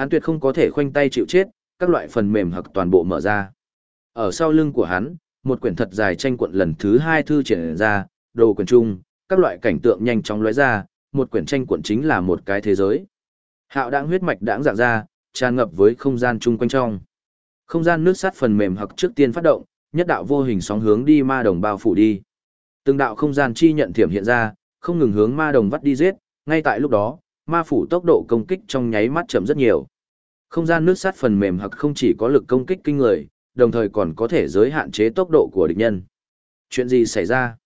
hắn tuyệt không có thể khoanh tay chịu chết, các loại phần mềm hoặc toàn bộ mở ra. Ở sau lưng của hắn, một quyển thật dài tranh cuộn lần thứ hai thư triển ra, đồ quyển chung, các loại cảnh tượng nhanh chóng lóe ra, một quyển tranh cuộn chính là một cái thế giới. Hạo đãng huyết mạch đãng dạng ra, tràn ngập với không gian chung quanh trong. Không gian nước sắt phần mềm hoặc trước tiên phát động, nhất đạo vô hình sóng hướng đi ma đồng bao phủ đi. Từng đạo không gian chi nhận thiểm hiện ra, không ngừng hướng ma đồng vắt đi giết, ngay tại lúc đó, ma phủ tốc độ công kích trong nháy mắt chậm rất nhiều. Không gian nước sát phần mềm hoặc không chỉ có lực công kích kinh người, đồng thời còn có thể giới hạn chế tốc độ của địch nhân. Chuyện gì xảy ra?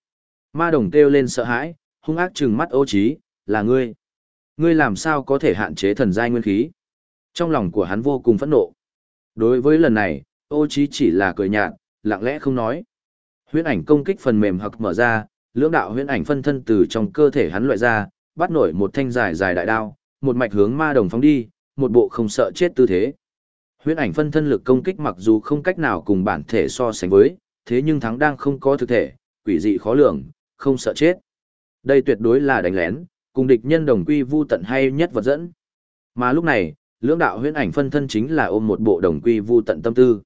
Ma đồng kêu lên sợ hãi, hung ác trừng mắt ô trí, là ngươi. Ngươi làm sao có thể hạn chế thần giai nguyên khí? Trong lòng của hắn vô cùng phẫn nộ. Đối với lần này, ô trí chỉ là cười nhạt, lặng lẽ không nói. Huyễn ảnh công kích phần mềm hoặc mở ra, lưỡng đạo huyễn ảnh phân thân từ trong cơ thể hắn loại ra, bắt nổi một thanh dài dài đại đao, một mạch hướng ma đồng phóng đi, một bộ không sợ chết tư thế. Huyễn ảnh phân thân lực công kích mặc dù không cách nào cùng bản thể so sánh với, thế nhưng thắng đang không có thực thể, quỷ dị khó lường, không sợ chết. Đây tuyệt đối là đánh lén, cùng địch nhân đồng quy vu tận hay nhất vật dẫn. Mà lúc này, lưỡng đạo huyễn ảnh phân thân chính là ôm một bộ đồng quy vu tận tâm tư.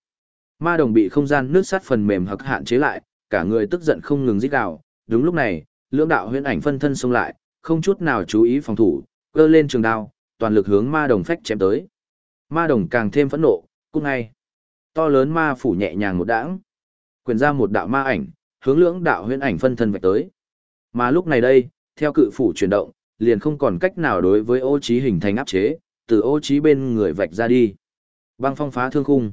Ma đồng bị không gian nước sát phần mềm hặc hạn chế lại, cả người tức giận không ngừng rít gào. Đúng lúc này, lưỡng đạo huyễn ảnh phân thân xông lại, không chút nào chú ý phòng thủ, cơ lên trường đao, toàn lực hướng ma đồng phách chém tới. Ma đồng càng thêm phẫn nộ, cung ngay. To lớn ma phủ nhẹ nhàng một đãng, quyền ra một đạo ma ảnh, hướng lưỡng đạo huyễn ảnh phân thân vạch tới. Mà lúc này đây, theo cự phủ chuyển động, liền không còn cách nào đối với ô trí hình thành áp chế, từ ô trí bên người vạch ra đi. Băng phong phá thương khung.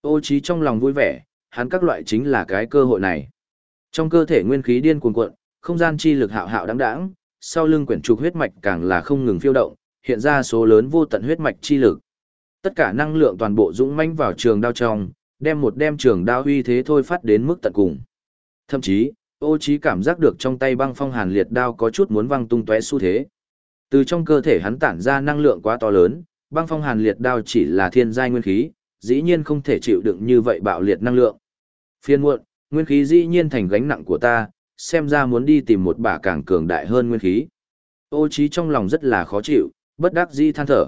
Ô trí trong lòng vui vẻ, hắn các loại chính là cái cơ hội này. Trong cơ thể nguyên khí điên cuồng cuộn, không gian chi lực hạo hạo đáng đáng, sau lưng quyển trục huyết mạch càng là không ngừng phiêu động, hiện ra số lớn vô tận huyết mạch chi lực. Tất cả năng lượng toàn bộ dũng mãnh vào trường đao trong, đem một đem trường đao uy thế thôi phát đến mức tận cùng. Thậm chí, ô Chí cảm giác được trong tay băng phong hàn liệt đao có chút muốn văng tung tóe xu thế. Từ trong cơ thể hắn tản ra năng lượng quá to lớn, băng phong hàn liệt đao chỉ là thiên giai nguyên khí, dĩ nhiên không thể chịu đựng như vậy bạo liệt năng lượng. Phiên muộn, nguyên khí dĩ nhiên thành gánh nặng của ta, xem ra muốn đi tìm một bả càng cường đại hơn nguyên khí. Ô trí trong lòng rất là khó chịu, bất đắc dĩ than thở.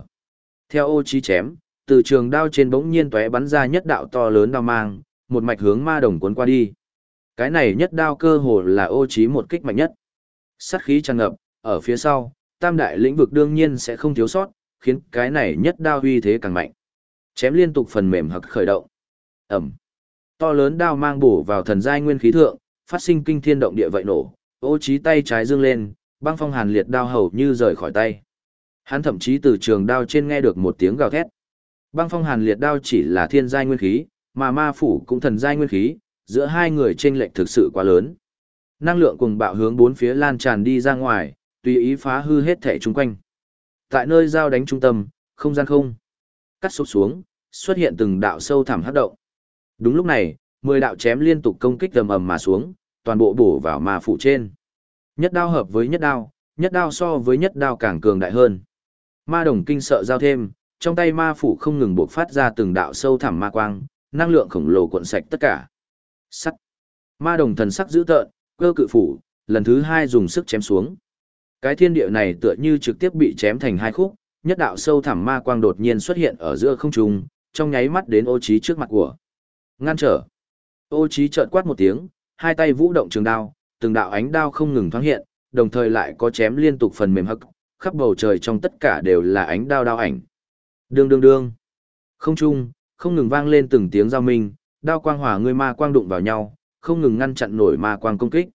Theo ô trí chém, từ trường đao trên bỗng nhiên tóe bắn ra nhất đạo to lớn đao mang, một mạch hướng ma đồng cuốn qua đi. Cái này nhất đao cơ hồ là ô trí một kích mạnh nhất. Sát khí tràn ngập, ở phía sau, tam đại lĩnh vực đương nhiên sẽ không thiếu sót, khiến cái này nhất đao uy thế càng mạnh. Chém liên tục phần mềm hực khởi động. ầm, To lớn đao mang bổ vào thần giai nguyên khí thượng, phát sinh kinh thiên động địa vậy nổ, ô trí tay trái dương lên, băng phong hàn liệt đao hầu như rời khỏi tay. Hắn thậm chí từ trường đao trên nghe được một tiếng gào thét. Băng phong hàn liệt đao chỉ là thiên giai nguyên khí, mà ma phủ cũng thần giai nguyên khí, giữa hai người chênh lệch thực sự quá lớn. Năng lượng cùng bạo hướng bốn phía lan tràn đi ra ngoài, tùy ý phá hư hết thể chung quanh. Tại nơi giao đánh trung tâm, không gian không. Cắt sụp xuống, xuất hiện từng đạo sâu thẳm hấp động. Đúng lúc này, mười đạo chém liên tục công kích ầm ầm mà xuống, toàn bộ bổ vào ma phủ trên. Nhất đao hợp với nhất đao, nhất đao so với nhất đao càng cường đại hơn. Ma đồng kinh sợ giao thêm, trong tay ma phủ không ngừng bộc phát ra từng đạo sâu thẳm ma quang, năng lượng khổng lồ cuộn sạch tất cả. Sắt. Ma đồng thần sắc dữ tợn, cơ cự phủ, lần thứ hai dùng sức chém xuống. Cái thiên địa này tựa như trực tiếp bị chém thành hai khúc, nhất đạo sâu thẳm ma quang đột nhiên xuất hiện ở giữa không trung, trong nháy mắt đến ô trí trước mặt của. Ngăn trở. Ô trí chợt quát một tiếng, hai tay vũ động trường đao, từng đạo ánh đao không ngừng thoáng hiện, đồng thời lại có chém liên tục phần mềm hắc, khắp bầu trời trong tất cả đều là ánh đao đao ảnh. Đương đương đương. Không trung, không ngừng vang lên từng tiếng giao minh, đao quang hỏa người ma quang đụng vào nhau, không ngừng ngăn chặn nổi ma quang công kích.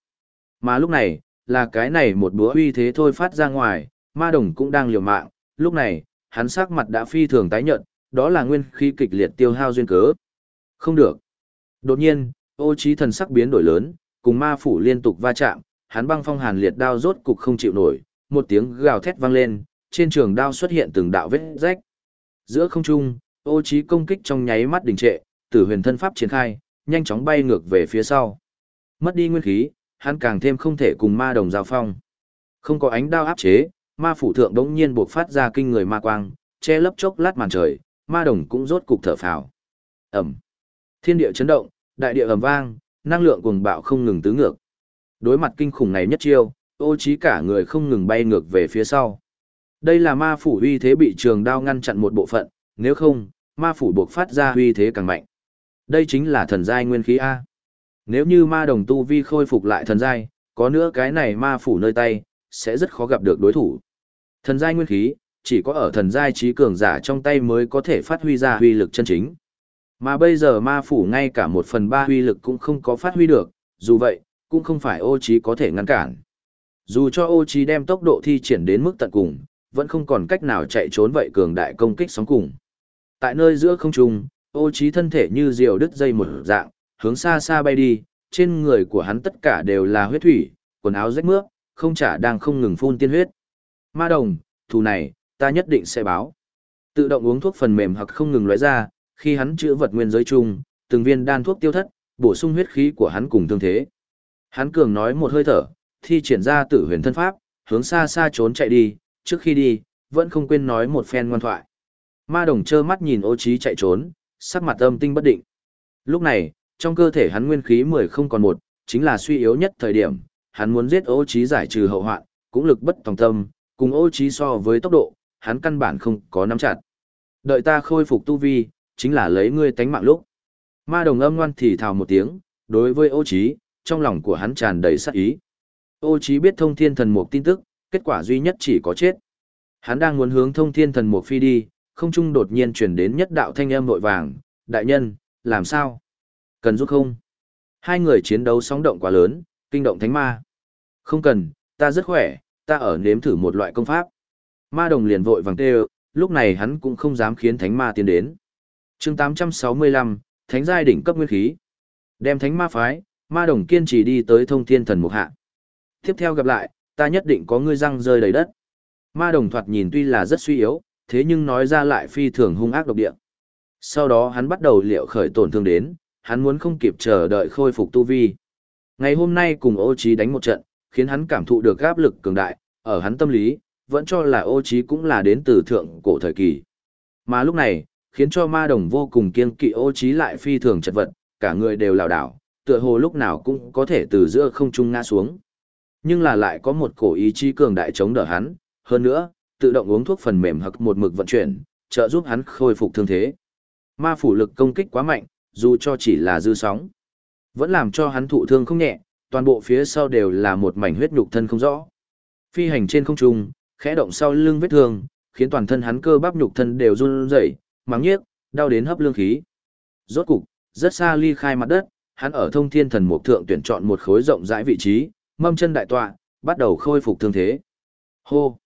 Mà lúc này, là cái này một bữa uy thế thôi phát ra ngoài, ma đồng cũng đang liều mạng, lúc này, hắn sắc mặt đã phi thường tái nhợt, đó là nguyên khí kịch liệt tiêu hao duyên cớ. Không được. Đột nhiên, ô trí thần sắc biến đổi lớn, cùng ma phủ liên tục va chạm, hắn băng phong hàn liệt đao rốt cục không chịu nổi, một tiếng gào thét vang lên, trên trường đao xuất hiện từng đạo vết rách. Giữa không trung, ô trí công kích trong nháy mắt đình trệ, tử huyền thân pháp triển khai, nhanh chóng bay ngược về phía sau. Mất đi nguyên khí, hắn càng thêm không thể cùng ma đồng giao phong. Không có ánh đao áp chế, ma phủ thượng đống nhiên buộc phát ra kinh người ma quang, che lấp chốc lát màn trời, ma đồng cũng rốt cục thở phào. Ẩm. Thiên địa chấn động, đại địa ầm vang, năng lượng cuồng bạo không ngừng tứ ngược. Đối mặt kinh khủng này nhất chiêu, ô trí cả người không ngừng bay ngược về phía sau. Đây là ma phủ uy thế bị trường đao ngăn chặn một bộ phận, nếu không, ma phủ buộc phát ra huy thế càng mạnh. Đây chính là thần giai nguyên khí A. Nếu như ma đồng tu vi khôi phục lại thần giai, có nữa cái này ma phủ nơi tay, sẽ rất khó gặp được đối thủ. Thần giai nguyên khí, chỉ có ở thần giai trí cường giả trong tay mới có thể phát huy ra huy lực chân chính. Mà bây giờ ma phủ ngay cả một phần ba huy lực cũng không có phát huy được, dù vậy, cũng không phải ô trí có thể ngăn cản. Dù cho ô trí đem tốc độ thi triển đến mức tận cùng, vẫn không còn cách nào chạy trốn vậy cường đại công kích sóng cùng. Tại nơi giữa không trung, ô trí thân thể như diều đứt dây một dạng, hướng xa xa bay đi, trên người của hắn tất cả đều là huyết thủy, quần áo rách mướp, không trả đang không ngừng phun tiên huyết. Ma đồng, thù này, ta nhất định sẽ báo. Tự động uống thuốc phần mềm hoặc không ngừng lóe ra, khi hắn chữa vật nguyên giới chung, từng viên đan thuốc tiêu thất, bổ sung huyết khí của hắn cùng thương thế. Hắn cường nói một hơi thở, thi triển ra tử huyền thân pháp, hướng xa xa trốn chạy đi, trước khi đi, vẫn không quên nói một phen ngoan thoại. Ma đồng trơ mắt nhìn ô trí chạy trốn, sắc mặt âm tinh bất định. Lúc này, trong cơ thể hắn nguyên khí mười không còn một, chính là suy yếu nhất thời điểm, hắn muốn giết ô trí giải trừ hậu hoạn, cũng lực bất tòng tâm, cùng ô trí so với tốc độ, hắn căn bản không có nắm chặt. Đợi ta khôi phục tu vi, chính là lấy ngươi tánh mạng lúc. Ma đồng âm ngoan thì thào một tiếng, đối với ô trí, trong lòng của hắn tràn đầy sát ý. Ô trí biết thông thiên thần mục tin tức, kết quả duy nhất chỉ có chết. Hắn đang muốn hướng thông thiên thần mục phi đi, không trung đột nhiên truyền đến nhất đạo thanh âm nội vàng, đại nhân, làm sao? Cần giúp không? Hai người chiến đấu sóng động quá lớn, kinh động thánh ma. Không cần, ta rất khỏe, ta ở nếm thử một loại công pháp. Ma đồng liền vội vàng kêu, lúc này hắn cũng không dám khiến thánh ma tiến đến chương 865, thánh giai đỉnh cấp nguyên khí. Đem thánh ma phái, ma đồng kiên trì đi tới thông thiên thần mục hạ. Tiếp theo gặp lại, ta nhất định có ngươi răng rơi đầy đất. Ma đồng thoạt nhìn tuy là rất suy yếu, thế nhưng nói ra lại phi thường hung ác độc địa. Sau đó hắn bắt đầu liệu khởi tổn thương đến, hắn muốn không kịp chờ đợi khôi phục tu vi. Ngày hôm nay cùng ô Chí đánh một trận, khiến hắn cảm thụ được áp lực cường đại, ở hắn tâm lý, vẫn cho là ô Chí cũng là đến từ thượng cổ thời kỳ. Mà lúc này, khiến cho ma đồng vô cùng kiên kỵ ô trí lại phi thường chật vật, cả người đều lảo đảo, tựa hồ lúc nào cũng có thể từ giữa không trung ngã xuống. Nhưng là lại có một cổ ý chí cường đại chống đỡ hắn, hơn nữa, tự động uống thuốc phần mềm hoặc một mực vận chuyển, trợ giúp hắn khôi phục thương thế. Ma phủ lực công kích quá mạnh, dù cho chỉ là dư sóng, vẫn làm cho hắn thụ thương không nhẹ, toàn bộ phía sau đều là một mảnh huyết nhục thân không rõ. Phi hành trên không trung, khẽ động sau lưng vết thương, khiến toàn thân hắn cơ bắp nhục thân đều run rẩy, mắng nhiếc, đau đến hấp lương khí. Rốt cục, rất xa ly khai mặt đất, hắn ở thông thiên thần mục thượng tuyển chọn một khối rộng rãi vị trí, mâm chân đại tọa, bắt đầu khôi phục thương thế. Hô!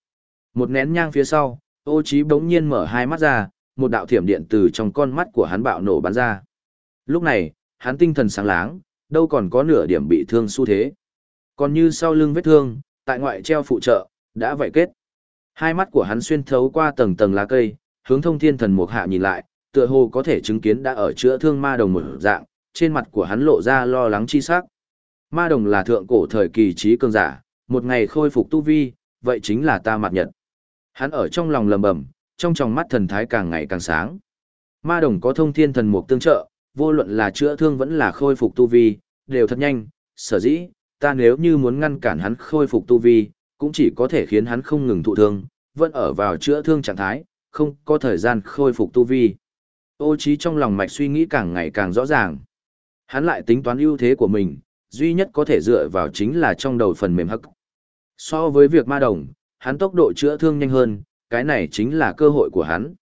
Một nén nhang phía sau, ô trí bỗng nhiên mở hai mắt ra, một đạo thiểm điện từ trong con mắt của hắn bạo nổ bắn ra. Lúc này, hắn tinh thần sáng láng, đâu còn có nửa điểm bị thương xu thế. Còn như sau lưng vết thương, tại ngoại treo phụ trợ, đã vậy kết. Hai mắt của hắn xuyên thấu qua tầng tầng lá cây, hướng thông thiên thần mục hạ nhìn lại, tựa hồ có thể chứng kiến đã ở chữa thương ma đồng một dạng, trên mặt của hắn lộ ra lo lắng chi sắc. Ma đồng là thượng cổ thời kỳ trí cường giả, một ngày khôi phục tu vi, vậy chính là ta mặt nhật. Hắn ở trong lòng lầm bầm, trong tròng mắt thần thái càng ngày càng sáng. Ma đồng có thông thiên thần mục tương trợ, vô luận là chữa thương vẫn là khôi phục tu vi, đều thật nhanh, sở dĩ, ta nếu như muốn ngăn cản hắn khôi phục tu vi, cũng chỉ có thể khiến hắn không ngừng thụ thương, vẫn ở vào chữa thương trạng thái, không có thời gian khôi phục tu vi. Ô trí trong lòng mạch suy nghĩ càng ngày càng rõ ràng. Hắn lại tính toán ưu thế của mình, duy nhất có thể dựa vào chính là trong đầu phần mềm hắc. So với việc ma đồng, hắn tốc độ chữa thương nhanh hơn, cái này chính là cơ hội của hắn.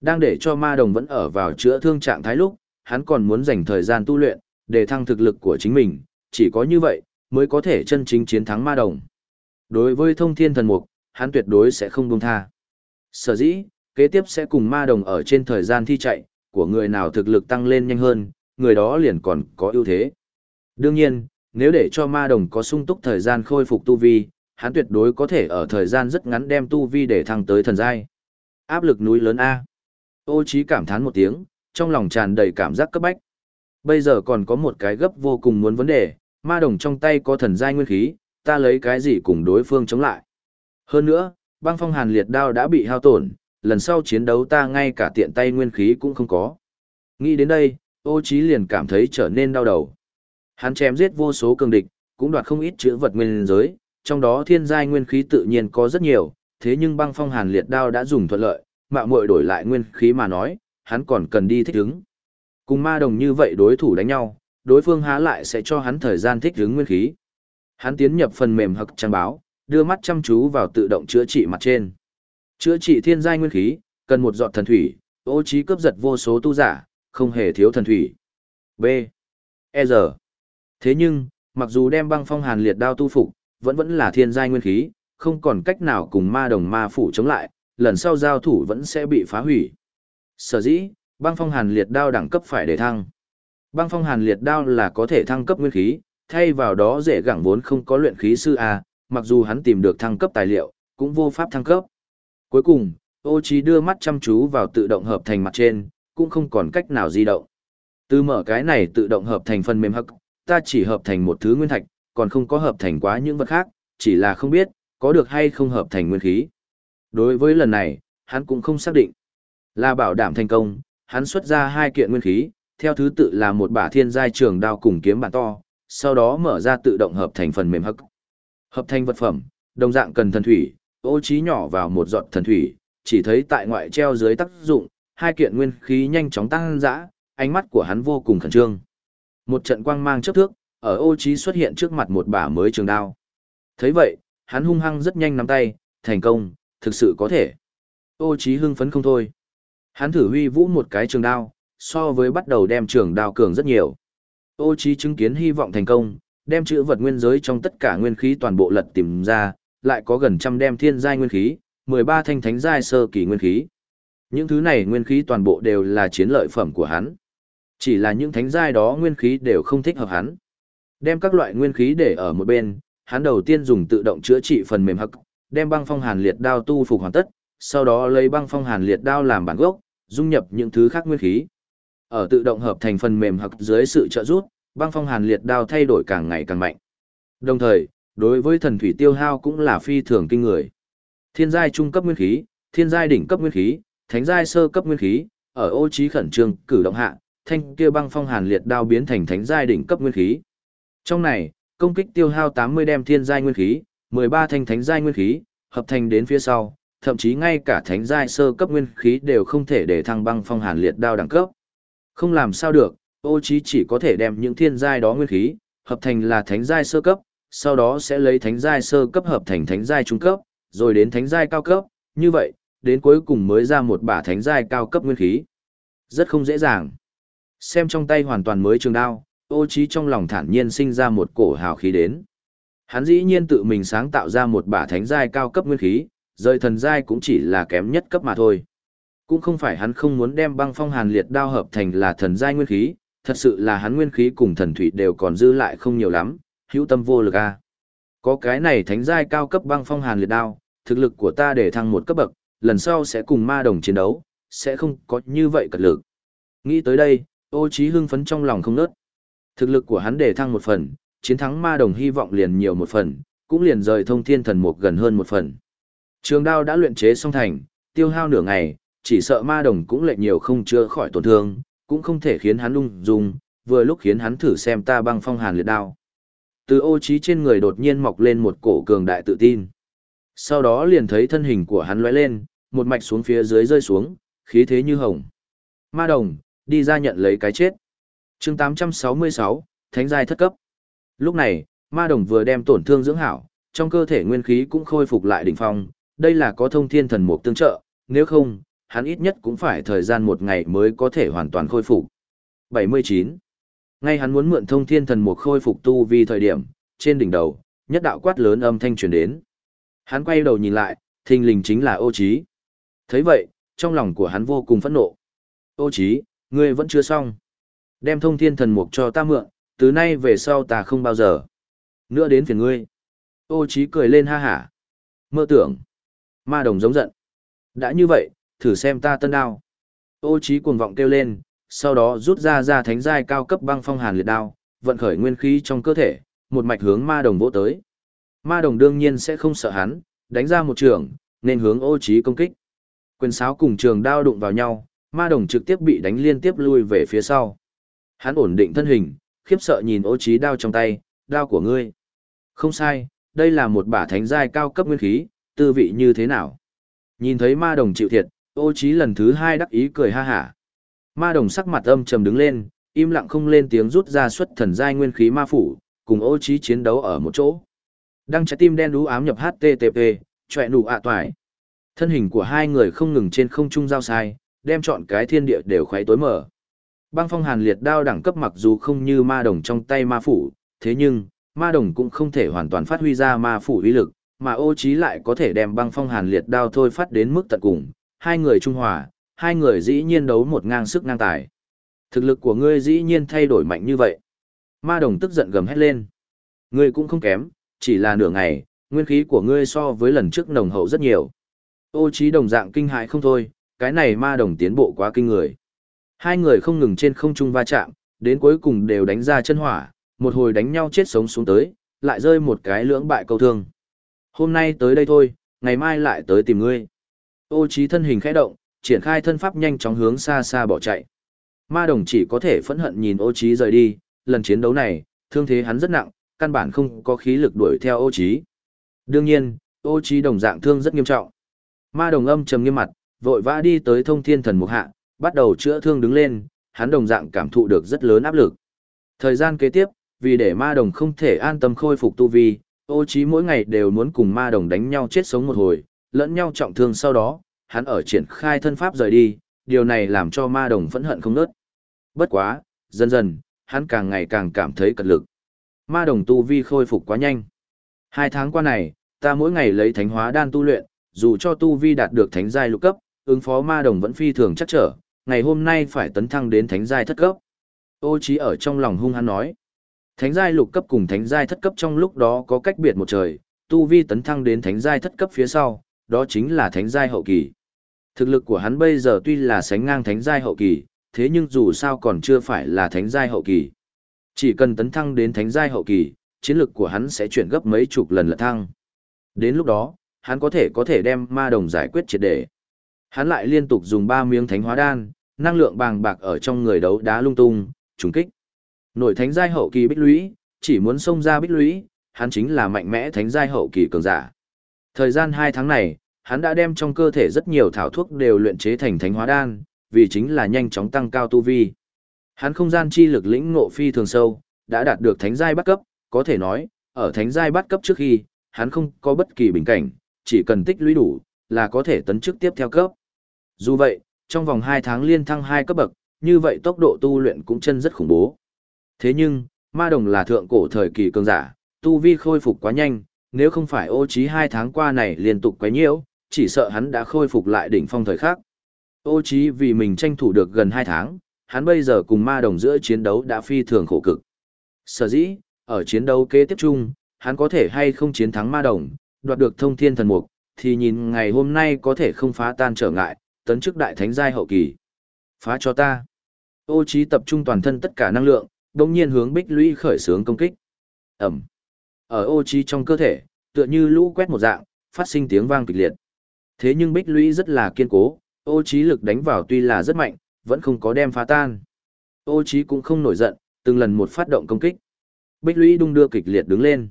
Đang để cho ma đồng vẫn ở vào chữa thương trạng thái lúc, hắn còn muốn dành thời gian tu luyện, để thăng thực lực của chính mình, chỉ có như vậy, mới có thể chân chính chiến thắng ma đồng. Đối với thông thiên thần mục, hắn tuyệt đối sẽ không buông tha. Sở dĩ, kế tiếp sẽ cùng ma đồng ở trên thời gian thi chạy, của người nào thực lực tăng lên nhanh hơn, người đó liền còn có ưu thế. Đương nhiên, nếu để cho ma đồng có sung túc thời gian khôi phục tu vi, hắn tuyệt đối có thể ở thời gian rất ngắn đem tu vi để thăng tới thần giai. Áp lực núi lớn A. Ô trí cảm thán một tiếng, trong lòng tràn đầy cảm giác cấp bách. Bây giờ còn có một cái gấp vô cùng muốn vấn đề, ma đồng trong tay có thần giai nguyên khí, ta lấy cái gì cùng đối phương chống lại. Hơn nữa, băng phong hàn liệt đao đã bị hao tổn, lần sau chiến đấu ta ngay cả tiện tay nguyên khí cũng không có. Nghĩ đến đây, ô trí liền cảm thấy trở nên đau đầu. Hắn chém giết vô số cường địch, cũng đoạt không ít chữ vật nguyên giới, trong đó thiên giai nguyên khí tự nhiên có rất nhiều, thế nhưng băng phong hàn liệt đao đã dùng thuận lợi, mạo muội đổi lại nguyên khí mà nói, hắn còn cần đi thích ứng. Cùng ma đồng như vậy đối thủ đánh nhau, đối phương há lại sẽ cho hắn thời gian thích ứng nguyên khí. Hắn tiến nhập phần mềm hậc trang báo, đưa mắt chăm chú vào tự động chữa trị mặt trên. Chữa trị thiên giai nguyên khí, cần một giọt thần thủy, ô trí cướp giật vô số tu giả, không hề thiếu thần thủy. B. E r Thế nhưng, mặc dù đem băng phong hàn liệt đao tu phục, vẫn vẫn là thiên giai nguyên khí, không còn cách nào cùng ma đồng ma phủ chống lại, lần sau giao thủ vẫn sẽ bị phá hủy. Sở dĩ, băng phong hàn liệt đao đẳng cấp phải để thăng. Băng phong hàn liệt đao là có thể thăng cấp nguyên khí, thay vào đó dễ gẳng vốn không có luyện khí sư A, mặc dù hắn tìm được thăng cấp tài liệu, cũng vô pháp thăng cấp. Cuối cùng, ô trí đưa mắt chăm chú vào tự động hợp thành mặt trên, cũng không còn cách nào di động. Từ mở cái này tự động hợp thành phần mềm hắc, ta chỉ hợp thành một thứ nguyên thạch, còn không có hợp thành quá những vật khác, chỉ là không biết, có được hay không hợp thành nguyên khí. Đối với lần này, hắn cũng không xác định. Là bảo đảm thành công, hắn xuất ra hai kiện nguyên khí, theo thứ tự là một bả thiên giai trường đao cùng kiếm bản to, sau đó mở ra tự động hợp thành phần mềm hắc. Hợp thành vật phẩm, đồng dạng cần thần thủy, ô trí nhỏ vào một giọt thần thủy, chỉ thấy tại ngoại treo dưới tác dụng, hai kiện nguyên khí nhanh chóng tăng dã, ánh mắt của hắn vô cùng khẩn trương. Một trận quang mang chớp thước, ở ô trí xuất hiện trước mặt một bả mới trường đao. Thấy vậy, hắn hung hăng rất nhanh nắm tay, thành công, thực sự có thể. Ô trí hưng phấn không thôi. Hắn thử huy vũ một cái trường đao, so với bắt đầu đem trường đao cường rất nhiều. Ô trí chứng kiến hy vọng thành công, đem chữ vật nguyên giới trong tất cả nguyên khí toàn bộ lật tìm ra, lại có gần trăm đem thiên giai nguyên khí, 13 thanh thánh giai sơ kỳ nguyên khí. Những thứ này nguyên khí toàn bộ đều là chiến lợi phẩm của hắn. Chỉ là những thánh giai đó nguyên khí đều không thích hợp hắn. Đem các loại nguyên khí để ở một bên, hắn đầu tiên dùng tự động chữa trị phần mềm hắc, đem băng phong hàn liệt đao tu phục hoàn tất, sau đó lấy băng phong hàn liệt đao làm bản gốc, dung nhập những thứ khác nguyên khí. Ở tự động hợp thành phần mềm hắc dưới sự trợ giúp, băng phong hàn liệt đao thay đổi càng ngày càng mạnh. Đồng thời, đối với thần thủy tiêu hao cũng là phi thường kinh người. Thiên giai trung cấp nguyên khí, thiên giai đỉnh cấp nguyên khí, thánh giai sơ cấp nguyên khí, ở ô trí khẩn trương cử động hạ, thanh kia băng phong hàn liệt đao biến thành thánh giai đỉnh cấp nguyên khí. Trong này, công kích tiêu hao 80 đem thiên giai nguyên khí, 13 thanh thánh giai nguyên khí, hợp thành đến phía sau, thậm chí ngay cả thánh giai sơ cấp nguyên khí đều không thể để thăng băng phong hàn liệt đao đẳng cấp. Không làm sao được, ô trí chỉ có thể đem những thiên giai đó nguyên khí, hợp thành là thánh giai sơ cấp, sau đó sẽ lấy thánh giai sơ cấp hợp thành thánh giai trung cấp, rồi đến thánh giai cao cấp, như vậy, đến cuối cùng mới ra một bả thánh giai cao cấp nguyên khí. Rất không dễ dàng. Xem trong tay hoàn toàn mới trường đao, ô trí trong lòng thản nhiên sinh ra một cổ hào khí đến. Hắn dĩ nhiên tự mình sáng tạo ra một bả thánh giai cao cấp nguyên khí, rời thần giai cũng chỉ là kém nhất cấp mà thôi. Cũng không phải hắn không muốn đem băng phong hàn liệt đao hợp thành là thần giai nguyên khí, thật sự là hắn nguyên khí cùng thần thủy đều còn dư lại không nhiều lắm, hữu tâm vô lực a. Có cái này thánh giai cao cấp băng phong hàn liệt đao, thực lực của ta để thăng một cấp bậc, lần sau sẽ cùng ma đồng chiến đấu, sẽ không có như vậy cật lực. Nghĩ tới đây, ô trí hưng phấn trong lòng không nớt. Thực lực của hắn để thăng một phần, chiến thắng ma đồng hy vọng liền nhiều một phần, cũng liền rời thông thiên thần mục gần hơn một phần. Trường đao đã luyện chế xong thành, tiêu hao nửa ngày, chỉ sợ ma đồng cũng lệ nhiều không chữa khỏi tổn thương, cũng không thể khiến hắn lung dung, vừa lúc khiến hắn thử xem ta băng phong hàn liệt đao. Từ ô trí trên người đột nhiên mọc lên một cổ cường đại tự tin. Sau đó liền thấy thân hình của hắn lóe lên, một mạch xuống phía dưới rơi xuống, khí thế như hồng. Ma đồng, đi ra nhận lấy cái chết. chương 866, Thánh giai thất cấp. Lúc này, ma đồng vừa đem tổn thương dưỡng hảo, trong cơ thể nguyên khí cũng khôi phục lại đỉnh phong, đây là có thông thiên thần mục tương trợ, nếu không, hắn ít nhất cũng phải thời gian một ngày mới có thể hoàn toàn khôi phục. 79. Ngay hắn muốn mượn thông thiên thần mục khôi phục tu vi thời điểm, trên đỉnh đầu, nhất đạo quát lớn âm thanh truyền đến. Hắn quay đầu nhìn lại, thình lình chính là ô Chí thấy vậy, trong lòng của hắn vô cùng phẫn nộ. Ô Chí ngươi vẫn chưa xong. Đem thông thiên thần mục cho ta mượn, từ nay về sau ta không bao giờ. Nữa đến phiền ngươi. Ô Chí cười lên ha hả. Mơ tưởng. Ma đồng giống giận. Đã như vậy, thử xem ta tân đao. Ô Chí cuồng vọng kêu lên, sau đó rút ra ra thánh giai cao cấp băng phong hàn liệt đao, vận khởi nguyên khí trong cơ thể, một mạch hướng ma đồng vỗ tới. Ma đồng đương nhiên sẽ không sợ hắn, đánh ra một trường, nên hướng ô trí công kích. Quyền sáo cùng trường đao đụng vào nhau, ma đồng trực tiếp bị đánh liên tiếp lui về phía sau. Hắn ổn định thân hình, khiếp sợ nhìn ô trí đao trong tay, đao của ngươi. Không sai, đây là một bả thánh giai cao cấp nguyên khí, tư vị như thế nào. Nhìn thấy ma đồng chịu thiệt, Ô Chí lần thứ hai đắc ý cười ha hả. Ma đồng sắc mặt âm trầm đứng lên, im lặng không lên tiếng rút ra xuất thần giai nguyên khí ma phủ, cùng ô trí chiến đấu ở một chỗ. Đăng trái tim đen đú ám nhập HTTP, chọe nụ ạ toại. Thân hình của hai người không ngừng trên không trung giao sai, đem chọn cái thiên địa đều khoái tối mở. Băng phong hàn liệt đao đẳng cấp mặc dù không như ma đồng trong tay ma phủ, thế nhưng, ma đồng cũng không thể hoàn toàn phát huy ra ma phủ uy lực, mà ô trí lại có thể đem băng phong hàn liệt đao thôi phát đến mức tận cùng. Hai người trung hòa, hai người dĩ nhiên đấu một ngang sức ngang tài. Thực lực của ngươi dĩ nhiên thay đổi mạnh như vậy. Ma đồng tức giận gầm hét lên. Ngươi cũng không kém, chỉ là nửa ngày, nguyên khí của ngươi so với lần trước nồng hậu rất nhiều. Ô trí đồng dạng kinh hại không thôi, cái này ma đồng tiến bộ quá kinh người. Hai người không ngừng trên không trung va chạm, đến cuối cùng đều đánh ra chân hỏa, một hồi đánh nhau chết sống xuống tới, lại rơi một cái lưỡng bại câu thương. Hôm nay tới đây thôi, ngày mai lại tới tìm ngươi. Ô trí thân hình khẽ động, triển khai thân pháp nhanh chóng hướng xa xa bỏ chạy. Ma đồng chỉ có thể phẫn hận nhìn ô Chí rời đi, lần chiến đấu này, thương thế hắn rất nặng, căn bản không có khí lực đuổi theo ô Chí. Đương nhiên, ô Chí đồng dạng thương rất nghiêm trọng. Ma đồng âm trầm nghiêm mặt, vội vã đi tới thông thiên thần mục hạ, bắt đầu chữa thương đứng lên, hắn đồng dạng cảm thụ được rất lớn áp lực. Thời gian kế tiếp, vì để ma đồng không thể an tâm khôi phục tu vi, ô Chí mỗi ngày đều muốn cùng ma đồng đánh nhau chết sống một hồi, lẫn nhau trọng thương sau đó, hắn ở triển khai thân pháp rời đi, điều này làm cho ma đồng phẫn hận không nớt. Bất quá, dần dần, hắn càng ngày càng cảm thấy cật lực. Ma đồng tu vi khôi phục quá nhanh. Hai tháng qua này, ta mỗi ngày lấy thánh hóa đan tu luyện, dù cho tu vi đạt được thánh giai lục cấp, ứng phó ma đồng vẫn phi thường chắc trở, ngày hôm nay phải tấn thăng đến thánh giai thất cấp. Ô trí ở trong lòng hung hăng nói. Thánh giai lục cấp cùng thánh giai thất cấp trong lúc đó có cách biệt một trời, tu vi tấn thăng đến thánh giai thất cấp phía sau, đó chính là thánh giai hậu kỳ. Thực lực của hắn bây giờ tuy là sánh ngang thánh giai hậu kỳ, thế nhưng dù sao còn chưa phải là thánh giai hậu kỳ. Chỉ cần tấn thăng đến thánh giai hậu kỳ, chiến lực của hắn sẽ chuyển gấp mấy chục lần lật thăng. Đến lúc đó, hắn có thể có thể đem ma đồng giải quyết triệt để. Hắn lại liên tục dùng ba miếng thánh hóa đan, năng lượng bàng bạc ở trong người đấu đá lung tung, trùng kích. Nội thánh giai hậu kỳ bích lũy, chỉ muốn xông ra bích lũy, hắn chính là mạnh mẽ thánh giai hậu kỳ cường giả. Thời gian 2 tháng này, hắn đã đem trong cơ thể rất nhiều thảo thuốc đều luyện chế thành thánh hóa đan, vì chính là nhanh chóng tăng cao tu vi. Hắn không gian chi lực lĩnh ngộ phi thường sâu, đã đạt được thánh giai bắt cấp, có thể nói, ở thánh giai bắt cấp trước khi, hắn không có bất kỳ bình cảnh, chỉ cần tích lũy đủ, là có thể tấn chức tiếp theo cấp. Dù vậy, trong vòng 2 tháng liên thăng 2 cấp bậc, như vậy tốc độ tu luyện cũng chân rất khủng bố. Thế nhưng, ma đồng là thượng cổ thời kỳ cường giả, tu vi khôi phục quá nhanh, nếu không phải ô trí 2 tháng qua này liên tục quấy nhiễu, chỉ sợ hắn đã khôi phục lại đỉnh phong thời khắc. Ô trí vì mình tranh thủ được gần 2 tháng, hắn bây giờ cùng ma đồng giữa chiến đấu đã phi thường khổ cực. Sở dĩ, ở chiến đấu kế tiếp chung, hắn có thể hay không chiến thắng ma đồng, đoạt được thông thiên thần mục, thì nhìn ngày hôm nay có thể không phá tan trở ngại, tấn chức đại thánh giai hậu kỳ. Phá cho ta. Ô trí tập trung toàn thân tất cả năng lượng, đồng nhiên hướng bích lũy khởi sướng công kích. Ẩm. Ở ô trí trong cơ thể, tựa như lũ quét một dạng, phát sinh tiếng vang kịch liệt. Thế nhưng bích lũy rất là kiên cố, ô trí lực đánh vào tuy là rất mạnh, vẫn không có đem phá tan. Ô trí cũng không nổi giận, từng lần một phát động công kích. Bích lũy đung đưa kịch liệt đứng lên.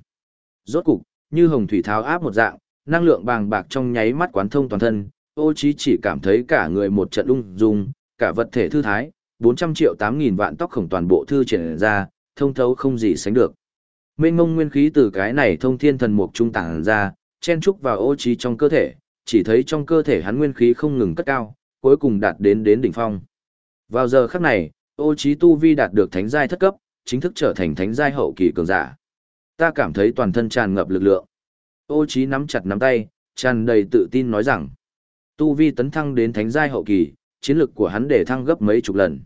Rốt cục, như hồng thủy tháo áp một dạng, năng lượng bàng bạc trong nháy mắt quán thông toàn thân, ô trí chỉ cảm thấy cả người một trận ung dung, cả vật thể thư thái, 400 triệu 8 nghìn vạn tóc khổng toàn bộ thư triển ra, thông thấu không gì sánh được. Mênh mông nguyên khí từ cái này thông thiên thần mục trung tàng ra, chen trúc vào ô trí trong cơ thể, chỉ thấy trong cơ thể hắn nguyên khí không ngừng cất cao, cuối cùng đạt đến đến đỉnh phong. Vào giờ khắc này, ô trí tu vi đạt được thánh giai thất cấp, chính thức trở thành thánh giai hậu kỳ cường giả. Ta cảm thấy toàn thân tràn ngập lực lượng. Ô trí nắm chặt nắm tay, tràn đầy tự tin nói rằng, tu vi tấn thăng đến thánh giai hậu kỳ, chiến lực của hắn để thăng gấp mấy chục lần.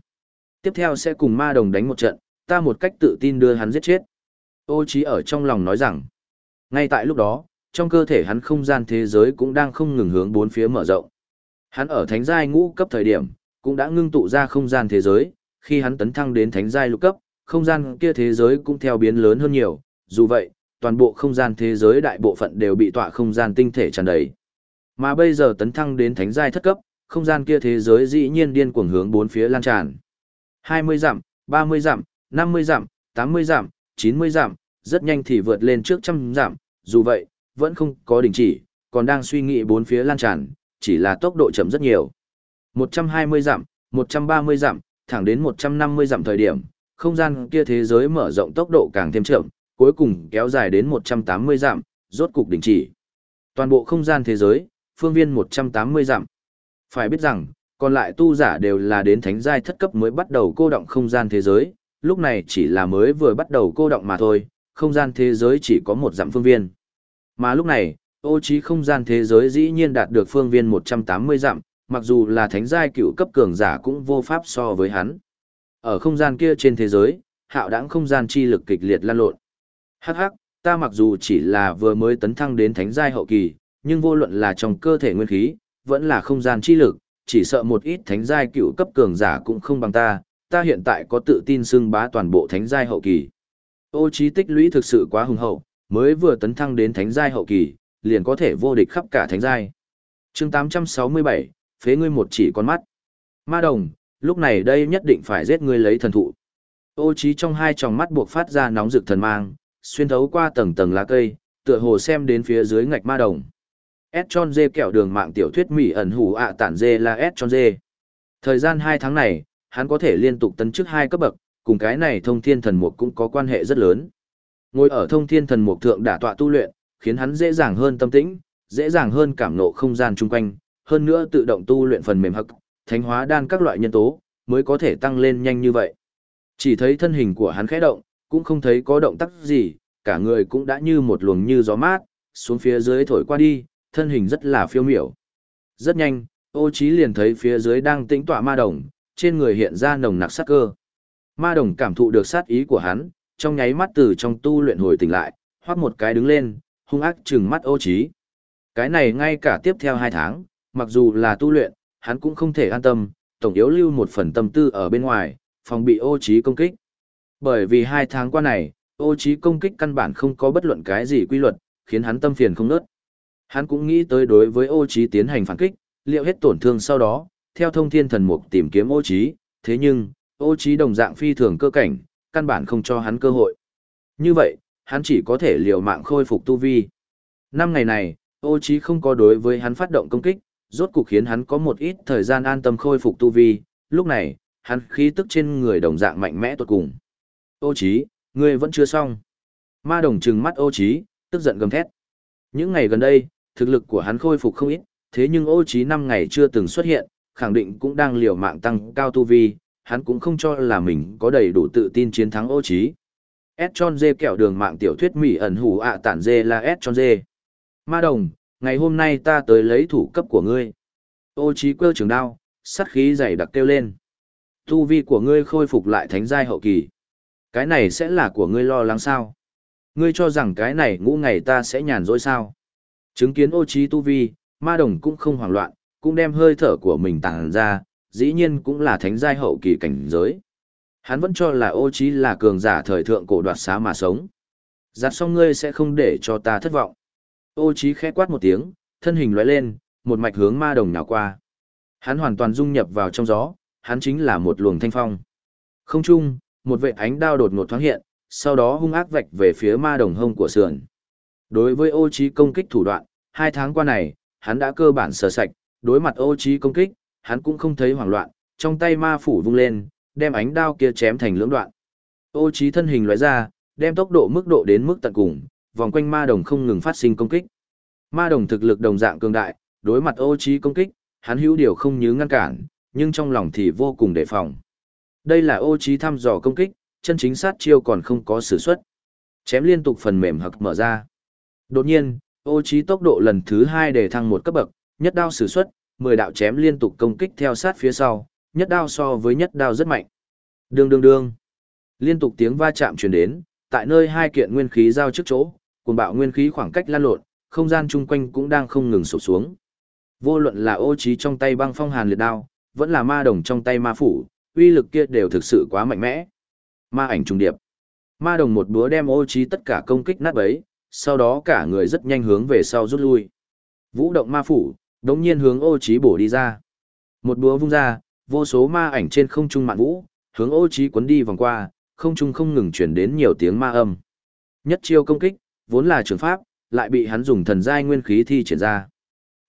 Tiếp theo sẽ cùng ma đồng đánh một trận, ta một cách tự tin đưa hắn giết chết. Ô trí ở trong lòng nói rằng, ngay tại lúc đó, trong cơ thể hắn không gian thế giới cũng đang không ngừng hướng bốn phía mở rộng. Hắn ở thánh giai ngũ cấp thời điểm, cũng đã ngưng tụ ra không gian thế giới, khi hắn tấn thăng đến thánh giai lục cấp, không gian kia thế giới cũng theo biến lớn hơn nhiều, dù vậy, toàn bộ không gian thế giới đại bộ phận đều bị tọa không gian tinh thể tràn đầy. Mà bây giờ tấn thăng đến thánh giai thất cấp, không gian kia thế giới dĩ nhiên điên cuồng hướng bốn phía lan tràn. 20 dặm, 30 dặm, 50 dặm, 80 dặm, 90 dặm, rất nhanh thì vượt lên trước trăm dặm, dù vậy, vẫn không có đình chỉ, còn đang suy nghĩ bốn phía lan tràn, chỉ là tốc độ chậm rất nhiều. 120 dặm, 130 dặm, thẳng đến 150 dặm thời điểm, không gian kia thế giới mở rộng tốc độ càng thêm chậm, cuối cùng kéo dài đến 180 dặm, rốt cục đình chỉ. Toàn bộ không gian thế giới, phương viên 180 dặm. Phải biết rằng, còn lại tu giả đều là đến thánh giai thất cấp mới bắt đầu cô động không gian thế giới, lúc này chỉ là mới vừa bắt đầu cô động mà thôi, không gian thế giới chỉ có một dặm phương viên. Mà lúc này, ô trí không gian thế giới dĩ nhiên đạt được phương viên 180 dặm, mặc dù là thánh giai cựu cấp cường giả cũng vô pháp so với hắn. Ở không gian kia trên thế giới, hạo đãng không gian chi lực kịch liệt lan lộn. Hắc hắc, ta mặc dù chỉ là vừa mới tấn thăng đến thánh giai hậu kỳ, nhưng vô luận là trong cơ thể nguyên khí, vẫn là không gian chi lực, chỉ sợ một ít thánh giai cựu cấp cường giả cũng không bằng ta, ta hiện tại có tự tin xưng bá toàn bộ thánh giai hậu kỳ. Ô trí tích lũy thực sự quá hùng hậu, mới vừa tấn thăng đến thánh giai hậu kỳ, liền có thể vô địch khắp cả thánh giai. Chương 867, phế ngươi một chỉ con mắt. Ma đồng, lúc này đây nhất định phải giết ngươi lấy thần thụ. Ô trí trong hai tròng mắt buộc phát ra nóng rực thần mang, xuyên thấu qua tầng tầng lá cây, tựa hồ xem đến phía dưới ngạch ma đồng. S tròn dê kẹo đường mạng tiểu thuyết mỹ ẩn hủ ạ tản dê là S tròn dê. Thời gian 2 tháng này, hắn có thể liên tục tấn chức hai cấp bậc, cùng cái này thông thiên thần mục cũng có quan hệ rất lớn. Ngồi ở thông thiên thần mục thượng đả tọa tu luyện, khiến hắn dễ dàng hơn tâm tĩnh, dễ dàng hơn cảm nộ không gian chung quanh, hơn nữa tự động tu luyện phần mềm hắc, thánh hóa đan các loại nhân tố, mới có thể tăng lên nhanh như vậy. Chỉ thấy thân hình của hắn khẽ động, cũng không thấy có động tác gì, cả người cũng đã như một luồng như gió mát, xuống phía dưới thổi qua đi, thân hình rất là phiêu miểu. Rất nhanh, ô trí liền thấy phía dưới đang tĩnh tọa ma đồng, trên người hiện ra nồng nặc sát cơ. Ma đồng cảm thụ được sát ý của hắn, trong nháy mắt từ trong tu luyện hồi tỉnh lại, hoác một cái đứng lên, hung ác trừng mắt ô trí. Cái này ngay cả tiếp theo hai tháng, mặc dù là tu luyện, hắn cũng không thể an tâm, tổng yếu lưu một phần tâm tư ở bên ngoài, phòng bị ô trí công kích. Bởi vì hai tháng qua này, ô trí công kích căn bản không có bất luận cái gì quy luật, khiến hắn tâm phiền không nớt. Hắn cũng nghĩ tới đối với ô trí tiến hành phản kích, liệu hết tổn thương sau đó, theo thông thiên thần mục tìm kiếm ô trí, thế nhưng, ô trí đồng dạng phi thường cơ cảnh, căn bản không cho hắn cơ hội. Như vậy, hắn chỉ có thể liều mạng khôi phục tu vi. Năm ngày này, ô trí không có đối với hắn phát động công kích, rốt cục khiến hắn có một ít thời gian an tâm khôi phục tu vi, lúc này, hắn khí tức trên người đồng dạng mạnh mẽ tuột cùng. Ô trí, ngươi vẫn chưa xong. Ma đồng trừng mắt ô trí, tức giận gầm thét. Những ngày gần đây, thực lực của hắn khôi phục không ít, thế nhưng ô trí năm ngày chưa từng xuất hiện, khẳng định cũng đang liều mạng tăng cao tu vi, hắn cũng không cho là mình có đầy đủ tự tin chiến thắng ô trí. S John dê kẹo đường mạng tiểu thuyết mỹ ẩn hủ ạ tản dê là S John dê. Ma đồng, ngày hôm nay ta tới lấy thủ cấp của ngươi. Ô trí quơ trường đao, sát khí dày đặc kêu lên. Tu vi của ngươi khôi phục lại thánh giai hậu kỳ. Cái này sẽ là của ngươi lo lắng sao? Ngươi cho rằng cái này ngũ ngày ta sẽ nhàn rỗi sao? Chứng kiến ô trí tu vi, ma đồng cũng không hoảng loạn, cũng đem hơi thở của mình tàng ra, dĩ nhiên cũng là thánh giai hậu kỳ cảnh giới. Hắn vẫn cho là ô trí là cường giả thời thượng cổ đoạt xá mà sống. Giặt xong ngươi sẽ không để cho ta thất vọng. Ô trí khẽ quát một tiếng, thân hình lóe lên, một mạch hướng ma đồng nhào qua. Hắn hoàn toàn dung nhập vào trong gió, hắn chính là một luồng thanh phong. Không chung, một vệ ánh đao đột ngột thoáng hiện, sau đó hung ác vạch về phía ma đồng hông của sườn. Đối với ô trí công kích thủ đoạn, hai tháng qua này, hắn đã cơ bản sờ sạch, đối mặt ô trí công kích, hắn cũng không thấy hoảng loạn, trong tay ma phủ vung lên, đem ánh đao kia chém thành lưỡng đoạn. Ô trí thân hình lóe ra, đem tốc độ mức độ đến mức tận cùng, vòng quanh ma đồng không ngừng phát sinh công kích. Ma đồng thực lực đồng dạng cường đại, đối mặt ô trí công kích, hắn hữu điều không nhớ ngăn cản, nhưng trong lòng thì vô cùng đề phòng. Đây là ô trí thăm dò công kích, chân chính sát chiêu còn không có sử xuất. Chém liên tục phần mềm hực mở ra. Đột nhiên, ô trí tốc độ lần thứ hai để thăng một cấp bậc, nhất đao sử xuất, 10 đạo chém liên tục công kích theo sát phía sau, nhất đao so với nhất đao rất mạnh. Đương đương đương. Liên tục tiếng va chạm truyền đến, tại nơi hai kiện nguyên khí giao trước chỗ, cuồng bạo nguyên khí khoảng cách lan lộn, không gian chung quanh cũng đang không ngừng sụp xuống. Vô luận là ô trí trong tay băng phong hàn liệt đao, vẫn là ma đồng trong tay ma phủ, uy lực kia đều thực sự quá mạnh mẽ. Ma ảnh trùng điệp. Ma đồng một búa đem ô trí tất cả công kích nát bấy, sau đó cả người rất nhanh hướng về sau rút lui. Vũ động ma phủ, đống nhiên hướng ô trí bổ đi ra. Một búa vung ra, vô số ma ảnh trên không trung mạn vũ, hướng ô trí cuốn đi vòng qua, không trung không ngừng truyền đến nhiều tiếng ma âm. Nhất chiêu công kích, vốn là trường pháp, lại bị hắn dùng thần giai nguyên khí thi triển ra.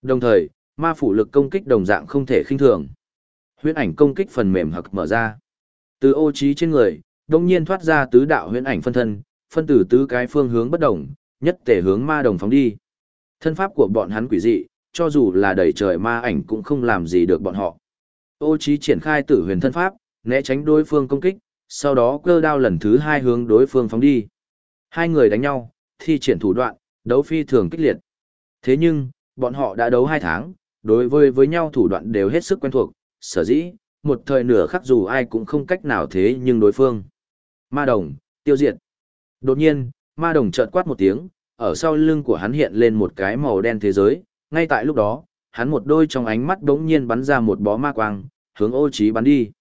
Đồng thời, ma phủ lực công kích đồng dạng không thể khinh thường. Huyễn ảnh công kích phần mềm hặc mở ra. Từ ô trí trên người, đống nhiên thoát ra tứ đạo huyễn ảnh phân thân, phân tử tứ cái phương hướng bất đồng, nhất thể hướng ma đồng phóng đi. Thân pháp của bọn hắn quỷ dị, cho dù là đầy trời ma ảnh cũng không làm gì được bọn họ. Ô Chí triển khai tử huyền thân pháp, né tránh đối phương công kích, sau đó cơ đao lần thứ hai hướng đối phương phóng đi. Hai người đánh nhau, thi triển thủ đoạn, đấu phi thường kích liệt. Thế nhưng, bọn họ đã đấu hai tháng, đối với với nhau thủ đoạn đều hết sức quen thuộc, sở dĩ, một thời nửa khắc dù ai cũng không cách nào thế nhưng đối phương. Ma đồng, tiêu diệt. Đột nhiên, ma đồng chợt quát một tiếng, ở sau lưng của hắn hiện lên một cái màu đen thế giới, ngay tại lúc đó, hắn một đôi trong ánh mắt đống nhiên bắn ra một bó ma quang, hướng ô trí bắn đi.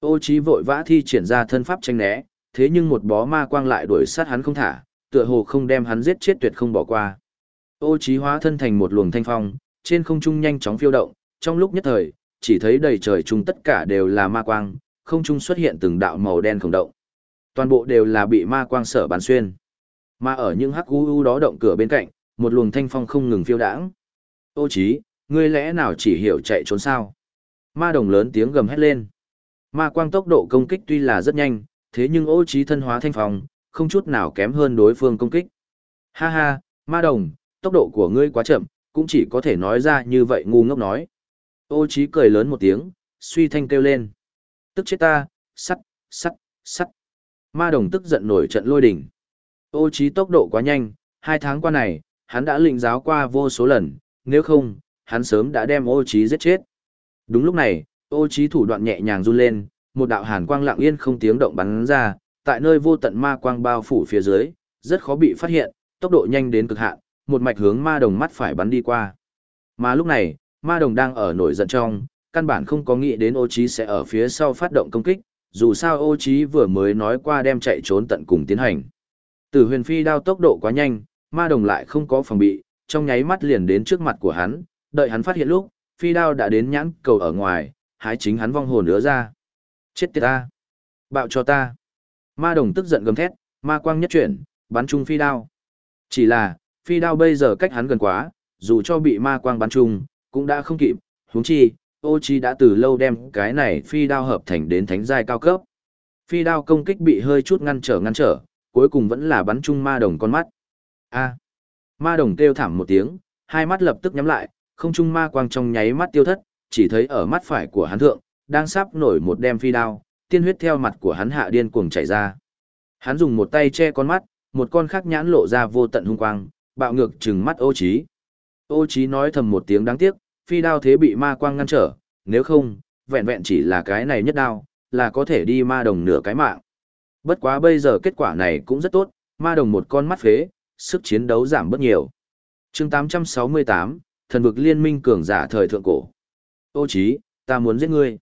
Ô trí vội vã thi triển ra thân pháp tranh né, thế nhưng một bó ma quang lại đuổi sát hắn không thả, tựa hồ không đem hắn giết chết tuyệt không bỏ qua. Ô trí hóa thân thành một luồng thanh phong, trên không trung nhanh chóng phiêu động, trong lúc nhất thời, chỉ thấy đầy trời trung tất cả đều là ma quang, không trung xuất hiện từng đạo màu đen khổng động. Toàn bộ đều là bị ma quang sở bắn xuyên. Mà ở những hắc u u đó động cửa bên cạnh, một luồng thanh phong không ngừng phiêu đãng. Ô Chí, ngươi lẽ nào chỉ hiểu chạy trốn sao? Ma đồng lớn tiếng gầm hét lên. Ma quang tốc độ công kích tuy là rất nhanh, thế nhưng ô Chí thân hóa thanh phong, không chút nào kém hơn đối phương công kích. Ha ha, ma đồng, tốc độ của ngươi quá chậm, cũng chỉ có thể nói ra như vậy ngu ngốc nói. Ô Chí cười lớn một tiếng, suy thanh kêu lên. Tức chết ta, sắt, sắt, sắt. Ma đồng tức giận nổi trận lôi đỉnh. Ô Chí tốc độ quá nhanh, hai tháng qua này, hắn đã lĩnh giáo qua vô số lần, nếu không, hắn sớm đã đem ô trí giết chết. Đúng lúc này, ô trí thủ đoạn nhẹ nhàng run lên, một đạo hàn quang lặng yên không tiếng động bắn ra, tại nơi vô tận ma quang bao phủ phía dưới, rất khó bị phát hiện, tốc độ nhanh đến cực hạn, một mạch hướng ma đồng mắt phải bắn đi qua. Mà lúc này, ma đồng đang ở nổi giận trong, căn bản không có nghĩ đến ô trí sẽ ở phía sau phát động công kích, dù sao ô trí vừa mới nói qua đem chạy trốn tận cùng tiến hành. Tử huyền phi đao tốc độ quá nhanh, ma đồng lại không có phòng bị, trong nháy mắt liền đến trước mặt của hắn, đợi hắn phát hiện lúc, phi đao đã đến nhãn cầu ở ngoài, hái chính hắn vong hồn nữa ra. Chết tiệt ta! Bạo cho ta! Ma đồng tức giận gầm thét, ma quang nhất chuyển, bắn chung phi đao. Chỉ là, phi đao bây giờ cách hắn gần quá, dù cho bị ma quang bắn chung, cũng đã không kịp, huống chi, ô chi đã từ lâu đem cái này phi đao hợp thành đến thánh giai cao cấp. Phi đao công kích bị hơi chút ngăn trở ngăn trở, cuối cùng vẫn là bắn chung ma đồng con mắt. A. Ma đồng kêu thảm một tiếng, hai mắt lập tức nhắm lại, không trung ma quang trong nháy mắt tiêu thất, chỉ thấy ở mắt phải của hắn thượng, đang sắp nổi một đem phi đao, tiên huyết theo mặt của hắn hạ điên cuồng chảy ra. Hắn dùng một tay che con mắt, một con khác nhãn lộ ra vô tận hung quang, bạo ngược trừng mắt ô trí. Ô trí nói thầm một tiếng đáng tiếc, phi đao thế bị ma quang ngăn trở, nếu không, vẹn vẹn chỉ là cái này nhất đao, là có thể đi ma đồng nửa cái mạng. Bất quá bây giờ kết quả này cũng rất tốt, ma đồng một con mắt phế, sức chiến đấu giảm bớt nhiều. Chương 868, thần vực liên minh cường giả thời thượng cổ. Ô Chí, ta muốn giết ngươi.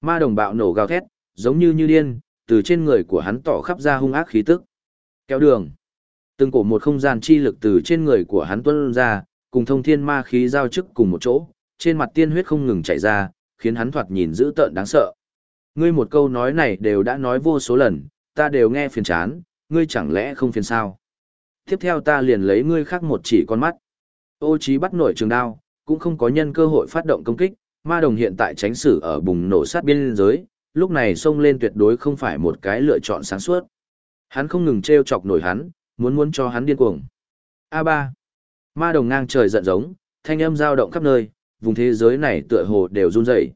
Ma đồng bạo nổ gào thét, giống như như điên, từ trên người của hắn tỏ khắp ra hung ác khí tức. Kéo đường. Từng cổ một không gian chi lực từ trên người của hắn tuôn ra, cùng thông thiên ma khí giao chức cùng một chỗ, trên mặt tiên huyết không ngừng chảy ra, khiến hắn thoạt nhìn dữ tợn đáng sợ. Ngươi một câu nói này đều đã nói vô số lần, ta đều nghe phiền chán, ngươi chẳng lẽ không phiền sao? Tiếp theo ta liền lấy ngươi khác một chỉ con mắt. Ô trí bắt nổi trường đao, cũng không có nhân cơ hội phát động công kích, ma đồng hiện tại tránh xử ở bùng nổ sát biên giới, lúc này xông lên tuyệt đối không phải một cái lựa chọn sáng suốt. Hắn không ngừng treo chọc nổi hắn, muốn muốn cho hắn điên cuồng. A3. Ma đồng ngang trời giận giống, thanh âm dao động khắp nơi, vùng thế giới này tựa hồ đều run rẩy.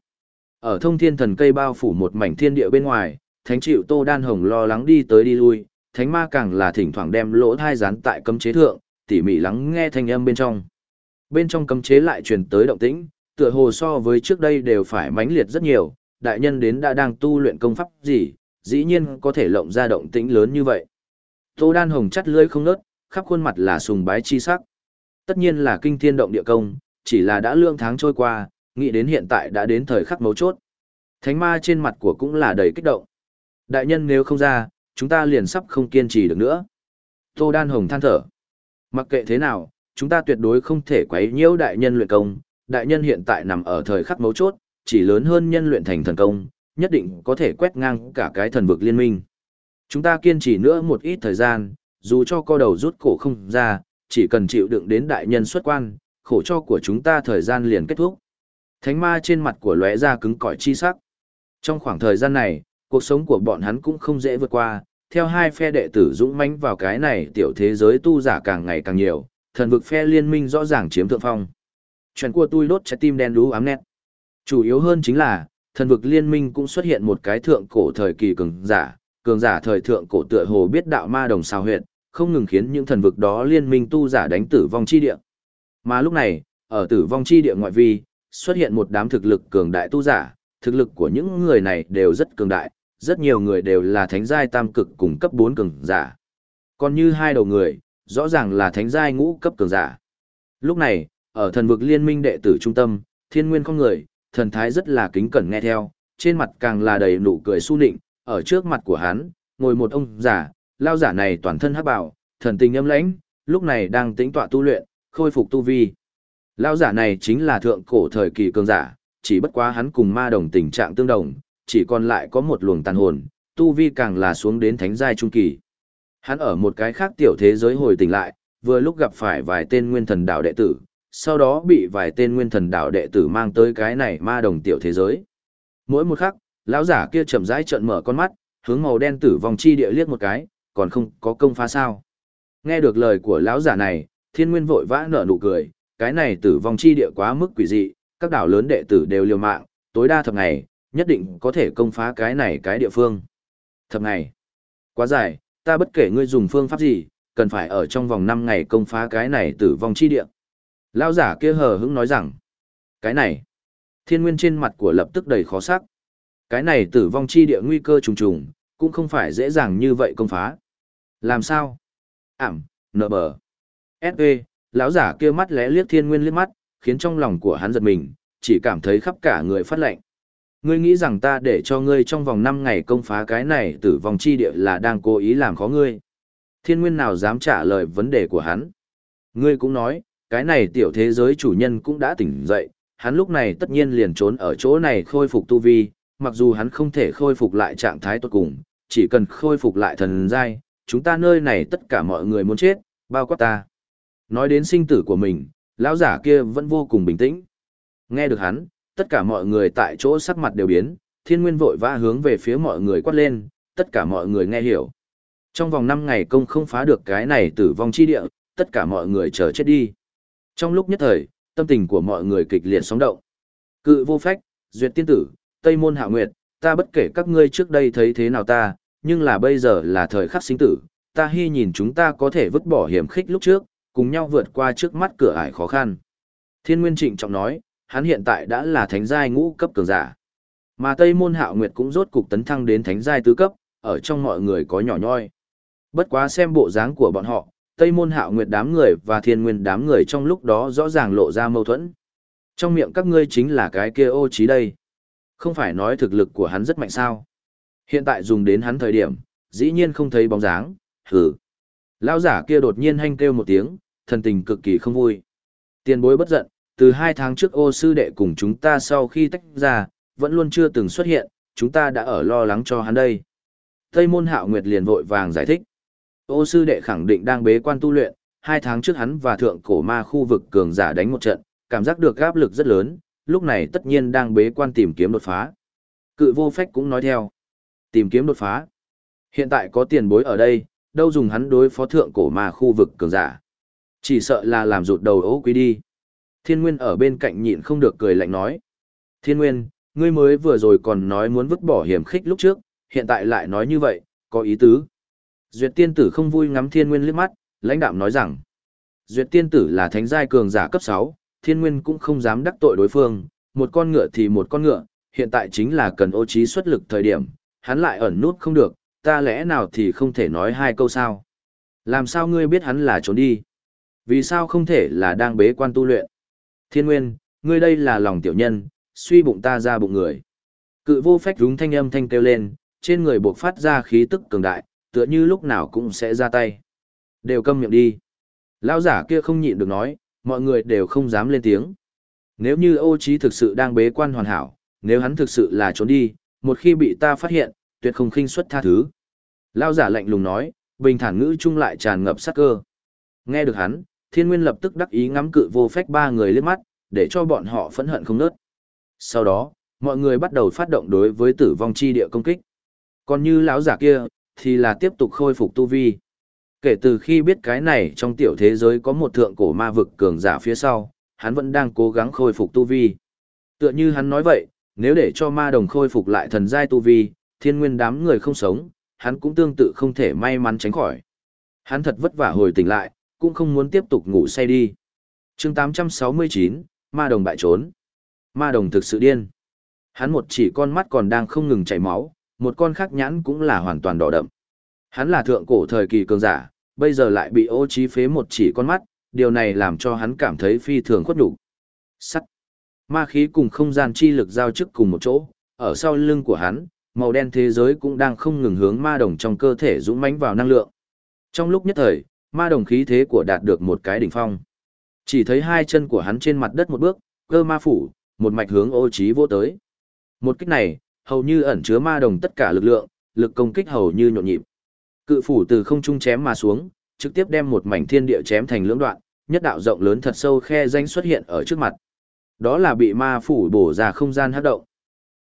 Ở thông thiên thần cây bao phủ một mảnh thiên địa bên ngoài, thánh chịu tô đan hồng lo lắng đi tới đi lui, thánh ma càng là thỉnh thoảng đem lỗ thai rán tại cấm chế thượng, tỉ mỉ lắng nghe thanh âm bên trong. Bên trong cấm chế lại truyền tới động tĩnh, tựa hồ so với trước đây đều phải mãnh liệt rất nhiều, đại nhân đến đã đang tu luyện công pháp gì, dĩ nhiên có thể lộng ra động tĩnh lớn như vậy. Tô đan hồng chắt lưỡi không nớt, khắp khuôn mặt là sùng bái chi sắc. Tất nhiên là kinh thiên động địa công, chỉ là đã lương tháng trôi qua, nghĩ đến hiện tại đã đến thời khắc mấu chốt. Thánh ma trên mặt của cũng là đầy kích động. Đại nhân nếu không ra, chúng ta liền sắp không kiên trì được nữa. Tô Đan Hồng than thở. Mặc kệ thế nào, chúng ta tuyệt đối không thể quấy nhiễu đại nhân luyện công. Đại nhân hiện tại nằm ở thời khắc mấu chốt, chỉ lớn hơn nhân luyện thành thần công, nhất định có thể quét ngang cả cái thần vực liên minh. Chúng ta kiên trì nữa một ít thời gian, dù cho co đầu rút cổ không ra, chỉ cần chịu đựng đến đại nhân xuất quan, khổ cho của chúng ta thời gian liền kết thúc. Thánh ma trên mặt của lóe ra cứng cỏi chi sắc. Trong khoảng thời gian này, cuộc sống của bọn hắn cũng không dễ vượt qua, theo hai phe đệ tử dũng mãnh vào cái này tiểu thế giới tu giả càng ngày càng nhiều, thần vực phe liên minh rõ ràng chiếm thượng phong. Chuyện của tôi đốt trái tim đen đú ám nét. Chủ yếu hơn chính là, thần vực liên minh cũng xuất hiện một cái thượng cổ thời kỳ cường giả, cường giả thời thượng cổ tựa hồ biết đạo ma đồng sao huyệt, không ngừng khiến những thần vực đó liên minh tu giả đánh tử vong chi địa. Mà lúc này, ở tử vong chi địa ngoại vi, xuất hiện một đám thực lực cường đại tu giả, thực lực của những người này đều rất cường đại, rất nhiều người đều là thánh giai tam cực cùng cấp 4 cường giả. Còn như hai đầu người, rõ ràng là thánh giai ngũ cấp cường giả. Lúc này, ở thần vực liên minh đệ tử trung tâm, thiên nguyên con người, thần thái rất là kính cẩn nghe theo, trên mặt càng là đầy nụ cười su nịnh, ở trước mặt của hắn, ngồi một ông giả, lao giả này toàn thân hắc bảo, thần tình âm lãnh, lúc này đang tĩnh tọa tu luyện, khôi phục tu vi. Lao giả này chính là thượng cổ thời kỳ cường giả, chỉ bất quá hắn cùng ma đồng tình trạng tương đồng, chỉ còn lại có một luồng tàn hồn, tu vi càng là xuống đến thánh giai trung kỳ. Hắn ở một cái khác tiểu thế giới hồi tỉnh lại, vừa lúc gặp phải vài tên nguyên thần đạo đệ tử, sau đó bị vài tên nguyên thần đạo đệ tử mang tới cái này ma đồng tiểu thế giới. Mỗi một khắc, lão giả kia chậm rãi trợn mở con mắt, hướng màu đen tử vong chi địa liếc một cái, còn không có công phá sao. Nghe được lời của lão giả này, thiên nguyên vội vã nở nụ cười, cái này tử vong chi địa quá mức quỷ dị, các đảo lớn đệ tử đều liều mạng, tối đa thập ngày, nhất định có thể công phá cái này cái địa phương. Thập ngày. Quá dài, ta bất kể ngươi dùng phương pháp gì, cần phải ở trong vòng 5 ngày công phá cái này tử vong chi địa. Lão giả kia hờ hững nói rằng, cái này, thiên nguyên trên mặt của lập tức đầy khó sắc. Cái này tử vong chi địa nguy cơ trùng trùng, cũng không phải dễ dàng như vậy công phá. Làm sao? Ảm, nợ bờ. S.E. lão giả kia mắt lẽ liếc thiên nguyên liếc mắt, khiến trong lòng của hắn giật mình, chỉ cảm thấy khắp cả người phát lạnh. Ngươi nghĩ rằng ta để cho ngươi trong vòng 5 ngày công phá cái này tử vong chi địa là đang cố ý làm khó ngươi. Thiên nguyên nào dám trả lời vấn đề của hắn. Ngươi cũng nói, cái này tiểu thế giới chủ nhân cũng đã tỉnh dậy, hắn lúc này tất nhiên liền trốn ở chỗ này khôi phục tu vi, mặc dù hắn không thể khôi phục lại trạng thái tốt cùng, chỉ cần khôi phục lại thần giai, chúng ta nơi này tất cả mọi người muốn chết, bao quát ta. Nói đến sinh tử của mình, lão giả kia vẫn vô cùng bình tĩnh. Nghe được hắn, tất cả mọi người tại chỗ sắc mặt đều biến, thiên nguyên vội vã hướng về phía mọi người quát lên, tất cả mọi người nghe hiểu. Trong vòng 5 ngày công không phá được cái này tử vong chi địa, tất cả mọi người chờ chết đi. Trong lúc nhất thời, tâm tình của mọi người kịch liệt sóng động. Cự vô phách, duyệt tiên tử, tây môn hạ nguyệt, ta bất kể các ngươi trước đây thấy thế nào ta, nhưng là bây giờ là thời khắc sinh tử, ta hy nhìn chúng ta có thể vứt bỏ hiểm khích lúc trước, cùng nhau vượt qua trước mắt cửa ải khó khăn. Thiên Nguyên Trịnh trọng nói, hắn hiện tại đã là thánh giai ngũ cấp cường giả. Mà Tây Môn Hạo Nguyệt cũng rốt cục tấn thăng đến thánh giai tứ cấp, ở trong mọi người có nhỏ nhoi. Bất quá xem bộ dáng của bọn họ, Tây Môn Hạo Nguyệt đám người và Thiên Nguyên đám người trong lúc đó rõ ràng lộ ra mâu thuẫn. Trong miệng các ngươi chính là cái kia ô trí đây. Không phải nói thực lực của hắn rất mạnh sao? Hiện tại dùng đến hắn thời điểm, dĩ nhiên không thấy bóng dáng, hừ. Lão giả kia đột nhiên hanh kêu một tiếng, thần tình cực kỳ không vui. Tiền bối bất giận, từ hai tháng trước ô sư đệ cùng chúng ta sau khi tách ra, vẫn luôn chưa từng xuất hiện, chúng ta đã ở lo lắng cho hắn đây. Tây môn hạo nguyệt liền vội vàng giải thích. Ô sư đệ khẳng định đang bế quan tu luyện, hai tháng trước hắn và thượng cổ ma khu vực cường giả đánh một trận, cảm giác được áp lực rất lớn, lúc này tất nhiên đang bế quan tìm kiếm đột phá. Cự vô phách cũng nói theo. Tìm kiếm đột phá. Hiện tại có tiền bối ở đây, đâu dùng hắn đối phó thượng cổ ma khu vực cường giả. Chỉ sợ là làm rụt đầu ố quý đi. Thiên Nguyên ở bên cạnh nhịn không được cười lạnh nói. Thiên Nguyên, ngươi mới vừa rồi còn nói muốn vứt bỏ hiểm khích lúc trước, hiện tại lại nói như vậy, có ý tứ. Duyệt tiên tử không vui ngắm Thiên Nguyên liếc mắt, lãnh đạm nói rằng. Duyệt tiên tử là thánh giai cường giả cấp 6, Thiên Nguyên cũng không dám đắc tội đối phương, một con ngựa thì một con ngựa, hiện tại chính là cần ô trí xuất lực thời điểm, hắn lại ẩn nút không được, ta lẽ nào thì không thể nói hai câu sao. Làm sao ngươi biết hắn là trốn đi? Vì sao không thể là đang bế quan tu luyện? Thiên Nguyên, ngươi đây là lòng tiểu nhân, suy bụng ta ra bụng người. Cự vô phách rúng thanh âm thanh kêu lên, trên người buộc phát ra khí tức cường đại, tựa như lúc nào cũng sẽ ra tay. Đều câm miệng đi. Lão giả kia không nhịn được nói, mọi người đều không dám lên tiếng. Nếu như ô trí thực sự đang bế quan hoàn hảo, nếu hắn thực sự là trốn đi, một khi bị ta phát hiện, tuyệt không khinh suất tha thứ. Lão giả lạnh lùng nói, bình thản ngữ chung lại tràn ngập sát cơ. Nghe được hắn, thiên nguyên lập tức đắc ý ngắm cự vô phách ba người liếc mắt, để cho bọn họ phẫn hận không nớt. Sau đó, mọi người bắt đầu phát động đối với tử vong chi địa công kích. Còn như lão giả kia, thì là tiếp tục khôi phục tu vi. Kể từ khi biết cái này trong tiểu thế giới có một thượng cổ ma vực cường giả phía sau, hắn vẫn đang cố gắng khôi phục tu vi. Tựa như hắn nói vậy, nếu để cho ma đồng khôi phục lại thần giai tu vi, thiên nguyên đám người không sống, hắn cũng tương tự không thể may mắn tránh khỏi. Hắn thật vất vả hồi tỉnh lại, cũng không muốn tiếp tục ngủ say đi. chương 869, ma đồng bại trốn. Ma đồng thực sự điên. Hắn một chỉ con mắt còn đang không ngừng chảy máu, một con khác nhãn cũng là hoàn toàn đỏ đậm. Hắn là thượng cổ thời kỳ cường giả, bây giờ lại bị ô trí phế một chỉ con mắt, điều này làm cho hắn cảm thấy phi thường khuất nhục. Sắt. Ma khí cùng không gian chi lực giao chức cùng một chỗ, ở sau lưng của hắn, màu đen thế giới cũng đang không ngừng hướng ma đồng trong cơ thể dũng mãnh vào năng lượng. Trong lúc nhất thời, ma đồng khí thế của đạt được một cái đỉnh phong. Chỉ thấy hai chân của hắn trên mặt đất một bước, cơ ma phủ, một mạch hướng ô trí vô tới. Một kích này, hầu như ẩn chứa ma đồng tất cả lực lượng, lực công kích hầu như nhộn nhịp. Cự phủ từ không trung chém mà xuống, trực tiếp đem một mảnh thiên địa chém thành lưỡng đoạn, nhất đạo rộng lớn thật sâu khe danh xuất hiện ở trước mặt. Đó là bị ma phủ bổ ra không gian hấp động.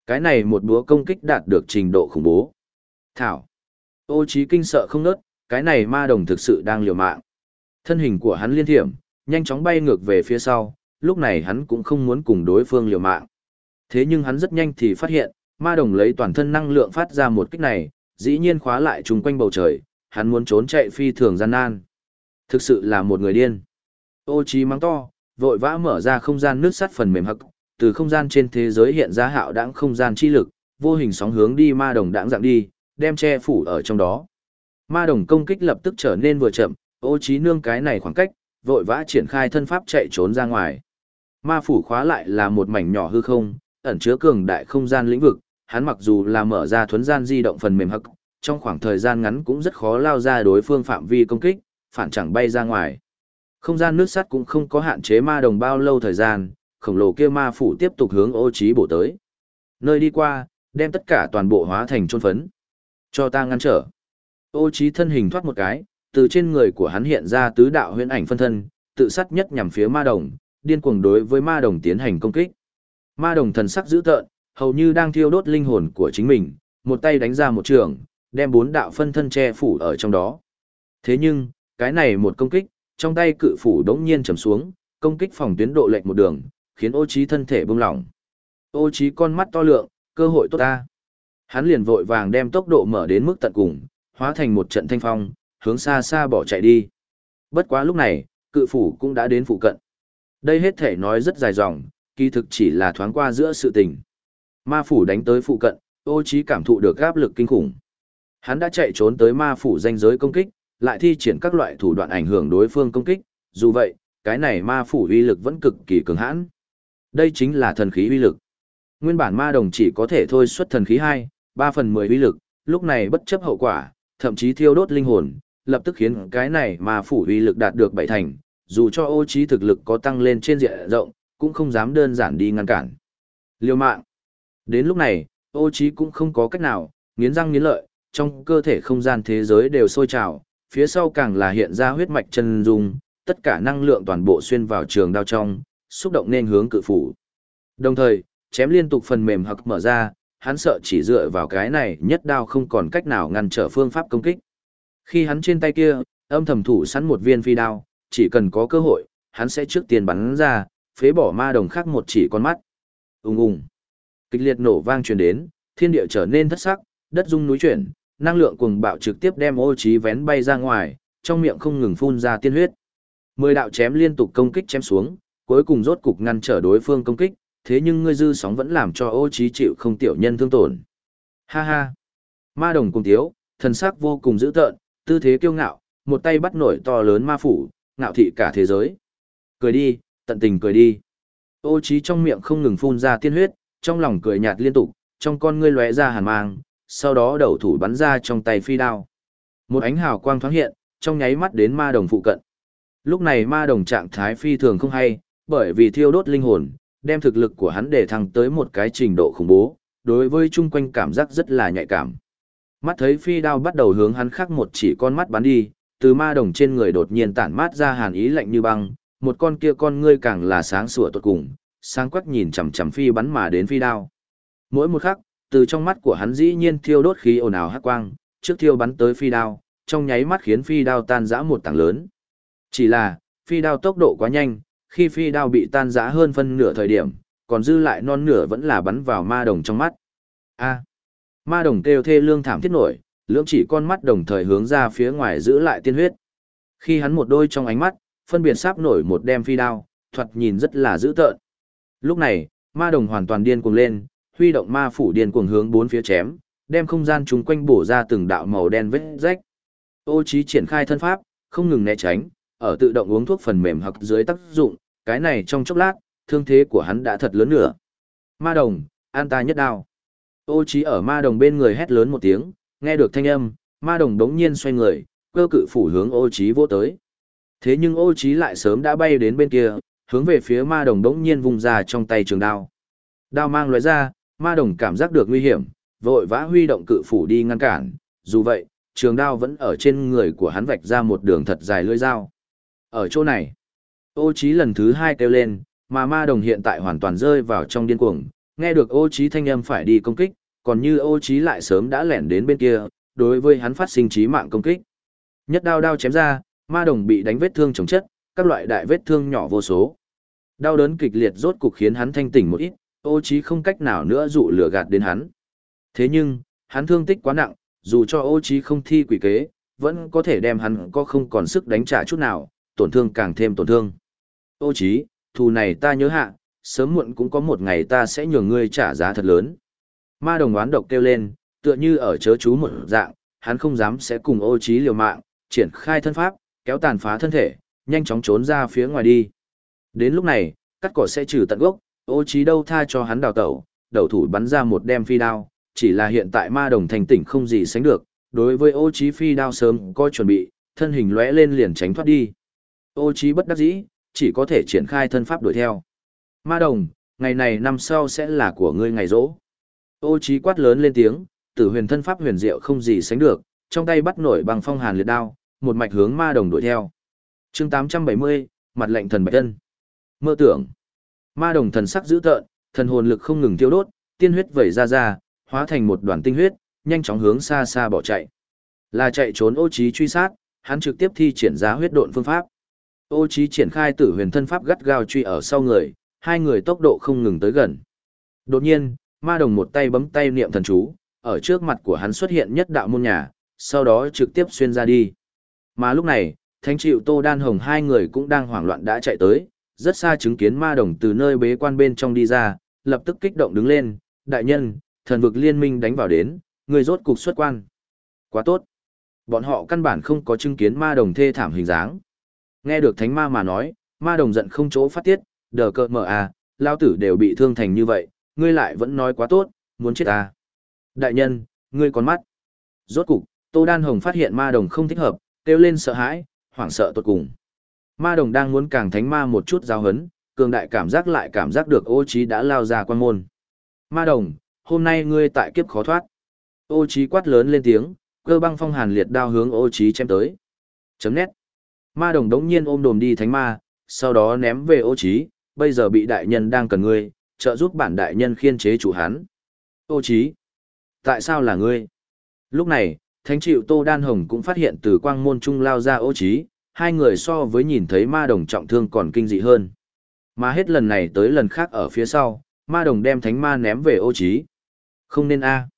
Cái này một búa công kích đạt được trình độ khủng bố. Thảo. Ô trí kinh sợ không nớt, cái này ma đồng thực sự đang liều mạng. Thân hình của hắn liên thiểm, nhanh chóng bay ngược về phía sau, lúc này hắn cũng không muốn cùng đối phương liều mạng. Thế nhưng hắn rất nhanh thì phát hiện, ma đồng lấy toàn thân năng lượng phát ra một kích này, dĩ nhiên khóa lại chung quanh bầu trời, hắn muốn trốn chạy phi thường gian nan. Thực sự là một người điên. Ô chi mắng to, vội vã mở ra không gian nước sắt phần mềm hậc, từ không gian trên thế giới hiện ra hạo đãng không gian chi lực, vô hình sóng hướng đi ma đồng đãng dạng đi, đem che phủ ở trong đó. Ma đồng công kích lập tức trở nên vừa chậm, ô trí nương cái này khoảng cách, vội vã triển khai thân pháp chạy trốn ra ngoài. Ma phủ khóa lại là một mảnh nhỏ hư không, ẩn chứa cường đại không gian lĩnh vực, hắn mặc dù là mở ra thuấn gian di động phần mềm hắc, trong khoảng thời gian ngắn cũng rất khó lao ra đối phương phạm vi công kích, phản chẳng bay ra ngoài. Không gian nước sắt cũng không có hạn chế ma đồng bao lâu thời gian, khổng lồ kia ma phủ tiếp tục hướng ô trí bổ tới. Nơi đi qua, đem tất cả toàn bộ hóa thành trôn phấn. Cho ta ngăn trở. Ô trí thân hình thoát một cái, từ trên người của hắn hiện ra tứ đạo huyễn ảnh phân thân, tự sát nhất nhằm phía ma đồng, điên cuồng đối với ma đồng tiến hành công kích. Ma đồng thần sắc dữ tợn, hầu như đang thiêu đốt linh hồn của chính mình, một tay đánh ra một trường, đem bốn đạo phân thân che phủ ở trong đó. Thế nhưng, cái này một công kích, trong tay cự phủ đống nhiên trầm xuống, công kích phòng tuyến độ lệch một đường, khiến ô trí thân thể bông lỏng. Ô trí con mắt to lượng, cơ hội tốt ta. Hắn liền vội vàng đem tốc độ mở đến mức tận cùng, hóa thành một trận thanh phong, hướng xa xa bỏ chạy đi. Bất quá lúc này, cự phủ cũng đã đến phụ cận. Đây hết thể nói rất dài dòng, kỳ thực chỉ là thoáng qua giữa sự tình. Ma phủ đánh tới phụ cận, ô trí cảm thụ được áp lực kinh khủng. Hắn đã chạy trốn tới ma phủ danh giới công kích, lại thi triển các loại thủ đoạn ảnh hưởng đối phương công kích, dù vậy, cái này ma phủ uy lực vẫn cực kỳ cường hãn. Đây chính là thần khí uy lực. Nguyên bản ma đồng chỉ có thể thôi xuất thần khí 2, 3 phần 10 uy lực, lúc này bất chấp hậu quả, thậm chí thiêu đốt linh hồn, lập tức khiến cái này mà phủ uy lực đạt được bảy thành, dù cho ô trí thực lực có tăng lên trên diện rộng, cũng không dám đơn giản đi ngăn cản. liều mạng. Đến lúc này, ô trí cũng không có cách nào, nghiến răng nghiến lợi, trong cơ thể không gian thế giới đều sôi trào, phía sau càng là hiện ra huyết mạch chân dung, tất cả năng lượng toàn bộ xuyên vào trường đao trong, xúc động nên hướng cự phủ. Đồng thời, chém liên tục phần mềm hoặc mở ra, hắn sợ chỉ dựa vào cái này nhất đao không còn cách nào ngăn trở phương pháp công kích. Khi hắn trên tay kia, âm thầm thủ sẵn một viên phi đao, chỉ cần có cơ hội, hắn sẽ trước tiên bắn ra, phế bỏ ma đồng khác một chỉ con mắt. Ùng ùng. Kịch liệt nổ vang truyền đến, thiên địa trở nên thất sắc, đất rung núi chuyển, năng lượng cuồng bạo trực tiếp đem ô trí vén bay ra ngoài, trong miệng không ngừng phun ra tiên huyết. Mười đạo chém liên tục công kích chém xuống, cuối cùng rốt cục ngăn trở đối phương công kích, thế nhưng ngươi dư sóng vẫn làm cho ô trí chịu không tiểu nhân thương tổn. Ha ha! Ma đồng cùng tiếu, thần sắc vô cùng dữ tợn, tư thế kiêu ngạo, một tay bắt nổi to lớn ma phủ, ngạo thị cả thế giới. Cười đi, tận tình cười đi. Ô trí trong miệng không ngừng phun ra tiên huyết, trong lòng cười nhạt liên tục, trong con ngươi lóe ra hàn mang, sau đó đầu thủ bắn ra trong tay phi đao. Một ánh hào quang thoáng hiện, trong nháy mắt đến ma đồng phụ cận. Lúc này ma đồng trạng thái phi thường không hay, bởi vì thiêu đốt linh hồn, đem thực lực của hắn để thăng tới một cái trình độ khủng bố, đối với chung quanh cảm giác rất là nhạy cảm. Mắt thấy phi đao bắt đầu hướng hắn khắc một chỉ con mắt bắn đi, từ ma đồng trên người đột nhiên tản mát ra hàn ý lạnh như băng, một con kia con ngươi càng là sáng sủa tuột cùng, sáng quắc nhìn chằm chằm phi bắn mà đến phi đao. Mỗi một khắc, từ trong mắt của hắn dĩ nhiên thiêu đốt khí ồn ào hắc quang, trước thiêu bắn tới phi đao, trong nháy mắt khiến phi đao tan rã một tảng lớn. Chỉ là, phi đao tốc độ quá nhanh, khi phi đao bị tan rã hơn phân nửa thời điểm, còn dư lại non nửa vẫn là bắn vào ma đồng trong mắt. A. ma đồng kêu thê lương thảm thiết nổi, lưỡng chỉ con mắt đồng thời hướng ra phía ngoài giữ lại tiên huyết. Khi hắn một đôi trong ánh mắt, phân biệt sáp nổi một đem phi đao, thuật nhìn rất là dữ tợn. Lúc này, ma đồng hoàn toàn điên cuồng lên, huy động ma phủ điên cuồng hướng bốn phía chém, đem không gian chúng quanh bổ ra từng đạo màu đen vết rách. Ô Chí triển khai thân pháp, không ngừng né tránh, ở tự động uống thuốc phần mềm hoặc dưới tác dụng, cái này trong chốc lát, thương thế của hắn đã thật lớn nữa. Ma đồng, an ta nhất đao. Ô trí ở ma đồng bên người hét lớn một tiếng, nghe được thanh âm, ma đồng đống nhiên xoay người, cơ cự phủ hướng ô trí vô tới. Thế nhưng ô trí lại sớm đã bay đến bên kia, hướng về phía ma đồng đống nhiên vùng ra trong tay trường đao. Đao mang lóe ra, ma đồng cảm giác được nguy hiểm, vội vã huy động cự phủ đi ngăn cản, dù vậy, trường đao vẫn ở trên người của hắn vạch ra một đường thật dài lưỡi dao. Ở chỗ này, ô Chí lần thứ hai kêu lên, mà ma đồng hiện tại hoàn toàn rơi vào trong điên cuồng, nghe được ô Chí thanh âm phải đi công kích, còn như ô Chí lại sớm đã lẻn đến bên kia, đối với hắn phát sinh chí mạng công kích. Nhất đao đao chém ra, ma đồng bị đánh vết thương chồng chất, các loại đại vết thương nhỏ vô số. Đau đớn kịch liệt rốt cục khiến hắn thanh tỉnh một ít, ô Chí không cách nào nữa dụ lửa gạt đến hắn. Thế nhưng, hắn thương tích quá nặng, dù cho ô Chí không thi quỷ kế, vẫn có thể đem hắn có không còn sức đánh trả chút nào, tổn thương càng thêm tổn thương. Ô Chí, thù này ta nhớ hạ, sớm muộn cũng có một ngày ta sẽ nhường ngươi trả giá thật lớn. Ma đồng oán độc kêu lên, tựa như ở chớ chú một dạng, hắn không dám sẽ cùng ô Chí liều mạng, triển khai thân pháp, kéo tàn phá thân thể, nhanh chóng trốn ra phía ngoài đi. Đến lúc này, cắt cỏ sẽ trừ tận gốc, ô Chí đâu tha cho hắn đào tẩu, đầu thủ bắn ra một đem phi đao, chỉ là hiện tại ma đồng thành tỉnh không gì sánh được, đối với ô Chí phi đao sớm có chuẩn bị, thân hình lóe lên liền tránh thoát đi. Ô Chí bất đắc dĩ, chỉ có thể triển khai thân pháp đuổi theo. Ma đồng, ngày này năm sau sẽ là của ngươi ngày rỗ. Ô trí quát lớn lên tiếng, tử huyền thân pháp huyền diệu không gì sánh được, trong tay bắt nổi bằng phong hàn liệt đao, một mạch hướng ma đồng đuổi theo. Chương 870, mặt lệnh thần bạch thân. Mơ tưởng. Ma đồng thần sắc dữ tợn, thần hồn lực không ngừng tiêu đốt, tiên huyết vẩy ra ra, hóa thành một đoàn tinh huyết, nhanh chóng hướng xa xa bỏ chạy. Là chạy trốn ô trí truy sát, hắn trực tiếp thi triển ra huyết độn phương pháp. Ô Chí triển khai tử huyền thân pháp gắt gao truy ở sau người, hai người tốc độ không ngừng tới gần. Đột nhiên, ma đồng một tay bấm tay niệm thần chú, ở trước mặt của hắn xuất hiện nhất đạo môn nhà, sau đó trực tiếp xuyên ra đi. Mà lúc này, Thánh Triệu Tô Đan Hồng hai người cũng đang hoảng loạn đã chạy tới, rất xa chứng kiến ma đồng từ nơi bế quan bên trong đi ra, lập tức kích động đứng lên, đại nhân, thần vực liên minh đánh vào đến, người rốt cục xuất quan. Quá tốt. Bọn họ căn bản không có chứng kiến ma đồng thê thảm hình dáng. Nghe được thánh ma mà nói, ma đồng giận không chỗ phát tiết, đờ cợt mở à, lao tử đều bị thương thành như vậy, ngươi lại vẫn nói quá tốt, muốn chết à. Đại nhân, ngươi còn mắt. Rốt cục, Tô Đan Hồng phát hiện ma đồng không thích hợp, kêu lên sợ hãi, hoảng sợ tột cùng. Ma đồng đang muốn càng thánh ma một chút giao hấn, cường đại cảm giác lại cảm giác được ô trí đã lao ra quan môn. Ma đồng, hôm nay ngươi tại kiếp khó thoát. Ô trí quát lớn lên tiếng, cơ băng phong hàn liệt đao hướng ô trí chém tới. Chấm nét. Ma đồng đống nhiên ôm đồm đi thánh ma, sau đó ném về ô trí, bây giờ bị đại nhân đang cần ngươi, trợ giúp bản đại nhân khiên chế chủ hắn. Ô trí. Tại sao là ngươi? Lúc này, thánh chịu Tô Đan Hồng cũng phát hiện từ quang môn trung lao ra ô trí, hai người so với nhìn thấy ma đồng trọng thương còn kinh dị hơn. Mà hết lần này tới lần khác ở phía sau, ma đồng đem thánh ma ném về ô trí. Không nên a.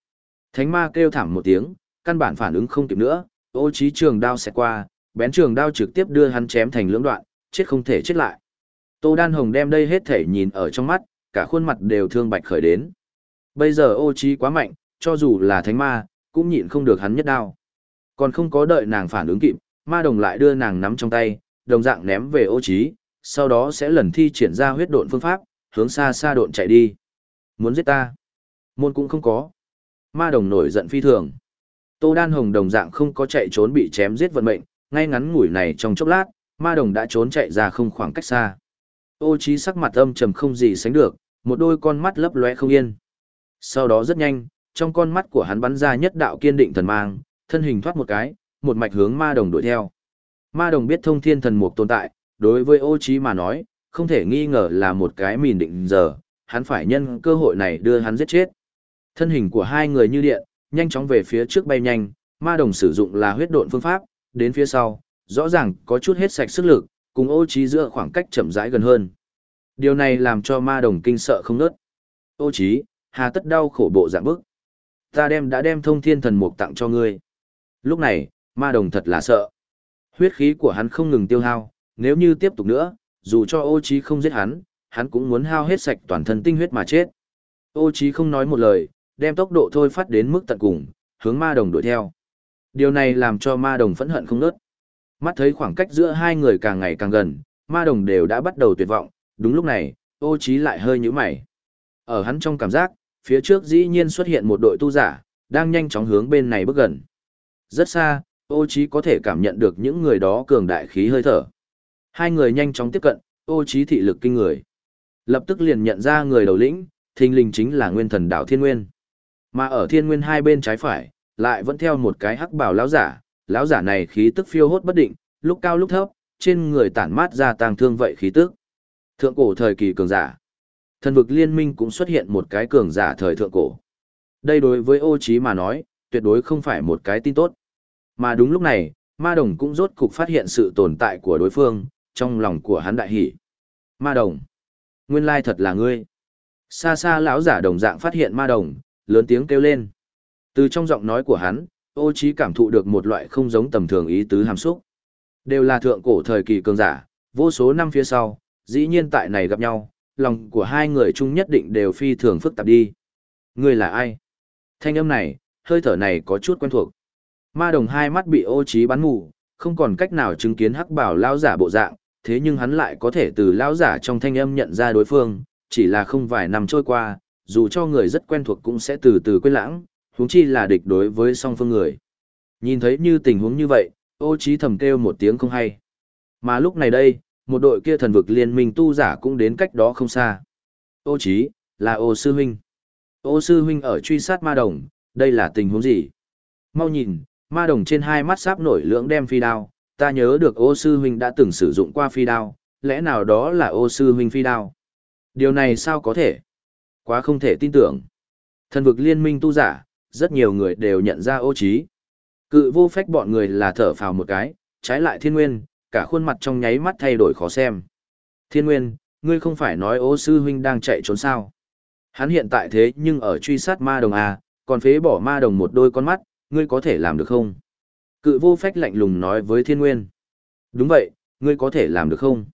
Thánh ma kêu thảm một tiếng, căn bản phản ứng không kịp nữa, ô trí trường đao xẹt qua, bén trường đao trực tiếp đưa hắn chém thành lưỡng đoạn, chết không thể chết lại. Tô Đan Hồng đem đây hết thể nhìn ở trong mắt, cả khuôn mặt đều thương bạch khởi đến. Bây giờ ô trí quá mạnh, cho dù là thánh ma, cũng nhịn không được hắn nhất đao. Còn không có đợi nàng phản ứng kịp, ma đồng lại đưa nàng nắm trong tay, đồng dạng ném về ô trí, sau đó sẽ lần thi triển ra huyết độn phương pháp, hướng xa xa độn chạy đi. Muốn giết ta? Môn cũng không có. Ma đồng nổi giận phi thường. Tô Đan Hồng đồng dạng không có chạy trốn bị chém giết vận mệnh, ngay ngắn ngủi này trong chốc lát, ma đồng đã trốn chạy ra không khoảng cách xa. Ô trí sắc mặt âm trầm không gì sánh được, một đôi con mắt lấp lóe không yên. Sau đó rất nhanh, trong con mắt của hắn bắn ra nhất đạo kiên định thần mang, thân hình thoát một cái, một mạch hướng ma đồng đuổi theo. Ma đồng biết thông thiên thần mục tồn tại, đối với ô trí mà nói, không thể nghi ngờ là một cái mìn định giờ, hắn phải nhân cơ hội này đưa hắn giết chết. Thân hình của hai người như điện, nhanh chóng về phía trước bay nhanh, ma đồng sử dụng là huyết độn phương pháp, đến phía sau, rõ ràng có chút hết sạch sức lực, cùng ô trí giữa khoảng cách chậm rãi gần hơn. Điều này làm cho ma đồng kinh sợ không nớt. Ô trí, hà tất đau khổ bộ dạng bức. Ta đem đã đem thông thiên thần mục tặng cho ngươi. Lúc này, ma đồng thật là sợ. Huyết khí của hắn không ngừng tiêu hao, nếu như tiếp tục nữa, dù cho ô trí không giết hắn, hắn cũng muốn hao hết sạch toàn thân tinh huyết mà chết. Ô trí không nói một lời, đem tốc độ thôi phát đến mức tận cùng, hướng ma đồng đuổi theo. Điều này làm cho ma đồng phẫn hận không nớt. Mắt thấy khoảng cách giữa hai người càng ngày càng gần, ma đồng đều đã bắt đầu tuyệt vọng, đúng lúc này, ô trí lại hơi nhíu mày. Ở hắn trong cảm giác, phía trước dĩ nhiên xuất hiện một đội tu giả, đang nhanh chóng hướng bên này bước gần. Rất xa, ô trí có thể cảm nhận được những người đó cường đại khí hơi thở. Hai người nhanh chóng tiếp cận, ô trí thị lực kinh người. Lập tức liền nhận ra người đầu lĩnh, thình lình chính là nguyên thần đảo Thiên Nguyên. Mà ở Thiên Nguyên hai bên trái phải, lại vẫn theo một cái hắc bào lão giả, lão giả này khí tức phiêu hốt bất định, lúc cao lúc thấp, trên người tản mát ra tàng thương vậy khí tức. Thượng cổ thời kỳ cường giả. Thần vực liên minh cũng xuất hiện một cái cường giả thời thượng cổ. Đây đối với ô trí mà nói, tuyệt đối không phải một cái tin tốt. Mà đúng lúc này, ma đồng cũng rốt cục phát hiện sự tồn tại của đối phương, trong lòng của hắn đại hỉ. Ma đồng, nguyên lai thật là ngươi. Xa xa lão giả đồng dạng phát hiện ma đồng, lớn tiếng kêu lên. Từ trong giọng nói của hắn, ô trí cảm thụ được một loại không giống tầm thường ý tứ hàm xúc. Đều là thượng cổ thời kỳ cường giả, vô số năm phía sau, dĩ nhiên tại này gặp nhau, lòng của hai người chung nhất định đều phi thường phức tạp đi. Ngươi là ai? Thanh âm này, hơi thở này có chút quen thuộc. Ma đồng hai mắt bị ô trí bắn mù, không còn cách nào chứng kiến hắc bảo lão giả bộ dạng, thế nhưng hắn lại có thể từ lão giả trong thanh âm nhận ra đối phương, chỉ là không vài năm trôi qua, dù cho người rất quen thuộc cũng sẽ từ từ quên lãng, huống chi là địch đối với song phương người. Nhìn thấy như tình huống như vậy, ô trí thầm kêu một tiếng không hay. Mà lúc này đây, một đội kia thần vực liên minh tu giả cũng đến cách đó không xa. Ô trí, là ô sư huynh. Ô sư huynh ở truy sát ma đồng, đây là tình huống gì? Mau nhìn, ma đồng trên hai mắt sáp nổi lưỡng đem phi đao, ta nhớ được ô sư huynh đã từng sử dụng qua phi đao, lẽ nào đó là ô sư huynh phi đao? Điều này sao có thể? Quá không thể tin tưởng. Thần vực liên minh tu giả, rất nhiều người đều nhận ra ô trí. Cự vô phách bọn người là thở phào một cái, trái lại thiên nguyên, cả khuôn mặt trong nháy mắt thay đổi khó xem. Thiên nguyên, ngươi không phải nói ô sư huynh đang chạy trốn sao? Hắn hiện tại thế nhưng ở truy sát ma đồng à, còn phế bỏ ma đồng một đôi con mắt, ngươi có thể làm được không? Cự vô phách lạnh lùng nói với thiên nguyên. Đúng vậy, ngươi có thể làm được không?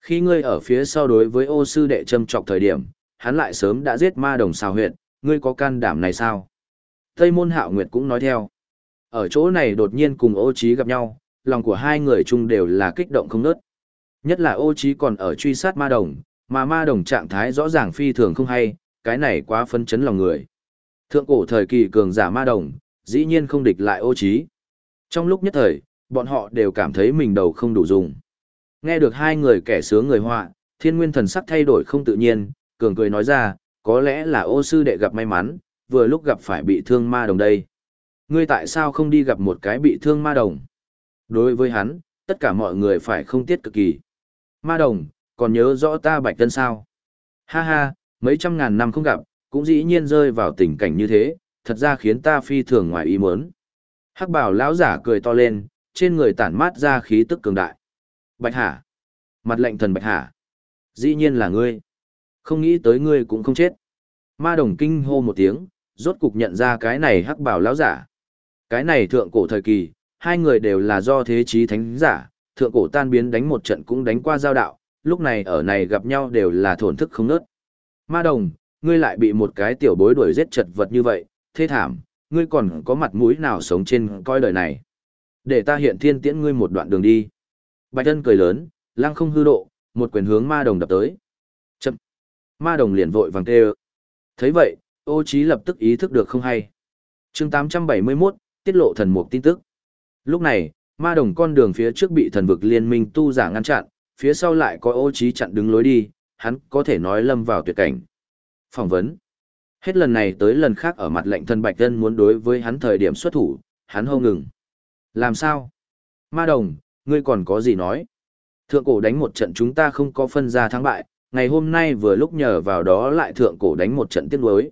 Khi ngươi ở phía sau đối với ô sư đệ châm trọc thời điểm, hắn lại sớm đã giết ma đồng xào huyện, ngươi có can đảm này sao? Tây môn hạo nguyệt cũng nói theo. Ở chỗ này đột nhiên cùng ô Chí gặp nhau, lòng của hai người chung đều là kích động không nớt. Nhất là ô Chí còn ở truy sát ma đồng, mà ma đồng trạng thái rõ ràng phi thường không hay, cái này quá phấn chấn lòng người. Thượng cổ thời kỳ cường giả ma đồng, dĩ nhiên không địch lại ô Chí. Trong lúc nhất thời, bọn họ đều cảm thấy mình đầu không đủ dùng. Nghe được hai người kẻ sướng người họa, thiên nguyên thần sắc thay đổi không tự nhiên, cường cười nói ra, có lẽ là ô sư đệ gặp may mắn, vừa lúc gặp phải bị thương ma đồng đây. Ngươi tại sao không đi gặp một cái bị thương ma đồng? Đối với hắn, tất cả mọi người phải không tiết cực kỳ. Ma đồng, còn nhớ rõ ta bạch tân sao? Ha ha, mấy trăm ngàn năm không gặp, cũng dĩ nhiên rơi vào tình cảnh như thế, thật ra khiến ta phi thường ngoài ý muốn. Hắc bảo lão giả cười to lên, trên người tản mát ra khí tức cường đại. Bạch Hà, Mặt lệnh thần Bạch Hà, Dĩ nhiên là ngươi. Không nghĩ tới ngươi cũng không chết. Ma đồng kinh hô một tiếng, rốt cục nhận ra cái này hắc bảo lão giả. Cái này thượng cổ thời kỳ, hai người đều là do thế chí thánh giả, thượng cổ tan biến đánh một trận cũng đánh qua giao đạo, lúc này ở này gặp nhau đều là thổn thức không nớt. Ma đồng, ngươi lại bị một cái tiểu bối đuổi giết chật vật như vậy, thế thảm, ngươi còn có mặt mũi nào sống trên coi đời này. Để ta hiện thiên tiễn ngươi một đoạn đường đi. Bạch thân cười lớn, lăng không hư độ, một quyền hướng ma đồng đập tới. Chậm. Ma đồng liền vội vàng kêu. thấy vậy, ô trí lập tức ý thức được không hay. chương 871, tiết lộ thần mục tin tức. Lúc này, ma đồng con đường phía trước bị thần vực liên minh tu giả ngăn chặn, phía sau lại có ô trí chặn đứng lối đi, hắn có thể nói lâm vào tuyệt cảnh. Phỏng vấn. Hết lần này tới lần khác ở mặt lệnh thần Bạch Tân muốn đối với hắn thời điểm xuất thủ, hắn hô ngừng. Làm sao? Ma đồng, ngươi còn có gì nói? Thượng cổ đánh một trận chúng ta không có phân ra thắng bại, ngày hôm nay vừa lúc nhờ vào đó lại thượng cổ đánh một trận tiếc nuối.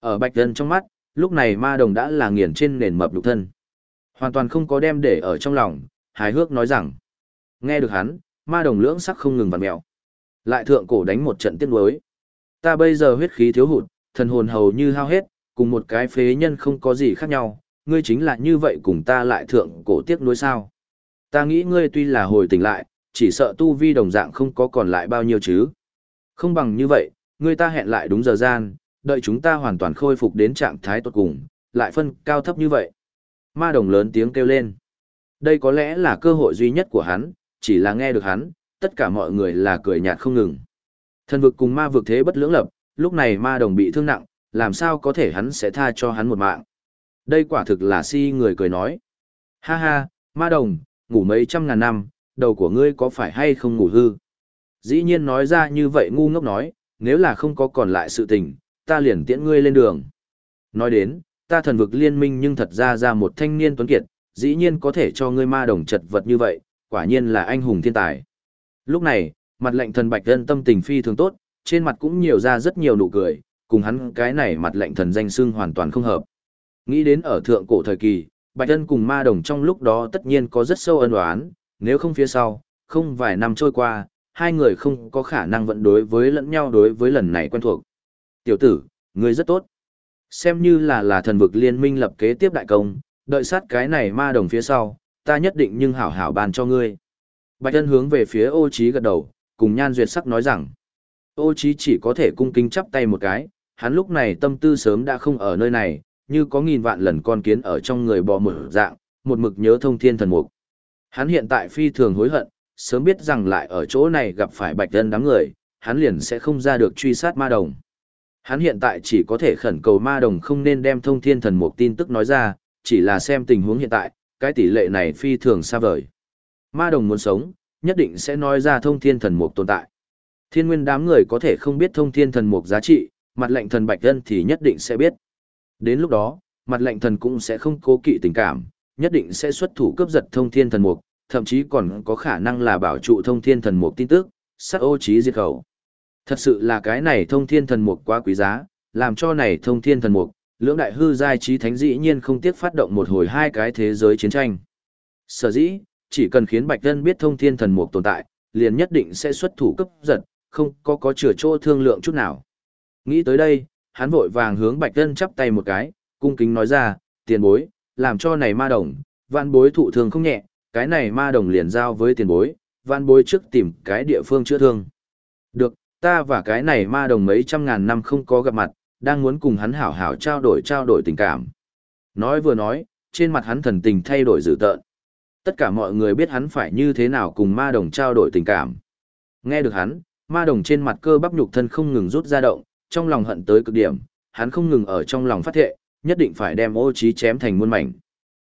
Ở Bạch Dân trong mắt, lúc này ma đồng đã là nghiền trên nền mập lục thân. Hoàn toàn không có đem để ở trong lòng, hài hước nói rằng. Nghe được hắn, ma đồng lưỡng sắc không ngừng vặn mẹo. Lại thượng cổ đánh một trận tiếc nuối. Ta bây giờ huyết khí thiếu hụt, thần hồn hầu như hao hết, cùng một cái phế nhân không có gì khác nhau, ngươi chính là như vậy cùng ta lại thượng cổ tiếc nuối sao. Ta nghĩ ngươi tuy là hồi tỉnh lại, chỉ sợ tu vi đồng dạng không có còn lại bao nhiêu chứ. Không bằng như vậy, ngươi ta hẹn lại đúng giờ gian, đợi chúng ta hoàn toàn khôi phục đến trạng thái tốt cùng, lại phân cao thấp như vậy. Ma đồng lớn tiếng kêu lên. Đây có lẽ là cơ hội duy nhất của hắn, chỉ là nghe được hắn, tất cả mọi người là cười nhạt không ngừng. Thần vực cùng ma vực thế bất lưỡng lập, lúc này ma đồng bị thương nặng, làm sao có thể hắn sẽ tha cho hắn một mạng. Đây quả thực là si người cười nói. Ha ha, ma đồng, ngủ mấy trăm ngàn năm, đầu của ngươi có phải hay không ngủ hư? Dĩ nhiên nói ra như vậy ngu ngốc nói, nếu là không có còn lại sự tình, ta liền tiễn ngươi lên đường. Nói đến, ta thần vực liên minh nhưng thật ra ra một thanh niên tuấn kiệt, dĩ nhiên có thể cho ngươi ma đồng chật vật như vậy, quả nhiên là anh hùng thiên tài. Lúc này, mặt lệnh thần bạch thân tâm tình phi thường tốt, trên mặt cũng nhiều ra rất nhiều nụ cười, cùng hắn cái này mặt lệnh thần danh xưng hoàn toàn không hợp. Nghĩ đến ở thượng cổ thời kỳ, bạch thân cùng ma đồng trong lúc đó tất nhiên có rất sâu ân oán, nếu không phía sau, không vài năm trôi qua, hai người không có khả năng vận đối với lẫn nhau đối với lần này quen thuộc. Tiểu tử, ngươi rất tốt. Xem như là là thần vực liên minh lập kế tiếp đại công, đợi sát cái này ma đồng phía sau, ta nhất định nhưng hảo hảo bàn cho ngươi. Bạch Ân hướng về phía ô Chí gật đầu, cùng nhan duyệt sắc nói rằng, ô Chí chỉ có thể cung kính chắp tay một cái, hắn lúc này tâm tư sớm đã không ở nơi này, như có nghìn vạn lần con kiến ở trong người bò mở dạng, một mực nhớ thông thiên thần mục. Hắn hiện tại phi thường hối hận, sớm biết rằng lại ở chỗ này gặp phải bạch Ân đám người, hắn liền sẽ không ra được truy sát ma đồng. Hắn hiện tại chỉ có thể khẩn cầu ma đồng không nên đem thông thiên thần mục tin tức nói ra, chỉ là xem tình huống hiện tại, cái tỷ lệ này phi thường xa vời. Ma đồng muốn sống, nhất định sẽ nói ra thông thiên thần mục tồn tại. Thiên nguyên đám người có thể không biết thông thiên thần mục giá trị, mặt lệnh thần bạch thân thì nhất định sẽ biết. Đến lúc đó, mặt lệnh thần cũng sẽ không cố kỵ tình cảm, nhất định sẽ xuất thủ cướp giật thông thiên thần mục, thậm chí còn có khả năng là bảo trụ thông thiên thần mục tin tức, sát ô trí diệt khẩu. Thật sự là cái này thông thiên thần mục quá quý giá, làm cho này thông thiên thần mục, lưỡng đại hư giai trí thánh dĩ nhiên không tiếc phát động một hồi hai cái thế giới chiến tranh. Sở dĩ, chỉ cần khiến Bạch Dân biết thông thiên thần mục tồn tại, liền nhất định sẽ xuất thủ cấp giật, không có có chừa chỗ thương lượng chút nào. Nghĩ tới đây, hắn vội vàng hướng Bạch Dân chắp tay một cái, cung kính nói ra, tiền bối, làm cho này ma đồng, vạn bối thụ thương không nhẹ, cái này ma đồng liền giao với tiền bối, vạn bối trước tìm cái địa phương chữa thương. Được, ta và cái này ma đồng mấy trăm ngàn năm không có gặp mặt, đang muốn cùng hắn hảo hảo trao đổi trao đổi tình cảm. Nói vừa nói, trên mặt hắn thần tình thay đổi dữ tợn. Tất cả mọi người biết hắn phải như thế nào cùng ma đồng trao đổi tình cảm. Nghe được hắn, ma đồng trên mặt cơ bắp nhục thân không ngừng rút ra động, trong lòng hận tới cực điểm, hắn không ngừng ở trong lòng phát thệ, nhất định phải đem ô trí chém thành muôn mảnh.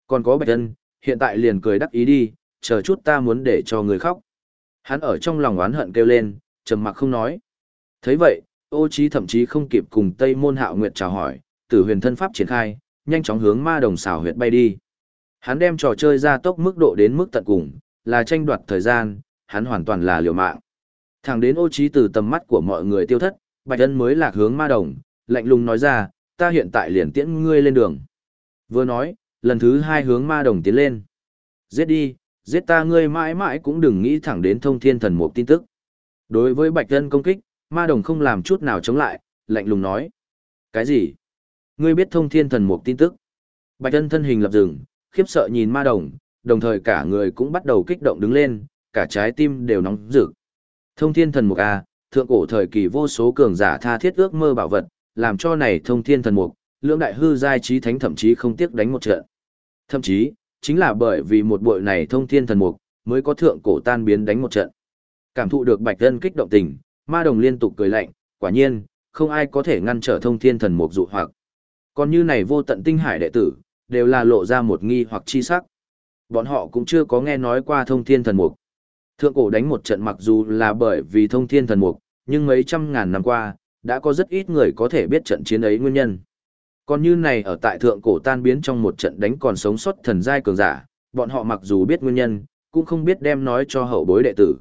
Còn có bạch thân, hiện tại liền cười đắc ý đi, chờ chút ta muốn để cho người khóc. Hắn ở trong lòng oán hận kêu lên, trầm mặc không nói. thấy vậy, ô trí thậm chí không kịp cùng Tây Môn Hạo Nguyệt chào hỏi, tử huyền thân pháp triển khai, nhanh chóng hướng ma đồng xảo huyệt bay đi. Hắn đem trò chơi ra tốc mức độ đến mức tận cùng, là tranh đoạt thời gian, hắn hoàn toàn là liều mạng. Thẳng đến ô trí từ tầm mắt của mọi người tiêu thất, Bạch Ân mới lạc hướng ma đồng, lạnh lùng nói ra, ta hiện tại liền tiễn ngươi lên đường. Vừa nói, lần thứ hai hướng ma đồng tiến lên. Giết đi, giết ta ngươi mãi mãi cũng đừng nghĩ thẳng đến thông thiên thần mục tin tức. Đối với Bạch Thân công kích, ma đồng không làm chút nào chống lại, lạnh lùng nói. Cái gì? Ngươi biết thông thiên thần mục tin tức. Bạch Thân thân hình lập rừng, khiếp sợ nhìn ma đồng, đồng thời cả người cũng bắt đầu kích động đứng lên, cả trái tim đều nóng rực. Thông thiên thần mục A, thượng cổ thời kỳ vô số cường giả tha thiết ước mơ bảo vật, làm cho này thông thiên thần mục, lưỡng đại hư giai trí thánh thậm chí không tiếc đánh một trận. Thậm chí, chính là bởi vì một bội này thông thiên thần mục, mới có thượng cổ tan biến đánh một trận. Cảm thụ được Bạch Ân kích động tình, ma đồng liên tục cười lạnh, quả nhiên, không ai có thể ngăn trở thông thiên thần mục dụ hoặc. Còn như này vô tận tinh hải đệ tử, đều là lộ ra một nghi hoặc chi sắc. Bọn họ cũng chưa có nghe nói qua thông thiên thần mục. Thượng cổ đánh một trận mặc dù là bởi vì thông thiên thần mục, nhưng mấy trăm ngàn năm qua, đã có rất ít người có thể biết trận chiến ấy nguyên nhân. Còn như này ở tại thượng cổ tan biến trong một trận đánh còn sống sót thần giai cường giả, bọn họ mặc dù biết nguyên nhân, cũng không biết đem nói cho hậu bối đệ tử.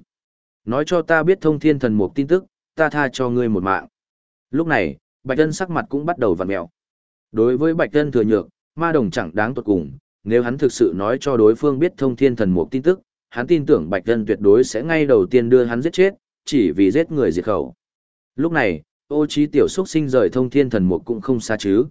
Nói cho ta biết thông thiên thần mục tin tức, ta tha cho ngươi một mạng. Lúc này, Bạch Ân sắc mặt cũng bắt đầu vặn mẹo. Đối với Bạch Tân thừa nhược, ma đồng chẳng đáng tuột cùng, nếu hắn thực sự nói cho đối phương biết thông thiên thần mục tin tức, hắn tin tưởng Bạch Tân tuyệt đối sẽ ngay đầu tiên đưa hắn giết chết, chỉ vì giết người diệt khẩu. Lúc này, ô trí tiểu xuất sinh rời thông thiên thần mục cũng không xa chứ.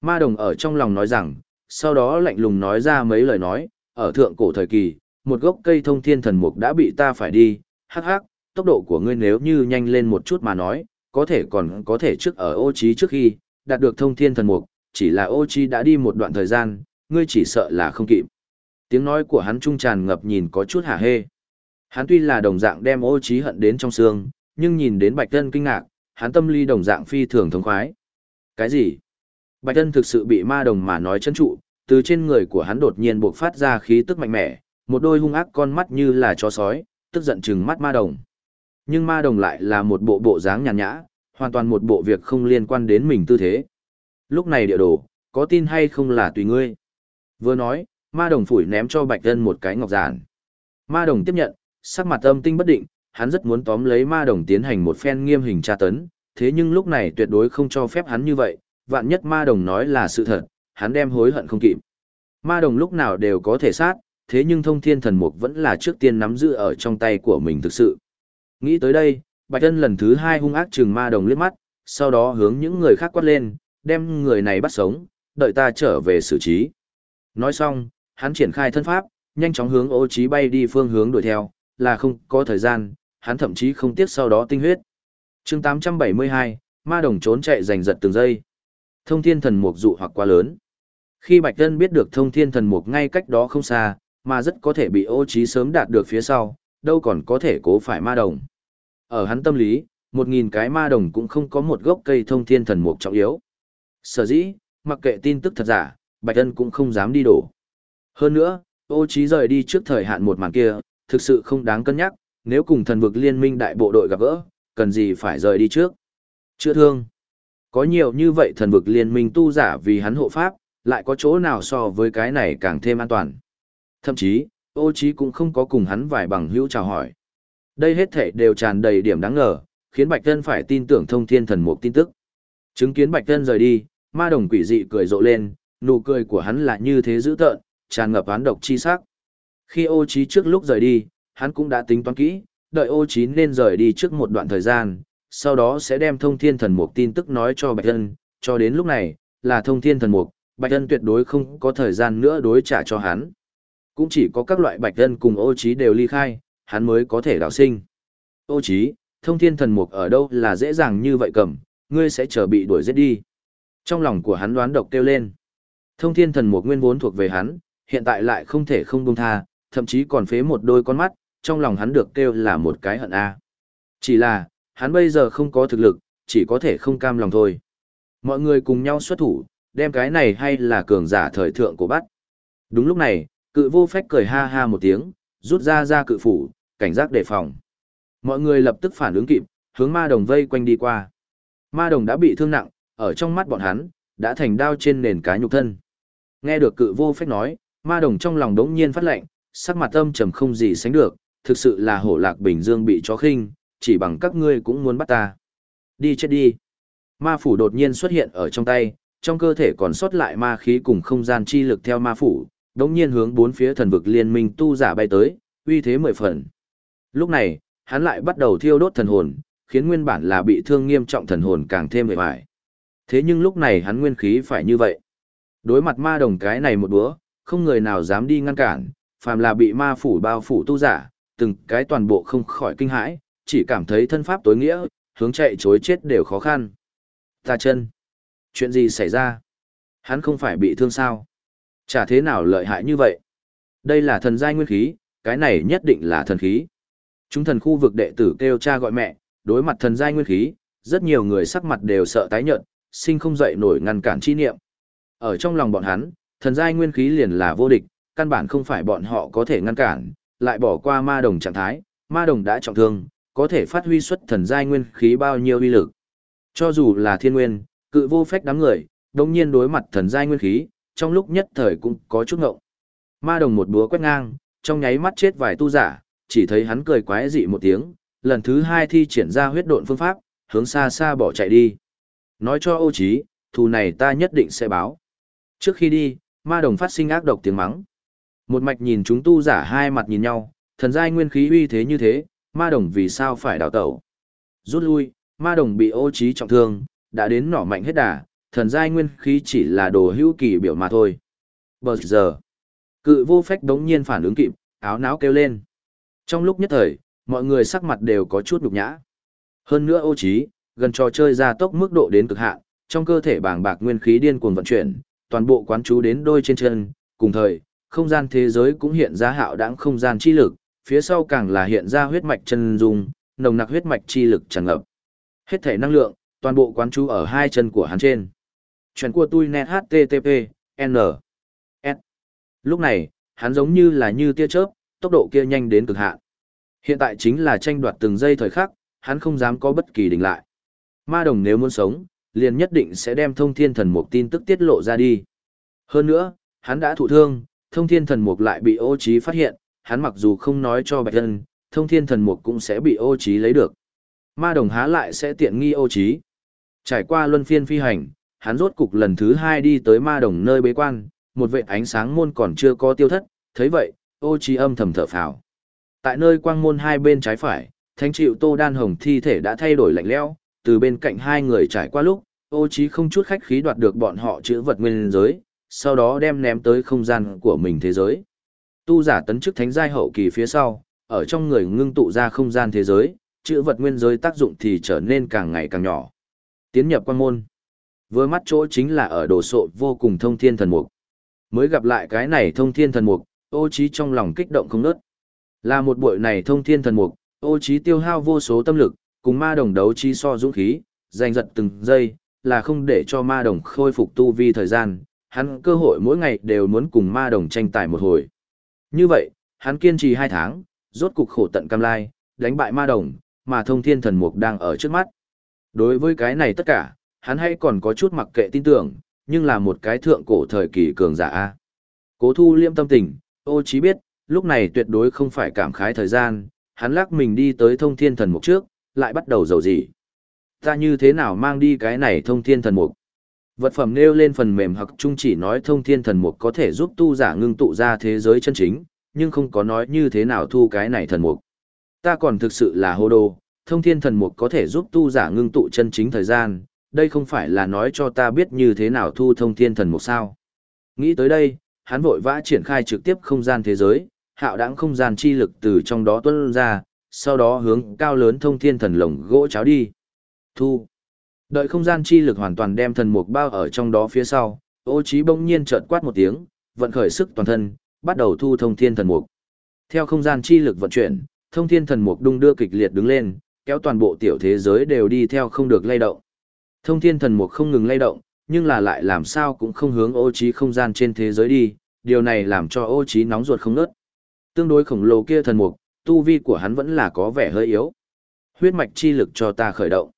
Ma đồng ở trong lòng nói rằng, sau đó lạnh lùng nói ra mấy lời nói, ở thượng cổ thời kỳ, một gốc cây thông thiên thần mục đã bị ta phải đi, hắc hắc, tốc độ của ngươi nếu như nhanh lên một chút mà nói, có thể còn có thể trước ở ô trí trước khi, đạt được thông thiên thần mục, chỉ là ô trí đã đi một đoạn thời gian, ngươi chỉ sợ là không kịp. Tiếng nói của hắn trung tràn ngập nhìn có chút hả hê. Hắn tuy là đồng dạng đem ô trí hận đến trong xương, nhưng nhìn đến bạch tân kinh ngạc, hắn tâm ly đồng dạng phi thường thống khoái. Cái gì? Bạch tân thực sự bị ma đồng mà nói chân trụ, từ trên người của hắn đột nhiên bộc phát ra khí tức mạnh mẽ, một đôi hung ác con mắt như là chó sói, tức giận chừng mắt ma đồng. Nhưng ma đồng lại là một bộ bộ dáng nhàn nhã, hoàn toàn một bộ việc không liên quan đến mình tư thế. Lúc này địa đồ, có tin hay không là tùy ngươi. Vừa nói, ma đồng phủi ném cho bạch tân một cái ngọc giản. Ma đồng tiếp nhận, sắc mặt âm tinh bất định, hắn rất muốn tóm lấy ma đồng tiến hành một phen nghiêm hình tra tấn, thế nhưng lúc này tuyệt đối không cho phép hắn như vậy, vạn nhất ma đồng nói là sự thật, hắn đem hối hận không kịp. Ma đồng lúc nào đều có thể sát, thế nhưng thông thiên thần mục vẫn là trước tiên nắm giữ ở trong tay của mình thực sự. Nghĩ tới đây, Bạch Ân lần thứ hai hung ác trừng ma đồng liếc mắt, sau đó hướng những người khác quát lên, đem người này bắt sống, đợi ta trở về xử trí. Nói xong, hắn triển khai thân pháp, nhanh chóng hướng ô trí bay đi phương hướng đuổi theo, là không có thời gian, hắn thậm chí không tiếc sau đó tinh huyết. Chương 872, ma đồng trốn chạy giành giật từng giây. Thông thiên thần mục dụ hoặc quá lớn. Khi Bạch Tân biết được thông thiên thần mục ngay cách đó không xa, mà rất có thể bị ô trí sớm đạt được phía sau, đâu còn có thể cố phải ma đồng. Ở hắn tâm lý, một nghìn cái ma đồng cũng không có một gốc cây thông thiên thần mục trọng yếu. Sở dĩ, mặc kệ tin tức thật giả, Bạch Ân cũng không dám đi đổ. Hơn nữa, ô trí rời đi trước thời hạn một màn kia, thực sự không đáng cân nhắc, nếu cùng thần vực liên minh đại bộ đội gặp gỡ, cần gì phải rời đi trước. Chưa thương. Có nhiều như vậy thần vực liên minh tu giả vì hắn hộ pháp, lại có chỗ nào so với cái này càng thêm an toàn. Thậm chí, ô trí cũng không có cùng hắn vài bằng hữu chào hỏi. Đây hết thể đều tràn đầy điểm đáng ngờ, khiến Bạch Tân phải tin tưởng thông thiên thần mục tin tức. Chứng kiến Bạch Tân rời đi, ma đồng quỷ dị cười rộ lên, nụ cười của hắn là như thế dữ tợn, tràn ngập án độc chi sắc. Khi ô trí trước lúc rời đi, hắn cũng đã tính toán kỹ, đợi ô trí nên rời đi trước một đoạn thời gian, sau đó sẽ đem thông thiên thần mục tin tức nói cho Bạch Tân, cho đến lúc này, là thông thiên thần mục, Bạch Tân tuyệt đối không có thời gian nữa đối trả cho hắn. Cũng chỉ có các loại Bạch thân cùng ô trí đều ly khai, hắn mới có thể đào sinh. Ô trí, thông thiên thần mục ở đâu là dễ dàng như vậy cầm, ngươi sẽ chờ bị đuổi giết đi. Trong lòng của hắn đoán độc kêu lên. Thông thiên thần mục nguyên vốn thuộc về hắn, hiện tại lại không thể không buông tha, thậm chí còn phế một đôi con mắt, trong lòng hắn được kêu là một cái hận a. Chỉ là, hắn bây giờ không có thực lực, chỉ có thể không cam lòng thôi. Mọi người cùng nhau xuất thủ, đem cái này hay là cường giả thời thượng của bắt. Đúng lúc này, cự vô phách cười ha ha một tiếng, rút ra ra cự phủ, cảnh giác đề phòng. Mọi người lập tức phản ứng kịp, hướng ma đồng vây quanh đi qua. Ma đồng đã bị thương nặng, ở trong mắt bọn hắn, đã thành đao trên nền cá nhục thân. Nghe được cự vô phách nói, ma đồng trong lòng đống nhiên phát lệnh, sắc mặt âm trầm không gì sánh được, thực sự là hổ lạc bình dương bị chó khinh, chỉ bằng các ngươi cũng muốn bắt ta. Đi chết đi. Ma phủ đột nhiên xuất hiện ở trong tay, trong cơ thể còn sót lại ma khí cùng không gian chi lực theo ma phủ, đống nhiên hướng bốn phía thần vực liên minh tu giả bay tới, uy thế mười phần. Lúc này, hắn lại bắt đầu thiêu đốt thần hồn, khiến nguyên bản là bị thương nghiêm trọng thần hồn càng thêm vẻ vải. Thế nhưng lúc này hắn nguyên khí phải như vậy. Đối mặt ma đồng cái này một búa, không người nào dám đi ngăn cản, phàm là bị ma phủ bao phủ tu giả, từng cái toàn bộ không khỏi kinh hãi, chỉ cảm thấy thân pháp tối nghĩa, hướng chạy chối chết đều khó khăn. Ta chân. Chuyện gì xảy ra? Hắn không phải bị thương sao? Chả thế nào lợi hại như vậy. Đây là thần giai nguyên khí, cái này nhất định là thần khí. Chúng thần khu vực đệ tử kêu cha gọi mẹ, đối mặt thần giai nguyên khí, rất nhiều người sắc mặt đều sợ tái nhợt, sinh không dậy nổi ngăn cản chi niệm. Ở trong lòng bọn hắn, thần giai nguyên khí liền là vô địch, căn bản không phải bọn họ có thể ngăn cản, lại bỏ qua ma đồng trạng thái, ma đồng đã trọng thương, có thể phát huy xuất thần giai nguyên khí bao nhiêu uy lực. Cho dù là thiên nguyên, cự vô phách đám người, đồng nhiên đối mặt thần giai nguyên khí, trong lúc nhất thời cũng có chút ngộng. Ma đồng một búa quét ngang, trong nháy mắt chết vài tu giả, chỉ thấy hắn cười quái dị một tiếng, lần thứ hai thi triển ra huyết độn phương pháp, hướng xa xa bỏ chạy đi. Nói cho ô trí, thù này ta nhất định sẽ báo. Trước khi đi, ma đồng phát sinh ác độc tiếng mắng. Một mạch nhìn chúng tu giả hai mặt nhìn nhau, thần giai nguyên khí uy thế như thế, ma đồng vì sao phải đào tẩu. Rút lui, ma đồng bị ô trí trọng thương, đã đến nỏ mạnh hết đà, thần giai nguyên khí chỉ là đồ hữu kỳ biểu mà thôi. Bờ giờ, cự vô phách đống nhiên phản ứng kịp, áo náo kêu lên. Trong lúc nhất thời, mọi người sắc mặt đều có chút nhục nhã. Hơn nữa ô trí, gần trò chơi ra tốc mức độ đến cực hạn, trong cơ thể bàng bạc nguyên khí điên cuồng vận chuyển, toàn bộ quán chú đến đôi trên chân, cùng thời, không gian thế giới cũng hiện ra hạo đãng không gian chi lực, phía sau càng là hiện ra huyết mạch chân dung, nồng nặc huyết mạch chi lực tràn ngập. Hết thể năng lượng, toàn bộ quán chú ở hai chân của hắn trên. Chuyện của tôi net http, n, s. Lúc này, hắn giống như là như tia chớp, tốc độ kia nhanh đến cực hạn. Hiện tại chính là tranh đoạt từng giây thời khắc, hắn không dám có bất kỳ đình lại. Ma đồng nếu muốn sống, liền nhất định sẽ đem thông thiên thần mục tin tức tiết lộ ra đi. Hơn nữa, hắn đã thụ thương, thông thiên thần mục lại bị ô trí phát hiện, hắn mặc dù không nói cho bạch thân, thông thiên thần mục cũng sẽ bị ô trí lấy được. Ma đồng há lại sẽ tiện nghi ô trí. Trải qua luân phiên phi hành, hắn rốt cục lần thứ hai đi tới ma đồng nơi bế quan, một vệ ánh sáng môn còn chưa có tiêu thất, thấy vậy, ô trí âm thầm thở phào. Tại nơi quang môn hai bên trái phải, thánh chịu tô đan hồng thi thể đã thay đổi lạnh lẽo, từ bên cạnh hai người trải qua lúc, ô trí không chút khách khí đoạt được bọn họ chữ vật nguyên giới, sau đó đem ném tới không gian của mình thế giới. Tu giả tấn chức thánh giai hậu kỳ phía sau, ở trong người ngưng tụ ra không gian thế giới, chữ vật nguyên giới tác dụng thì trở nên càng ngày càng nhỏ. Tiến nhập quan môn vừa mắt chỗ chính là ở đồ sộ vô cùng thông thiên thần mục. Mới gặp lại cái này thông thiên thần mục, ô trí trong lòng kích động không nớt. Là một buổi này thông thiên thần mục, ô trí tiêu hao vô số tâm lực, cùng ma đồng đấu chi so dũng khí, giành giật từng giây, là không để cho ma đồng khôi phục tu vi thời gian, hắn cơ hội mỗi ngày đều muốn cùng ma đồng tranh tài một hồi. Như vậy, hắn kiên trì hai tháng, rốt cục khổ tận cam lai, đánh bại ma đồng, mà thông thiên thần mục đang ở trước mắt. Đối với cái này tất cả, hắn hay còn có chút mặc kệ tin tưởng, nhưng là một cái thượng cổ thời kỳ cường giả A. Cố thu liêm tâm tình, ô chí biết, lúc này tuyệt đối không phải cảm khái thời gian, hắn lắc mình đi tới thông thiên thần mục trước, lại bắt đầu dầu gì. Ta như thế nào mang đi cái này thông thiên thần mục? Vật phẩm nêu lên phần mềm hoặc trung chỉ nói thông thiên thần mục có thể giúp tu giả ngưng tụ ra thế giới chân chính, nhưng không có nói như thế nào thu cái này thần mục. Ta còn thực sự là hô đồ, thông thiên thần mục có thể giúp tu giả ngưng tụ chân chính thời gian, đây không phải là nói cho ta biết như thế nào thu thông thiên thần mục sao. Nghĩ tới đây, hắn vội vã triển khai trực tiếp không gian thế giới, hạo đãng không gian chi lực từ trong đó tuân ra, sau đó hướng cao lớn thông thiên thần lồng gỗ cháo đi. Thu. Đợi không gian chi lực hoàn toàn đem thần mục bao ở trong đó phía sau, ô trí bỗng nhiên chợt quát một tiếng, vận khởi sức toàn thân, bắt đầu thu thông thiên thần mục. Theo không gian chi lực vận chuyển, thông thiên thần mục đung đưa kịch liệt đứng lên, kéo toàn bộ tiểu thế giới đều đi theo không được lay động. Thông thiên thần mục không ngừng lay động, nhưng là lại làm sao cũng không hướng ô trí không gian trên thế giới đi, điều này làm cho ô trí nóng ruột không nớt. Tương đối khổng lồ kia thần mục, tu vi của hắn vẫn là có vẻ hơi yếu. Huyết mạch chi lực cho ta khởi động.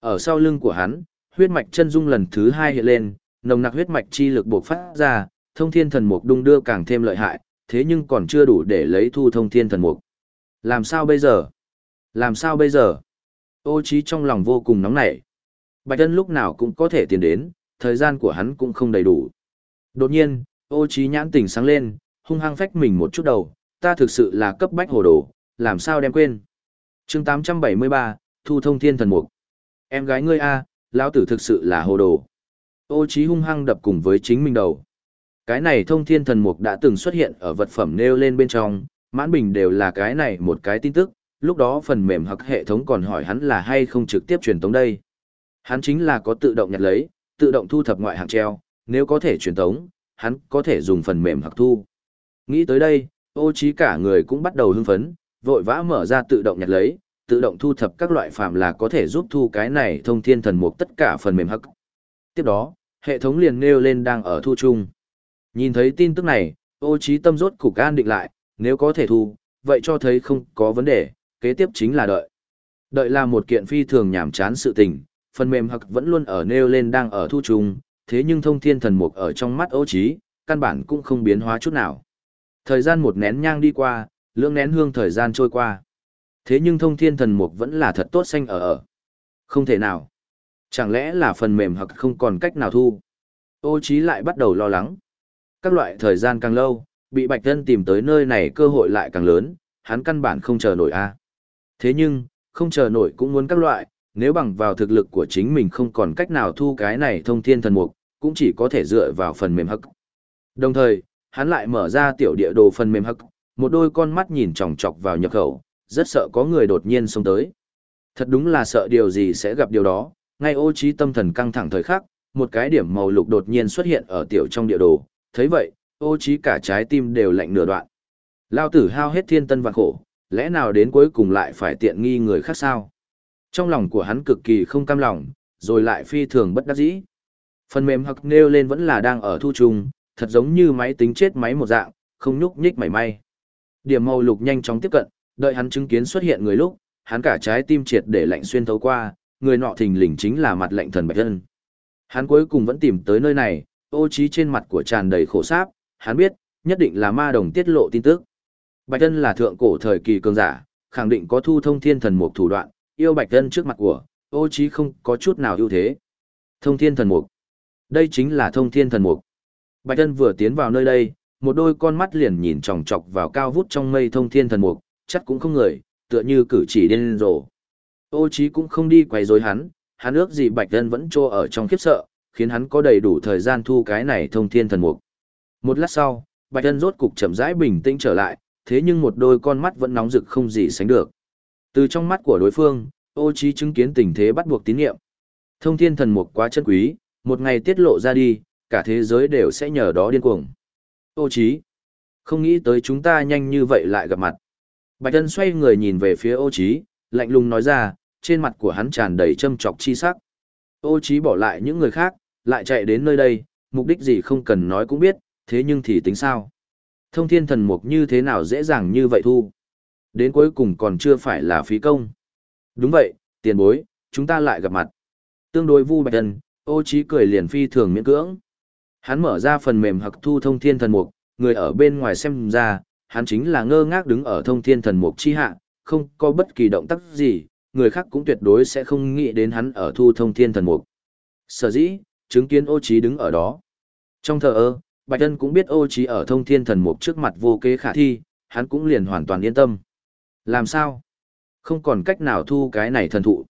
Ở sau lưng của hắn, huyết mạch chân dung lần thứ hai hiện lên, nồng nặc huyết mạch chi lực bộc phát ra, thông thiên thần mục đung đưa càng thêm lợi hại, thế nhưng còn chưa đủ để lấy thu thông thiên thần mục. Làm sao bây giờ? Làm sao bây giờ? Ô trí trong lòng vô cùng nóng nảy. Bạch Ân lúc nào cũng có thể tiến đến, thời gian của hắn cũng không đầy đủ. Đột nhiên, ô trí nhãn tỉnh sáng lên, hung hăng phách mình một chút đầu, ta thực sự là cấp bách hồ đồ, làm sao đem quên. chương 873, Thu thông thiên thần mục. Em gái ngươi a, lão tử thực sự là hồ đồ. Ô trí hung hăng đập cùng với chính mình đầu. Cái này thông thiên thần mục đã từng xuất hiện ở vật phẩm nêu lên bên trong, mãn bình đều là cái này một cái tin tức, lúc đó phần mềm hoặc hệ thống còn hỏi hắn là hay không trực tiếp truyền tống đây. Hắn chính là có tự động nhặt lấy, tự động thu thập ngoại hạng treo, nếu có thể truyền tống, hắn có thể dùng phần mềm hạc thu. Nghĩ tới đây, ô trí cả người cũng bắt đầu hưng phấn, vội vã mở ra tự động nhặt lấy, tự động thu thập các loại phạm là có thể giúp thu cái này thông thiên thần mục tất cả phần mềm hắc. Tiếp đó, hệ thống liền nêu lên đang ở thu chung. Nhìn thấy tin tức này, ô trí tâm rốt cục an định lại, nếu có thể thu, vậy cho thấy không có vấn đề, kế tiếp chính là đợi. Đợi là một kiện phi thường nhảm chán sự tình, phần mềm hắc vẫn luôn ở nêu lên đang ở thu trùng, thế nhưng thông thiên thần mục ở trong mắt ô trí, căn bản cũng không biến hóa chút nào. Thời gian một nén nhang đi qua, lưỡng nén hương thời gian trôi qua. Thế nhưng thông thiên thần mục vẫn là thật tốt xanh ở ở. Không thể nào. Chẳng lẽ là phần mềm hoặc không còn cách nào thu? Ô Chí lại bắt đầu lo lắng. Các loại thời gian càng lâu, bị Bạch thân tìm tới nơi này cơ hội lại càng lớn, hắn căn bản không chờ nổi a. Thế nhưng, không chờ nổi cũng muốn các loại, nếu bằng vào thực lực của chính mình không còn cách nào thu cái này thông thiên thần mục, cũng chỉ có thể dựa vào phần mềm hắc. Đồng thời, hắn lại mở ra tiểu địa đồ phần mềm hắc, một đôi con mắt nhìn chòng chọc vào nhập khẩu, rất sợ có người đột nhiên xông tới. Thật đúng là sợ điều gì sẽ gặp điều đó, ngay ô trí tâm thần căng thẳng thời khắc, một cái điểm màu lục đột nhiên xuất hiện ở tiểu trong địa đồ, thấy vậy, ô trí cả trái tim đều lạnh nửa đoạn. Lao tử hao hết thiên tân vạn khổ, lẽ nào đến cuối cùng lại phải tiện nghi người khác sao? Trong lòng của hắn cực kỳ không cam lòng, rồi lại phi thường bất đắc dĩ. Phần mềm hoặc nêu lên vẫn là đang ở thu trùng, thật giống như máy tính chết máy một dạng, không nhúc nhích mảy may. Điểm màu lục nhanh chóng tiếp cận, đợi hắn chứng kiến xuất hiện người lúc, hắn cả trái tim triệt để lạnh xuyên thấu qua, người nọ thình lình chính là mặt lạnh thần Bạch thân. Hắn cuối cùng vẫn tìm tới nơi này, ô trí trên mặt của tràn đầy khổ sáp, hắn biết, nhất định là ma đồng tiết lộ tin tức. Bạch thân là thượng cổ thời kỳ cường giả, khẳng định có thu thông thiên thần mục thủ đoạn, yêu Bạch thân trước mặt của, ô trí không có chút nào ưu thế. Thông thiên thần mục. Đây chính là thông thiên thần mục. Bạch thân vừa tiến vào nơi đây, một đôi con mắt liền nhìn chòng chọc vào cao vút trong mây thông thiên thần mục, chắc cũng không người, tựa như cử chỉ điên rồ. Ô trí cũng không đi quay rối hắn, hắn ước gì Bạch thân vẫn trô ở trong khiếp sợ, khiến hắn có đầy đủ thời gian thu cái này thông thiên thần mục. Một lát sau, Bạch thân rốt cục chậm rãi bình tĩnh trở lại, thế nhưng một đôi con mắt vẫn nóng rực không gì sánh được. Từ trong mắt của đối phương, Ô Chí chứng kiến tình thế bắt buộc tín nhiệm. Thông thiên thần mục quá chân quý, một ngày tiết lộ ra đi, cả thế giới đều sẽ nhờ đó điên cuồng. Ô Chí, không nghĩ tới chúng ta nhanh như vậy lại gặp mặt. Bạch Ân xoay người nhìn về phía Ô Chí, lạnh lùng nói ra, trên mặt của hắn tràn đầy châm chọc chi sắc. Ô Chí bỏ lại những người khác, lại chạy đến nơi đây, mục đích gì không cần nói cũng biết, thế nhưng thì tính sao? Thông thiên thần mục như thế nào dễ dàng như vậy thu? Đến cuối cùng còn chưa phải là phí công. Đúng vậy, tiền bối, chúng ta lại gặp mặt. Tương đối vu bạch ân, ô trí cười liền phi thường miễn cưỡng. Hắn mở ra phần mềm hặc thu thông thiên thần mục, người ở bên ngoài xem ra, hắn chính là ngơ ngác đứng ở thông thiên thần mục chi hạ, không có bất kỳ động tác gì, người khác cũng tuyệt đối sẽ không nghĩ đến hắn ở thu thông thiên thần mục. Sở dĩ, chứng kiến ô trí đứng ở đó. Trong thờ ơ, Bạch Ân cũng biết ô trí ở thông thiên thần mục trước mặt vô kế khả thi, hắn cũng liền hoàn toàn yên tâm. Làm sao? Không còn cách nào thu cái này thần thụ.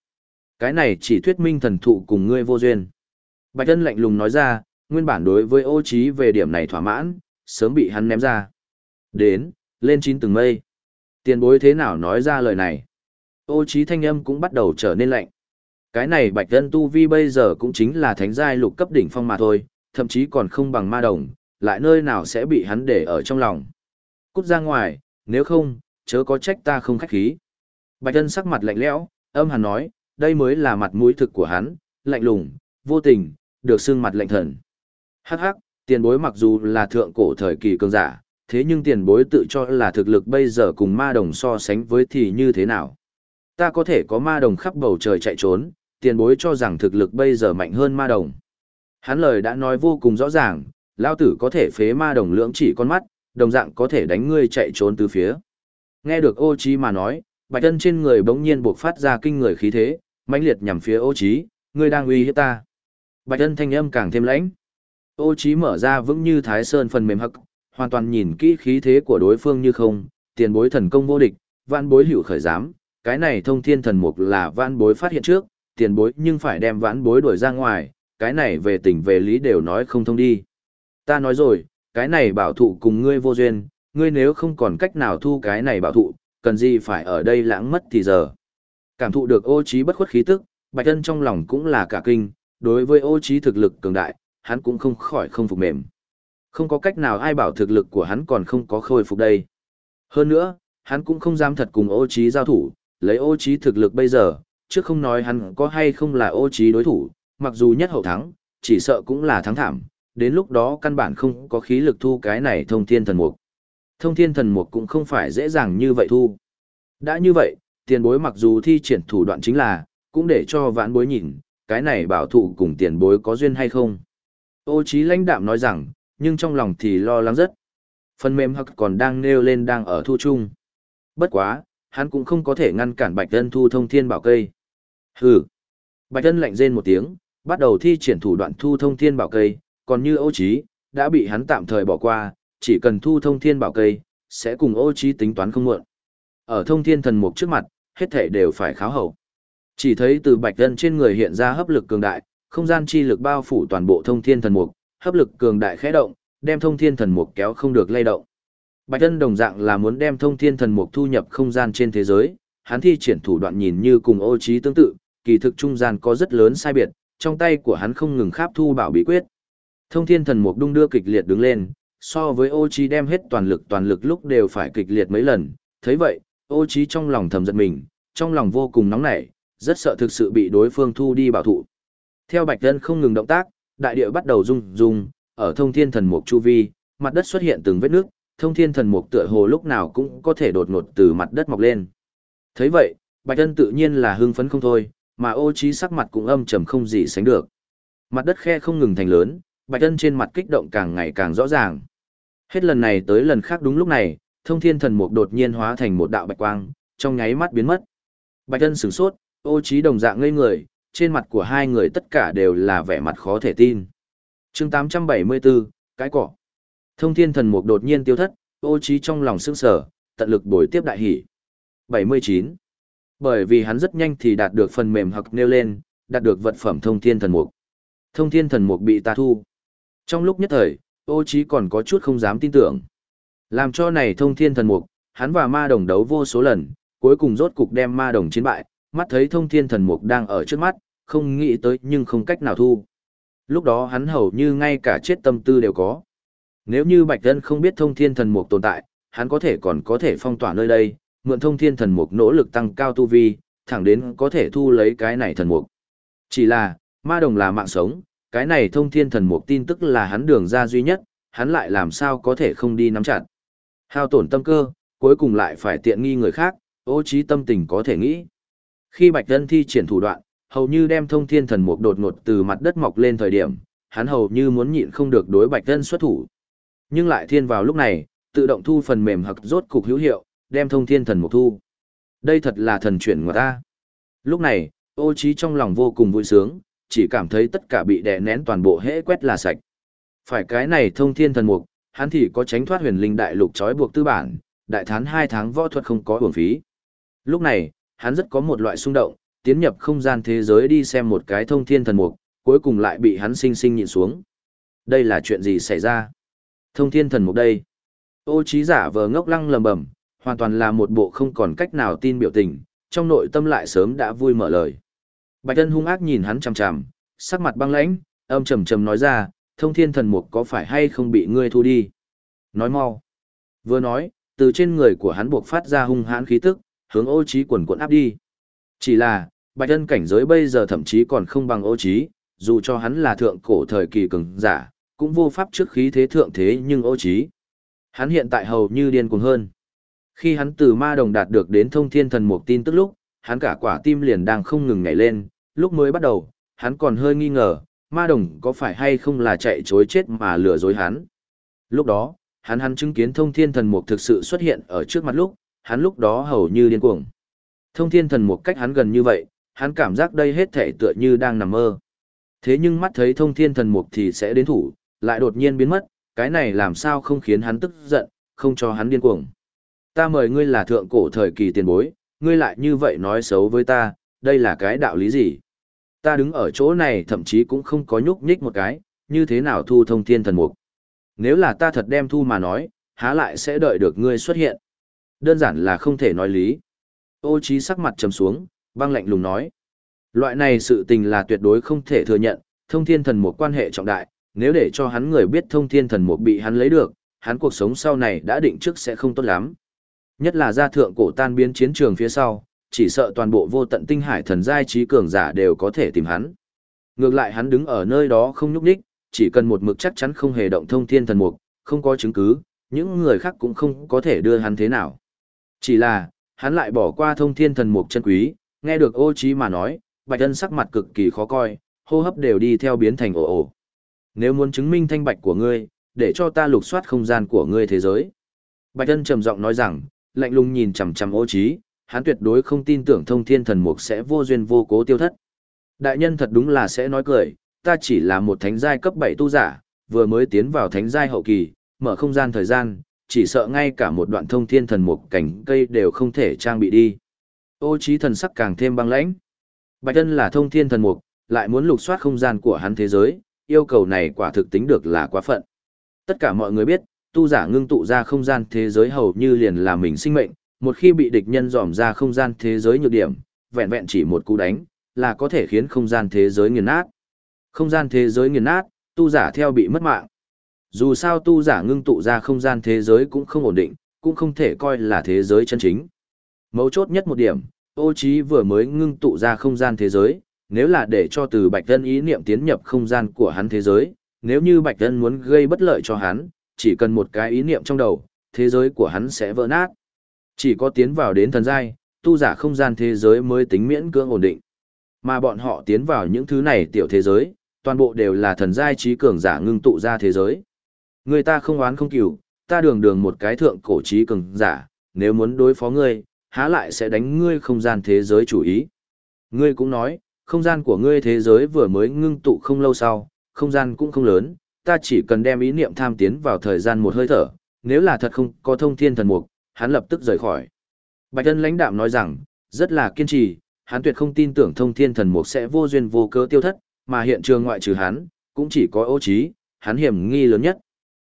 Cái này chỉ thuyết minh thần thụ cùng ngươi vô duyên. Bạch Ân lạnh lùng nói ra, nguyên bản đối với ô trí về điểm này thỏa mãn, sớm bị hắn ném ra. Đến, lên chín từng mây. Tiền bối thế nào nói ra lời này? Ô trí thanh âm cũng bắt đầu trở nên lạnh. Cái này bạch dân tu vi bây giờ cũng chính là thánh giai lục cấp đỉnh phong mà thôi, thậm chí còn không bằng ma đồng, lại nơi nào sẽ bị hắn để ở trong lòng. Cút ra ngoài, nếu không, chớ có trách ta không khách khí. Bạch Ân sắc mặt lạnh lẽo, âm hàn nói, đây mới là mặt mũi thực của hắn, lạnh lùng, vô tình, được xương mặt lạnh thần. Hắc hắc, tiền bối mặc dù là thượng cổ thời kỳ cường giả, thế nhưng tiền bối tự cho là thực lực bây giờ cùng ma đồng so sánh với thì như thế nào? Ta có thể có ma đồng khắp bầu trời chạy trốn, tiền bối cho rằng thực lực bây giờ mạnh hơn ma đồng. Hắn lời đã nói vô cùng rõ ràng, lao tử có thể phế ma đồng lưỡng chỉ con mắt, đồng dạng có thể đánh ngươi chạy trốn từ phía. Nghe được ô Chí mà nói, bạch thân trên người bỗng nhiên buộc phát ra kinh người khí thế, mãnh liệt nhằm phía ô Chí, ngươi đang uy hiếp ta. Bạch thân thanh âm càng thêm lãnh. Ô Chí mở ra vững như thái sơn phần mềm hậc, hoàn toàn nhìn kỹ khí thế của đối phương như không, tiền bối thần công vô địch, vạn bối hữu khởi giám, cái này thông thiên thần mục là vạn bối phát hiện trước, tiền bối nhưng phải đem vạn bối đuổi ra ngoài, cái này về tình về lý đều nói không thông đi. Ta nói rồi, cái này bảo thụ cùng ngươi vô duyên, ngươi nếu không còn cách nào thu cái này bảo thụ, cần gì phải ở đây lãng mất thì giờ. Cảm thụ được ô trí bất khuất khí tức, bạch thân trong lòng cũng là cả kinh, đối với ô trí thực lực cường đại, hắn cũng không khỏi không phục mềm. Không có cách nào ai bảo thực lực của hắn còn không có khôi phục đây. Hơn nữa, hắn cũng không dám thật cùng ô trí giao thủ, lấy ô trí thực lực bây giờ, trước không nói hắn có hay không là ô trí đối thủ, mặc dù nhất hậu thắng, chỉ sợ cũng là thắng thảm, đến lúc đó căn bản không có khí lực thu cái này thông thiên thần mục. Thông thiên thần mục cũng không phải dễ dàng như vậy thu. Đã như vậy, tiền bối mặc dù thi triển thủ đoạn chính là, cũng để cho vãn bối nhìn, cái này bảo thụ cùng tiền bối có duyên hay không. Ô trí lãnh đạm nói rằng, nhưng trong lòng thì lo lắng rất. Phần mềm hắc còn đang nêu lên đang ở thu chung. Bất quá, hắn cũng không có thể ngăn cản bạch tân thu thông thiên bảo cây. Hừ. Bạch Ân lạnh rên một tiếng, bắt đầu thi triển thủ đoạn thu thông thiên bảo cây, còn như ô trí, đã bị hắn tạm thời bỏ qua, chỉ cần thu thông thiên bảo cây, sẽ cùng ô trí tính toán không muộn. Ở thông thiên thần mục trước mặt, hết thể đều phải kháo hậu. Chỉ thấy từ Bạch thân trên người hiện ra hấp lực cường đại, không gian chi lực bao phủ toàn bộ thông thiên thần mục, hấp lực cường đại khẽ động, đem thông thiên thần mục kéo không được lay động. Bạch thân đồng dạng là muốn đem thông thiên thần mục thu nhập không gian trên thế giới, hắn thi triển thủ đoạn nhìn như cùng ô trí tương tự, kỳ thực trung gian có rất lớn sai biệt, trong tay của hắn không ngừng kháp thu bảo bí quyết. Thông thiên thần mục đung đưa kịch liệt đứng lên, so với ô trí đem hết toàn lực toàn lực lúc đều phải kịch liệt mấy lần, thấy vậy, ô trí trong lòng thầm giận mình, trong lòng vô cùng nóng nảy, rất sợ thực sự bị đối phương thu đi bảo thụ. Theo Bạch Dân không ngừng động tác, đại địa bắt đầu rung rung, ở thông thiên thần mục chu vi, mặt đất xuất hiện từng vết nước, thông thiên thần mục tựa hồ lúc nào cũng có thể đột ngột từ mặt đất mọc lên. Thấy vậy, Bạch Dân tự nhiên là hưng phấn không thôi, mà ô trí sắc mặt cũng âm trầm không gì sánh được. Mặt đất khe không ngừng thành lớn, Bạch Dân trên mặt kích động càng ngày càng rõ ràng. Hết lần này tới lần khác đúng lúc này, thông thiên thần mục đột nhiên hóa thành một đạo bạch quang, trong nháy mắt biến mất. Bạch Ân sửng sốt, ô trí đồng dạng ngây người, trên mặt của hai người tất cả đều là vẻ mặt khó thể tin. Chương 874, cái cỏ. Thông thiên thần mục đột nhiên tiêu thất, ô trí trong lòng sững sờ, tận lực bồi tiếp đại hỉ. 79. Bởi vì hắn rất nhanh thì đạt được phần mềm hoặc nêu lên, đạt được vật phẩm thông thiên thần mục. Thông thiên thần mục bị ta thu. Trong lúc nhất thời, ô trí còn có chút không dám tin tưởng. Làm cho này thông thiên thần mục, hắn và ma đồng đấu vô số lần, cuối cùng rốt cục đem ma đồng chiến bại, mắt thấy thông thiên thần mục đang ở trước mắt, không nghĩ tới nhưng không cách nào thu. Lúc đó hắn hầu như ngay cả chết tâm tư đều có. Nếu như Bạch Dân không biết thông thiên thần mục tồn tại, hắn có thể còn có thể phong tỏa nơi đây, mượn thông thiên thần mục nỗ lực tăng cao tu vi, thẳng đến có thể thu lấy cái này thần mục. Chỉ là, ma đồng là mạng sống, cái này thông thiên thần mục tin tức là hắn đường ra duy nhất, hắn lại làm sao có thể không đi nắm chặt. Hao tổn tâm cơ, cuối cùng lại phải tiện nghi người khác, ô trí tâm tình có thể nghĩ. Khi Bạch Dân thi triển thủ đoạn, hầu như đem thông thiên thần mục đột ngột từ mặt đất mọc lên thời điểm, hắn hầu như muốn nhịn không được đối Bạch Dân xuất thủ. Nhưng lại thiên vào lúc này, tự động thu phần mềm hặc rốt cục hữu hiệu, đem thông thiên thần mục thu. Đây thật là thần chuyển của ta. Lúc này, ô trí trong lòng vô cùng vui sướng, chỉ cảm thấy tất cả bị đè nén toàn bộ hễ quét là sạch. Phải cái này thông thiên thần mục, hắn thì có tránh thoát huyền linh đại lục trói buộc tư bản, đại thán hai tháng võ thuật không có uổng phí. Lúc này, hắn rất có một loại xung động, tiến nhập không gian thế giới đi xem một cái thông thiên thần mục, cuối cùng lại bị hắn sinh sinh nhìn xuống. Đây là chuyện gì xảy ra? Thông thiên thần mục đây. Ô trí giả vờ ngốc lăng lầm bầm, hoàn toàn là một bộ không còn cách nào tin biểu tình, trong nội tâm lại sớm đã vui mở lời. Bạch thân hung ác nhìn hắn chằm chằm, sắc mặt băng lãnh, âm trầm trầm nói ra, thông thiên thần mục có phải hay không bị ngươi thu đi? Nói mau. Vừa nói, từ trên người của hắn buộc phát ra hung hãn khí tức, hướng ô trí quần quần áp đi. Chỉ là, bạch thân cảnh giới bây giờ thậm chí còn không bằng ô trí, dù cho hắn là thượng cổ thời kỳ cường giả, cũng vô pháp trước khí thế thượng thế nhưng ô trí. Hắn hiện tại hầu như điên cuồng hơn. Khi hắn từ ma đồng đạt được đến thông thiên thần mục tin tức lúc, hắn cả quả tim liền đang không ngừng nhảy lên, lúc mới bắt đầu, hắn còn hơi nghi ngờ, ma đồng có phải hay không là chạy chối chết mà lừa dối hắn. Lúc đó, hắn hắn chứng kiến thông thiên thần mục thực sự xuất hiện ở trước mặt lúc, hắn lúc đó hầu như điên cuồng. Thông thiên thần mục cách hắn gần như vậy, hắn cảm giác đây hết thể tựa như đang nằm mơ. Thế nhưng mắt thấy thông thiên thần mục thì sẽ đến thủ, lại đột nhiên biến mất, cái này làm sao không khiến hắn tức giận, không cho hắn điên cuồng. Ta mời ngươi là thượng cổ thời kỳ tiền bối, ngươi lại như vậy nói xấu với ta, đây là cái đạo lý gì? Ta đứng ở chỗ này thậm chí cũng không có nhúc nhích một cái, như thế nào thu thông thiên thần mục. Nếu là ta thật đem thu mà nói, há lại sẽ đợi được ngươi xuất hiện. Đơn giản là không thể nói lý. Ô trí sắc mặt trầm xuống, băng lạnh lùng nói. Loại này sự tình là tuyệt đối không thể thừa nhận, thông thiên thần mục quan hệ trọng đại, nếu để cho hắn người biết thông thiên thần mục bị hắn lấy được, hắn cuộc sống sau này đã định trước sẽ không tốt lắm. Nhất là gia thượng cổ tan biến chiến trường phía sau, chỉ sợ toàn bộ vô tận tinh hải thần giai trí cường giả đều có thể tìm hắn. Ngược lại hắn đứng ở nơi đó không nhúc nhích, chỉ cần một mực chắc chắn không hề động thông thiên thần mục, không có chứng cứ, những người khác cũng không có thể đưa hắn thế nào. Chỉ là, hắn lại bỏ qua thông thiên thần mục chân quý, nghe được ô trí mà nói, bạch ân sắc mặt cực kỳ khó coi, hô hấp đều đi theo biến thành ồ ồ. Nếu muốn chứng minh thanh bạch của ngươi, để cho ta lục soát không gian của ngươi thế giới. Bạch ân trầm giọng nói rằng, lạnh lùng nhìn chằm chằm ô trí, hắn tuyệt đối không tin tưởng thông thiên thần mục sẽ vô duyên vô cố tiêu thất. Đại nhân thật đúng là sẽ nói cười, ta chỉ là một thánh giai cấp 7 tu giả, vừa mới tiến vào thánh giai hậu kỳ, mở không gian thời gian, chỉ sợ ngay cả một đoạn thông thiên thần mục cảnh cây đều không thể trang bị đi. Ô trí thần sắc càng thêm băng lãnh. Bạch Ân là thông thiên thần mục, lại muốn lục soát không gian của hắn thế giới, yêu cầu này quả thực tính được là quá phận. Tất cả mọi người biết, tu giả ngưng tụ ra không gian thế giới hầu như liền là mình sinh mệnh, một khi bị địch nhân dòm ra không gian thế giới nhược điểm, vẹn vẹn chỉ một cú đánh, là có thể khiến không gian thế giới nghiền nát. Không gian thế giới nghiền nát, tu giả theo bị mất mạng. Dù sao tu giả ngưng tụ ra không gian thế giới cũng không ổn định, cũng không thể coi là thế giới chân chính. Mấu chốt nhất một điểm, ô trí vừa mới ngưng tụ ra không gian thế giới, nếu là để cho từ Bạch thân ý niệm tiến nhập không gian của hắn thế giới, nếu như Bạch thân muốn gây bất lợi cho hắn, chỉ cần một cái ý niệm trong đầu, thế giới của hắn sẽ vỡ nát. Chỉ có tiến vào đến thần giai, tu giả không gian thế giới mới tính miễn cưỡng ổn định. Mà bọn họ tiến vào những thứ này tiểu thế giới, toàn bộ đều là thần giai trí cường giả ngưng tụ ra thế giới. Người ta không oán không cửu, ta đường đường một cái thượng cổ trí cường giả, nếu muốn đối phó ngươi, há lại sẽ đánh ngươi không gian thế giới chủ ý. Ngươi cũng nói, không gian của ngươi thế giới vừa mới ngưng tụ không lâu sau, không gian cũng không lớn, ta chỉ cần đem ý niệm tham tiến vào thời gian một hơi thở, nếu là thật không có thông thiên thần mục, hắn lập tức rời khỏi. Bạch Ân lãnh đạm nói rằng, rất là kiên trì, hắn tuyệt không tin tưởng thông thiên thần mục sẽ vô duyên vô cớ tiêu thất, mà hiện trường ngoại trừ hắn, cũng chỉ có ô trí, hắn hiểm nghi lớn nhất.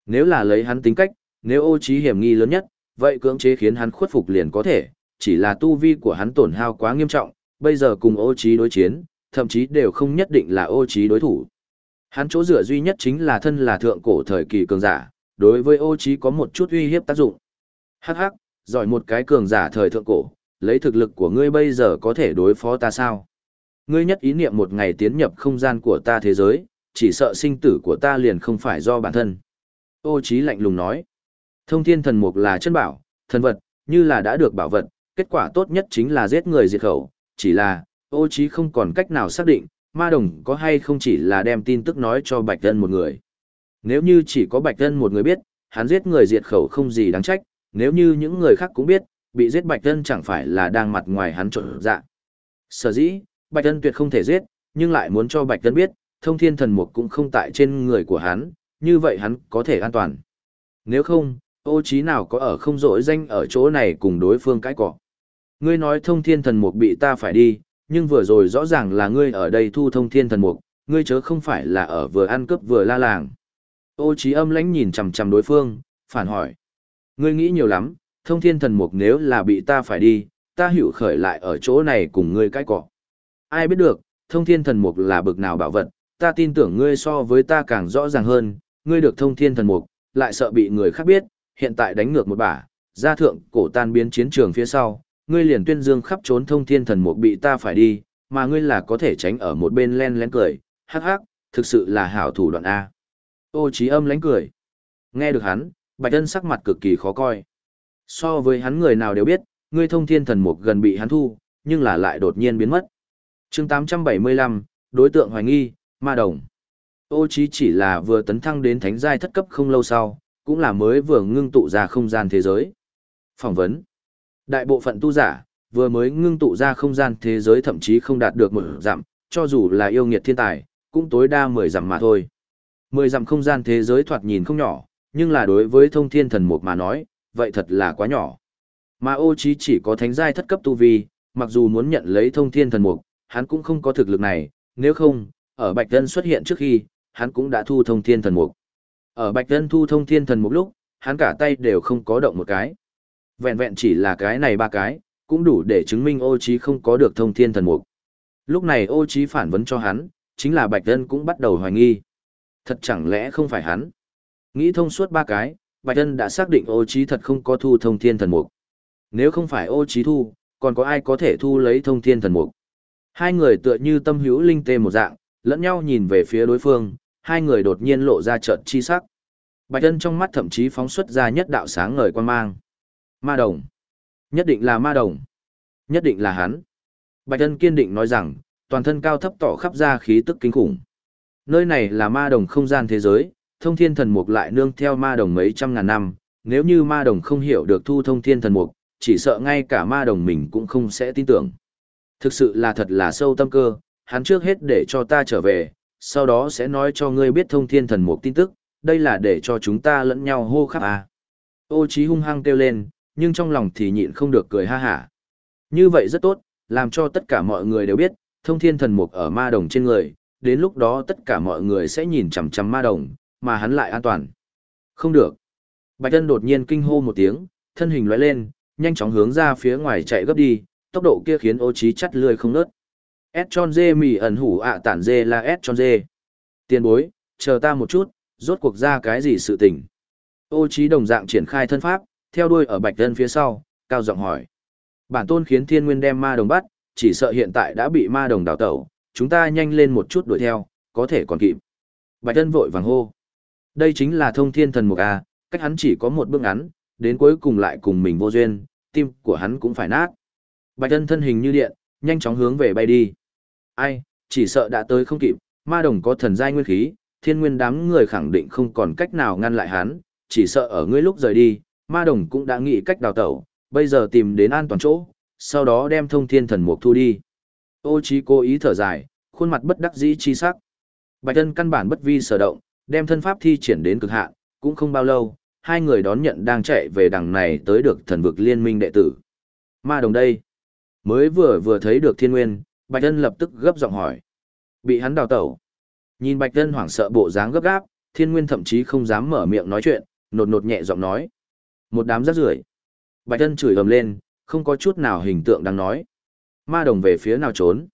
Nếu là lấy hắn tính cách, nếu ô trí hiểm nghi lớn nhất, vậy cưỡng chế khiến hắn khuất phục liền có thể, chỉ là tu vi của hắn tổn hao quá nghiêm trọng, bây giờ cùng ô trí đối chiến, thậm chí đều không nhất định là ô trí đối thủ. Hắn chỗ dựa duy nhất chính là thân là thượng cổ thời kỳ cường giả, đối với ô trí có một chút uy hiếp tác dụng. Hắc hắc, giỏi một cái cường giả thời thượng cổ, lấy thực lực của ngươi bây giờ có thể đối phó ta sao? Ngươi nhất ý niệm một ngày tiến nhập không gian của ta thế giới, chỉ sợ sinh tử của ta liền không phải do bản thân. Ô trí lạnh lùng nói. Thông thiên thần mục là chân bảo, thần vật, như là đã được bảo vật, kết quả tốt nhất chính là giết người diệt khẩu, chỉ là, ô trí không còn cách nào xác định, ma đồng có hay không chỉ là đem tin tức nói cho Bạch Tân một người. Nếu như chỉ có Bạch Tân một người biết, hắn giết người diệt khẩu không gì đáng trách, nếu như những người khác cũng biết, bị giết Bạch Tân chẳng phải là đang mặt ngoài hắn trộn dạ. Sở dĩ, Bạch Tân tuyệt không thể giết, nhưng lại muốn cho Bạch Tân biết, thông thiên thần mục cũng không tại trên người của hắn, như vậy hắn có thể an toàn. Nếu không, ô trí nào có ở không rỗi danh ở chỗ này cùng đối phương cãi cọ. Ngươi nói thông thiên thần mục bị ta phải đi, nhưng vừa rồi rõ ràng là ngươi ở đây thu thông thiên thần mục, ngươi chớ không phải là ở vừa ăn cướp vừa la làng. Ô trí âm lãnh nhìn chằm chằm đối phương, phản hỏi. Ngươi nghĩ nhiều lắm, thông thiên thần mục nếu là bị ta phải đi, ta hiểu khởi lại ở chỗ này cùng ngươi cãi cọ. Ai biết được, thông thiên thần mục là bực nào bảo vật, ta tin tưởng ngươi so với ta càng rõ ràng hơn, ngươi được thông thiên thần mục, lại sợ bị người khác biết, hiện tại đánh ngược một bả, gia thượng cổ tan biến chiến trường phía sau, ngươi liền tuyên dương khắp trốn thông thiên thần mục bị ta phải đi, mà ngươi là có thể tránh ở một bên len lén cười, hắc hắc, thực sự là hảo thủ đoạn A. Ô trí âm lén cười. Nghe được hắn, bạch ân sắc mặt cực kỳ khó coi. So với hắn người nào đều biết, ngươi thông thiên thần mục gần bị hắn thu, nhưng là lại đột nhiên biến mất. chương 875, đối tượng hoài nghi, ma đồng. Ô trí chỉ là vừa tấn thăng đến thánh giai thất cấp không lâu sau, cũng là mới vừa ngưng tụ ra không gian thế giới. Phỏng vấn. Đại bộ phận tu giả, vừa mới ngưng tụ ra không gian thế giới thậm chí không đạt được một giảm, cho dù là yêu nghiệt thiên tài, cũng tối đa 10 giảm mà thôi. 10 giảm không gian thế giới thoạt nhìn không nhỏ, nhưng là đối với thông thiên thần mục mà nói, vậy thật là quá nhỏ. Mà ô chí chỉ có thánh giai thất cấp tu vi, mặc dù muốn nhận lấy thông thiên thần mục, hắn cũng không có thực lực này, nếu không, ở Bạch Tân xuất hiện trước khi, hắn cũng đã thu thông thiên thần mục. Ở Bạch Tân thu thông thiên thần mục lúc, hắn cả tay đều không có động một cái. Vẹn vẹn chỉ là cái này ba cái, cũng đủ để chứng minh ô trí không có được thông thiên thần mục. Lúc này ô trí phản vấn cho hắn, chính là Bạch Tân cũng bắt đầu hoài nghi. Thật chẳng lẽ không phải hắn? Nghĩ thông suốt ba cái, Bạch Tân đã xác định ô trí thật không có thu thông thiên thần mục. Nếu không phải ô trí thu, còn có ai có thể thu lấy thông thiên thần mục? Hai người tựa như tâm hữu linh tê một dạng, lẫn nhau nhìn về phía đối phương, hai người đột nhiên lộ ra trận chi sắc. Bạch Tân trong mắt thậm chí phóng xuất ra nhất đạo sáng ngời quan mang. Ma đồng. Nhất định là ma đồng. Nhất định là hắn. Bạch thân kiên định nói rằng, toàn thân cao thấp tỏ khắp ra khí tức kinh khủng. Nơi này là ma đồng không gian thế giới, thông thiên thần mục lại nương theo ma đồng mấy trăm ngàn năm, nếu như ma đồng không hiểu được thu thông thiên thần mục, chỉ sợ ngay cả ma đồng mình cũng không sẽ tin tưởng. Thực sự là thật là sâu tâm cơ, hắn trước hết để cho ta trở về, sau đó sẽ nói cho ngươi biết thông thiên thần mục tin tức, đây là để cho chúng ta lẫn nhau hô khắp à. Ô trí hung hăng kêu lên, nhưng trong lòng thì nhịn không được cười ha hả. Như vậy rất tốt, làm cho tất cả mọi người đều biết, thông thiên thần mục ở ma đồng trên người, đến lúc đó tất cả mọi người sẽ nhìn chằm chằm ma đồng, mà hắn lại an toàn. Không được. Bạch Tân đột nhiên kinh hô một tiếng, thân hình lóe lên, nhanh chóng hướng ra phía ngoài chạy gấp đi, tốc độ kia khiến ô trí chắt lười không nớt. S tròn dê mì ẩn hủ ạ tản dê là S tròn dê. Tiền bối, chờ ta một chút, rốt cuộc ra cái gì sự tình. Ô trí đồng dạng triển khai thân pháp, theo đuôi ở bạch tân phía sau, cao giọng hỏi. Bản tôn khiến thiên nguyên đem ma đồng bắt, chỉ sợ hiện tại đã bị ma đồng đào tẩu, chúng ta nhanh lên một chút đuổi theo, có thể còn kịp. Bạch tân vội vàng hô. Đây chính là thông thiên thần mục A, cách hắn chỉ có một bước ngắn, đến cuối cùng lại cùng mình vô duyên, tim của hắn cũng phải nát. Bạch tân thân hình như điện, nhanh chóng hướng về bay đi. Ai, chỉ sợ đã tới không kịp, ma đồng có thần giai nguyên khí, thiên nguyên đám người khẳng định không còn cách nào ngăn lại hắn, chỉ sợ ở ngươi lúc rời đi, ma đồng cũng đã nghĩ cách đào tẩu, bây giờ tìm đến an toàn chỗ, sau đó đem thông thiên thần mục thu đi. Ô trí cố ý thở dài, khuôn mặt bất đắc dĩ chi sắc. Bạch thân căn bản bất vi sở động, đem thân pháp thi triển đến cực hạn, cũng không bao lâu, hai người đón nhận đang chạy về đằng này tới được thần vực liên minh đệ tử. Ma đồng đây, mới vừa vừa thấy được thiên nguyên, Bạch thân lập tức gấp giọng hỏi. Bị hắn đào tẩu. Nhìn Bạch thân hoảng sợ bộ dáng gấp gáp, thiên nguyên thậm chí không dám mở miệng nói chuyện, nột nột nhẹ giọng nói. Một đám rác rưởi. Bạch thân chửi ầm lên, không có chút nào hình tượng đang nói. Ma đồng về phía nào trốn.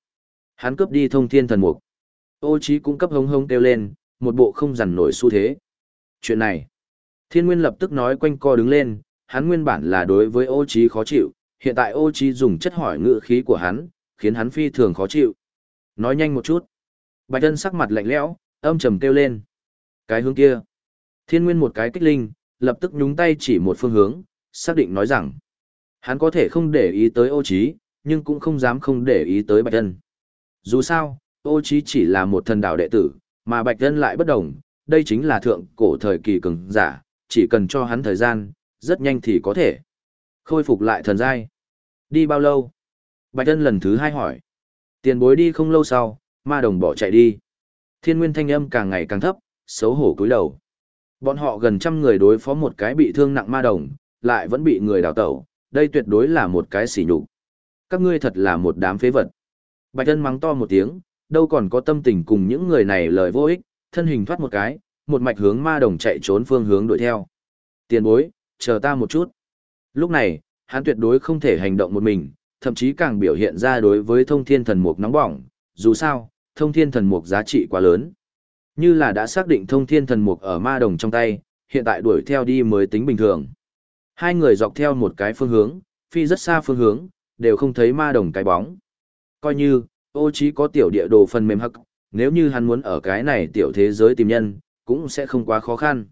Hắn cướp đi thông thiên thần mục. Ô trí cũng cấp hống hống kêu lên, một bộ không dằn nổi xu thế. Chuyện này. Thiên Nguyên lập tức nói quanh co đứng lên, hắn nguyên bản là đối với ô trí khó chịu, hiện tại ô trí dùng chất hỏi ngữ khí của hắn, khiến hắn phi thường khó chịu. Nói nhanh một chút. Bạch thân sắc mặt lạnh lẽo, âm trầm kêu lên. Cái hướng kia. Thiên Nguyên một cái kích linh, lập tức nhúng tay chỉ một phương hướng, xác định nói rằng. Hắn có thể không để ý tới ô trí, nhưng cũng không dám không để ý tới Bạch Ân. Dù sao, ô trí chỉ là một thần đạo đệ tử, mà Bạch Ân lại bất đồng, đây chính là thượng cổ thời kỳ cường giả, chỉ cần cho hắn thời gian, rất nhanh thì có thể khôi phục lại thần giai. Đi bao lâu? Bạch Ân lần thứ hai hỏi. Tiền bối đi không lâu sau, ma đồng bỏ chạy đi. Thiên nguyên thanh âm càng ngày càng thấp, xấu hổ cúi đầu. Bọn họ gần trăm người đối phó một cái bị thương nặng ma đồng, lại vẫn bị người đào tẩu, đây tuyệt đối là một cái sỉ nhục. Các ngươi thật là một đám phế vật. Bạch Ân mắng to một tiếng, đâu còn có tâm tình cùng những người này lời vô ích, thân hình thoát một cái, một mạch hướng ma đồng chạy trốn phương hướng đuổi theo. Tiền bối, chờ ta một chút. Lúc này, hắn tuyệt đối không thể hành động một mình, thậm chí càng biểu hiện ra đối với thông thiên thần mục nóng bỏng, dù sao, thông thiên thần mục giá trị quá lớn. Như là đã xác định thông thiên thần mục ở ma đồng trong tay, hiện tại đuổi theo đi mới tính bình thường. Hai người dọc theo một cái phương hướng, phi rất xa phương hướng, đều không thấy ma đồng cái bóng. Coi như, ô trí có tiểu địa đồ phần mềm hắc, nếu như hắn muốn ở cái này tiểu thế giới tìm nhân, cũng sẽ không quá khó khăn.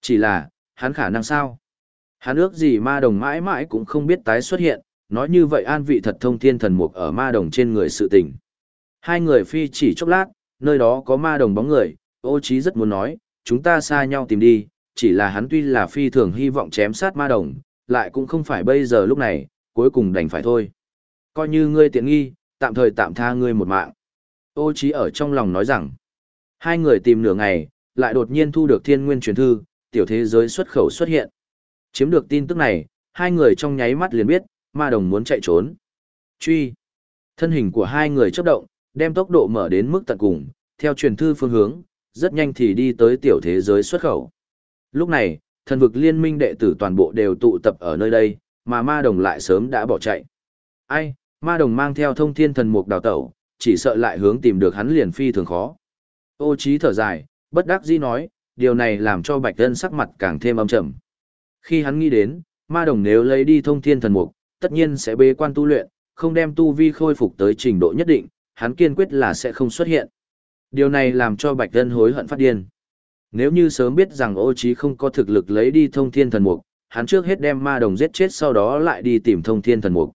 Chỉ là, hắn khả năng sao? Hắn ước gì ma đồng mãi mãi cũng không biết tái xuất hiện, nói như vậy an vị thật thông thiên thần mục ở ma đồng trên người sự tình. Hai người phi chỉ chốc lát, nơi đó có ma đồng bóng người, ô trí rất muốn nói, chúng ta xa nhau tìm đi, chỉ là hắn tuy là phi thường hy vọng chém sát ma đồng, lại cũng không phải bây giờ lúc này, cuối cùng đành phải thôi. Coi như ngươi tiện nghi, tạm thời tạm tha ngươi một mạng. Ô trí ở trong lòng nói rằng, hai người tìm nửa ngày, lại đột nhiên thu được thiên nguyên truyền thư, tiểu thế giới xuất khẩu xuất hiện. Chiếm được tin tức này, hai người trong nháy mắt liền biết, ma đồng muốn chạy trốn. Truy. Thân hình của hai người chấp động, đem tốc độ mở đến mức tận cùng, theo truyền thư phương hướng, rất nhanh thì đi tới tiểu thế giới xuất khẩu. Lúc này, thần vực liên minh đệ tử toàn bộ đều tụ tập ở nơi đây, mà ma đồng lại sớm đã bỏ chạy. Ai, ma đồng mang theo thông thiên thần mục đào tẩu, chỉ sợ lại hướng tìm được hắn liền phi thường khó. Ô trí thở dài, bất đắc dĩ nói, điều này làm cho bạch thân sắc mặt càng thêm âm trầm. Khi hắn nghĩ đến, ma đồng nếu lấy đi thông thiên thần mục, tất nhiên sẽ bế quan tu luyện, không đem tu vi khôi phục tới trình độ nhất định, hắn kiên quyết là sẽ không xuất hiện. Điều này làm cho Bạch Tân hối hận phát điên. Nếu như sớm biết rằng ô trí không có thực lực lấy đi thông thiên thần mục, hắn trước hết đem ma đồng giết chết sau đó lại đi tìm thông thiên thần mục.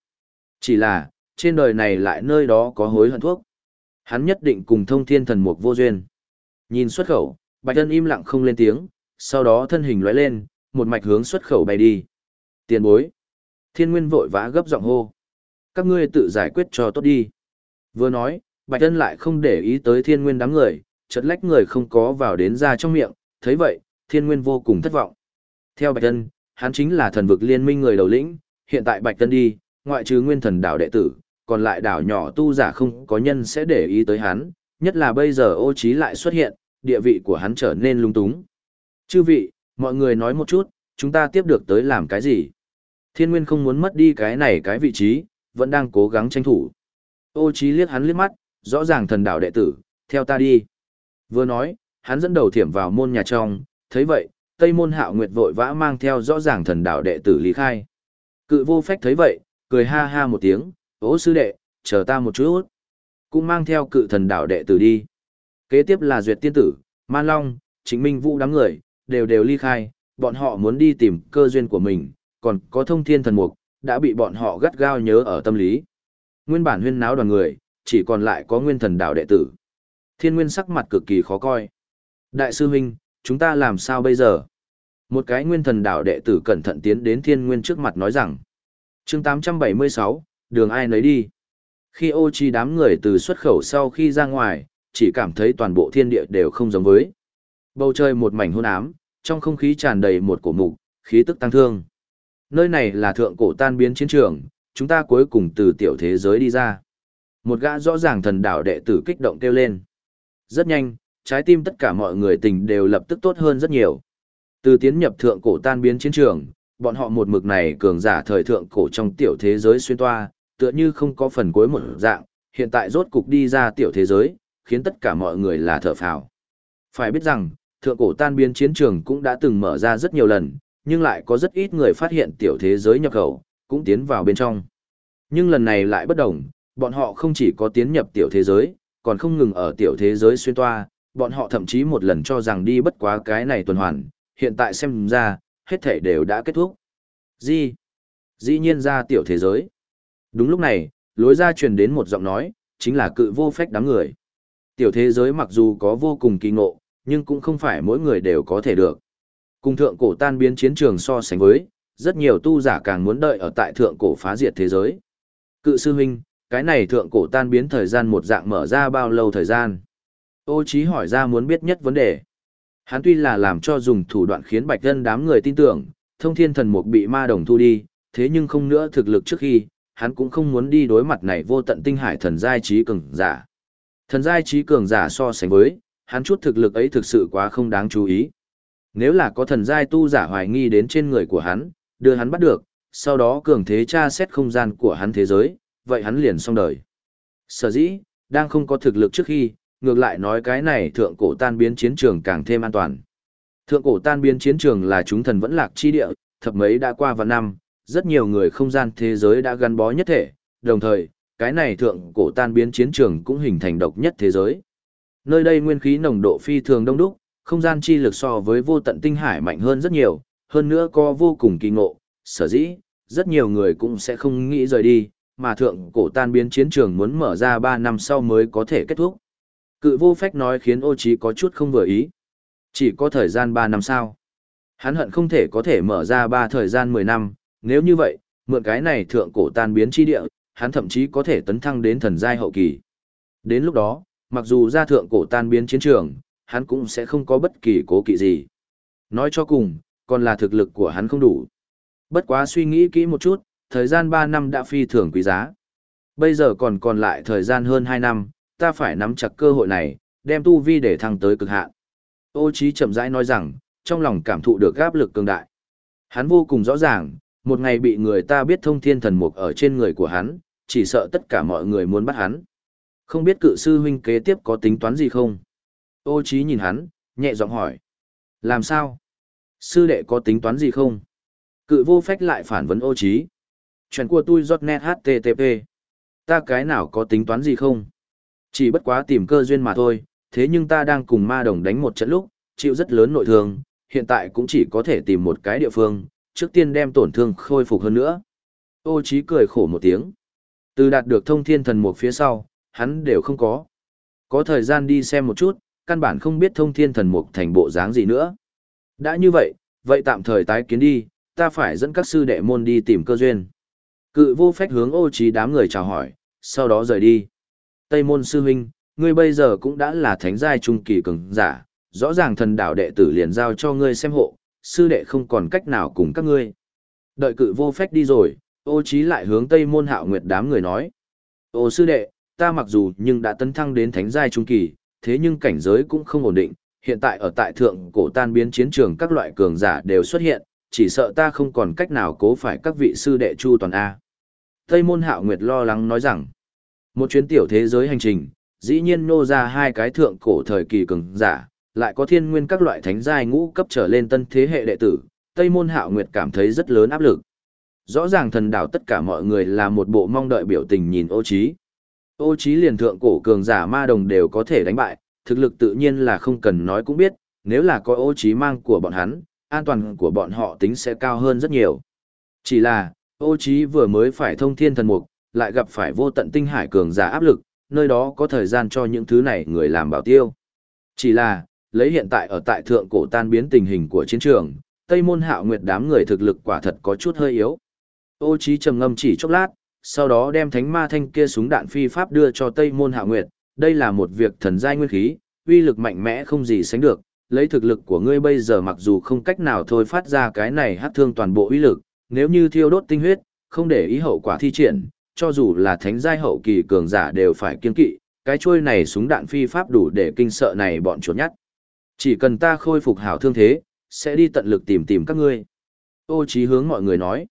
Chỉ là, trên đời này lại nơi đó có hối hận thuốc. Hắn nhất định cùng thông thiên thần mục vô duyên. Nhìn xuất khẩu, Bạch Tân im lặng không lên tiếng, sau đó thân hình lóe lên, một mạch hướng xuất khẩu bay đi. Tiền bối. Thiên Nguyên vội vã gấp giọng hô. Các ngươi tự giải quyết cho tốt đi. Vừa nói, Bạch Thân lại không để ý tới thiên nguyên đám người, chợt lách người không có vào đến ra trong miệng, thấy vậy, thiên nguyên vô cùng thất vọng. Theo Bạch Thân, hắn chính là thần vực liên minh người đầu lĩnh, hiện tại Bạch Thân đi, ngoại trừ nguyên thần đảo đệ tử, còn lại đảo nhỏ tu giả không có nhân sẽ để ý tới hắn, nhất là bây giờ ô trí lại xuất hiện, địa vị của hắn trở nên lung túng. Chư vị, mọi người nói một chút, chúng ta tiếp được tới làm cái gì? Thiên Nguyên không muốn mất đi cái này cái vị trí, vẫn đang cố gắng tranh thủ. Ô trí liếc hắn liếc mắt, rõ ràng thần đạo đệ tử, theo ta đi. Vừa nói, hắn dẫn đầu thiểm vào môn nhà trong, thấy vậy, Tây môn hạo nguyệt vội vã mang theo rõ ràng thần đạo đệ tử lý khai. Cự vô phách thấy vậy, cười ha ha một tiếng, ô sư đệ, chờ ta một chút. Cũng mang theo cự thần đạo đệ tử đi. Kế tiếp là duyệt tiên tử, man long, chính minh vũ đám người, đều đều ly khai, bọn họ muốn đi tìm cơ duyên của mình, còn có thông thiên thần mục, đã bị bọn họ gắt gao nhớ ở tâm lý. Nguyên bản huyên náo đoàn người, chỉ còn lại có nguyên thần đạo đệ tử. Thiên nguyên sắc mặt cực kỳ khó coi. Đại sư huynh, chúng ta làm sao bây giờ? Một cái nguyên thần đạo đệ tử cẩn thận tiến đến thiên nguyên trước mặt nói rằng. chương 876, đường ai nấy đi. Khi ô chi đám người từ xuất khẩu sau khi ra ngoài, chỉ cảm thấy toàn bộ thiên địa đều không giống với. Bầu trời một mảnh hôn ám, trong không khí tràn đầy một cổ mục, khí tức tăng thương. Nơi này là thượng cổ tan biến chiến trường, chúng ta cuối cùng từ tiểu thế giới đi ra. Một gã rõ ràng thần đạo đệ tử kích động kêu lên. Rất nhanh, trái tim tất cả mọi người tình đều lập tức tốt hơn rất nhiều. Từ tiến nhập thượng cổ tan biến chiến trường, bọn họ một mực này cường giả thời thượng cổ trong tiểu thế giới xuyên toa, tựa như không có phần cuối một dạng, hiện tại rốt cục đi ra tiểu thế giới, khiến tất cả mọi người là thở phào. Phải biết rằng, thượng cổ tan biến chiến trường cũng đã từng mở ra rất nhiều lần, nhưng lại có rất ít người phát hiện tiểu thế giới nhập khẩu, cũng tiến vào bên trong. Nhưng lần này lại bất đồng, bọn họ không chỉ có tiến nhập tiểu thế giới, còn không ngừng ở tiểu thế giới xuyên toa, bọn họ thậm chí một lần cho rằng đi bất quá cái này tuần hoàn, hiện tại xem ra, hết thể đều đã kết thúc. Gì? Dĩ nhiên ra tiểu thế giới. Đúng lúc này, lối ra truyền đến một giọng nói, chính là cự vô phách đám người. Tiểu thế giới mặc dù có vô cùng kỳ ngộ, nhưng cũng không phải mỗi người đều có thể được. Cùng thượng cổ tan biến chiến trường so sánh với, rất nhiều tu giả càng muốn đợi ở tại thượng cổ phá diệt thế giới. Cự sư huynh, cái này thượng cổ tan biến thời gian một dạng mở ra bao lâu thời gian? Ô Chí hỏi ra muốn biết nhất vấn đề. Hắn tuy là làm cho dùng thủ đoạn khiến bạch dân đám người tin tưởng, thông thiên thần mục bị ma đồng thu đi, thế nhưng không nữa thực lực trước khi, hắn cũng không muốn đi đối mặt này vô tận tinh hải thần giai trí cường giả. Thần giai trí cường giả so sánh với, hắn chút thực lực ấy thực sự quá không đáng chú ý. Nếu là có thần giai tu giả hoài nghi đến trên người của hắn, đưa hắn bắt được, sau đó cường thế tra xét không gian của hắn thế giới, vậy hắn liền xong đời. Sở dĩ, đang không có thực lực trước khi, ngược lại nói cái này thượng cổ tan biến chiến trường càng thêm an toàn. Thượng cổ tan biến chiến trường là chúng thần vẫn lạc chi địa, thập mấy đã qua vào năm, rất nhiều người không gian thế giới đã gắn bó nhất thể, đồng thời, cái này thượng cổ tan biến chiến trường cũng hình thành độc nhất thế giới. Nơi đây nguyên khí nồng độ phi thường đông đúc, không gian chi lực so với vô tận tinh hải mạnh hơn rất nhiều, hơn nữa có vô cùng kỳ ngộ, sở dĩ, rất nhiều người cũng sẽ không nghĩ rời đi, mà thượng cổ tan biến chiến trường muốn mở ra 3 năm sau mới có thể kết thúc. Cự vô phách nói khiến ô trí có chút không vừa ý. Chỉ có thời gian 3 năm sau Hắn hận không thể có thể mở ra 3 thời gian 10 năm, nếu như vậy, mượn cái này thượng cổ tan biến chi địa, hắn thậm chí có thể tấn thăng đến thần giai hậu kỳ. Đến lúc đó, mặc dù ra thượng cổ tan biến chiến trường, hắn cũng sẽ không có bất kỳ cố kỵ gì. Nói cho cùng, còn là thực lực của hắn không đủ. Bất quá suy nghĩ kỹ một chút, thời gian 3 năm đã phi thường quý giá. Bây giờ còn còn lại thời gian hơn 2 năm, ta phải nắm chặt cơ hội này, đem tu vi để thăng tới cực hạn. Ô Chí chậm rãi nói rằng, trong lòng cảm thụ được áp lực cường đại. Hắn vô cùng rõ ràng, một ngày bị người ta biết thông thiên thần mục ở trên người của hắn, chỉ sợ tất cả mọi người muốn bắt hắn. Không biết cự sư huynh kế tiếp có tính toán gì không? Ô Chí nhìn hắn, nhẹ giọng hỏi. Làm sao? Sư đệ có tính toán gì không? Cự vô phách lại phản vấn ô Chí. Chuyện của tôi giọt net HTTP. Ta cái nào có tính toán gì không? Chỉ bất quá tìm cơ duyên mà thôi, thế nhưng ta đang cùng ma đồng đánh một trận lúc, chịu rất lớn nội thương, hiện tại cũng chỉ có thể tìm một cái địa phương, trước tiên đem tổn thương khôi phục hơn nữa. Ô Chí cười khổ một tiếng. Từ đạt được thông thiên thần mục phía sau, hắn đều không có. Có thời gian đi xem một chút, căn bản không biết thông thiên thần mục thành bộ dáng gì nữa. Đã như vậy, vậy tạm thời tái kiến đi, ta phải dẫn các sư đệ môn đi tìm cơ duyên. Cự vô phách hướng ô trí đám người chào hỏi, sau đó rời đi. Tây môn sư huynh, ngươi bây giờ cũng đã là thánh giai trung kỳ cường giả, rõ ràng thần đạo đệ tử liền giao cho ngươi xem hộ, sư đệ không còn cách nào cùng các ngươi. Đợi cự vô phách đi rồi, ô trí lại hướng Tây môn hạo nguyệt đám người nói. Ô sư đệ, ta mặc dù nhưng đã tấn thăng đến thánh giai trung kỳ, thế nhưng cảnh giới cũng không ổn định, hiện tại ở tại thượng cổ tan biến chiến trường các loại cường giả đều xuất hiện, chỉ sợ ta không còn cách nào cố phải các vị sư đệ chu toàn A. Tây môn hạo nguyệt lo lắng nói rằng, một chuyến tiểu thế giới hành trình, dĩ nhiên nô ra hai cái thượng cổ thời kỳ cường giả, lại có thiên nguyên các loại thánh giai ngũ cấp trở lên tân thế hệ đệ tử, Tây môn hạo nguyệt cảm thấy rất lớn áp lực. Rõ ràng thần đảo tất cả mọi người là một bộ mong đợi biểu tình nhìn ô trí. Ô trí liền thượng cổ cường giả ma đồng đều có thể đánh bại, thực lực tự nhiên là không cần nói cũng biết, nếu là có ô trí mang của bọn hắn, an toàn của bọn họ tính sẽ cao hơn rất nhiều. Chỉ là, ô trí vừa mới phải thông thiên thần mục, lại gặp phải vô tận tinh hải cường giả áp lực, nơi đó có thời gian cho những thứ này người làm bảo tiêu. Chỉ là, lấy hiện tại ở tại thượng cổ tan biến tình hình của chiến trường, Tây môn hạo nguyệt đám người thực lực quả thật có chút hơi yếu. Ô trí trầm ngâm chỉ chốc lát, sau đó đem thánh ma thanh kia súng đạn phi pháp đưa cho Tây môn hạo nguyệt, đây là một việc thần giai nguyên khí, uy lực mạnh mẽ không gì sánh được, lấy thực lực của ngươi bây giờ mặc dù không cách nào thôi phát ra cái này hát thương toàn bộ uy lực, nếu như thiêu đốt tinh huyết, không để ý hậu quả thi triển, cho dù là thánh giai hậu kỳ cường giả đều phải kiên kỵ, cái chuôi này súng đạn phi pháp đủ để kinh sợ này bọn chuột nhắt. Chỉ cần ta khôi phục hảo thương thế, sẽ đi tận lực tìm tìm các ngươi. Ô Chí hướng mọi người nói.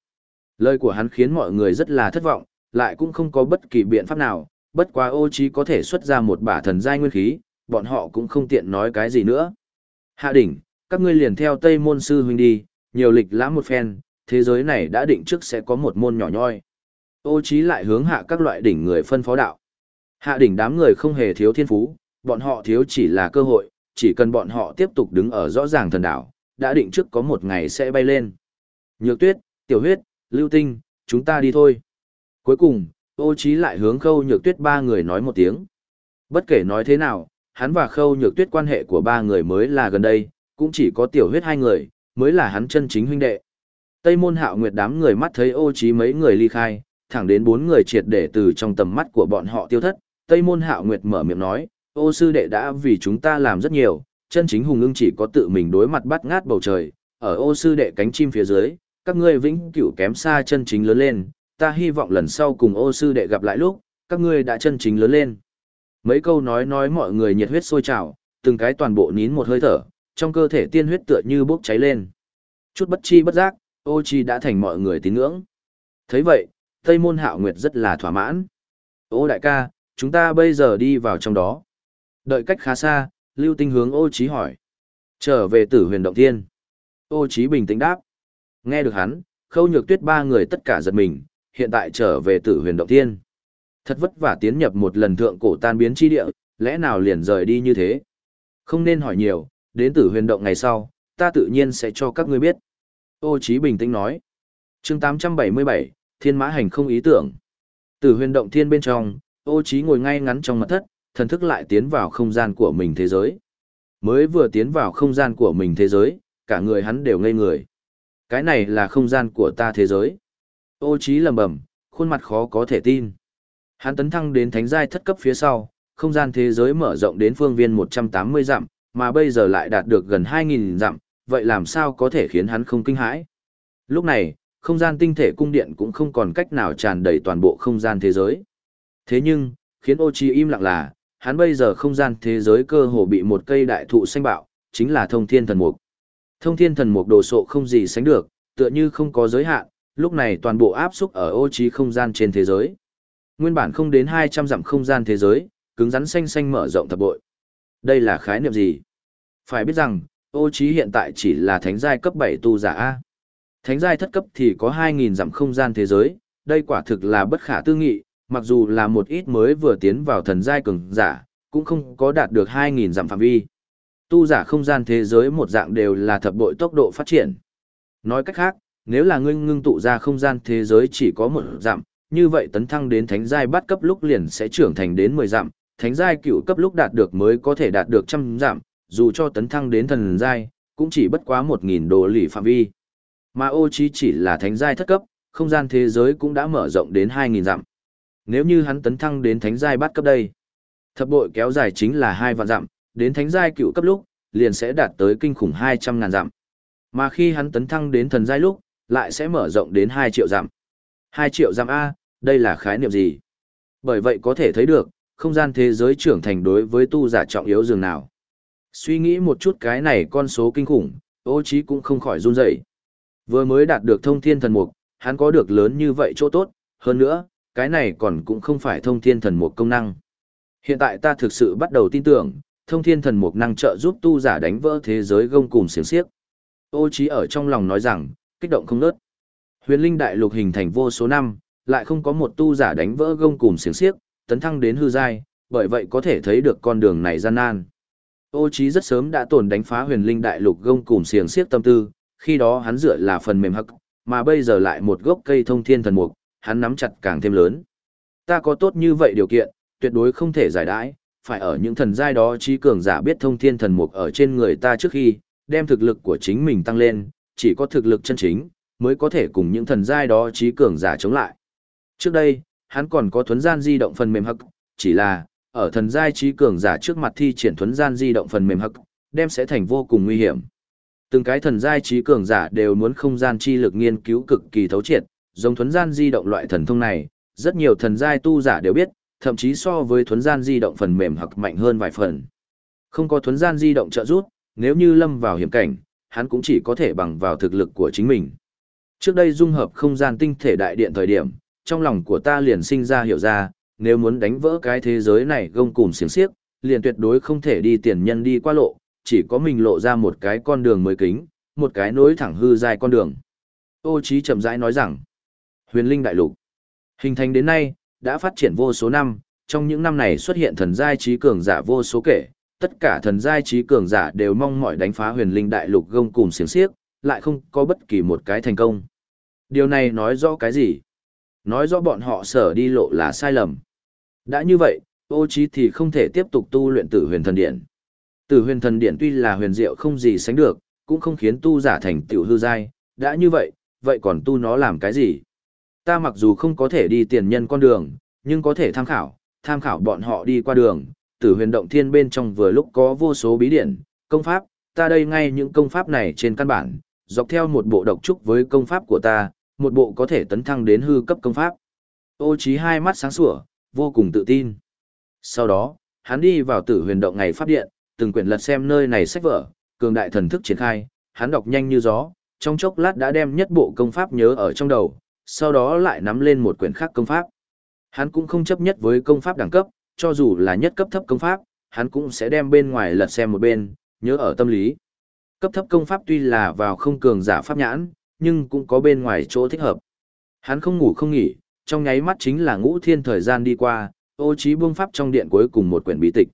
Lời của hắn khiến mọi người rất là thất vọng, lại cũng không có bất kỳ biện pháp nào, bất quá ô trí có thể xuất ra một bả thần giai nguyên khí, bọn họ cũng không tiện nói cái gì nữa. Hạ đỉnh, các ngươi liền theo Tây môn sư huynh đi, nhiều lịch lãm một phen, thế giới này đã định trước sẽ có một môn nhỏ nhoi. Ô trí lại hướng hạ các loại đỉnh người phân phó đạo. Hạ đỉnh đám người không hề thiếu thiên phú, bọn họ thiếu chỉ là cơ hội, chỉ cần bọn họ tiếp tục đứng ở rõ ràng thần đảo, đã định trước có một ngày sẽ bay lên. Nhược tuyết, tiểu huyết, lưu tinh, chúng ta đi thôi. Cuối cùng, ô trí lại hướng khâu nhược tuyết ba người nói một tiếng. Bất kể nói thế nào, hắn và khâu nhược tuyết quan hệ của ba người mới là gần đây, cũng chỉ có tiểu huyết hai người, mới là hắn chân chính huynh đệ. Tây môn hạo nguyệt đám người mắt thấy ô trí mấy người ly khai, thẳng đến bốn người triệt để từ trong tầm mắt của bọn họ tiêu thất. Tây môn hạo nguyệt mở miệng nói, ô sư đệ đã vì chúng ta làm rất nhiều, chân chính hùng ưng chỉ có tự mình đối mặt bắt ngát bầu trời, ở ô sư đệ cánh chim phía dưới, các ngươi vĩnh cửu kém xa chân chính lớn lên, ta hy vọng lần sau cùng ô sư đệ gặp lại lúc, các ngươi đã chân chính lớn lên. Mấy câu nói nói mọi người nhiệt huyết sôi trào, từng cái toàn bộ nín một hơi thở, trong cơ thể tiên huyết tựa như bốc cháy lên. Chút bất chi bất giác, ô chi đã thành mọi người tín ngưỡng. thấy vậy, Tây Môn Hạo Nguyệt rất là thỏa mãn. Ô đại ca, chúng ta bây giờ đi vào trong đó. Đợi cách khá xa, Lưu Tinh hướng ô Chí hỏi. Trở về tử huyền động thiên. Ô Chí bình tĩnh đáp. Nghe được hắn, khâu nhược tuyết ba người tất cả giật mình, hiện tại trở về tử huyền động thiên. Thật vất vả tiến nhập một lần thượng cổ tan biến chi địa, lẽ nào liền rời đi như thế? Không nên hỏi nhiều, đến tử huyền động ngày sau, ta tự nhiên sẽ cho các ngươi biết. Ô Chí bình tĩnh nói. Chương 877, Thiên Mã Hành không ý tưởng. Tử huyền động thiên bên trong, ô Chí ngồi ngay ngắn trong mật thất, thần thức lại tiến vào không gian của mình thế giới. Mới vừa tiến vào không gian của mình thế giới, cả người hắn đều ngây người. Cái này là không gian của ta thế giới. Ô trí lầm bầm, khuôn mặt khó có thể tin. Hắn tấn thăng đến thánh giai thất cấp phía sau, không gian thế giới mở rộng đến phương viên 180 dặm, mà bây giờ lại đạt được gần 2.000 dặm, vậy làm sao có thể khiến hắn không kinh hãi? Lúc này, không gian tinh thể cung điện cũng không còn cách nào tràn đầy toàn bộ không gian thế giới. Thế nhưng, khiến ô chi im lặng là, hắn bây giờ không gian thế giới cơ hồ bị một cây đại thụ xanh bạo, chính là thông thiên thần mục. Thông thiên thần mục đồ sộ không gì sánh được, tựa như không có giới hạn, lúc này toàn bộ áp xúc ở ô trí không gian trên thế giới. Nguyên bản không đến 200 dặm không gian thế giới, cứng rắn xanh xanh mở rộng thập bội. Đây là khái niệm gì? Phải biết rằng, ô trí hiện tại chỉ là thánh giai cấp 7 tu giả A. Thánh giai thất cấp thì có 2.000 dặm không gian thế giới, đây quả thực là bất khả tư nghị, mặc dù là một ít mới vừa tiến vào thần giai cường giả, cũng không có đạt được 2.000 dặm phạm vi. Tu giả không gian thế giới một dạng đều là thập bội tốc độ phát triển. Nói cách khác, nếu là ngươi ngưng tụ ra không gian thế giới chỉ có một dặm, như vậy tấn thăng đến thánh giai bắt cấp lúc liền sẽ trưởng thành đến 10 dặm, thánh giai cựu cấp lúc đạt được mới có thể đạt được trăm dặm, dù cho tấn thăng đến thần giai, cũng chỉ bất quá 1000 đồ lỷ phạm vi. Mà ô chí chỉ là thánh giai thất cấp, không gian thế giới cũng đã mở rộng đến 2000 dặm. Nếu như hắn tấn thăng đến thánh giai bát cấp đây, Thập bội kéo dài chính là hai vạn dặm, đến thánh giai cựu cấp lúc, liền sẽ đạt tới kinh khủng hai trăm ngàn dặm. Mà khi hắn tấn thăng đến thần giai lúc, lại sẽ mở rộng đến hai triệu dặm. Hai triệu dặm A, đây là khái niệm gì? Bởi vậy có thể thấy được, không gian thế giới trưởng thành đối với tu giả trọng yếu dường nào. Suy nghĩ một chút cái này con số kinh khủng, ô trí cũng không khỏi run rẩy. Vừa mới đạt được thông thiên thần mục, hắn có được lớn như vậy chỗ tốt, hơn nữa, cái này còn cũng không phải thông thiên thần mục công năng. Hiện tại ta thực sự bắt đầu tin tưởng, thông thiên thần mục năng trợ giúp tu giả đánh vỡ thế giới gông cùng xiềng xiếc. Ô trí ở trong lòng nói rằng, kích động không nớt. Huyền linh đại lục hình thành vô số năm, lại không có một tu giả đánh vỡ gông cùm xiềng xiếc, tấn thăng đến hư giai, bởi vậy có thể thấy được con đường này gian nan. Ô Chí rất sớm đã tổn đánh phá huyền linh đại lục gông cùm xiềng xiếc tâm tư, khi đó hắn dựa là phần mềm hắc, mà bây giờ lại một gốc cây thông thiên thần mục, hắn nắm chặt càng thêm lớn. Ta có tốt như vậy điều kiện, tuyệt đối không thể giải đãi, phải ở những thần giai đó trí cường giả biết thông thiên thần mục ở trên người ta trước khi, đem thực lực của chính mình tăng lên, chỉ có thực lực chân chính, mới có thể cùng những thần giai đó trí cường giả chống lại. Trước đây, hắn còn có thuấn gian di động phần mềm hắc, chỉ là, ở thần giai trí cường giả trước mặt thi triển thuấn gian di động phần mềm hắc, đem sẽ thành vô cùng nguy hiểm. Từng cái thần giai trí cường giả đều muốn không gian chi lực nghiên cứu cực kỳ thấu triệt, giống thuấn gian di động loại thần thông này, rất nhiều thần giai tu giả đều biết, thậm chí so với thuấn gian di động phần mềm hắc mạnh hơn vài phần. Không có thuấn gian di động trợ giúp, nếu như lâm vào hiểm cảnh, hắn cũng chỉ có thể bằng vào thực lực của chính mình. Trước đây dung hợp không gian tinh thể đại điện thời điểm, trong lòng của ta liền sinh ra hiểu ra, nếu muốn đánh vỡ cái thế giới này gông cùm xiềng xiếc, liền tuyệt đối không thể đi tiền nhân đi qua lộ, chỉ có mình lộ ra một cái con đường mới kính, một cái nối thẳng hư dài con đường. Ô Chí chậm rãi nói rằng, huyền linh đại lục, hình thành đến nay, đã phát triển vô số năm, trong những năm này xuất hiện thần giai trí cường giả vô số kể, tất cả thần giai trí cường giả đều mong mỏi đánh phá huyền linh đại lục gông cùm xiềng xiếc, lại không có bất kỳ một cái thành công. Điều này nói rõ cái gì? Nói rõ bọn họ sở đi lộ là sai lầm. Đã như vậy, ô trí thì không thể tiếp tục tu luyện tử huyền thần điện. Tử huyền thần điện tuy là huyền diệu không gì sánh được, cũng không khiến tu giả thành tiểu hư giai. Đã như vậy, vậy còn tu nó làm cái gì? Ta mặc dù không có thể đi tiền nhân con đường, nhưng có thể tham khảo, tham khảo bọn họ đi qua đường. Tử huyền động thiên bên trong vừa lúc có vô số bí điển, công pháp, ta đây ngay những công pháp này trên căn bản, dọc theo một bộ độc trúc với công pháp của ta, một bộ có thể tấn thăng đến hư cấp công pháp. Ô trí hai mắt sáng sủa, vô cùng tự tin. Sau đó, hắn đi vào tử huyền động ngày pháp điện, từng quyển lật xem nơi này sách vở, cường đại thần thức triển khai, hắn đọc nhanh như gió, trong chốc lát đã đem nhất bộ công pháp nhớ ở trong đầu, sau đó lại nắm lên một quyển khác công pháp. Hắn cũng không chấp nhất với công pháp đẳng cấp, cho dù là nhất cấp thấp công pháp, hắn cũng sẽ đem bên ngoài lật xem một bên, nhớ ở tâm lý. Cấp thấp công pháp tuy là vào không cường giả pháp nhãn, nhưng cũng có bên ngoài chỗ thích hợp. Hắn không ngủ không nghỉ, trong nháy mắt chính là ngũ thiên thời gian đi qua, ô trí buông pháp trong điện cuối cùng một quyển bí tịch.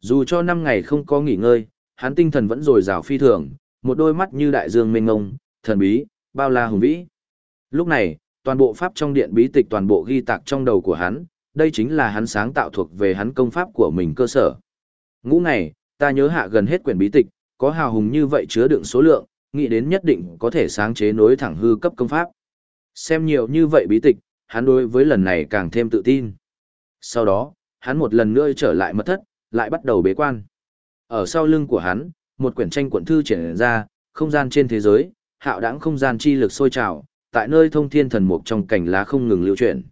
Dù cho năm ngày không có nghỉ ngơi, hắn tinh thần vẫn dồi dào phi thường, một đôi mắt như đại dương mênh ngông, thần bí, bao la hùng vĩ. Lúc này, toàn bộ pháp trong điện bí tịch toàn bộ ghi tạc trong đầu của hắn, đây chính là hắn sáng tạo thuộc về hắn công pháp của mình cơ sở. Ngũ ngày, ta nhớ hạ gần hết quyển bí tịch, có hào hùng như vậy chứa đựng số lượng, nghĩ đến nhất định có thể sáng chế nối thẳng hư cấp công pháp. Xem nhiều như vậy bí tịch, hắn đối với lần này càng thêm tự tin. Sau đó, hắn một lần nữa trở lại mật thất, lại bắt đầu bế quan. Ở sau lưng của hắn, một quyển tranh cuộn thư triển ra, không gian trên thế giới, hạo đãng không gian chi lực sôi trào, tại nơi thông thiên thần mục trong cảnh lá không ngừng lưu chuyển.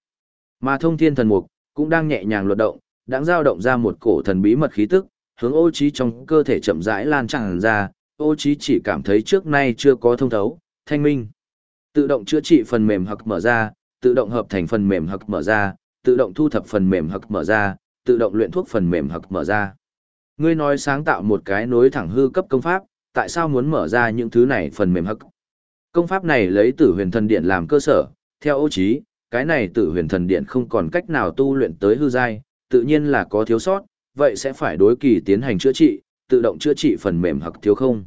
Mà thông thiên thần mục cũng đang nhẹ nhàng luật động, đang dao động ra một cổ thần bí mật khí tức, hướng ô trí trong cơ thể chậm rãi lan tràn ra, ô trí chỉ cảm thấy trước nay chưa có thông thấu, thanh minh. Tự động chữa trị phần mềm hoặc mở ra, tự động hợp thành phần mềm hoặc mở ra, tự động thu thập phần mềm hoặc mở ra, tự động luyện thuốc phần mềm hoặc mở ra. Ngươi nói sáng tạo một cái nối thẳng hư cấp công pháp, tại sao muốn mở ra những thứ này phần mềm hắc? Công pháp này lấy tử huyền thần điện làm cơ sở, theo ô trí, cái này tử huyền thần điện không còn cách nào tu luyện tới hư giai, tự nhiên là có thiếu sót, vậy sẽ phải đối kỳ tiến hành chữa trị, tự động chữa trị phần mềm hoặc thiếu không.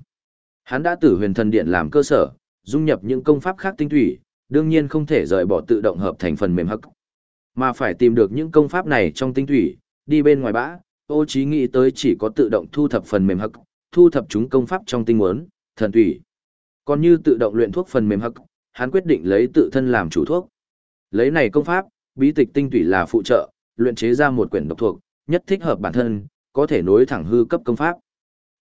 Hắn đã tử huyền thần điện làm cơ sở, dung nhập những công pháp khác tinh thủy, đương nhiên không thể rời bỏ tự động hợp thành phần mềm hắc. Mà phải tìm được những công pháp này trong tinh thủy, đi bên ngoài bã, ô trí nghĩ tới chỉ có tự động thu thập phần mềm hắc, thu thập chúng công pháp trong tinh muốn, thần thủy. Còn như tự động luyện thuốc phần mềm hắc, hắn quyết định lấy tự thân làm chủ thuốc. Lấy này công pháp, bí tịch tinh tủy là phụ trợ, luyện chế ra một quyển độc thuộc, nhất thích hợp bản thân, có thể nối thẳng hư cấp công pháp.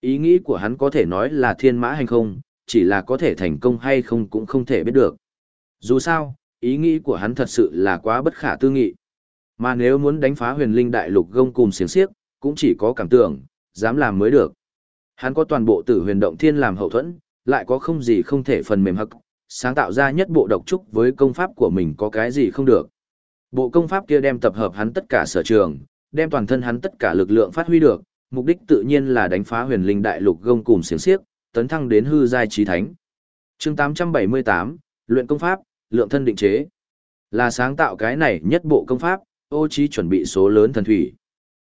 Ý nghĩ của hắn có thể nói là thiên mã hành không, chỉ là có thể thành công hay không cũng không thể biết được. Dù sao, ý nghĩ của hắn thật sự là quá bất khả tư nghị. Mà nếu muốn đánh phá huyền linh đại lục gông cùng xiềng xiếc, cũng chỉ có cảm tưởng, dám làm mới được. Hắn có toàn bộ tử huyền động thiên làm hậu thuẫn, lại có không gì không thể phần mềm hậc, sáng tạo ra nhất bộ độc trúc với công pháp của mình có cái gì không được. Bộ công pháp kia đem tập hợp hắn tất cả sở trường, đem toàn thân hắn tất cả lực lượng phát huy được, mục đích tự nhiên là đánh phá huyền linh đại lục gông cùng xiềng xiếc, tấn thăng đến hư giai trí thánh. Chương 878, luyện công pháp, lượng thân định chế. Là sáng tạo cái này nhất bộ công pháp, ô trí chuẩn bị số lớn thần thủy.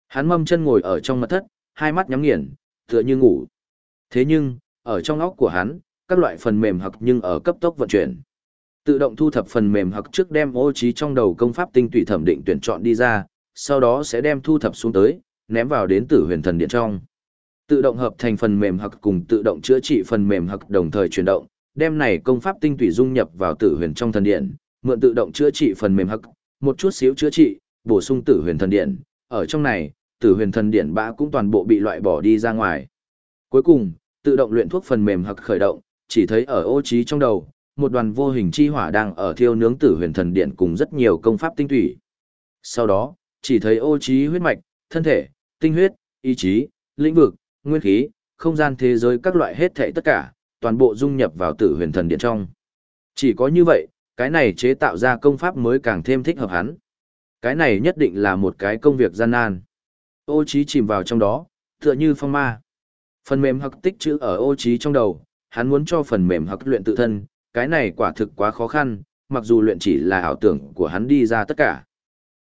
Hắn mâm chân ngồi ở trong mật thất, hai mắt nhắm nghiền, tựa như ngủ. Thế nhưng, ở trong óc của hắn, các loại phần mềm hoặc nhưng ở cấp tốc vận chuyển. Tự động thu thập phần mềm hoặc trước đem ô trí trong đầu công pháp tinh tùy thẩm định tuyển chọn đi ra, sau đó sẽ đem thu thập xuống tới, ném vào đến tử huyền thần điện trong. Tự động hợp thành phần mềm hoặc cùng tự động chữa trị phần mềm hoặc đồng thời chuyển động, đem này công pháp tinh tùy dung nhập vào tử huyền trong thần điện, mượn tự động chữa trị phần mềm hoặc một chút xíu chữa trị, bổ sung tử huyền thần điện, ở trong này, tử huyền thần điện bã cũng toàn bộ bị loại bỏ đi ra ngoài. Cuối cùng, tự động luyện thuốc phần mềm hoặc khởi động, chỉ thấy ở ô trí trong đầu, một đoàn vô hình chi hỏa đang ở thiêu nướng tử huyền thần điện cùng rất nhiều công pháp tinh thủy Sau đó, chỉ thấy ô trí huyết mạch, thân thể, tinh huyết, ý chí, lĩnh vực, nguyên khí, không gian thế giới các loại hết thảy tất cả, toàn bộ dung nhập vào tử huyền thần điện trong. Chỉ có như vậy, cái này chế tạo ra công pháp mới càng thêm thích hợp hắn. Cái này nhất định là một cái công việc gian nan. Ô trí chìm vào trong đó, tựa như phong ma. Phần mềm hắc tích chữ ở ô trí trong đầu, hắn muốn cho phần mềm hoặc luyện tự thân, cái này quả thực quá khó khăn, mặc dù luyện chỉ là ảo tưởng của hắn đi ra tất cả.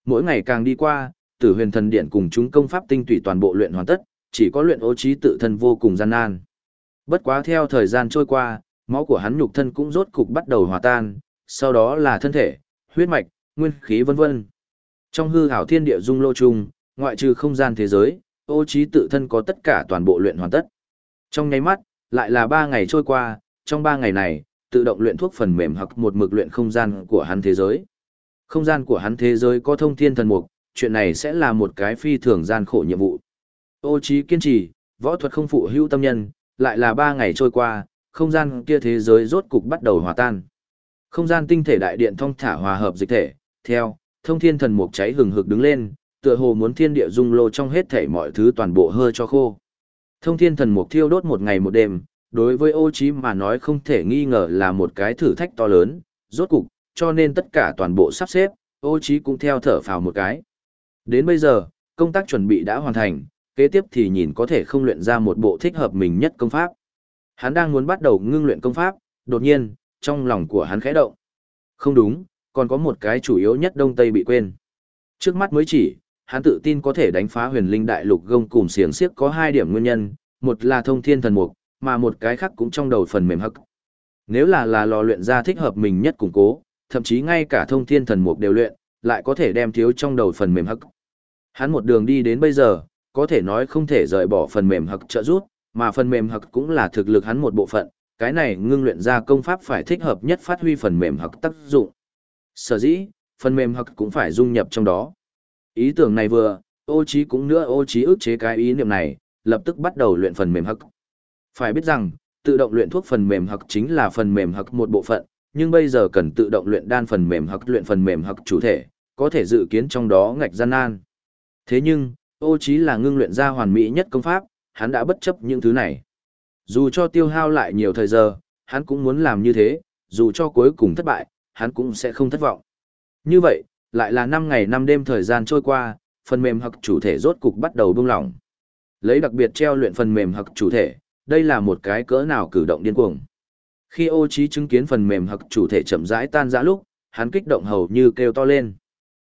Mỗi ngày càng đi qua, tử huyền thần điện cùng chúng công pháp tinh tùy toàn bộ luyện hoàn tất, chỉ có luyện ô trí tự thân vô cùng gian nan. Bất quá theo thời gian trôi qua, máu của hắn nhục thân cũng rốt cục bắt đầu hòa tan, sau đó là thân thể, huyết mạch, nguyên khí vân vân. Trong hư ảo thiên địa dung lô chung, ngoại trừ không gian thế giới, ô trí tự thân có tất cả toàn bộ luyện hoàn tất. Trong nháy mắt, lại là ba ngày trôi qua, trong ba ngày này, tự động luyện thuốc phần mềm hoặc một mực luyện không gian của hắn thế giới. Không gian của hắn thế giới có thông thiên thần mục, chuyện này sẽ là một cái phi thường gian khổ nhiệm vụ. Ô trí kiên trì, võ thuật không phụ hữu tâm nhân, lại là ba ngày trôi qua, không gian kia thế giới rốt cục bắt đầu hòa tan. Không gian tinh thể đại điện thông thả hòa hợp dịch thể, theo, thông thiên thần mục cháy hừng hực đứng lên, tựa hồ muốn thiên địa dung lô trong hết thể mọi thứ toàn bộ hơi cho khô. Thông thiên thần mục thiêu đốt một ngày một đêm, đối với ô trí mà nói không thể nghi ngờ là một cái thử thách to lớn, rốt cục, cho nên tất cả toàn bộ sắp xếp, ô trí cũng theo thở phào một cái. Đến bây giờ, công tác chuẩn bị đã hoàn thành, kế tiếp thì nhìn có thể không luyện ra một bộ thích hợp mình nhất công pháp. Hắn đang muốn bắt đầu ngưng luyện công pháp, đột nhiên, trong lòng của hắn khẽ động. Không đúng, còn có một cái chủ yếu nhất đông tây bị quên. Trước mắt mới chỉ, hắn tự tin có thể đánh phá huyền linh đại lục gông cùng xiềng xiếc có hai điểm nguyên nhân, một là thông thiên thần mục, mà một cái khác cũng trong đầu phần mềm hắc. Nếu là là lò luyện ra thích hợp mình nhất củng cố, thậm chí ngay cả thông thiên thần mục đều luyện, lại có thể đem thiếu trong đầu phần mềm hắc. Hắn một đường đi đến bây giờ, có thể nói không thể rời bỏ phần mềm hắc trợ giúp, mà phần mềm hắc cũng là thực lực hắn một bộ phận, cái này ngưng luyện ra công pháp phải thích hợp nhất phát huy phần mềm hắc tác dụng. Sở dĩ, phần mềm hắc cũng phải dung nhập trong đó. Ý tưởng này vừa, ô trí cũng nữa ô trí ức chế cái ý niệm này, lập tức bắt đầu luyện phần mềm hực. Phải biết rằng, tự động luyện thuốc phần mềm hực chính là phần mềm hực một bộ phận, nhưng bây giờ cần tự động luyện đan phần mềm hực luyện phần mềm hực chủ thể, có thể dự kiến trong đó ngạch gian nan. Thế nhưng, ô trí là ngưng luyện ra hoàn mỹ nhất công pháp, hắn đã bất chấp những thứ này. Dù cho tiêu hao lại nhiều thời giờ, hắn cũng muốn làm như thế, dù cho cuối cùng thất bại, hắn cũng sẽ không thất vọng. Như vậy, lại là 5 ngày 5 đêm thời gian trôi qua, phần mềm hoặc chủ thể rốt cục bắt đầu buông lỏng. Lấy đặc biệt treo luyện phần mềm hoặc chủ thể, đây là một cái cỡ nào cử động điên cuồng. Khi ô trí chứng kiến phần mềm hoặc chủ thể chậm rãi tan rã lúc, hắn kích động hầu như kêu to lên.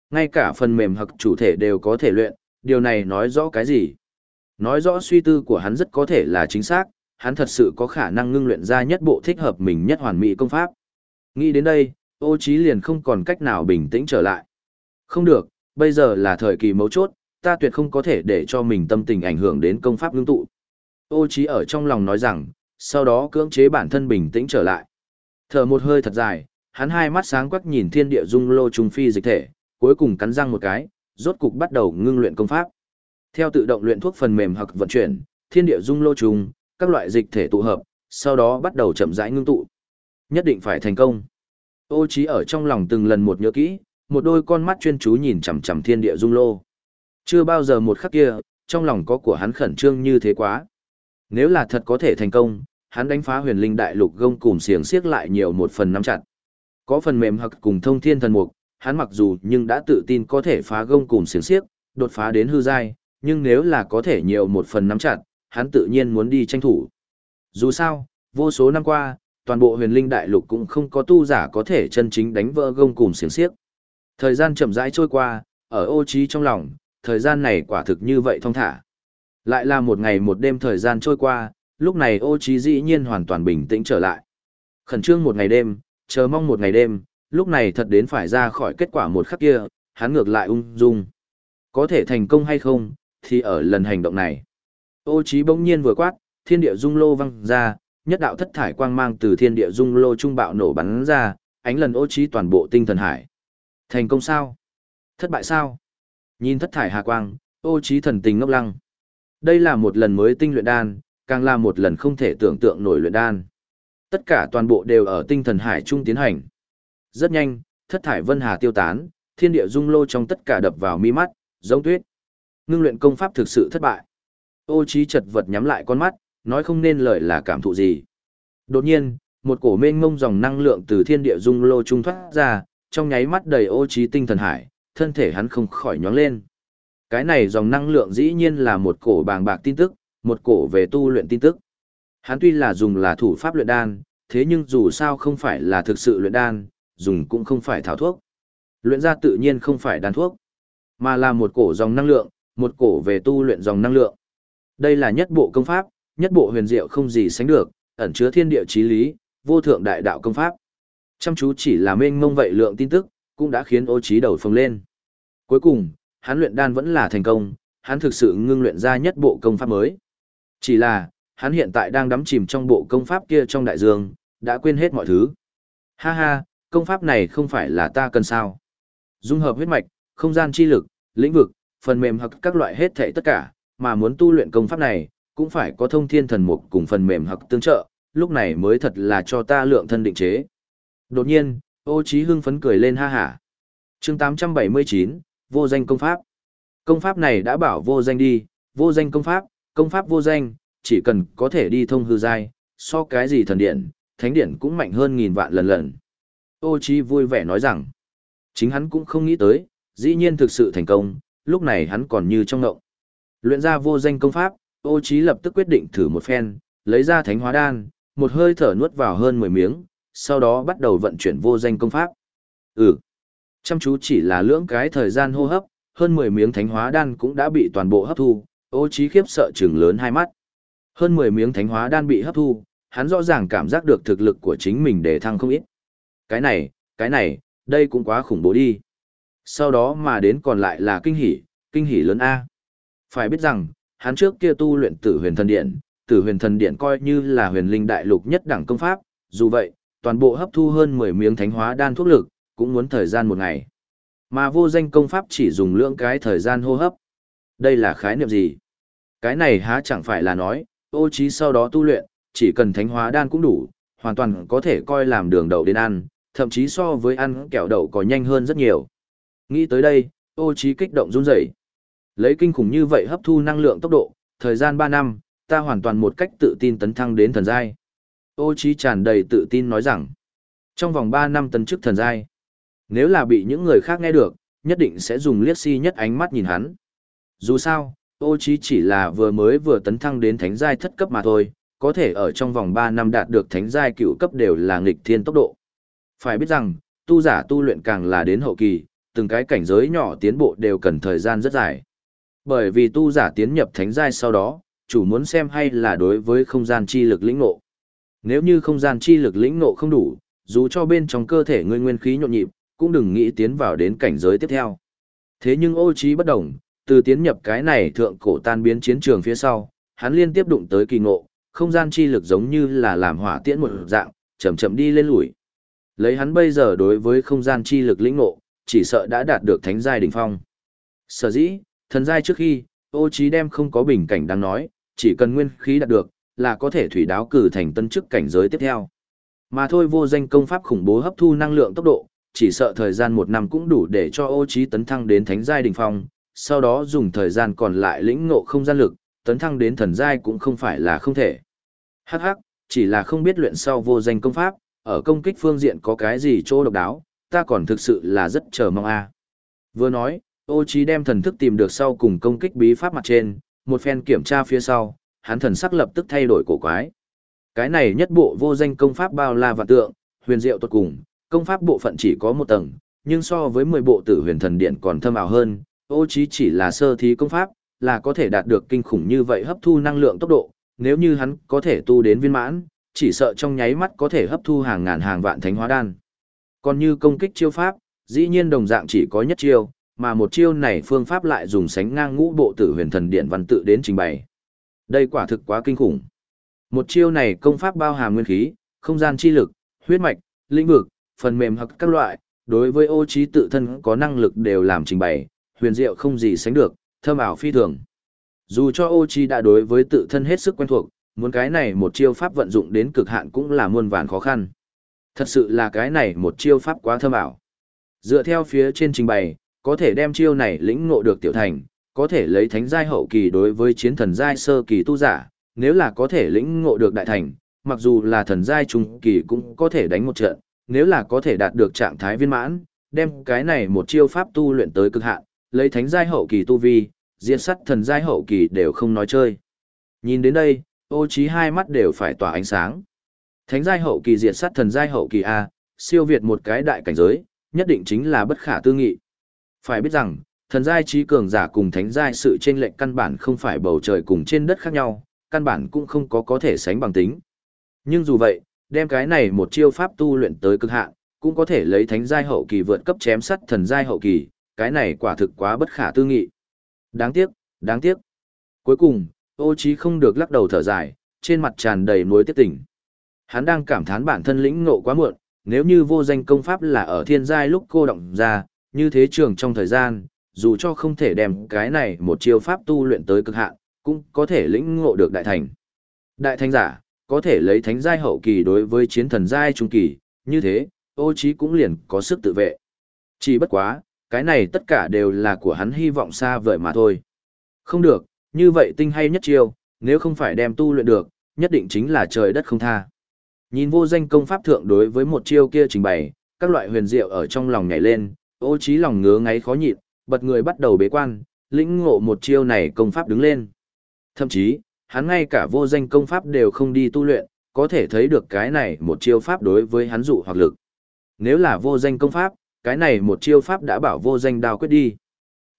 Ngay cả phần mềm hoặc chủ thể đều có thể luyện, điều này nói rõ cái gì? Nói rõ suy tư của hắn rất có thể là chính xác, hắn thật sự có khả năng ngưng luyện ra nhất bộ thích hợp mình nhất hoàn mỹ công pháp. Nghĩ đến đây, ô trí liền không còn cách nào bình tĩnh trở lại. Không được, bây giờ là thời kỳ mấu chốt, ta tuyệt không có thể để cho mình tâm tình ảnh hưởng đến công pháp ngưng tụ. Ô trí ở trong lòng nói rằng, sau đó cưỡng chế bản thân bình tĩnh trở lại. Thở một hơi thật dài, hắn hai mắt sáng quắc nhìn thiên địa dung lô trùng phi dịch thể, cuối cùng cắn răng một cái, rốt cục bắt đầu ngưng luyện công pháp. Theo tự động luyện thuốc phần mềm hoặc vận chuyển, thiên địa dung lô trùng, các loại dịch thể tụ hợp, sau đó bắt đầu chậm rãi ngưng tụ. Nhất định phải thành công. Ô trí ở trong lòng từng lần một nhớ kỹ, một đôi con mắt chuyên chú nhìn chằm chằm thiên địa dung lô. Chưa bao giờ một khắc kia, trong lòng có của hắn khẩn trương như thế quá. Nếu là thật có thể thành công, hắn đánh phá huyền linh đại lục gông cùng xiềng xiếc lại nhiều một phần nắm chặt. Có phần mềm hoặc cùng thông thiên thần mục, hắn mặc dù nhưng đã tự tin có thể phá gông cùng xiềng xiếc, đột phá đến hư giai, nhưng nếu là có thể nhiều một phần nắm chặt, hắn tự nhiên muốn đi tranh thủ. Dù sao, vô số năm qua, toàn bộ huyền linh đại lục cũng không có tu giả có thể chân chính đánh vỡ gông cùng xiềng xiếc. Thời gian chậm rãi trôi qua, ở ô trí trong lòng, thời gian này quả thực như vậy thông thả. Lại là một ngày một đêm thời gian trôi qua, lúc này ô trí dĩ nhiên hoàn toàn bình tĩnh trở lại. Khẩn trương một ngày đêm, chờ mong một ngày đêm, lúc này thật đến phải ra khỏi kết quả một khắc kia, hắn ngược lại ung dung. Có thể thành công hay không, thì ở lần hành động này. Ô trí bỗng nhiên vừa quát, thiên địa dung lô văng ra, nhất đạo thất thải quang mang từ thiên địa dung lô trung bạo nổ bắn ra, ánh lần ô trí toàn bộ tinh thần hải. Thành công sao? Thất bại sao? Nhìn thất thải hà quang, ô trí thần tình ngốc lăng. Đây là một lần mới tinh luyện đan, càng là một lần không thể tưởng tượng nổi luyện đan. Tất cả toàn bộ đều ở tinh thần hải trung tiến hành. Rất nhanh, thất thải vân hà tiêu tán, thiên địa dung lô trong tất cả đập vào mi mắt, giống tuyết. Ngưng luyện công pháp thực sự thất bại. Ô trí chật vật nhắm lại con mắt, nói không nên lời là cảm thụ gì. Đột nhiên, một cổ mênh mông dòng năng lượng từ thiên địa dung lô trung thoát ra, trong nháy mắt đầy ô trí tinh thần hải, thân thể hắn không khỏi nhóng lên. Cái này dòng năng lượng dĩ nhiên là một cổ bàng bạc tin tức, một cổ về tu luyện tin tức. Hắn tuy là dùng là thủ pháp luyện đan, thế nhưng dù sao không phải là thực sự luyện đan, dùng cũng không phải thảo thuốc. Luyện ra tự nhiên không phải đan thuốc, mà là một cổ dòng năng lượng, một cổ về tu luyện dòng năng lượng. Đây là nhất bộ công pháp, nhất bộ huyền diệu không gì sánh được, ẩn chứa thiên địa chí lý, vô thượng đại đạo công pháp. Chăm chú chỉ là mênh mông vậy lượng tin tức, cũng đã khiến ô trí đầu phồng lên. Cuối cùng, hắn luyện đan vẫn là thành công, hắn thực sự ngưng luyện ra nhất bộ công pháp mới. Chỉ là, hắn hiện tại đang đắm chìm trong bộ công pháp kia trong đại dương, đã quên hết mọi thứ. Ha ha, công pháp này không phải là ta cần sao. Dung hợp huyết mạch, không gian chi lực, lĩnh vực, phần mềm hoặc các loại hết thảy tất cả, mà muốn tu luyện công pháp này, cũng phải có thông thiên thần mục cùng phần mềm hoặc tương trợ, lúc này mới thật là cho ta lượng thân định chế. Đột nhiên, ô trí hưng phấn cười lên ha hả. Chương 879, vô danh công pháp. Công pháp này đã bảo vô danh đi, vô danh công pháp, công pháp vô danh, chỉ cần có thể đi thông hư giai, so cái gì thần điện, thánh điện cũng mạnh hơn nghìn vạn lần lần. Ô Chi vui vẻ nói rằng, chính hắn cũng không nghĩ tới, dĩ nhiên thực sự thành công, lúc này hắn còn như trong ngộng. Luyện ra vô danh công pháp, ô Chi lập tức quyết định thử một phen, lấy ra thánh hóa đan, một hơi thở nuốt vào hơn 10 miếng, sau đó bắt đầu vận chuyển vô danh công pháp. Ừ, chăm chú chỉ là lưỡng cái thời gian hô hấp, hơn 10 miếng thánh hóa đan cũng đã bị toàn bộ hấp thu, ô trí khiếp sợ trừng lớn hai mắt. Hơn 10 miếng thánh hóa đan bị hấp thu, hắn rõ ràng cảm giác được thực lực của chính mình để thăng không ít. Cái này, cái này, đây cũng quá khủng bố đi. Sau đó mà đến còn lại là kinh hỉ, kinh hỉ lớn A. Phải biết rằng, hắn trước kia tu luyện tử huyền thần điện, tử huyền thần điện coi như là huyền linh đại lục nhất đẳng công pháp, dù vậy, toàn bộ hấp thu hơn 10 miếng thánh hóa đan thuốc lực, cũng muốn thời gian một ngày. Mà vô danh công pháp chỉ dùng lượng cái thời gian hô hấp. Đây là khái niệm gì? Cái này há chẳng phải là nói, ô trí sau đó tu luyện, chỉ cần thánh hóa đan cũng đủ, hoàn toàn có thể coi làm đường đậu đến ăn, thậm chí so với ăn kẹo đậu có nhanh hơn rất nhiều. Nghĩ tới đây, ô trí kích động run rẩy. Lấy kinh khủng như vậy hấp thu năng lượng tốc độ, thời gian 3 năm, ta hoàn toàn một cách tự tin tấn thăng đến thần giai. Ô trí tràn đầy tự tin nói rằng, trong vòng 3 năm tấn chức thần giai, nếu là bị những người khác nghe được, nhất định sẽ dùng liếc si nhất ánh mắt nhìn hắn. Dù sao, ô trí chỉ là vừa mới vừa tấn thăng đến thánh giai thất cấp mà thôi, có thể ở trong vòng 3 năm đạt được thánh giai cựu cấp đều là nghịch thiên tốc độ. Phải biết rằng, tu giả tu luyện càng là đến hậu kỳ, từng cái cảnh giới nhỏ tiến bộ đều cần thời gian rất dài. Bởi vì tu giả tiến nhập thánh giai sau đó, chủ muốn xem hay là đối với không gian chi lực lĩnh ngộ. Nếu như không gian chi lực lĩnh ngộ không đủ, dù cho bên trong cơ thể ngươi nguyên khí nhộn nhịp, cũng đừng nghĩ tiến vào đến cảnh giới tiếp theo. Thế nhưng ô trí bất động, từ tiến nhập cái này thượng cổ tan biến chiến trường phía sau, hắn liên tiếp đụng tới kỳ ngộ, không gian chi lực giống như là làm hỏa tiễn một dạng, chậm chậm đi lên lùi. Lấy hắn bây giờ đối với không gian chi lực lĩnh ngộ, chỉ sợ đã đạt được thánh giai đỉnh phong. Sở dĩ, thần giai trước khi, ô trí đem không có bình cảnh đang nói, chỉ cần nguyên khí đạt được, là có thể thủy đáo cử thành tân chức cảnh giới tiếp theo. Mà thôi vô danh công pháp khủng bố hấp thu năng lượng tốc độ, chỉ sợ thời gian một năm cũng đủ để cho ô trí tấn thăng đến thánh giai đỉnh phong, sau đó dùng thời gian còn lại lĩnh ngộ không gian lực, tấn thăng đến thần giai cũng không phải là không thể. Hắc hắc, chỉ là không biết luyện sau vô danh công pháp, ở công kích phương diện có cái gì chỗ độc đáo, ta còn thực sự là rất chờ mong a. Vừa nói, ô trí đem thần thức tìm được sau cùng công kích bí pháp mặt trên, một phen kiểm tra phía sau, hắn thần sắc lập tức thay đổi cổ quái. Cái này nhất bộ vô danh công pháp bao la vạn tượng, huyền diệu tuyệt cùng, công pháp bộ phận chỉ có một tầng, nhưng so với 10 bộ tử huyền thần điện còn thâm ảo hơn, ô trí chỉ là sơ thí công pháp, là có thể đạt được kinh khủng như vậy hấp thu năng lượng tốc độ, nếu như hắn có thể tu đến viên mãn, chỉ sợ trong nháy mắt có thể hấp thu hàng ngàn hàng vạn thánh hóa đan. Còn như công kích chiêu pháp, dĩ nhiên đồng dạng chỉ có nhất chiêu, mà một chiêu này phương pháp lại dùng sánh ngang ngũ bộ tử huyền thần điện văn tự đến trình bày. Đây quả thực quá kinh khủng. Một chiêu này công pháp bao hàm nguyên khí, không gian chi lực, huyết mạch, lĩnh vực, phần mềm hoặc các loại, đối với ô trí tự thân có năng lực đều làm trình bày, huyền diệu không gì sánh được, thơm ảo phi thường. Dù cho ô trí đã đối với tự thân hết sức quen thuộc, muốn cái này một chiêu pháp vận dụng đến cực hạn cũng là muôn vàn khó khăn. Thật sự là cái này một chiêu pháp quá thơm ảo. Dựa theo phía trên trình bày, có thể đem chiêu này lĩnh ngộ được tiểu thành, có thể lấy thánh giai hậu kỳ đối với chiến thần giai sơ kỳ tu giả, nếu là có thể lĩnh ngộ được đại thành, mặc dù là thần giai trung kỳ cũng có thể đánh một trận, nếu là có thể đạt được trạng thái viên mãn, đem cái này một chiêu pháp tu luyện tới cực hạn, lấy thánh giai hậu kỳ tu vi, diệt sắt thần giai hậu kỳ đều không nói chơi. Nhìn đến đây, ô trí hai mắt đều phải tỏa ánh sáng. Thánh giai hậu kỳ diệt sắt thần giai hậu kỳ A, siêu việt một cái đại cảnh giới, nhất định chính là bất khả tư nghị. Phải biết rằng, thần giai trí cường giả cùng thánh giai sự chênh lệch căn bản không phải bầu trời cùng trên đất khác nhau, căn bản cũng không có có thể sánh bằng tính. Nhưng dù vậy, đem cái này một chiêu pháp tu luyện tới cực hạn, cũng có thể lấy thánh giai hậu kỳ vượt cấp chém sắt thần giai hậu kỳ, cái này quả thực quá bất khả tư nghị. Đáng tiếc, đáng tiếc. Cuối cùng, ô trí không được lắc đầu thở dài, trên mặt tràn đầy nuối tiếc tỉnh. Hắn đang cảm thán bản thân lĩnh ngộ quá muộn, nếu như vô danh công pháp là ở thiên giai lúc cô động ra, như thế trường trong thời gian, dù cho không thể đem cái này một chiêu pháp tu luyện tới cực hạn, cũng có thể lĩnh ngộ được đại thành. Đại thành giả, có thể lấy thánh giai hậu kỳ đối với chiến thần giai trung kỳ, như thế, ô trí cũng liền có sức tự vệ. Chỉ bất quá, cái này tất cả đều là của hắn hy vọng xa vời mà thôi. Không được, như vậy tinh hay nhất chiêu, nếu không phải đem tu luyện được, nhất định chính là trời đất không tha. Nhìn vô danh công pháp thượng đối với một chiêu kia trình bày, các loại huyền diệu ở trong lòng nhảy lên, ô trí lòng ngứa ngáy khó nhịn, bật người bắt đầu bế quan, lĩnh ngộ một chiêu này công pháp đứng lên. Thậm chí, hắn ngay cả vô danh công pháp đều không đi tu luyện, có thể thấy được cái này một chiêu pháp đối với hắn dụ hoặc lực. Nếu là vô danh công pháp, cái này một chiêu pháp đã bảo vô danh đao quyết đi.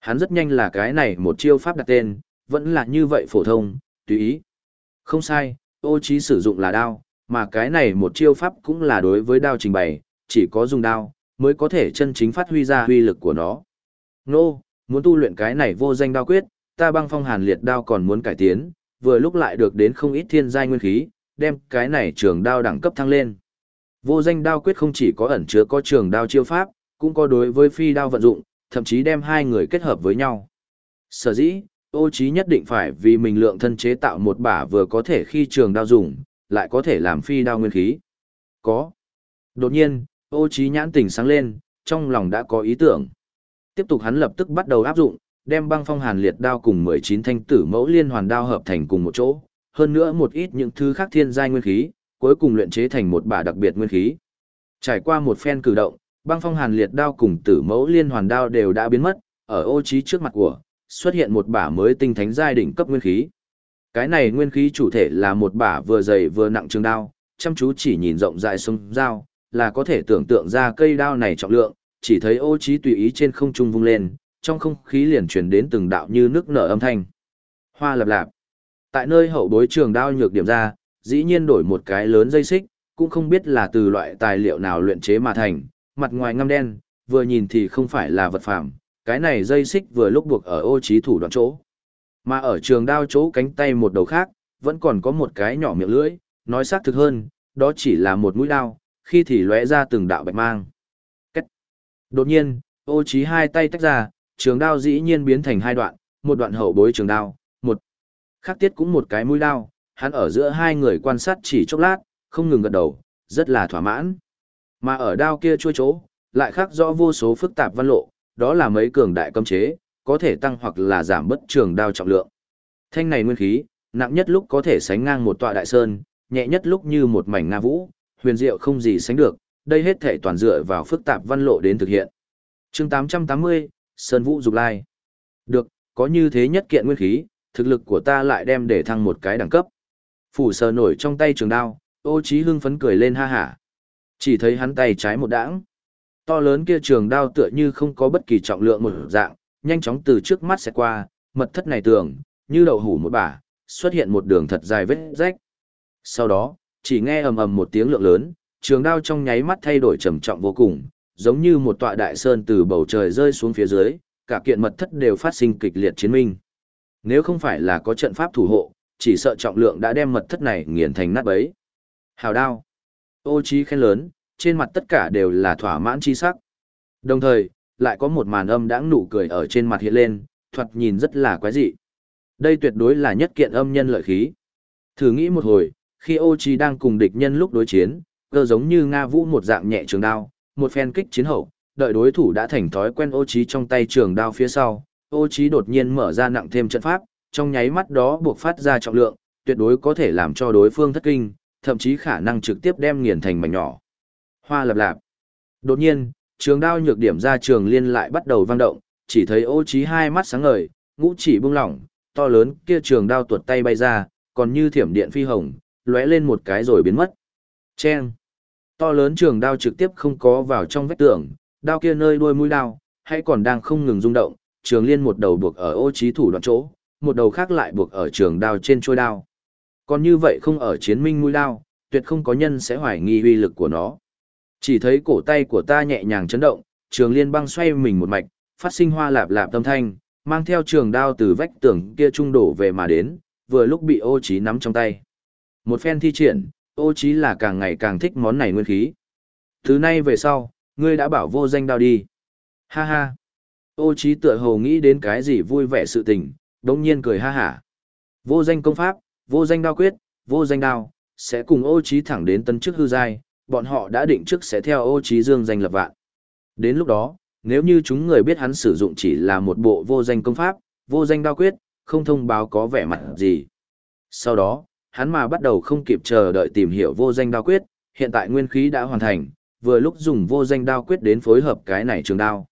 Hắn rất nhanh là cái này một chiêu pháp đặt tên, vẫn là như vậy phổ thông, tùy ý. Không sai, ô trí sử dụng là đao, mà cái này một chiêu pháp cũng là đối với đao trình bày, chỉ có dùng đao, mới có thể chân chính phát huy ra huy lực của nó. Nô, muốn tu luyện cái này vô danh đao quyết, ta băng phong hàn liệt đao còn muốn cải tiến, vừa lúc lại được đến không ít thiên giai nguyên khí, đem cái này trường đao đẳng cấp thăng lên. Vô danh đao quyết không chỉ có ẩn chứa có trường đao chiêu pháp, cũng có đối với phi đao vận dụng, thậm chí đem hai người kết hợp với nhau. Sở dĩ, ô trí nhất định phải vì mình lượng thân chế tạo một bả vừa có thể khi trường đao dùng, lại có thể làm phi đao nguyên khí. Có. Đột nhiên, ô trí nhãn tỉnh sáng lên, trong lòng đã có ý tưởng. Tiếp tục hắn lập tức bắt đầu áp dụng, đem băng phong hàn liệt đao cùng 19 thanh tử mẫu liên hoàn đao hợp thành cùng một chỗ, hơn nữa một ít những thứ khác thiên giai nguyên khí, cuối cùng luyện chế thành một bả đặc biệt nguyên khí. Trải qua một phen cử động, băng phong hàn liệt đao cùng tử mẫu liên hoàn đao đều đã biến mất, ở ô trí trước mặt của, xuất hiện một bả mới tinh thánh giai đỉnh cấp nguyên khí. Cái này nguyên khí chủ thể là một bả vừa dày vừa nặng trường đao, chăm chú chỉ nhìn rộng rãi sông dao, là có thể tưởng tượng ra cây đao này trọng lượng, chỉ thấy ô trí tùy ý trên không trung vung lên, trong không khí liền truyền đến từng đạo như nước nở âm thanh. Hoa lập lạp. Tại nơi hậu bối trường đao nhược điểm ra, dĩ nhiên đổi một cái lớn dây xích, cũng không biết là từ loại tài liệu nào luyện chế mà thành, mặt ngoài ngăm đen, vừa nhìn thì không phải là vật phẩm, cái này dây xích vừa lúc buộc ở ô trí thủ đoạn chỗ. Mà ở trường đao chỗ cánh tay một đầu khác, vẫn còn có một cái nhỏ miệng lưỡi, nói xác thực hơn, đó chỉ là một mũi đao, khi thì lóe ra từng đạo bạch mang. Đột nhiên, ô trí hai tay tách ra, trường đao dĩ nhiên biến thành hai đoạn, một đoạn hậu bối trường đao, một khắc tiết cũng một cái mũi đao, hắn ở giữa hai người quan sát chỉ chốc lát, không ngừng gật đầu, rất là thỏa mãn. Mà ở đao kia chui chỗ, lại khắc rõ vô số phức tạp văn lộ, đó là mấy cường đại cấm chế, có thể tăng hoặc là giảm bất trường đao trọng lượng. Thanh này nguyên khí, nặng nhất lúc có thể sánh ngang một tọa đại sơn, nhẹ nhất lúc như một mảnh nga vũ, huyền diệu không gì sánh được, đây hết thể toàn dựa vào phức tạp văn lộ đến thực hiện. chương 880, Sơn Vũ Dục Lai. Được, có như thế nhất kiện nguyên khí, thực lực của ta lại đem để thăng một cái đẳng cấp. Phủ sờ nổi trong tay trường đao, ô trí hưng phấn cười lên ha hả. Chỉ thấy hắn tay trái một đãng. To lớn kia trường đao tựa như không có bất kỳ trọng lượng một dạng, nhanh chóng từ trước mắt sẽ qua, mật thất này tưởng, như đậu hủ một bả, xuất hiện một đường thật dài vết rách. Sau đó, chỉ nghe ầm ầm một tiếng lượng lớn, trường đao trong nháy mắt thay đổi trầm trọng vô cùng, giống như một tọa đại sơn từ bầu trời rơi xuống phía dưới, cả kiện mật thất đều phát sinh kịch liệt chiến minh. Nếu không phải là có trận pháp thủ hộ, chỉ sợ trọng lượng đã đem mật thất này nghiền thành nát bấy. Hào đao. Ô Chi khen lớn, trên mặt tất cả đều là thỏa mãn chi sắc. Đồng thời, lại có một màn âm đãng nụ cười ở trên mặt hiện lên, thoạt nhìn rất là quái dị. Đây tuyệt đối là nhất kiện âm nhân lợi khí. Thử nghĩ một hồi, khi ô Chi đang cùng địch nhân lúc đối chiến, cơ giống như Nga vũ một dạng nhẹ trường đao, một phen kích chiến hậu, đợi đối thủ đã thành thói quen ô trí trong tay trường đao phía sau, ô trí đột nhiên mở ra nặng thêm trận pháp, trong nháy mắt đó buộc phát ra trọng lượng, tuyệt đối có thể làm cho đối phương thất kinh, thậm chí khả năng trực tiếp đem nghiền thành mảnh nhỏ. Hoa lập lạp. Đột nhiên, trường đao nhược điểm ra trường liên lại bắt đầu vang động, chỉ thấy ô trí hai mắt sáng ngời, ngũ chỉ bung lỏng, to lớn kia trường đao tuột tay bay ra, còn như thiểm điện phi hồng, lóe lên một cái rồi biến mất. Chen. To lớn trường đao trực tiếp không có vào trong vách tường, đao kia nơi đuôi mũi đao, hay còn đang không ngừng rung động, trường liên một đầu buộc ở ô trí thủ đoạn chỗ, một đầu khác lại buộc ở trường đao trên trôi đao. Còn như vậy không ở chiến minh mũi đao, tuyệt không có nhân sẽ hoài nghi uy lực của nó. Chỉ thấy cổ tay của ta nhẹ nhàng chấn động, trường liên băng xoay mình một mạch, phát sinh hoa lạp lạp tâm thanh, mang theo trường đao từ vách tường kia trung đổ về mà đến, vừa lúc bị ô trí nắm trong tay. Một phen thi triển, ô Chí là càng ngày càng thích món này nguyên khí. Thứ nay về sau, ngươi đã bảo vô danh đao đi. Ha ha. Ô Chí tựa hồ nghĩ đến cái gì vui vẻ sự tình, đống nhiên cười ha hả. Vô danh công pháp, vô danh đao quyết, vô danh đao, sẽ cùng ô Chí thẳng đến tân chức hư giai, bọn họ đã định trước sẽ theo ô Chí dương danh lập vạn. Đến lúc đó, nếu như chúng người biết hắn sử dụng chỉ là một bộ vô danh công pháp, vô danh đao quyết, không thông báo có vẻ mặt gì. Sau đó, hắn mà bắt đầu không kịp chờ đợi tìm hiểu vô danh đao quyết, hiện tại nguyên khí đã hoàn thành, vừa lúc dùng vô danh đao quyết đến phối hợp cái này trường đao.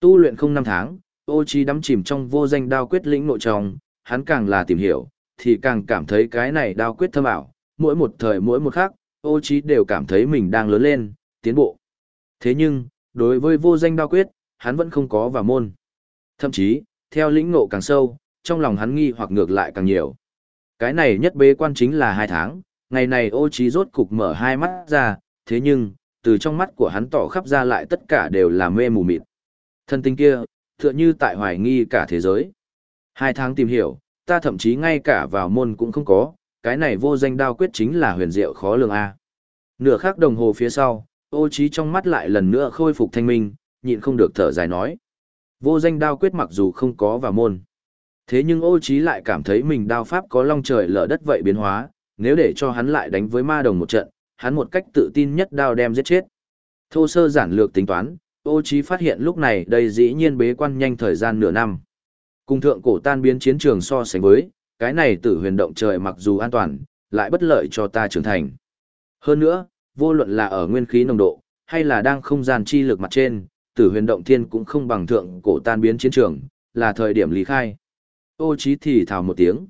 Tu luyện không năm tháng, ô chi đắm chìm trong vô danh đao quyết lĩnh nội trong, hắn càng là tìm hiểu, thì càng cảm thấy cái này đao quyết thâm ảo, mỗi một thời mỗi một khác, ô chi đều cảm thấy mình đang lớn lên, tiến bộ. Thế nhưng, đối với vô danh đao quyết, hắn vẫn không có vào môn. Thậm chí, theo lĩnh ngộ càng sâu, trong lòng hắn nghi hoặc ngược lại càng nhiều. Cái này nhất bế quan chính là hai tháng, ngày này ô trí rốt cục mở hai mắt ra, thế nhưng, từ trong mắt của hắn tỏ khắp ra lại tất cả đều là mê mù mịt. Thân tinh kia, tựa như tại hoài nghi cả thế giới. Hai tháng tìm hiểu, ta thậm chí ngay cả vào môn cũng không có, cái này vô danh đao quyết chính là huyền diệu khó lường A. Nửa khắc đồng hồ phía sau, ô trí trong mắt lại lần nữa khôi phục thanh minh, nhịn không được thở dài nói. Vô danh đao quyết mặc dù không có vào môn. Thế nhưng ô trí lại cảm thấy mình đao pháp có long trời lở đất vậy biến hóa, nếu để cho hắn lại đánh với ma đồng một trận, hắn một cách tự tin nhất đao đem giết chết. Thô sơ giản lược tính toán, ô trí phát hiện lúc này đây dĩ nhiên bế quan nhanh thời gian nửa năm. Cùng thượng cổ tan biến chiến trường so sánh với, cái này tử huyền động trời mặc dù an toàn, lại bất lợi cho ta trưởng thành. Hơn nữa, vô luận là ở nguyên khí nồng độ, hay là đang không gian chi lực mặt trên, tử huyền động thiên cũng không bằng thượng cổ tan biến chiến trường, là thời điểm lý khai. Ô trí thì thào một tiếng.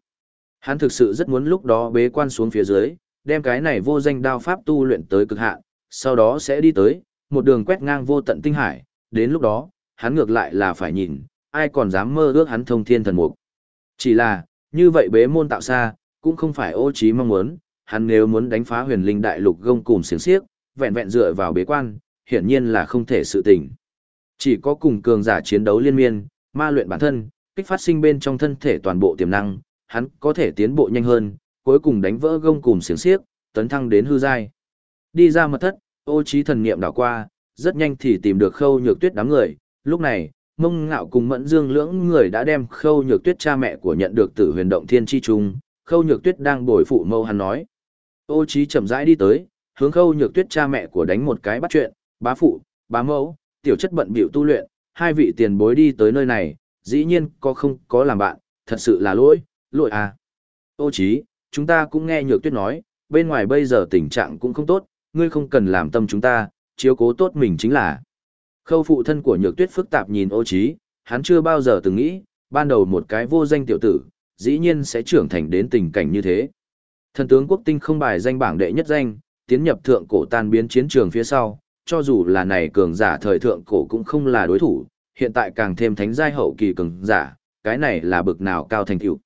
Hắn thực sự rất muốn lúc đó bế quan xuống phía dưới, đem cái này vô danh đao pháp tu luyện tới cực hạn, sau đó sẽ đi tới, một đường quét ngang vô tận tinh hải, đến lúc đó, hắn ngược lại là phải nhìn, ai còn dám mơ ước hắn thông thiên thần mục. Chỉ là, như vậy bế môn tạo xa, cũng không phải ô trí mong muốn, hắn nếu muốn đánh phá huyền linh đại lục gông cùng xiềng xiếc, vẹn vẹn dựa vào bế quan, hiển nhiên là không thể sự tình. Chỉ có cùng cường giả chiến đấu liên miên, ma luyện bản thân, kích phát sinh bên trong thân thể toàn bộ tiềm năng, hắn có thể tiến bộ nhanh hơn, cuối cùng đánh vỡ gông cùm xiềng xiếc, tấn thăng đến hư giai. Đi ra mật thất, ô Chí thần niệm đảo qua, rất nhanh thì tìm được khâu nhược tuyết đám người, lúc này, mông ngạo cùng mẫn dương lưỡng người đã đem khâu nhược tuyết cha mẹ của nhận được từ huyền động thiên chi trung, khâu nhược tuyết đang bồi phụ mâu hắn nói. Ô Chí chậm rãi đi tới, hướng khâu nhược tuyết cha mẹ của đánh một cái bắt chuyện, bá phụ, bá mẫu, tiểu chất bận bịu tu luyện, hai vị tiền bối đi tới nơi này, dĩ nhiên có không có làm bạn, thật sự là lỗi, lỗi à. Ô Chí, chúng ta cũng nghe nhược tuyết nói, bên ngoài bây giờ tình trạng cũng không tốt, ngươi không cần làm tâm chúng ta, chiếu cố tốt mình chính là. Khâu phụ thân của nhược tuyết phức tạp nhìn ô Chí, hắn chưa bao giờ từng nghĩ, ban đầu một cái vô danh tiểu tử, dĩ nhiên sẽ trưởng thành đến tình cảnh như thế. Thần tướng quốc tinh không bài danh bảng đệ nhất danh, tiến nhập thượng cổ tan biến chiến trường phía sau, cho dù là này cường giả thời thượng cổ cũng không là đối thủ, hiện tại càng thêm thánh giai hậu kỳ cường giả, cái này là bực nào cao thành tựu.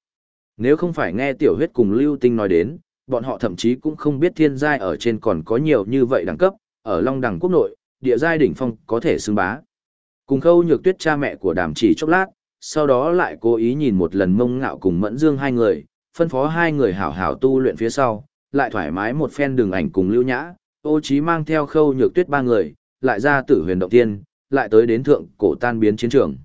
Nếu không phải nghe tiểu huyết cùng lưu tinh nói đến, bọn họ thậm chí cũng không biết thiên giai ở trên còn có nhiều như vậy đẳng cấp, ở Long Đẳng quốc nội, địa giai đỉnh phong có thể xưng bá. Cùng khâu nhược tuyết cha mẹ của đàm chỉ chốc lát, sau đó lại cố ý nhìn một lần mông ngạo cùng mẫn dương hai người, phân phó hai người hảo hảo tu luyện phía sau, lại thoải mái một phen đường ảnh cùng lưu nhã, ô trí mang theo khâu nhược tuyết ba người, lại ra tử huyền động tiên, lại tới đến thượng cổ tan biến chiến trường.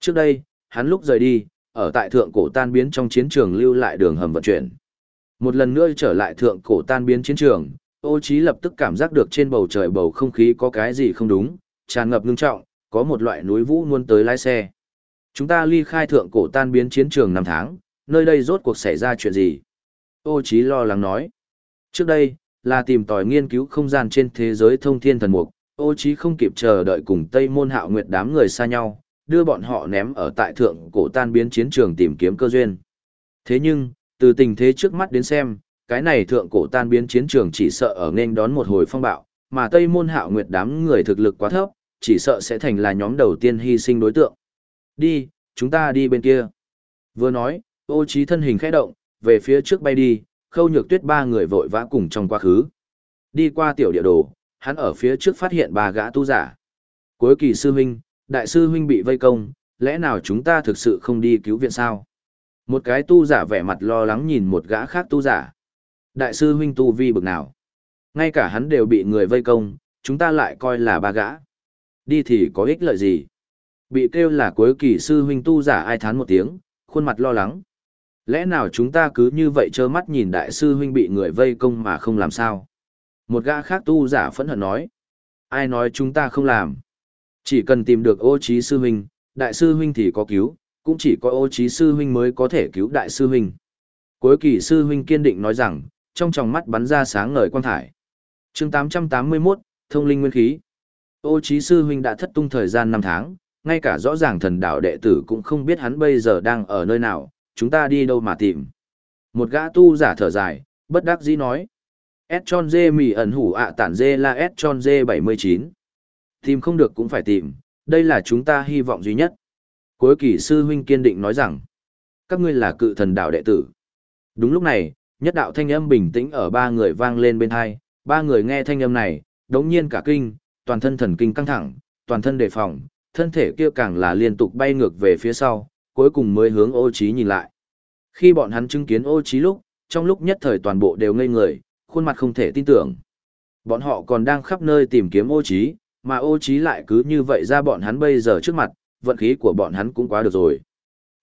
Trước đây, hắn lúc rời đi, ở tại thượng cổ tan biến trong chiến trường lưu lại đường hầm vận chuyển. Một lần nữa trở lại thượng cổ tan biến chiến trường, ô trí lập tức cảm giác được trên bầu trời bầu không khí có cái gì không đúng, tràn ngập ngưng trọng, có một loại núi vũ muốn tới lái xe. Chúng ta ly khai thượng cổ tan biến chiến trường năm tháng, nơi đây rốt cuộc xảy ra chuyện gì? Ô trí lo lắng nói. Trước đây, là tìm tòi nghiên cứu không gian trên thế giới thông thiên thần mục, ô trí không kịp chờ đợi cùng Tây Môn Hạo Nguyệt đám người xa nhau, đưa bọn họ ném ở tại thượng cổ tan biến chiến trường tìm kiếm cơ duyên. Thế nhưng, từ tình thế trước mắt đến xem, cái này thượng cổ tan biến chiến trường chỉ sợ ở nên đón một hồi phong bạo, mà Tây Môn Hạo Nguyệt đám người thực lực quá thấp, chỉ sợ sẽ thành là nhóm đầu tiên hy sinh đối tượng. Đi, chúng ta đi bên kia. Vừa nói, ô trí thân hình khẽ động, về phía trước bay đi, khâu nhược tuyết ba người vội vã cùng trong quá khứ. Đi qua tiểu địa đồ, hắn ở phía trước phát hiện ba gã tu giả. Cuối kỳ sư huynh, đại sư huynh bị vây công, lẽ nào chúng ta thực sự không đi cứu viện sao? Một cái tu giả vẻ mặt lo lắng nhìn một gã khác tu giả. Đại sư huynh tu vi bực nào? Ngay cả hắn đều bị người vây công, chúng ta lại coi là ba gã. Đi thì có ích lợi gì? Bị kêu là cuối kỳ sư huynh tu giả ai thán một tiếng, khuôn mặt lo lắng. Lẽ nào chúng ta cứ như vậy trơ mắt nhìn đại sư huynh bị người vây công mà không làm sao? Một gã khác tu giả phẫn hận nói. Ai nói chúng ta không làm? Chỉ cần tìm được ô trí sư huynh, đại sư huynh thì có cứu, cũng chỉ có ô trí sư huynh mới có thể cứu đại sư huynh. Cuối kỳ sư huynh kiên định nói rằng, trong tròng mắt bắn ra sáng ngời quang thải. Chương 881, Thông linh nguyên khí. Ô trí sư huynh đã thất tung thời gian 5 tháng, ngay cả rõ ràng thần đạo đệ tử cũng không biết hắn bây giờ đang ở nơi nào, chúng ta đi đâu mà tìm. Một gã tu giả thở dài, bất đắc dĩ nói. S tròn dê mì ẩn hủ ạ tản dê là S tròn dê 79. Tìm không được cũng phải tìm, đây là chúng ta hy vọng duy nhất. Cuối kỳ sư huynh kiên định nói rằng, các ngươi là cự thần đạo đệ tử. Đúng lúc này, nhất đạo thanh âm bình tĩnh ở ba người vang lên bên hai, ba người nghe thanh âm này, đống nhiên cả kinh, toàn thân thần kinh căng thẳng, toàn thân đề phòng, thân thể kia càng là liên tục bay ngược về phía sau, cuối cùng mới hướng ô trí nhìn lại. Khi bọn hắn chứng kiến ô trí lúc, trong lúc nhất thời toàn bộ đều ngây người, khuôn mặt không thể tin tưởng. Bọn họ còn đang khắp nơi tìm kiếm ô trí, mà ô trí lại cứ như vậy ra bọn hắn bây giờ trước mặt, vận khí của bọn hắn cũng quá được rồi.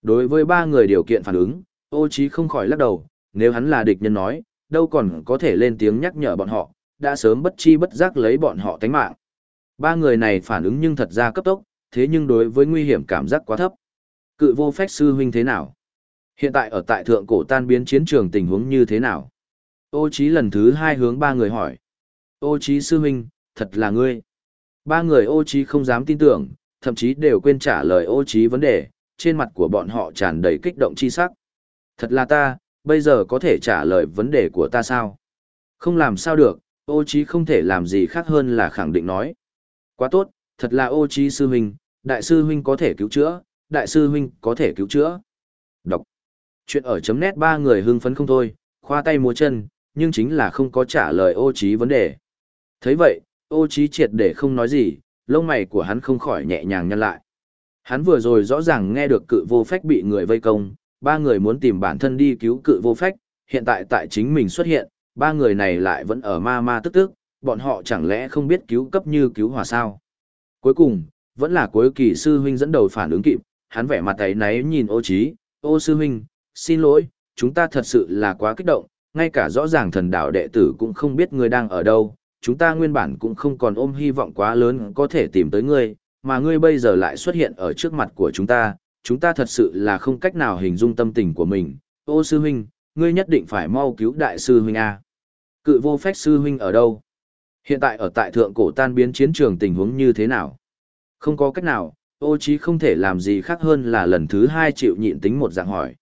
Đối với ba người điều kiện phản ứng, ô trí không khỏi lắc đầu, nếu hắn là địch nhân nói, đâu còn có thể lên tiếng nhắc nhở bọn họ, đã sớm bất chi bất giác lấy bọn họ tánh mạng. Ba người này phản ứng nhưng thật ra cấp tốc, thế nhưng đối với nguy hiểm cảm giác quá thấp. Cự vô phách sư huynh thế nào? Hiện tại ở tại thượng cổ tan biến chiến trường tình huống như thế nào? Ô Chí lần thứ hai hướng ba người hỏi. Ô Chí sư huynh, thật là ngươi. Ba người ô Chí không dám tin tưởng, thậm chí đều quên trả lời ô Chí vấn đề, trên mặt của bọn họ tràn đầy kích động chi sắc. Thật là ta, bây giờ có thể trả lời vấn đề của ta sao? Không làm sao được, ô Chí không thể làm gì khác hơn là khẳng định nói. Quá tốt, thật là ô Chí sư huynh, đại sư huynh có thể cứu chữa, đại sư huynh có thể cứu chữa. Đọc. Chuyện ở chấm nét ba người hưng phấn không thôi, khoa tay múa chân, nhưng chính là không có trả lời ô trí vấn đề. thấy vậy, ô trí triệt để không nói gì, lông mày của hắn không khỏi nhẹ nhàng nhăn lại. Hắn vừa rồi rõ ràng nghe được cự vô phách bị người vây công, ba người muốn tìm bản thân đi cứu cự vô phách, hiện tại tại chính mình xuất hiện, ba người này lại vẫn ở ma ma tức tức, bọn họ chẳng lẽ không biết cứu cấp như cứu hỏa sao. Cuối cùng, vẫn là cuối kỳ sư huynh dẫn đầu phản ứng kịp, hắn vẻ mặt ấy náy nhìn ô trí, ô sư huynh, xin lỗi, chúng ta thật sự là quá kích động, ngay cả rõ ràng thần đạo đệ tử cũng không biết ngươi đang ở đâu, chúng ta nguyên bản cũng không còn ôm hy vọng quá lớn có thể tìm tới ngươi, mà ngươi bây giờ lại xuất hiện ở trước mặt của chúng ta, chúng ta thật sự là không cách nào hình dung tâm tình của mình. Ô sư huynh, ngươi nhất định phải mau cứu đại sư huynh A. Cự vô phách sư huynh ở đâu? Hiện tại ở tại thượng cổ tan biến chiến trường tình huống như thế nào? Không có cách nào, ô trí không thể làm gì khác hơn là lần thứ hai chịu nhịn tính một dạng hỏi.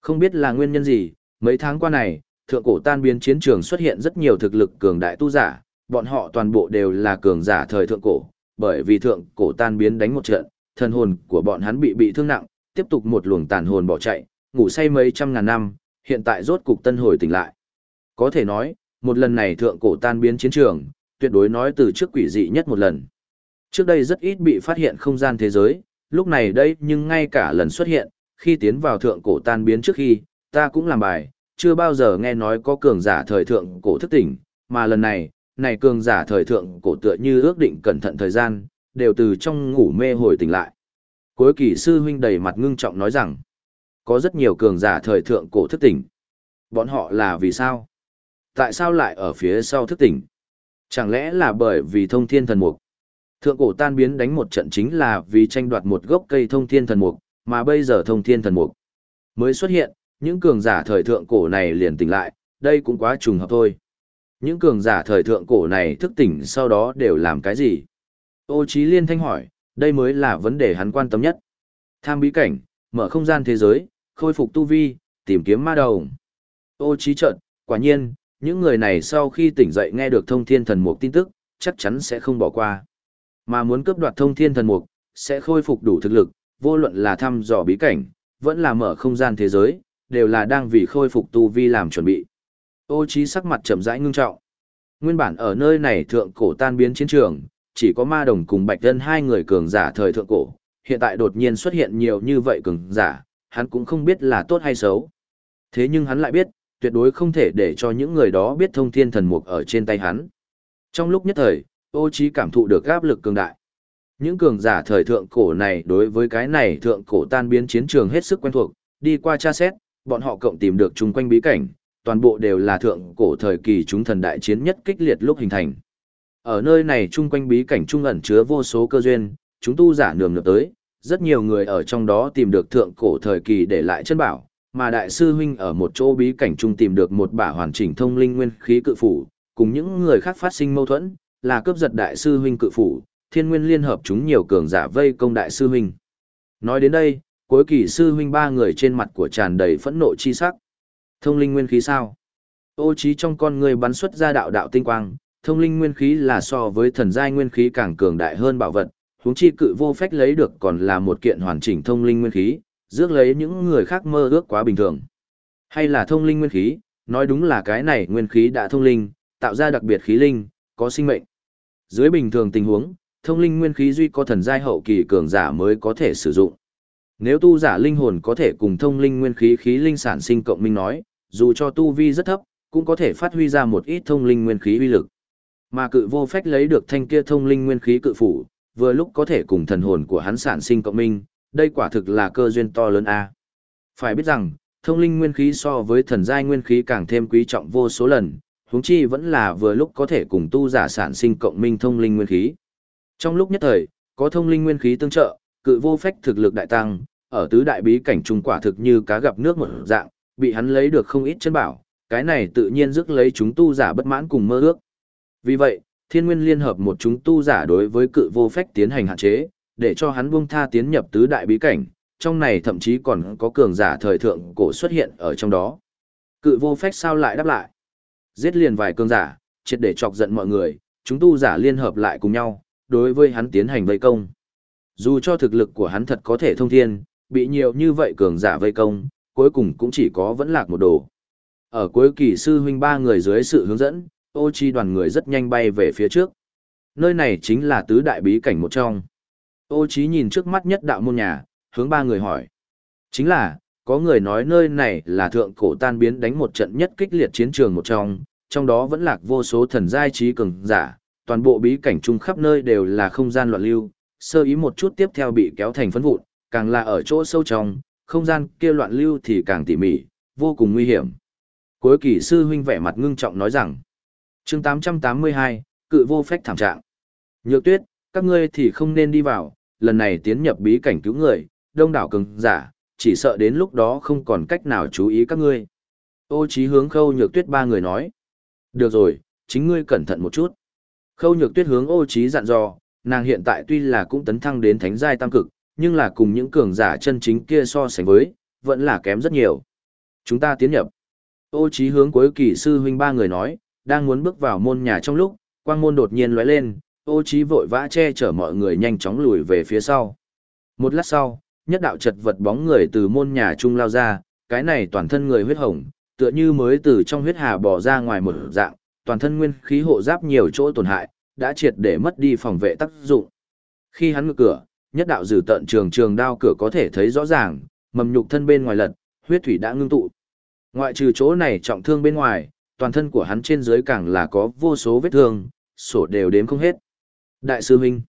Không biết là nguyên nhân gì, mấy tháng qua này, thượng cổ tan biến chiến trường xuất hiện rất nhiều thực lực cường đại tu giả, bọn họ toàn bộ đều là cường giả thời thượng cổ, bởi vì thượng cổ tan biến đánh một trận, thần hồn của bọn hắn bị bị thương nặng, tiếp tục một luồng tàn hồn bỏ chạy, ngủ say mấy trăm ngàn năm, hiện tại rốt cục tân hồi tỉnh lại. Có thể nói, một lần này thượng cổ tan biến chiến trường, tuyệt đối nói từ trước quỷ dị nhất một lần. Trước đây rất ít bị phát hiện không gian thế giới, lúc này đây nhưng ngay cả lần xuất hiện, khi tiến vào thượng cổ tan biến trước khi, ta cũng làm bài, chưa bao giờ nghe nói có cường giả thời thượng cổ thức tỉnh, mà lần này, này cường giả thời thượng cổ tựa như ước định cẩn thận thời gian, đều từ trong ngủ mê hồi tỉnh lại. Cuối kỳ sư huynh đầy mặt ngưng trọng nói rằng, có rất nhiều cường giả thời thượng cổ thức tỉnh. Bọn họ là vì sao? Tại sao lại ở phía sau thức tỉnh? Chẳng lẽ là bởi vì thông thiên thần mục? Thượng cổ tan biến đánh một trận chính là vì tranh đoạt một gốc cây thông thiên thần mục, mà bây giờ thông thiên thần mục mới xuất hiện, những cường giả thời thượng cổ này liền tỉnh lại, đây cũng quá trùng hợp thôi. Những cường giả thời thượng cổ này thức tỉnh sau đó đều làm cái gì? Ô Chí Liên thanh hỏi, đây mới là vấn đề hắn quan tâm nhất. Tham bí cảnh, mở không gian thế giới, khôi phục tu vi, tìm kiếm ma đầu. Ô Chí trợn, quả nhiên, những người này sau khi tỉnh dậy nghe được thông thiên thần mục tin tức, chắc chắn sẽ không bỏ qua. Mà muốn cướp đoạt thông thiên thần mục, sẽ khôi phục đủ thực lực, vô luận là thăm dò bí cảnh, vẫn là mở không gian thế giới, đều là đang vì khôi phục tu vi làm chuẩn bị. Ô trí sắc mặt chậm rãi ngưng trọng. Nguyên bản ở nơi này thượng cổ tan biến chiến trường, chỉ có ma đồng cùng bạch thân hai người cường giả thời thượng cổ, hiện tại đột nhiên xuất hiện nhiều như vậy cường giả, hắn cũng không biết là tốt hay xấu. Thế nhưng hắn lại biết, tuyệt đối không thể để cho những người đó biết thông thiên thần mục ở trên tay hắn. Trong lúc nhất thời, ô trí cảm thụ được áp lực cường đại. Những cường giả thời thượng cổ này đối với cái này thượng cổ tan biến chiến trường hết sức quen thuộc, đi qua tra xét, bọn họ cộng tìm được chung quanh bí cảnh, toàn bộ đều là thượng cổ thời kỳ chúng thần đại chiến nhất kích liệt lúc hình thành. Ở nơi này chung quanh bí cảnh trung ẩn chứa vô số cơ duyên, chúng tu giả nườm nượp tới, rất nhiều người ở trong đó tìm được thượng cổ thời kỳ để lại chân bảo, mà đại sư huynh ở một chỗ bí cảnh trung tìm được một bả hoàn chỉnh thông linh nguyên khí cự phủ, cùng những người khác phát sinh mâu thuẫn, là cướp giật đại sư huynh cự phủ, thiên nguyên liên hợp chúng nhiều cường giả vây công đại sư huynh. Nói đến đây, cuối kỳ sư huynh ba người trên mặt của tràn đầy phẫn nộ chi sắc. Thông linh nguyên khí sao? Ô trí trong con người bắn xuất ra đạo đạo tinh quang, thông linh nguyên khí là so với thần giai nguyên khí càng cường đại hơn bảo vật, huống chi cự vô phách lấy được còn là một kiện hoàn chỉnh thông linh nguyên khí, rước lấy những người khác mơ ước quá bình thường. Hay là thông linh nguyên khí, nói đúng là cái này nguyên khí đã thông linh, tạo ra đặc biệt khí linh, có sinh mệnh. Dưới bình thường tình huống, thông linh nguyên khí duy có thần giai hậu kỳ cường giả mới có thể sử dụng. Nếu tu giả linh hồn có thể cùng thông linh nguyên khí khí linh sản sinh cộng minh nói, dù cho tu vi rất thấp, cũng có thể phát huy ra một ít thông linh nguyên khí uy lực. Mà cự vô phách lấy được thanh kia thông linh nguyên khí cự phủ, vừa lúc có thể cùng thần hồn của hắn sản sinh cộng minh, đây quả thực là cơ duyên to lớn a. Phải biết rằng, thông linh nguyên khí so với thần giai nguyên khí càng thêm quý trọng vô số lần, huống chi vẫn là vừa lúc có thể cùng tu giả sản sinh cộng minh thông linh nguyên khí. Trong lúc nhất thời, có thông linh nguyên khí tương trợ, cự vô phách thực lực đại tăng, ở tứ đại bí cảnh trung quả thực như cá gặp nước một dạng, bị hắn lấy được không ít chân bảo, cái này tự nhiên rước lấy chúng tu giả bất mãn cùng mơ ước. Vì vậy, thiên nguyên liên hợp một chúng tu giả đối với cự vô phách tiến hành hạn chế, để cho hắn buông tha tiến nhập tứ đại bí cảnh, trong này thậm chí còn có cường giả thời thượng cổ xuất hiện ở trong đó. Cự vô phách sao lại đáp lại? Giết liền vài cường giả, triệt để chọc giận mọi người, chúng tu giả liên hợp lại cùng nhau, đối với hắn tiến hành vây công. Dù cho thực lực của hắn thật có thể thông thiên, bị nhiều như vậy cường giả vây công, cuối cùng cũng chỉ có vẫn lạc một đồ. Ở cuối kỳ sư huynh ba người dưới sự hướng dẫn, ô chi đoàn người rất nhanh bay về phía trước. Nơi này chính là tứ đại bí cảnh một trong. Ô Chí nhìn trước mắt nhất đạo môn nhà, hướng ba người hỏi. Chính là, có người nói nơi này là thượng cổ tan biến đánh một trận nhất kích liệt chiến trường một trong, trong đó vẫn lạc vô số thần giai trí cường giả, toàn bộ bí cảnh chung khắp nơi đều là không gian loạn lưu, sơ ý một chút tiếp theo bị kéo thành phấn vụn, càng là ở chỗ sâu trong, không gian kia loạn lưu thì càng tỉ mỉ, vô cùng nguy hiểm. Cuối kỳ sư huynh vẻ mặt ngưng trọng nói rằng, chương 882, cự vô phách thảm trạng. Nhược tuyết, các ngươi thì không nên đi vào, lần này tiến nhập bí cảnh cứu người, đông đảo cường giả, chỉ sợ đến lúc đó không còn cách nào chú ý các ngươi. Ô trí hướng khâu nhược tuyết ba người nói. Được rồi, chính ngươi cẩn thận một chút. Khâu nhược tuyết hướng ô trí dặn dò, nàng hiện tại tuy là cũng tấn thăng đến thánh giai tam cực, nhưng là cùng những cường giả chân chính kia so sánh với, vẫn là kém rất nhiều. Chúng ta tiến nhập. Ô trí hướng cuối kỳ sư huynh ba người nói, đang muốn bước vào môn nhà trong lúc, quang môn đột nhiên lóe lên, ô trí vội vã che chở mọi người nhanh chóng lùi về phía sau. Một lát sau, nhất đạo chật vật bóng người từ môn nhà trung lao ra, cái này toàn thân người huyết hồng, tựa như mới từ trong huyết hà bò ra ngoài một dạng, toàn thân nguyên khí hộ giáp nhiều chỗ tổn hại, đã triệt để mất đi phòng vệ tác dụng. Khi hắn ngược cửa, nhất đạo dử tận trường trường đao cửa có thể thấy rõ ràng, mầm nhục thân bên ngoài lật, huyết thủy đã ngưng tụ. Ngoại trừ chỗ này trọng thương bên ngoài, toàn thân của hắn trên dưới càng là có vô số vết thương, sổ đều đếm không hết. Đại sư huynh,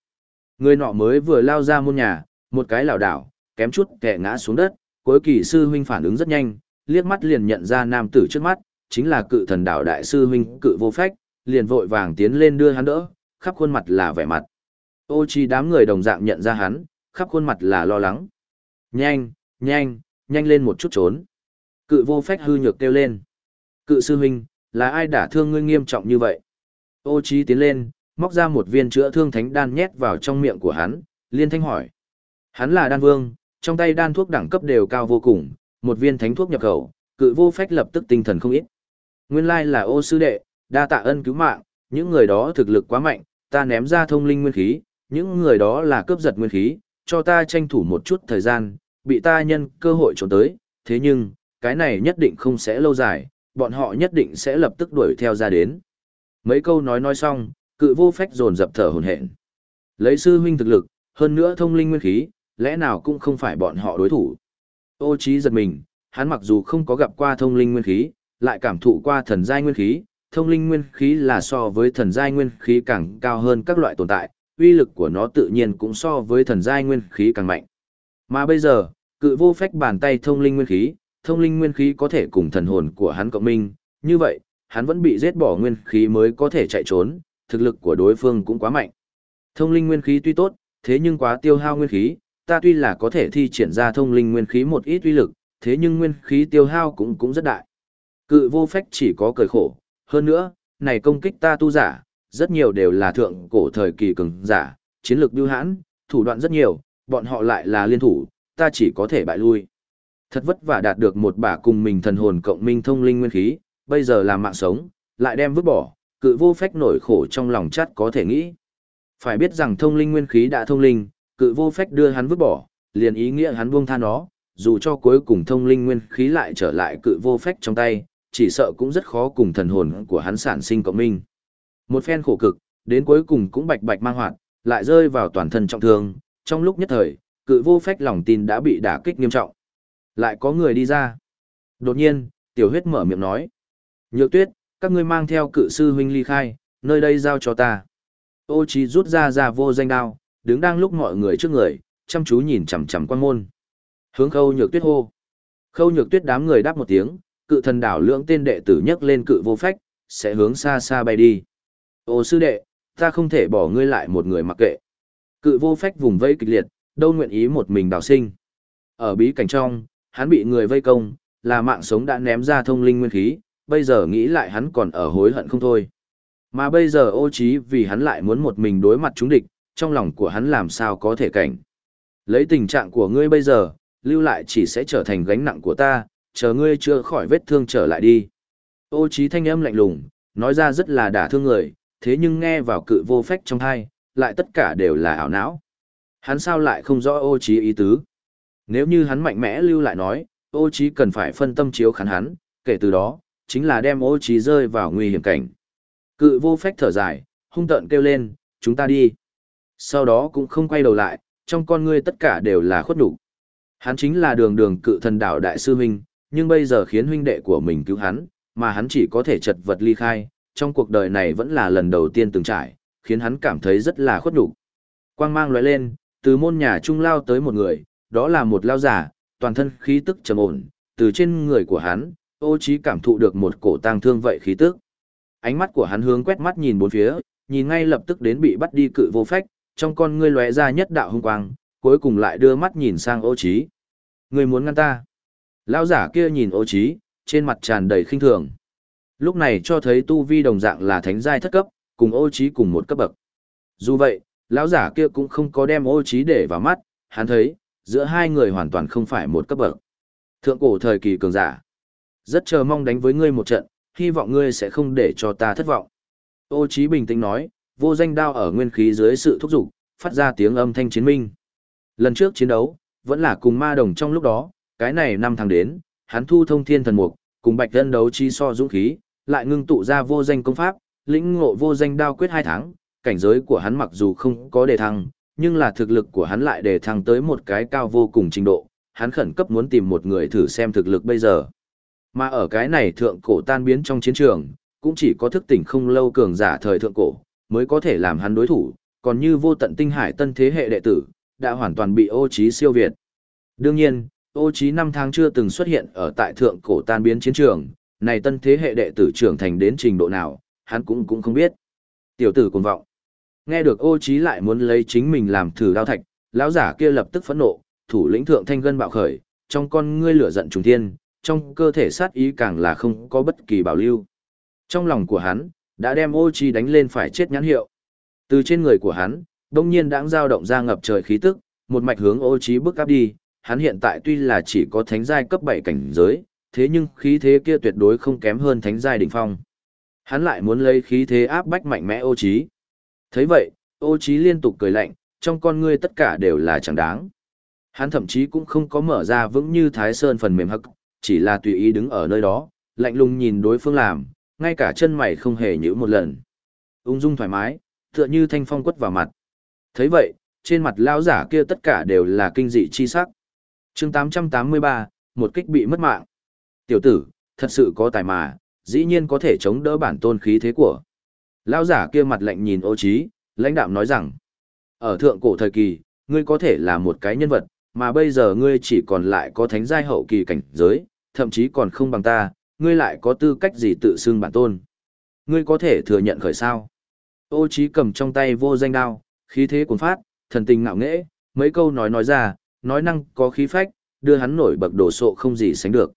người nọ mới vừa lao ra môn nhà, một cái lảo đảo, kém chút kẻ ngã xuống đất, cuối kỳ sư huynh phản ứng rất nhanh, liếc mắt liền nhận ra nam tử trước mắt, chính là cự thần đảo đại sư huynh cự vô phách, liền vội vàng tiến lên đưa hắn đỡ, khắp khuôn mặt là vẻ mặt. Ô chi đám người đồng dạng nhận ra hắn, khắp khuôn mặt là lo lắng. Nhanh, nhanh, nhanh lên một chút trốn. Cự vô phách hư nhược kêu lên. Cự sư huynh, là ai đã thương ngươi nghiêm trọng như vậy? Ô chi tiến lên, móc ra một viên chữa thương thánh đan nhét vào trong miệng của hắn, liên thanh hỏi. Hắn là đan vương, trong tay đan thuốc đẳng cấp đều cao vô cùng, một viên thánh thuốc nhập khẩu, cự vô phách lập tức tinh thần không ít. Nguyên lai là ô sư đệ, đa tạ ân cứu mạng, những người đó thực lực quá mạnh, ta ném ra thông linh nguyên khí, những người đó là cướp giật nguyên khí, cho ta tranh thủ một chút thời gian, bị ta nhân cơ hội trốn tới, thế nhưng, cái này nhất định không sẽ lâu dài, bọn họ nhất định sẽ lập tức đuổi theo ra đến. Mấy câu nói nói xong, cự vô phách dồn dập thở hồn hển. Lấy sư huynh thực lực, hơn nữa thông linh nguyên khí, lẽ nào cũng không phải bọn họ đối thủ. Ô trí giật mình, hắn mặc dù không có gặp qua thông linh nguyên khí, lại cảm thụ qua thần giai nguyên khí, thông linh nguyên khí là so với thần giai nguyên khí càng cao hơn các loại tồn tại, uy lực của nó tự nhiên cũng so với thần giai nguyên khí càng mạnh. Mà bây giờ, cự vô phách bàn tay thông linh nguyên khí, thông linh nguyên khí có thể cùng thần hồn của hắn cộng minh, như vậy, hắn vẫn bị giết bỏ nguyên khí mới có thể chạy trốn, thực lực của đối phương cũng quá mạnh. Thông linh nguyên khí tuy tốt, thế nhưng quá tiêu hao nguyên khí, ta tuy là có thể thi triển ra thông linh nguyên khí một ít uy lực, thế nhưng nguyên khí tiêu hao cũng cũng rất đại. Cự vô phách chỉ có cười khổ, hơn nữa, này công kích ta tu giả, rất nhiều đều là thượng cổ thời kỳ cường giả, chiến lược bưu hãn, thủ đoạn rất nhiều, bọn họ lại là liên thủ, ta chỉ có thể bại lui. Thật vất vả đạt được một bả cùng mình thần hồn cộng minh thông linh nguyên khí, bây giờ làm mạng sống, lại đem vứt bỏ, cự vô phách nổi khổ trong lòng chắt có thể nghĩ. Phải biết rằng thông linh nguyên khí đã thông linh, cự vô phách đưa hắn vứt bỏ, liền ý nghĩa hắn buông tha nó, dù cho cuối cùng thông linh nguyên khí lại trở lại cự vô phách trong tay, chỉ sợ cũng rất khó cùng thần hồn của hắn sản sinh cộng minh. Một phen khổ cực, đến cuối cùng cũng bạch bạch mang hoạt, lại rơi vào toàn thân trọng thương, trong lúc nhất thời, cự vô phách lòng tin đã bị đả kích nghiêm trọng. Lại có người đi ra. Đột nhiên, tiểu huyết mở miệng nói. Nhược tuyết, các ngươi mang theo cự sư huynh ly khai, nơi đây giao cho ta. Ô trí rút ra ra vô danh đao, đứng đang lúc mọi người trước người, chăm chú nhìn chằm chằm quan môn. Hướng khâu nhược tuyết hô. Khâu nhược tuyết đám người đáp một tiếng, cự thần đảo lưỡng tên đệ tử nhấc lên cự vô phách, sẽ hướng xa xa bay đi. Ô sư đệ, ta không thể bỏ ngươi lại một người mặc kệ. Cự vô phách vùng vây kịch liệt, đâu nguyện ý một mình đào sinh. Ở bí cảnh trong, hắn bị người vây công, là mạng sống đã ném ra thông linh nguyên khí, bây giờ nghĩ lại hắn còn ở hối hận không thôi. Mà bây giờ ô trí vì hắn lại muốn một mình đối mặt chúng địch, trong lòng của hắn làm sao có thể cảnh. Lấy tình trạng của ngươi bây giờ, lưu lại chỉ sẽ trở thành gánh nặng của ta, chờ ngươi chưa khỏi vết thương trở lại đi. Ô trí thanh âm lạnh lùng, nói ra rất là đả thương người, thế nhưng nghe vào cự vô phách trong thai, lại tất cả đều là ảo não. Hắn sao lại không rõ ô trí ý tứ. Nếu như hắn mạnh mẽ lưu lại nói, ô trí cần phải phân tâm chiếu khán hắn, kể từ đó, chính là đem ô trí rơi vào nguy hiểm cảnh. Cự vô phách thở dài, hung tợn kêu lên, chúng ta đi. Sau đó cũng không quay đầu lại, trong con ngươi tất cả đều là khuất đủ. Hắn chính là đường đường cự thần đảo đại sư huynh, nhưng bây giờ khiến huynh đệ của mình cứu hắn, mà hắn chỉ có thể chật vật ly khai, trong cuộc đời này vẫn là lần đầu tiên từng trải, khiến hắn cảm thấy rất là khuất nhục Quang mang lóe lên, từ môn nhà trung lao tới một người, đó là một lao giả, toàn thân khí tức trầm ổn, từ trên người của hắn, ô trí cảm thụ được một cổ tang thương vậy khí tức. Ánh mắt của hắn hướng quét mắt nhìn bốn phía, nhìn ngay lập tức đến bị bắt đi cự vô phách, trong con ngươi lóe ra nhất đạo hung quang, cuối cùng lại đưa mắt nhìn sang ô trí. Người muốn ngăn ta. Lão giả kia nhìn ô trí, trên mặt tràn đầy khinh thường. Lúc này cho thấy tu vi đồng dạng là thánh giai thất cấp, cùng ô trí cùng một cấp bậc. Dù vậy, lão giả kia cũng không có đem ô trí để vào mắt, hắn thấy, giữa hai người hoàn toàn không phải một cấp bậc. Thượng cổ thời kỳ cường giả. Rất chờ mong đánh với ngươi một trận, hy vọng ngươi sẽ không để cho ta thất vọng. Ô trí bình tĩnh nói, vô danh đao ở nguyên khí dưới sự thúc giục, phát ra tiếng âm thanh chiến minh. Lần trước chiến đấu, vẫn là cùng ma đồng trong lúc đó, cái này năm tháng đến, hắn thu thông thiên thần mục, cùng bạch dân đấu chi so dũng khí, lại ngưng tụ ra vô danh công pháp, lĩnh ngộ vô danh đao quyết hai tháng, cảnh giới của hắn mặc dù không có đề thăng, nhưng là thực lực của hắn lại đề thăng tới một cái cao vô cùng trình độ, hắn khẩn cấp muốn tìm một người thử xem thực lực bây giờ. Mà ở cái này thượng cổ tan biến trong chiến trường, cũng chỉ có thức tỉnh không lâu cường giả thời thượng cổ, mới có thể làm hắn đối thủ, còn như vô tận tinh hải tân thế hệ đệ tử, đã hoàn toàn bị ô trí siêu việt. Đương nhiên, ô trí năm tháng chưa từng xuất hiện ở tại thượng cổ tan biến chiến trường, này tân thế hệ đệ tử trưởng thành đến trình độ nào, hắn cũng cũng không biết. Tiểu tử cuồng vọng. Nghe được ô trí lại muốn lấy chính mình làm thử đao thạch, lão giả kia lập tức phẫn nộ, thủ lĩnh thượng thanh gân bạo khởi, trong con ngươi lửa giận trùng thiên, trong cơ thể sát ý càng là không có bất kỳ bảo lưu. Trong lòng của hắn, đã đem ô trí đánh lên phải chết nhãn hiệu. Từ trên người của hắn, đông nhiên đãng dao động ra ngập trời khí tức, một mạch hướng ô trí bước áp đi, hắn hiện tại tuy là chỉ có thánh giai cấp 7 cảnh giới, thế nhưng khí thế kia tuyệt đối không kém hơn thánh giai đỉnh phong. Hắn lại muốn lấy khí thế áp bách mạnh mẽ ô trí. thấy vậy, ô trí liên tục cười lạnh, trong con ngươi tất cả đều là chẳng đáng. Hắn thậm chí cũng không có mở ra vững như thái sơn phần mềm hắc, chỉ là tùy ý đứng ở nơi đó, lạnh lùng nhìn đối phương làm, ngay cả chân mày không hề nhữ một lần. Ung dung thoải mái, tựa như thanh phong quất vào mặt. thấy vậy, trên mặt lão giả kia tất cả đều là kinh dị chi sắc. chương 883, một kích bị mất mạng. Tiểu tử, thật sự có tài mà, dĩ nhiên có thể chống đỡ bản tôn khí thế của. Lão giả kia mặt lạnh nhìn ô trí, lãnh đạm nói rằng, ở thượng cổ thời kỳ, ngươi có thể là một cái nhân vật, mà bây giờ ngươi chỉ còn lại có thánh giai hậu kỳ cảnh giới, thậm chí còn không bằng ta, ngươi lại có tư cách gì tự xưng bản tôn. Ngươi có thể thừa nhận khởi sao. Ô trí cầm trong tay vô danh đao, khí thế cuốn phát, thần tình ngạo nghễ, mấy câu nói nói ra, nói năng có khí phách, đưa hắn nổi bậc đổ sộ không gì sánh được.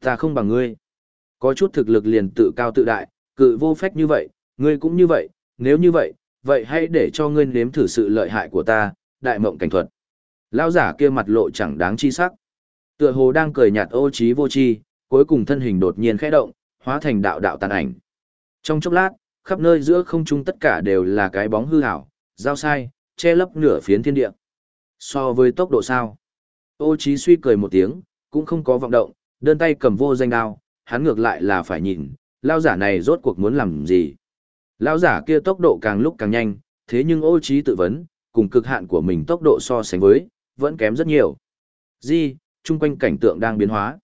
Ta không bằng ngươi. Có chút thực lực liền tự cao tự đại, cự vô phách như vậy, ngươi cũng như vậy, nếu như vậy, vậy hãy để cho ngươi nếm thử sự lợi hại của ta, đại mộng cảnh thuật. Lão giả kia mặt lộ chẳng đáng chi sắc. Tựa hồ đang cười nhạt ô trí vô chi, cuối cùng thân hình đột nhiên khẽ động, hóa thành đạo đạo tàn ảnh. Trong chốc lát, khắp nơi giữa không trung tất cả đều là cái bóng hư ảo, giao sai, che lấp nửa phiến thiên địa. So với tốc độ sao? Ô trí suy cười một tiếng, cũng không có vọng động, đơn tay cầm vô danh đao, hắn ngược lại là phải nhìn, lao giả này rốt cuộc muốn làm gì. Lao giả kia tốc độ càng lúc càng nhanh, thế nhưng ô trí tự vấn, cùng cực hạn của mình tốc độ so sánh với, vẫn kém rất nhiều. Di, chung quanh cảnh tượng đang biến hóa.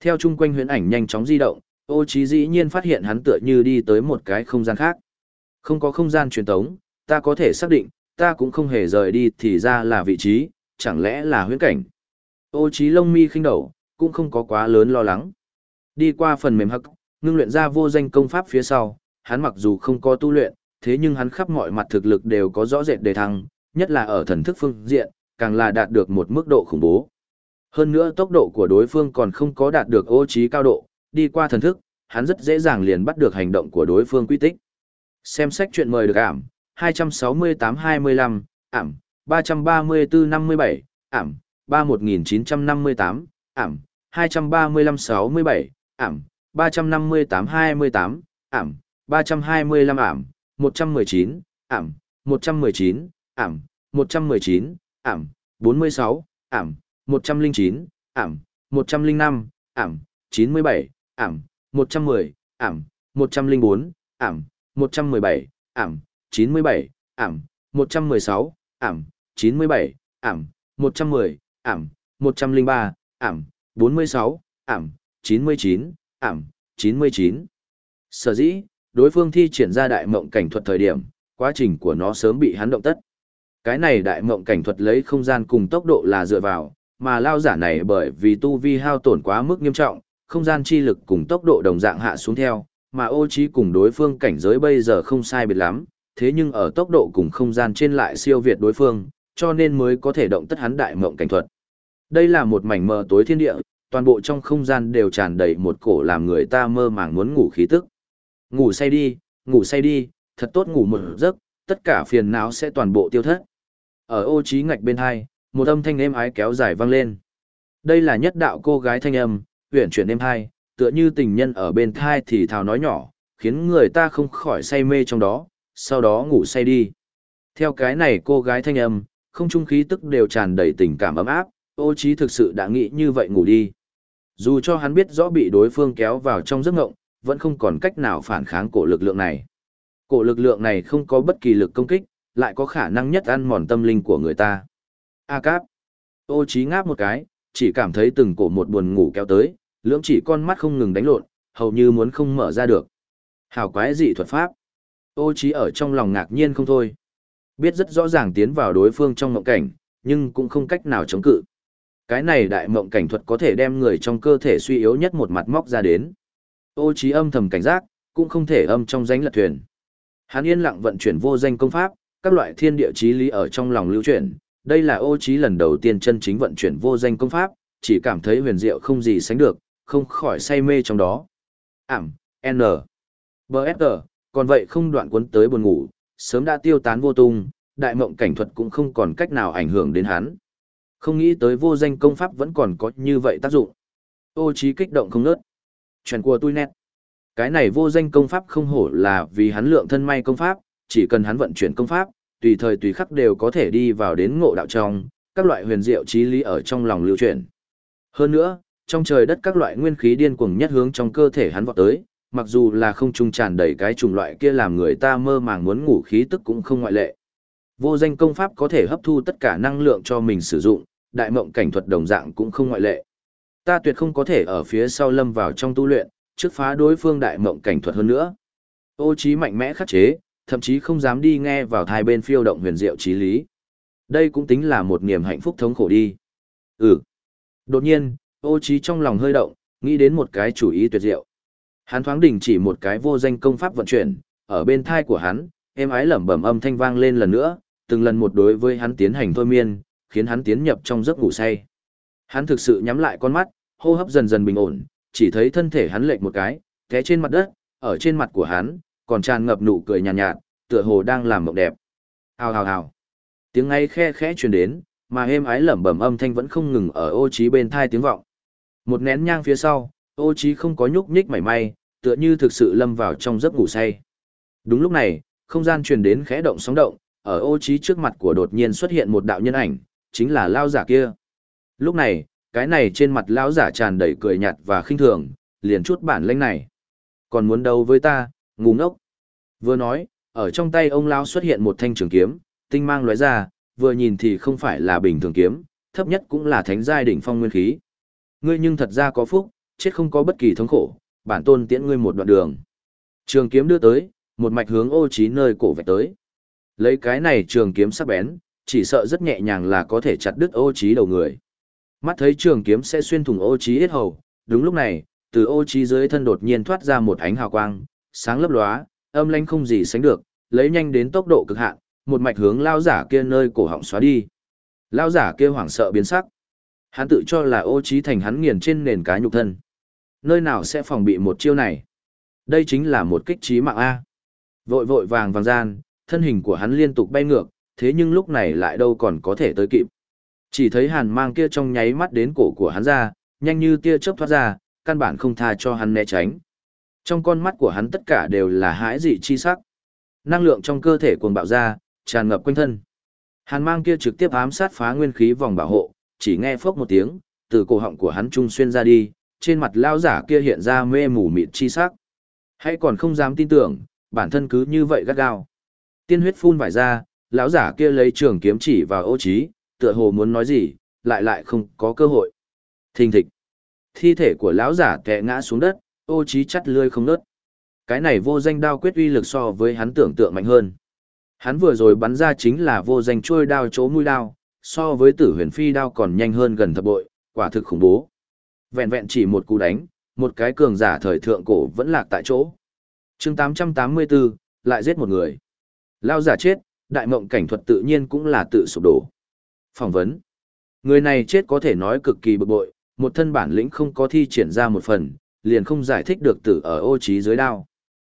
Theo chung quanh huyễn ảnh nhanh chóng di động, ô trí dĩ nhiên phát hiện hắn tựa như đi tới một cái không gian khác. Không có không gian truyền tống, ta có thể xác định, ta cũng không hề rời đi thì ra là vị trí, chẳng lẽ là huyễn cảnh. Ô trí lông mi khinh đầu, cũng không có quá lớn lo lắng. Đi qua phần mềm hắc, ngưng luyện ra vô danh công pháp phía sau, hắn mặc dù không có tu luyện, thế nhưng hắn khắp mọi mặt thực lực đều có rõ rệt đề thăng, nhất là ở thần thức phương diện, càng là đạt được một mức độ khủng bố. Hơn nữa tốc độ của đối phương còn không có đạt được ô trí cao độ, đi qua thần thức, hắn rất dễ dàng liền bắt được hành động của đối phương quy tích. Xem sách chuyện mời được ảm, 268-25, ảm, 334-57, ảm, 31958, ảm, 235-67, ảm, 358-28, ảm, 325 ảm, 119, ảm, 119, ảm, 119, ảm, 46, ảm, 109, ảm, 105, ảm, 97, ảm, 110, ảm, 104, ảm, 117, ảm, 97, ảm, 116, ảm, 97, ảm, 110, ảm, 103, ảm, 46, ảm, 99, ảm, 99. Sở dĩ, đối phương thi triển ra đại mộng cảnh thuật thời điểm, quá trình của nó sớm bị hắn động tất. Cái này đại mộng cảnh thuật lấy không gian cùng tốc độ là dựa vào, mà lao giả này bởi vì tu vi hao tổn quá mức nghiêm trọng, không gian chi lực cùng tốc độ đồng dạng hạ xuống theo, mà ô trí cùng đối phương cảnh giới bây giờ không sai biệt lắm, thế nhưng ở tốc độ cùng không gian trên lại siêu việt đối phương, cho nên mới có thể động tất hắn đại mộng cảnh thuật. Đây là một mảnh mờ tối thiên địa, toàn bộ trong không gian đều tràn đầy một cổ làm người ta mơ màng muốn ngủ khí tức. Ngủ say đi, ngủ say đi, thật tốt ngủ một giấc, tất cả phiền não sẽ toàn bộ tiêu thất. Ở ô trí ngạch bên hai, một âm thanh êm ái kéo dài vang lên. Đây là nhất đạo cô gái thanh âm, uyển chuyển êm hai, tựa như tình nhân ở bên thai thì thào nói nhỏ, khiến người ta không khỏi say mê trong đó, sau đó ngủ say đi. Theo cái này cô gái thanh âm, không trung khí tức đều tràn đầy tình cảm ấm áp, ô trí thực sự đã nghĩ như vậy ngủ đi. Dù cho hắn biết rõ bị đối phương kéo vào trong giấc ngộng, vẫn không còn cách nào phản kháng cổ lực lượng này. Cổ lực lượng này không có bất kỳ lực công kích, lại có khả năng nhất ăn mòn tâm linh của người ta. A cáp. Ô trí ngáp một cái, chỉ cảm thấy từng cổ một buồn ngủ kéo tới, lưỡng chỉ con mắt không ngừng đánh lộn, hầu như muốn không mở ra được. Hảo quái dị thuật pháp. Ô trí ở trong lòng ngạc nhiên không thôi. Biết rất rõ ràng tiến vào đối phương trong mộng cảnh, nhưng cũng không cách nào chống cự. Cái này đại mộng cảnh thuật có thể đem người trong cơ thể suy yếu nhất một mặt móc ra đến. Ô trí âm thầm cảnh giác, cũng không thể âm trong danh lật thuyền. Hắn yên lặng vận chuyển vô danh công pháp, các loại thiên địa chí lý ở trong lòng lưu chuyển. Đây là ô trí lần đầu tiên chân chính vận chuyển vô danh công pháp, chỉ cảm thấy huyền diệu không gì sánh được, không khỏi say mê trong đó. Ảm, N, B, S, còn vậy không đoạn cuốn tới buồn ngủ, sớm đã tiêu tán vô tung, đại mộng cảnh thuật cũng không còn cách nào ảnh hưởng đến hắn. Không nghĩ tới vô danh công pháp vẫn còn có như vậy tác dụng. Ô trí kích động không nớt. Chuyện của tôi nét. Cái này vô danh công pháp không hổ là vì hắn lượng thân may công pháp, chỉ cần hắn vận chuyển công pháp, tùy thời tùy khắc đều có thể đi vào đến ngộ đạo trong, các loại huyền diệu trí lý ở trong lòng lưu chuyển. Hơn nữa, trong trời đất các loại nguyên khí điên cuồng nhất hướng trong cơ thể hắn vọt tới, mặc dù là không trung tràn đầy cái chủng loại kia làm người ta mơ màng muốn ngủ khí tức cũng không ngoại lệ. Vô danh công pháp có thể hấp thu tất cả năng lượng cho mình sử dụng, đại mộng cảnh thuật đồng dạng cũng không ngoại lệ. Ta tuyệt không có thể ở phía sau lâm vào trong tu luyện, trước phá đối phương đại mộng cảnh thuật hơn nữa. Ô trí mạnh mẽ khắc chế, thậm chí không dám đi nghe vào thai bên phiêu động huyền diệu trí lý. Đây cũng tính là một niềm hạnh phúc thống khổ đi. Ừ. Đột nhiên, ô trí trong lòng hơi động, nghĩ đến một cái chủ ý tuyệt diệu. Hắn thoáng đình chỉ một cái vô danh công pháp vận chuyển, ở bên thai của hắn, êm ái lẩm bẩm âm thanh vang lên lần nữa, từng lần một đối với hắn tiến hành thôi miên, khiến hắn tiến nhập trong giấc ngủ say. Hắn thực sự nhắm lại con mắt, hô hấp dần dần bình ổn, chỉ thấy thân thể hắn lệch một cái, té trên mặt đất, ở trên mặt của hắn, còn tràn ngập nụ cười nhàn nhạt, nhạt, tựa hồ đang làm mộng đẹp. Hào hào hào. Tiếng ngay khe khẽ truyền đến, mà êm ái lẩm bẩm âm thanh vẫn không ngừng ở ô trí bên tai tiếng vọng. Một nén nhang phía sau, ô trí không có nhúc nhích mảy may, tựa như thực sự lâm vào trong giấc ngủ say. Đúng lúc này, không gian truyền đến khẽ động sóng động, ở ô trí trước mặt của đột nhiên xuất hiện một đạo nhân ảnh, chính là lao giả kia. Lúc này, cái này trên mặt lão giả tràn đầy cười nhạt và khinh thường, liền chút bản lĩnh này. Còn muốn đấu với ta, ngu ngốc. Vừa nói, ở trong tay ông lão xuất hiện một thanh trường kiếm, tinh mang lóe ra, vừa nhìn thì không phải là bình thường kiếm, thấp nhất cũng là thánh giai đỉnh phong nguyên khí. Ngươi nhưng thật ra có phúc, chết không có bất kỳ thống khổ, bản tôn tiễn ngươi một đoạn đường. Trường kiếm đưa tới, một mạch hướng ô trí nơi cổ vạch tới. Lấy cái này trường kiếm sắc bén, chỉ sợ rất nhẹ nhàng là có thể chặt đứt ô trí đầu người. Mắt thấy trường kiếm sẽ xuyên thủng ô trí hết hầu, đúng lúc này, từ ô trí dưới thân đột nhiên thoát ra một ánh hào quang, sáng lấp lóa, âm lãnh không gì sánh được, lấy nhanh đến tốc độ cực hạn, một mạch hướng lao giả kia nơi cổ họng xóa đi. Lao giả kia hoảng sợ biến sắc. Hắn tự cho là ô trí thành hắn nghiền trên nền cá nhục thân. Nơi nào sẽ phòng bị một chiêu này? Đây chính là một kích trí mạng A. Vội vội vàng vàng gian, thân hình của hắn liên tục bay ngược, thế nhưng lúc này lại đâu còn có thể tới kịp. Chỉ thấy hàn mang kia trong nháy mắt đến cổ của hắn ra, nhanh như tia chớp thoát ra, căn bản không tha cho hắn né tránh. Trong con mắt của hắn tất cả đều là hãi dị chi sắc. Năng lượng trong cơ thể cuồng bạo ra, tràn ngập quanh thân. Hàn mang kia trực tiếp ám sát phá nguyên khí vòng bảo hộ, chỉ nghe phốc một tiếng, từ cổ họng của hắn trung xuyên ra đi, trên mặt lao giả kia hiện ra mê mù mịt chi sắc. Hãy còn không dám tin tưởng, bản thân cứ như vậy gắt gao. Tiên huyết phun vải ra, lão giả kia lấy trường kiếm chỉ vào ô trí, tựa hồ muốn nói gì, lại lại không có cơ hội. Thình thịch. Thi thể của lão giả tệ ngã xuống đất, ô trí chắt lươi không nớt. Cái này vô danh đao quyết uy lực so với hắn tưởng tượng mạnh hơn. Hắn vừa rồi bắn ra chính là vô danh trôi đao chỗ mũi đao, so với tử huyền phi đao còn nhanh hơn gần thập bội, quả thực khủng bố. Vẹn vẹn chỉ một cú đánh, một cái cường giả thời thượng cổ vẫn lạc tại chỗ. chương 884, lại giết một người. Lao giả chết, đại mộng cảnh thuật tự nhiên cũng là tự sụp đổ. Phỏng vấn. Người này chết có thể nói cực kỳ bực bội, một thân bản lĩnh không có thi triển ra một phần, liền không giải thích được tử ở ô trí dưới đao.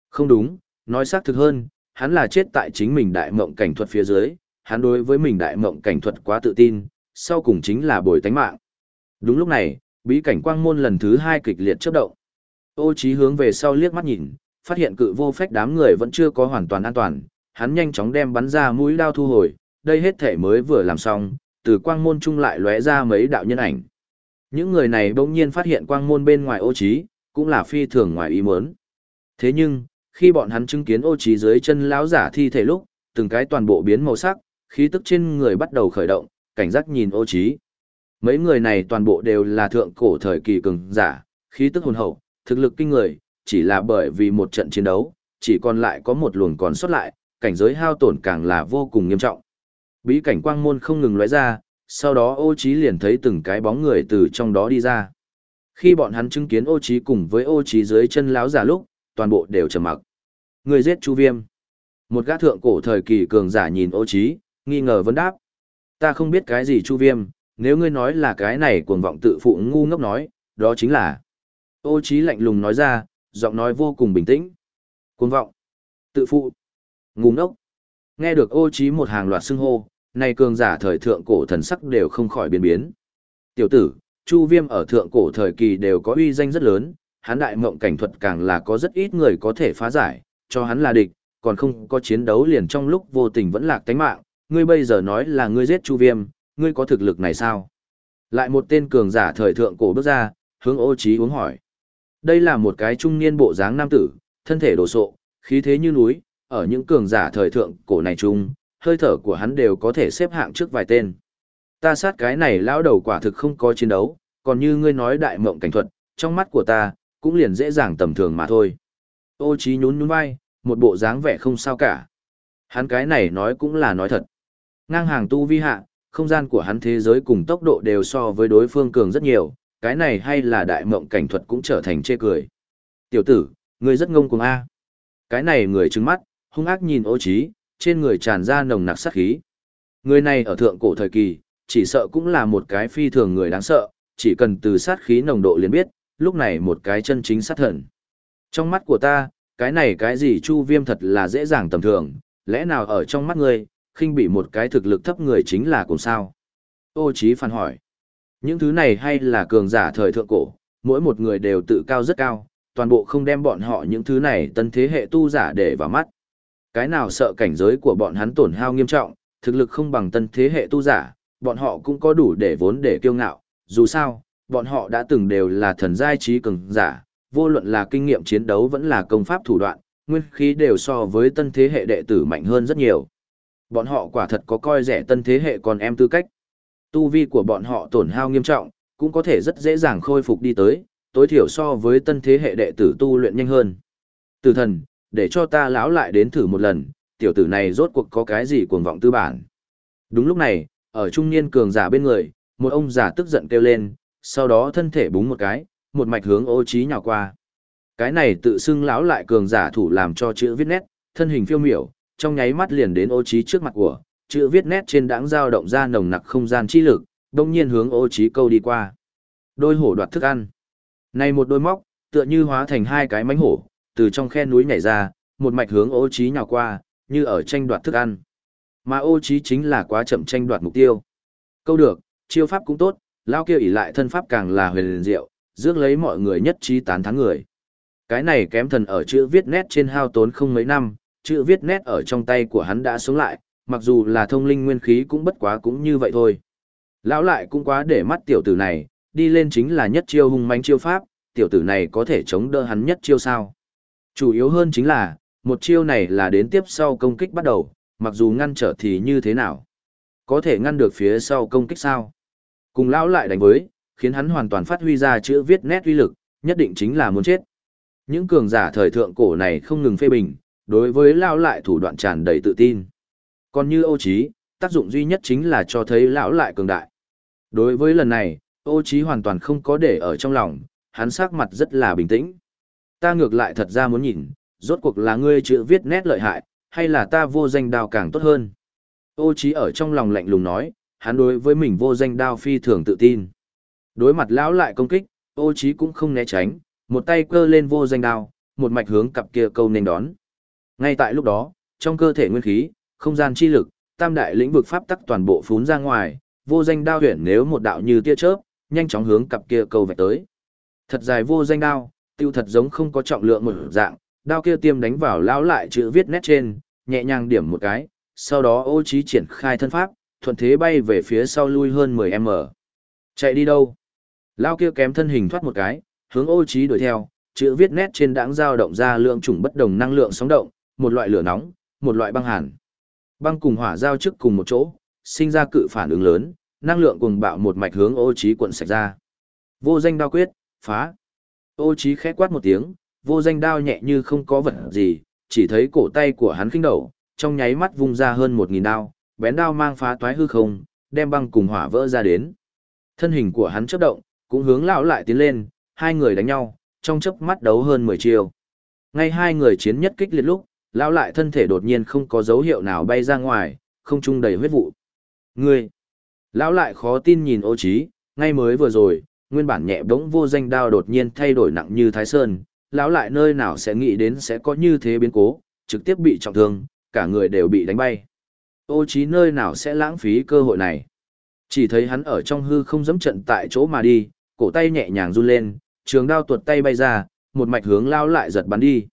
Không đúng, nói xác thực hơn, hắn là chết tại chính mình đại mộng cảnh thuật phía dưới, hắn đối với mình đại mộng cảnh thuật quá tự tin, sau cùng chính là bồi tánh mạng. Đúng lúc này, bí cảnh quang môn lần thứ hai kịch liệt chớp động. Ô trí hướng về sau liếc mắt nhìn, phát hiện cự vô phách đám người vẫn chưa có hoàn toàn an toàn, hắn nhanh chóng đem bắn ra mũi đao thu hồi, đây hết thể mới vừa làm xong, từ quang môn trung lại lóe ra mấy đạo nhân ảnh. Những người này bỗng nhiên phát hiện quang môn bên ngoài ô trí, cũng là phi thường ngoài ý muốn. Thế nhưng, khi bọn hắn chứng kiến ô trí dưới chân lão giả thi thể lúc, từng cái toàn bộ biến màu sắc, khí tức trên người bắt đầu khởi động, cảnh giác nhìn ô trí. Mấy người này toàn bộ đều là thượng cổ thời kỳ cường giả, khí tức hồn hậu, thực lực kinh người, chỉ là bởi vì một trận chiến đấu, chỉ còn lại có một luồng còn sót lại, cảnh giới hao tổn càng là vô cùng nghiêm trọng. Bí cảnh quang môn không ngừng lóe ra, sau đó ô trí liền thấy từng cái bóng người từ trong đó đi ra. Khi bọn hắn chứng kiến ô trí cùng với ô trí dưới chân láo giả lúc, toàn bộ đều trầm mặc. Người giết Chu Viêm. Một gã thượng cổ thời kỳ cường giả nhìn ô trí, nghi ngờ vấn đáp. Ta không biết cái gì Chu Viêm, nếu ngươi nói là cái này cuồng vọng tự phụ ngu ngốc nói, đó chính là. Ô trí lạnh lùng nói ra, giọng nói vô cùng bình tĩnh. Cuồng vọng, tự phụ, ngu ngốc. Nghe được ô trí một hàng loạt xưng hô, này cường giả thời thượng cổ thần sắc đều không khỏi biến biến. Tiểu tử, Chu Viêm ở thượng cổ thời kỳ đều có uy danh rất lớn, hắn đại mộng cảnh thuật càng là có rất ít người có thể phá giải, cho hắn là địch, còn không có chiến đấu liền trong lúc vô tình vẫn lạc tánh mạng, ngươi bây giờ nói là ngươi giết Chu Viêm, ngươi có thực lực này sao? Lại một tên cường giả thời thượng cổ bước ra, hướng ô trí uống hỏi. Đây là một cái trung niên bộ dáng nam tử, thân thể đồ sộ, khí thế như núi, ở những cường giả thời thượng cổ này chung, hơi thở của hắn đều có thể xếp hạng trước vài tên. Ta sát cái này lão đầu quả thực không có chiến đấu, còn như ngươi nói đại mộng cảnh thuật, trong mắt của ta, cũng liền dễ dàng tầm thường mà thôi. Ô trí nhún nhún vai, một bộ dáng vẻ không sao cả. Hắn cái này nói cũng là nói thật. Ngang hàng tu vi hạ, không gian của hắn thế giới cùng tốc độ đều so với đối phương cường rất nhiều, cái này hay là đại mộng cảnh thuật cũng trở thành chê cười. Tiểu tử, ngươi rất ngông cuồng a. Cái này người trừng mắt, hung ác nhìn ô trí, trên người tràn ra nồng nặc sát khí. Người này ở thượng cổ thời kỳ, chỉ sợ cũng là một cái phi thường người đáng sợ, chỉ cần từ sát khí nồng độ liền biết, lúc này một cái chân chính sát thần. Trong mắt của ta, cái này cái gì chu viêm thật là dễ dàng tầm thường, lẽ nào ở trong mắt ngươi, khinh bị một cái thực lực thấp người chính là cùng sao? Ô Chí phản hỏi. Những thứ này hay là cường giả thời thượng cổ, mỗi một người đều tự cao rất cao, toàn bộ không đem bọn họ những thứ này tân thế hệ tu giả để vào mắt. Cái nào sợ cảnh giới của bọn hắn tổn hao nghiêm trọng, thực lực không bằng tân thế hệ tu giả, bọn họ cũng có đủ để vốn để kiêu ngạo, dù sao, bọn họ đã từng đều là thần giai trí cường giả, vô luận là kinh nghiệm chiến đấu vẫn là công pháp thủ đoạn, nguyên khí đều so với tân thế hệ đệ tử mạnh hơn rất nhiều. Bọn họ quả thật có coi rẻ tân thế hệ còn em tư cách. Tu vi của bọn họ tổn hao nghiêm trọng, cũng có thể rất dễ dàng khôi phục đi tới, tối thiểu so với tân thế hệ đệ tử tu luyện nhanh hơn. Tử thần, để cho ta lão lại đến thử một lần, tiểu tử này rốt cuộc có cái gì cuồng vọng tư bản. Đúng lúc này, ở trung niên cường giả bên người, một ông già tức giận kêu lên, sau đó thân thể búng một cái, một mạch hướng ô trí nhào qua. Cái này tự xưng lão lại cường giả thủ làm cho chữ viết nét, thân hình phiêu miểu, trong nháy mắt liền đến ô trí trước mặt của, chữ viết nét trên đáng dao động ra nồng nặc không gian chi lực, đồng nhiên hướng ô trí câu đi qua. Đôi hổ đoạt thức ăn. Này một đôi móc, tựa như hóa thành hai cái mánh hổ, từ trong khe núi nhảy ra, một mạch hướng ô trí nhào qua, như ở tranh đoạt thức ăn. Mà ô trí chính là quá chậm tranh đoạt mục tiêu. Câu được, chiêu pháp cũng tốt, lao kia ỉ lại thân pháp càng là huyền diệu, rước lấy mọi người nhất trí tán thắng người. Cái này kém thần ở chữ viết nét trên hao tốn không mấy năm, chữ viết nét ở trong tay của hắn đã sống lại, mặc dù là thông linh nguyên khí cũng bất quá cũng như vậy thôi. Lão lại cũng quá để mắt tiểu tử này, đi lên chính là nhất chiêu hung mãnh chiêu pháp, tiểu tử này có thể chống đỡ hắn nhất chiêu sao. Chủ yếu hơn chính là, một chiêu này là đến tiếp sau công kích bắt đầu, mặc dù ngăn trở thì như thế nào. Có thể ngăn được phía sau công kích sao. Cùng lão lại đánh với, khiến hắn hoàn toàn phát huy ra chữ viết nét uy lực, nhất định chính là muốn chết. Những cường giả thời thượng cổ này không ngừng phê bình, đối với lão lại thủ đoạn tràn đầy tự tin. Còn như ô Chí tác dụng duy nhất chính là cho thấy lão lại cường đại. Đối với lần này, ô Chí hoàn toàn không có để ở trong lòng, hắn sắc mặt rất là bình tĩnh. Ta ngược lại thật ra muốn nhìn, rốt cuộc là ngươi chữ viết nét lợi hại, hay là ta vô danh đao càng tốt hơn. Ô trí ở trong lòng lạnh lùng nói, hắn đối với mình vô danh đao phi thường tự tin. Đối mặt lão lại công kích, ô trí cũng không né tránh, một tay cơ lên vô danh đao, một mạch hướng cặp kia câu nên đón. Ngay tại lúc đó, trong cơ thể nguyên khí, không gian chi lực, tam đại lĩnh vực pháp tắc toàn bộ phún ra ngoài, vô danh đao huyền nếu một đạo như tia chớp, nhanh chóng hướng cặp kia câu vạch tới. Thật dài vô danh đao, tiêu thật giống không có trọng lượng một dạng, đao kia tiêm đánh vào lão lại chữ viết nét trên, nhẹ nhàng điểm một cái, sau đó ô trí triển khai thân pháp, thuận thế bay về phía sau lui hơn 10m. Chạy đi đâu? Lão kia kém thân hình thoát một cái, hướng ô trí đuổi theo, chữ viết nét trên đãng dao động ra lượng chủng bất đồng năng lượng sóng động, một loại lửa nóng, một loại băng hàn. Băng cùng hỏa giao trước cùng một chỗ, sinh ra cự phản ứng lớn, năng lượng cùng bạo một mạch hướng ô trí cuộn sạch ra. Vô danh đao quyết, phá. Ô Chí khẽ quát một tiếng, vô danh đao nhẹ như không có vật gì, chỉ thấy cổ tay của hắn khinh đầu, trong nháy mắt vung ra hơn một nghìn đao, bén đao mang phá toái hư không, đem băng cùng hỏa vỡ ra đến. Thân hình của hắn chớp động, cũng hướng lão lại tiến lên, hai người đánh nhau, trong chớp mắt đấu hơn 10 chiêu. Ngay hai người chiến nhất kích liệt lúc, lão lại thân thể đột nhiên không có dấu hiệu nào bay ra ngoài, không trung đầy huyết vụ. Ngươi! Lão lại khó tin nhìn ô trí, ngay mới vừa rồi, nguyên bản nhẹ bỗng vô danh đao đột nhiên thay đổi nặng như thái sơn, lão lại nơi nào sẽ nghĩ đến sẽ có như thế biến cố, trực tiếp bị trọng thương, cả người đều bị đánh bay. Ô trí nơi nào sẽ lãng phí cơ hội này. Chỉ thấy hắn ở trong hư không dẫm trận tại chỗ mà đi, cổ tay nhẹ nhàng run lên, trường đao tuột tay bay ra, một mạch hướng lao lại giật bắn đi.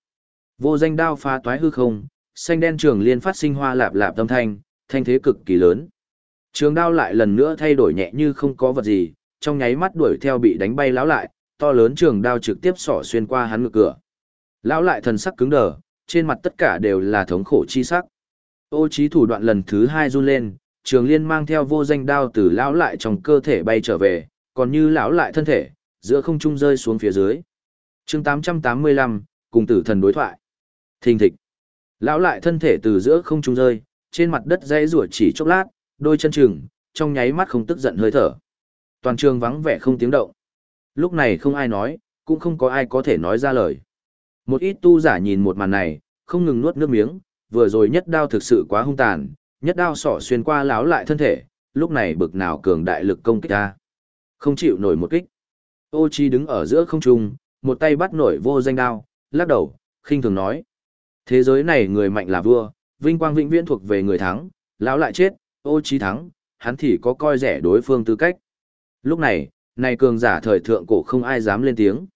Vô danh đao phá toái hư không, xanh đen trường liên phát sinh hoa lạp lạp âm thanh, thanh thế cực kỳ lớn. Trường đao lại lần nữa thay đổi nhẹ như không có vật gì, trong nháy mắt đuổi theo bị đánh bay lão lại, to lớn trường đao trực tiếp xỏ xuyên qua hắn ngực cửa. Lão lại thần sắc cứng đờ, trên mặt tất cả đều là thống khổ chi sắc. Ô trí thủ đoạn lần thứ hai run lên, trường liên mang theo vô danh đao từ lão lại trong cơ thể bay trở về, còn như lão lại thân thể, giữa không trung rơi xuống phía dưới. chương 885, cùng tử thần đối thoại. Thình thịch. Lão lại thân thể từ giữa không trung rơi, trên mặt đất dãy rủa chỉ chốc lát, đôi chân trường trong nháy mắt không tức giận hơi thở. Toàn trường vắng vẻ không tiếng động. Lúc này không ai nói, cũng không có ai có thể nói ra lời. Một ít tu giả nhìn một màn này, không ngừng nuốt nước miếng, vừa rồi nhất đao thực sự quá hung tàn, nhất đao sỏ xuyên qua láo lại thân thể, lúc này bực nào cường đại lực công kích ta. Không chịu nổi một kích. Ô Chi đứng ở giữa không trung, một tay bắt nổi vô danh đao, lắc đầu, khinh thường nói. Thế giới này người mạnh là vua, vinh quang vĩnh viễn thuộc về người thắng, lão lại chết, ô Chi thắng, hắn thì có coi rẻ đối phương tư cách. Lúc này, này cường giả thời thượng cổ không ai dám lên tiếng.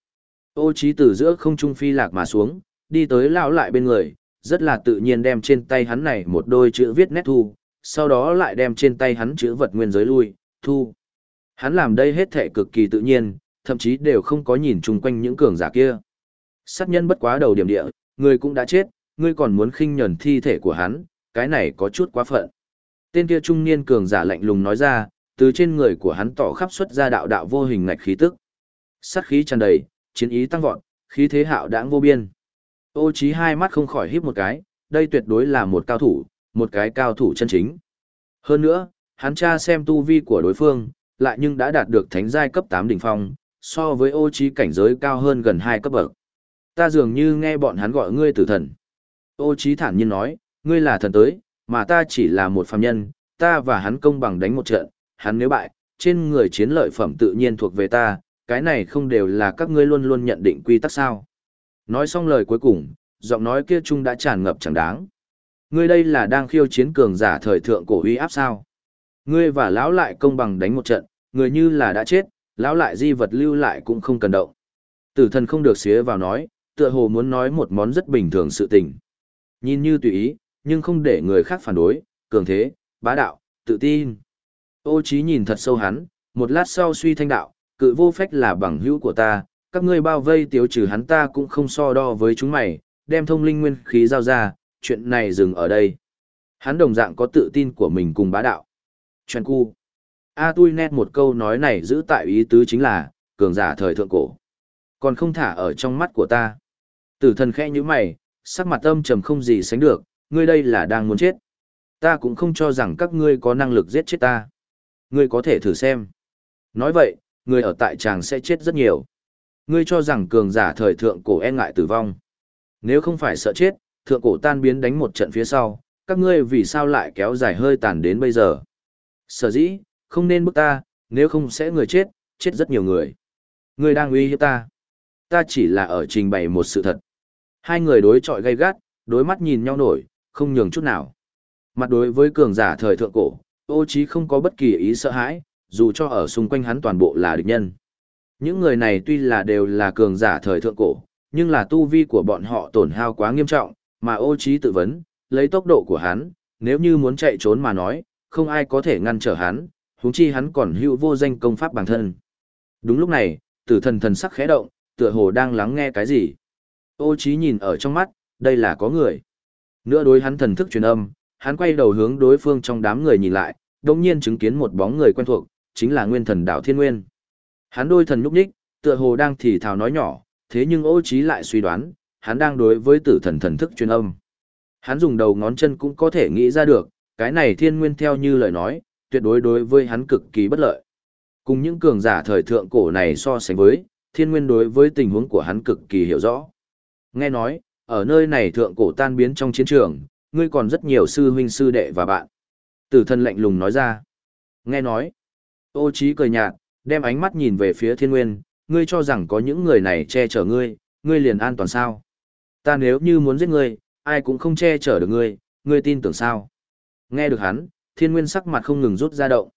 Ô trí từ giữa không trung phi lạc mà xuống, đi tới lão lại bên người, rất là tự nhiên đem trên tay hắn này một đôi chữ viết nét thu, sau đó lại đem trên tay hắn chữ vật nguyên giới lui, thu. Hắn làm đây hết thể cực kỳ tự nhiên, thậm chí đều không có nhìn chung quanh những cường giả kia. Sát nhân bất quá đầu điểm địa, người cũng đã chết, ngươi còn muốn khinh nhẫn thi thể của hắn, cái này có chút quá phận. Tên kia trung niên cường giả lạnh lùng nói ra, từ trên người của hắn tỏ khắp xuất ra đạo đạo vô hình ngạch khí tức. Sát khí tràn đầy, chiến ý tăng vọt, khí thế hạo đãng vô biên. Ô Chí hai mắt không khỏi híp một cái, đây tuyệt đối là một cao thủ, một cái cao thủ chân chính. Hơn nữa, hắn tra xem tu vi của đối phương, lại nhưng đã đạt được thánh giai cấp 8 đỉnh phong, so với ô Chí cảnh giới cao hơn gần 2 cấp bậc. Ta dường như nghe bọn hắn gọi ngươi tử thần. Ô Chí thản nhiên nói, ngươi là thần tới, mà ta chỉ là một phàm nhân, ta và hắn công bằng đánh một trận, hắn nếu bại, trên người chiến lợi phẩm tự nhiên thuộc về ta, cái này không đều là các ngươi luôn luôn nhận định quy tắc sao. Nói xong lời cuối cùng, giọng nói kia trung đã tràn ngập chẳng đáng. Ngươi đây là đang khiêu chiến cường giả thời thượng cổ uy áp sao? Ngươi và lão lại công bằng đánh một trận, người như là đã chết, lão lại di vật lưu lại cũng không cần động. Tử thần không được xía vào nói, tựa hồ muốn nói một món rất bình thường sự tình. Nhìn như tùy ý, nhưng không để người khác phản đối, cường thế, bá đạo, tự tin. Ô chí nhìn thật sâu hắn, một lát sau suy thanh đạo, cự vô phách là bằng hữu của ta, các ngươi bao vây tiêu trừ hắn ta cũng không so đo với chúng mày, đem thông linh nguyên khí giao ra, chuyện này dừng ở đây. Hắn đồng dạng có tự tin của mình cùng bá đạo. Chuyện cu. A tui nét một câu nói này giữ tại ý tứ chính là, cường giả thời thượng cổ. Còn không thả ở trong mắt của ta. Tử thần khẽ như mày, sắc mặt âm trầm không gì sánh được, ngươi đây là đang muốn chết. Ta cũng không cho rằng các ngươi có năng lực giết chết ta. Ngươi có thể thử xem. Nói vậy, người ở tại tràng sẽ chết rất nhiều. Ngươi cho rằng cường giả thời thượng cổ e ngại tử vong. Nếu không phải sợ chết, thượng cổ tan biến đánh một trận phía sau, các ngươi vì sao lại kéo dài hơi tàn đến bây giờ? Sở dĩ, không nên bức ta, nếu không sẽ người chết, chết rất nhiều người. Ngươi đang uy hiếp ta. Ta chỉ là ở trình bày một sự thật. Hai người đối chọi gay gắt, đối mắt nhìn nhau nổi, không nhường chút nào. Mặt đối với cường giả thời thượng cổ, ô trí không có bất kỳ ý sợ hãi, dù cho ở xung quanh hắn toàn bộ là địch nhân. Những người này tuy là đều là cường giả thời thượng cổ, nhưng là tu vi của bọn họ tổn hao quá nghiêm trọng, mà ô trí tự vấn, lấy tốc độ của hắn, nếu như muốn chạy trốn mà nói, không ai có thể ngăn trở hắn, huống chi hắn còn hữu vô danh công pháp bản thân. Đúng lúc này, tử thần thần sắc khẽ động, tựa hồ đang lắng nghe cái gì. Ô trí nhìn ở trong mắt, đây là có người. Nữa đối hắn thần thức truyền âm, hắn quay đầu hướng đối phương trong đám người nhìn lại, đồng nhiên chứng kiến một bóng người quen thuộc, chính là nguyên thần đạo thiên nguyên. Hắn đôi thần nhúc nhích, tựa hồ đang thì thào nói nhỏ, thế nhưng ô trí lại suy đoán, hắn đang đối với tử thần thần thức truyền âm. Hắn dùng đầu ngón chân cũng có thể nghĩ ra được, cái này thiên nguyên theo như lời nói, tuyệt đối đối với hắn cực kỳ bất lợi. Cùng những cường giả thời thượng cổ này so sánh với, thiên nguyên đối với tình huống của hắn cực kỳ hiểu rõ. Nghe nói, ở nơi này thượng cổ tan biến trong chiến trường, ngươi còn rất nhiều sư huynh sư đệ và bạn. Tử thần lạnh lùng nói ra. Nghe nói, ô trí cười nhạt, đem ánh mắt nhìn về phía thiên nguyên, ngươi cho rằng có những người này che chở ngươi, ngươi liền an toàn sao. Ta nếu như muốn giết ngươi, ai cũng không che chở được ngươi, ngươi tin tưởng sao. Nghe được hắn, thiên nguyên sắc mặt không ngừng rút ra động.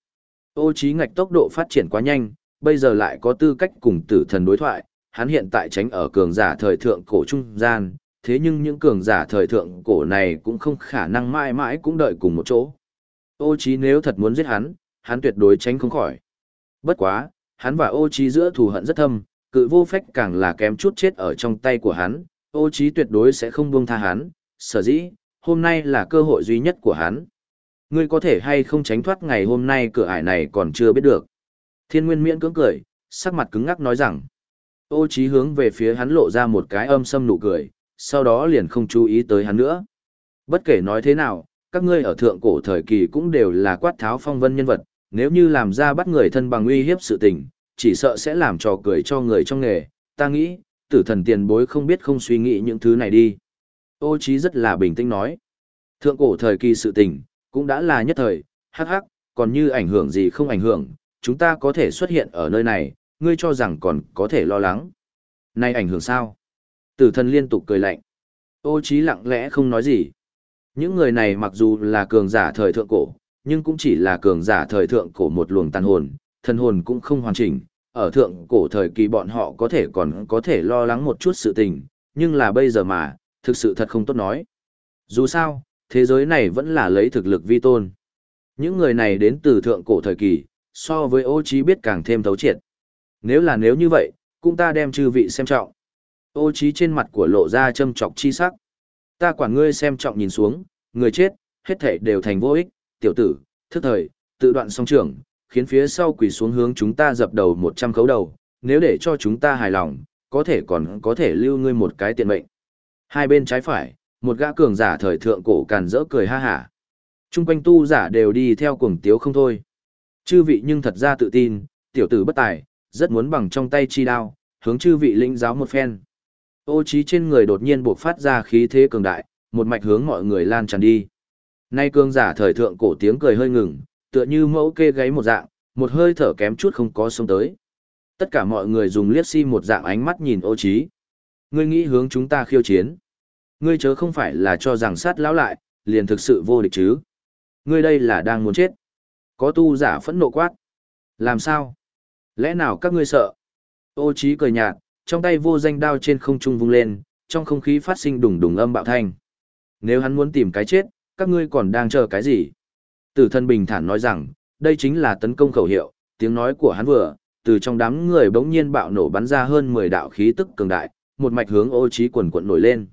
Ô trí ngạch tốc độ phát triển quá nhanh, bây giờ lại có tư cách cùng tử thần đối thoại, hắn hiện tại tránh ở cường giả thời thượng cổ trung gian, thế nhưng những cường giả thời thượng cổ này cũng không khả năng mãi mãi cũng đợi cùng một chỗ. Ô Chí nếu thật muốn giết hắn, hắn tuyệt đối tránh không khỏi. Bất quá, hắn và ô Chí giữa thù hận rất thâm, cự vô phách càng là kém chút chết ở trong tay của hắn, ô Chí tuyệt đối sẽ không buông tha hắn, sở dĩ, hôm nay là cơ hội duy nhất của hắn. Ngươi có thể hay không tránh thoát ngày hôm nay cửa ải này còn chưa biết được. Thiên Nguyên miễn cưỡng cười, sắc mặt cứng ngắc nói rằng. Ô Chí hướng về phía hắn lộ ra một cái âm sâm nụ cười, sau đó liền không chú ý tới hắn nữa. Bất kể nói thế nào, các ngươi ở thượng cổ thời kỳ cũng đều là quát tháo phong vân nhân vật, nếu như làm ra bắt người thân bằng uy hiếp sự tình, chỉ sợ sẽ làm trò cười cho người trong nghề, ta nghĩ, tử thần tiền bối không biết không suy nghĩ những thứ này đi. Ô trí rất là bình tĩnh nói. Thượng cổ thời kỳ sự tình, cũng đã là nhất thời, hắc hắc, còn như ảnh hưởng gì không ảnh hưởng, chúng ta có thể xuất hiện ở nơi này, ngươi cho rằng còn có thể lo lắng. Này ảnh hưởng sao? Tử thần liên tục cười lạnh. Ô trí lặng lẽ không nói gì. Những người này mặc dù là cường giả thời thượng cổ, nhưng cũng chỉ là cường giả thời thượng cổ một luồng tàn hồn, thần hồn cũng không hoàn chỉnh. Ở thượng cổ thời kỳ bọn họ có thể còn có thể lo lắng một chút sự tình, nhưng là bây giờ mà, thực sự thật không tốt nói. Dù sao, thế giới này vẫn là lấy thực lực vi tôn. Những người này đến từ thượng cổ thời kỳ, so với ô trí biết càng thêm thấu triệt. Nếu là nếu như vậy, cũng ta đem chư vị xem trọng. Ô trí trên mặt của lộ ra châm trọc chi sắc. Ta quản ngươi xem trọng nhìn xuống, người chết, hết thể đều thành vô ích, tiểu tử, thức thời, tự đoạn song trưởng, khiến phía sau quỳ xuống hướng chúng ta dập đầu một trăm khấu đầu, nếu để cho chúng ta hài lòng, có thể còn có thể lưu ngươi một cái tiện mệnh. Hai bên trái phải, một gã cường giả thời thượng cổ càn rỡ cười ha hả. Trung quanh tu giả đều đi theo cuồng tiếu không thôi. Chư vị nhưng thật ra tự tin, tiểu tử bất tài, rất muốn bằng trong tay chi đao, hướng chư vị lĩnh giáo một phen. Ô trí trên người đột nhiên bộc phát ra khí thế cường đại, một mạch hướng mọi người lan tràn đi. Nay cường giả thời thượng cổ tiếng cười hơi ngừng, tựa như mẫu kê gáy một dạng, một hơi thở kém chút không có xông tới. Tất cả mọi người dùng liếc si một dạng ánh mắt nhìn ô trí. Ngươi nghĩ hướng chúng ta khiêu chiến. Ngươi chớ không phải là cho rằng sát lão lại, liền thực sự vô địch chứ. Ngươi đây là đang muốn chết. Có tu giả phẫn nộ quát. Làm sao? Lẽ nào các ngươi sợ? Ô trí cười nhạt, trong tay vô danh đao trên không trung vung lên, trong không khí phát sinh đùng đùng âm bạo thanh. Nếu hắn muốn tìm cái chết, các ngươi còn đang chờ cái gì? Tử thân bình thản nói rằng, đây chính là tấn công khẩu hiệu, tiếng nói của hắn vừa, từ trong đám người bỗng nhiên bạo nổ bắn ra hơn 10 đạo khí tức cường đại, một mạch hướng ô trí quần quận nổi lên.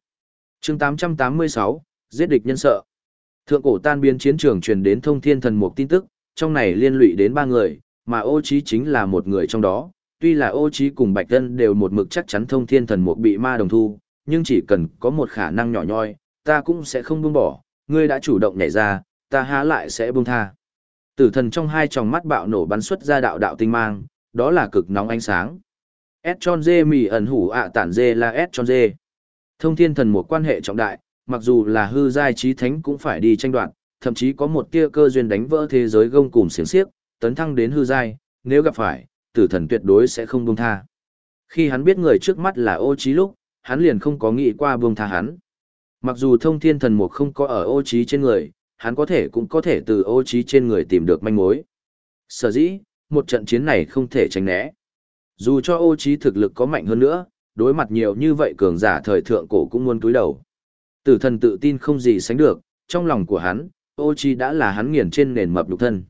chương 886, giết địch nhân sợ. Thượng cổ tan biến chiến trường truyền đến thông thiên thần một tin tức, trong này liên lụy đến ba người, mà ô trí chính là một người trong đó. Tuy là ô trí cùng bạch tân đều một mực chắc chắn thông thiên thần mục bị ma đồng thu, nhưng chỉ cần có một khả năng nhỏ nhoi, ta cũng sẽ không buông bỏ, ngươi đã chủ động nhảy ra, ta há lại sẽ buông tha. Tử thần trong hai tròng mắt bạo nổ bắn xuất ra đạo đạo tinh mang, đó là cực nóng ánh sáng. S tròn dê mì ẩn hủ ạ tản dê là S tròn dê. Thông thiên thần một quan hệ trọng đại, mặc dù là hư giai trí thánh cũng phải đi tranh đoạt, thậm chí có một tia cơ duyên đánh vỡ thế giới gông cùng xiềng xiếc, tấn thăng đến hư giai, nếu gặp phải, tử thần tuyệt đối sẽ không buông tha. Khi hắn biết người trước mắt là ô trí lúc, hắn liền không có nghĩ qua buông tha hắn. Mặc dù thông thiên thần mục không có ở ô trí trên người, hắn có thể cũng có thể từ ô trí trên người tìm được manh mối. Sở dĩ, một trận chiến này không thể tránh né. Dù cho ô trí thực lực có mạnh hơn nữa, đối mặt nhiều như vậy cường giả thời thượng cổ cũng muốn túi đầu. Tử thần tự tin không gì sánh được, trong lòng của hắn, ô trí đã là hắn nghiền trên nền mập lục thân.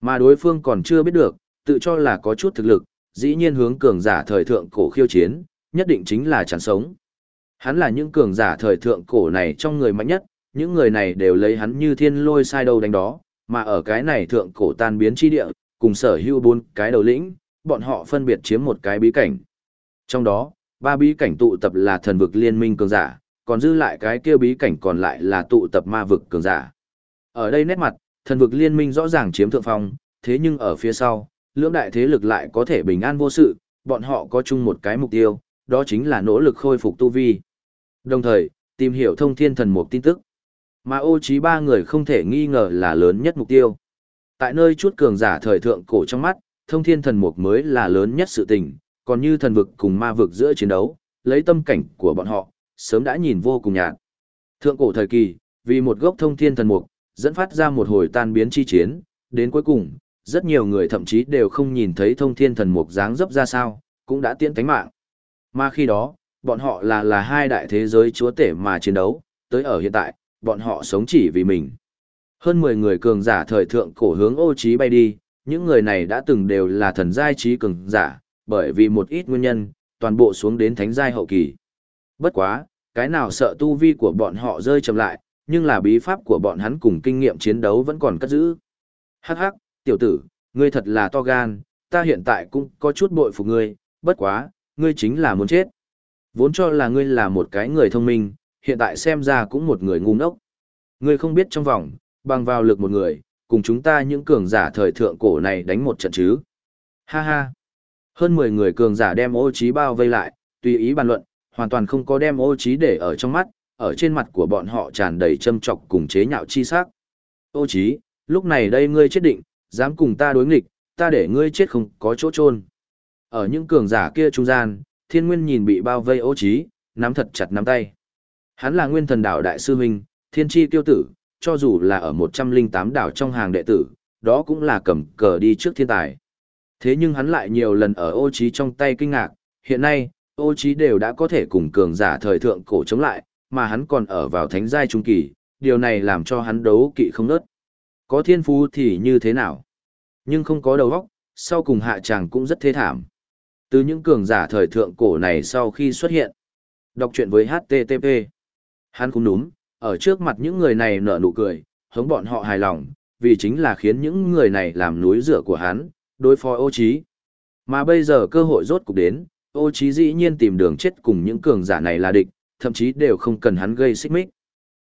Mà đối phương còn chưa biết được, tự cho là có chút thực lực, dĩ nhiên hướng cường giả thời thượng cổ khiêu chiến, nhất định chính là chán sống. Hắn là những cường giả thời thượng cổ này trong người mạnh nhất, những người này đều lấy hắn như thiên lôi sai đầu đánh đó, mà ở cái này thượng cổ tan biến chi địa, cùng sở hữu bốn cái đầu lĩnh, bọn họ phân biệt chiếm một cái bí cảnh. Trong đó, ba bí cảnh tụ tập là thần vực liên minh cường giả, còn dư lại cái kia bí cảnh còn lại là tụ tập ma vực cường giả. Ở đây nét mặt, thần vực liên minh rõ ràng chiếm thượng phong, thế nhưng ở phía sau, lưỡng đại thế lực lại có thể bình an vô sự, bọn họ có chung một cái mục tiêu, đó chính là nỗ lực khôi phục tu vi. Đồng thời, tìm hiểu thông thiên thần mục tin tức. Mà ô trí ba người không thể nghi ngờ là lớn nhất mục tiêu. Tại nơi chút cường giả thời thượng cổ trong mắt, thông thiên thần mục mới là lớn nhất sự tình, còn như thần vực cùng ma vực giữa chiến đấu, lấy tâm cảnh của bọn họ, sớm đã nhìn vô cùng nhạt. Thượng cổ thời kỳ, vì một gốc thông thiên thần mục, dẫn phát ra một hồi tan biến chi chiến, đến cuối cùng, rất nhiều người thậm chí đều không nhìn thấy thông thiên thần mục dáng dấp ra sao, cũng đã tiễn tánh mạng. Mà khi đó, bọn họ là là hai đại thế giới chúa tể mà chiến đấu, tới ở hiện tại, bọn họ sống chỉ vì mình. Hơn 10 người cường giả thời thượng cổ hướng ô trí bay đi, những người này đã từng đều là thần giai trí cường giả, bởi vì một ít nguyên nhân, toàn bộ xuống đến thánh giai hậu kỳ. Bất quá, cái nào sợ tu vi của bọn họ rơi chậm lại, nhưng là bí pháp của bọn hắn cùng kinh nghiệm chiến đấu vẫn còn cất giữ. Hắc hắc, tiểu tử, ngươi thật là to gan, ta hiện tại cũng có chút bội phục ngươi, bất quá, ngươi chính là muốn chết. Vốn cho là ngươi là một cái người thông minh, hiện tại xem ra cũng một người ngu ngốc. Ngươi không biết trong vòng, bằng vào lực một người, cùng chúng ta những cường giả thời thượng cổ này đánh một trận chứ. Ha ha. Hơn 10 người cường giả đem ô trí bao vây lại, tùy ý bàn luận, hoàn toàn không có đem ô trí để ở trong mắt, ở trên mặt của bọn họ tràn đầy châm chọc cùng chế nhạo chi sắc. Ô trí, lúc này đây ngươi chết định, dám cùng ta đối nghịch, ta để ngươi chết không có chỗ chôn. Ở những cường giả kia trung gian, thiên nguyên nhìn bị bao vây ô trí, nắm thật chặt nắm tay. Hắn là nguyên thần đảo đại sư huynh, thiên chi tiêu tử, cho dù là ở 108 đảo trong hàng đệ tử, đó cũng là cầm cờ đi trước thiên tài. Thế nhưng hắn lại nhiều lần ở ô trí trong tay kinh ngạc, hiện nay, ô trí đều đã có thể cùng cường giả thời thượng cổ chống lại, mà hắn còn ở vào thánh giai trung kỳ, điều này làm cho hắn đấu kỵ không nớt. Có thiên phú thì như thế nào? Nhưng không có đầu óc, sau cùng hạ tràng cũng rất thế thảm. Từ những cường giả thời thượng cổ này sau khi xuất hiện, đọc truyện với HTTP. Hắn cũng đúng, ở trước mặt những người này nở nụ cười, hống bọn họ hài lòng, vì chính là khiến những người này làm núi rửa của hắn, đối phó ô trí. Mà bây giờ cơ hội rốt cục đến, ô trí dĩ nhiên tìm đường chết cùng những cường giả này là địch, thậm chí đều không cần hắn gây xích mích.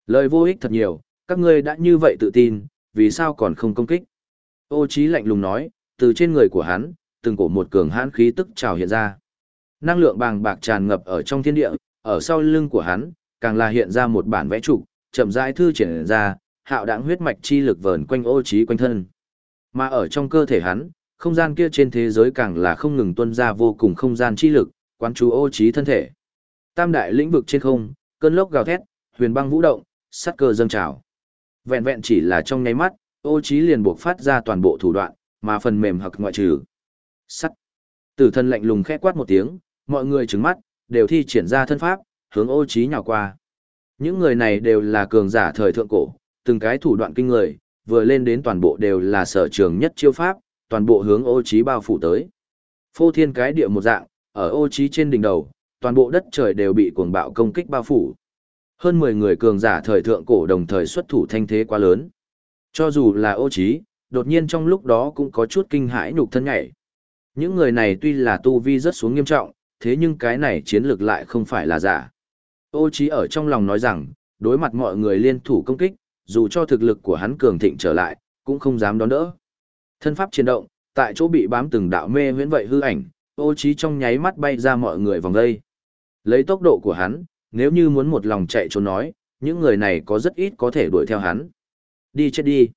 Lời vô ích thật nhiều, các ngươi đã như vậy tự tin, vì sao còn không công kích? Ô Chí lạnh lùng nói, từ trên người của hắn, từng cổ một cường hãn khí tức trào hiện ra. Năng lượng bàng bạc tràn ngập ở trong thiên địa, ở sau lưng của hắn, càng là hiện ra một bản vẽ trụ, chậm rãi thư triển ra, hạo đãng huyết mạch chi lực vờn quanh ô trí quanh thân. Mà ở trong cơ thể hắn, không gian kia trên thế giới càng là không ngừng tuôn ra vô cùng không gian chi lực, quán chú ô trí thân thể. Tam đại lĩnh vực trên không, cơn lốc gào thét, huyền băng vũ động, sát cơ dâng trào. Vẹn vẹn chỉ là trong nháy mắt, ô trí liền buộc phát ra toàn bộ thủ đoạn, mà phần mềm hoặc ngoại trừ. Sắt. Tử thân lạnh lùng khẽ quát một tiếng, mọi người trừng mắt, đều thi triển ra thân pháp, hướng ô trí nhào qua. Những người này đều là cường giả thời thượng cổ, từng cái thủ đoạn kinh người, vừa lên đến toàn bộ đều là sở trường nhất chiêu pháp, toàn bộ hướng ô trí bao phủ tới. Phô thiên cái địa một dạng, ở ô trí trên đỉnh đầu, toàn bộ đất trời đều bị cuồng bạo công kích bao phủ. Hơn 10 người cường giả thời thượng cổ đồng thời xuất thủ thanh thế quá lớn. Cho dù là ô trí, đột nhiên trong lúc đó cũng có chút kinh hãi nhục thân nhảy. Những người này tuy là tu vi rất xuống nghiêm trọng, thế nhưng cái này chiến lược lại không phải là giả. Ô trí ở trong lòng nói rằng, đối mặt mọi người liên thủ công kích, dù cho thực lực của hắn cường thịnh trở lại, cũng không dám đón đỡ. Thân pháp chiến động, tại chỗ bị bám từng đạo mê huyễn vậy hư ảnh, ô trí trong nháy mắt bay ra mọi người vòng đây. Lấy tốc độ của hắn, nếu như muốn một lòng chạy trốn nói, những người này có rất ít có thể đuổi theo hắn. Đi chết đi.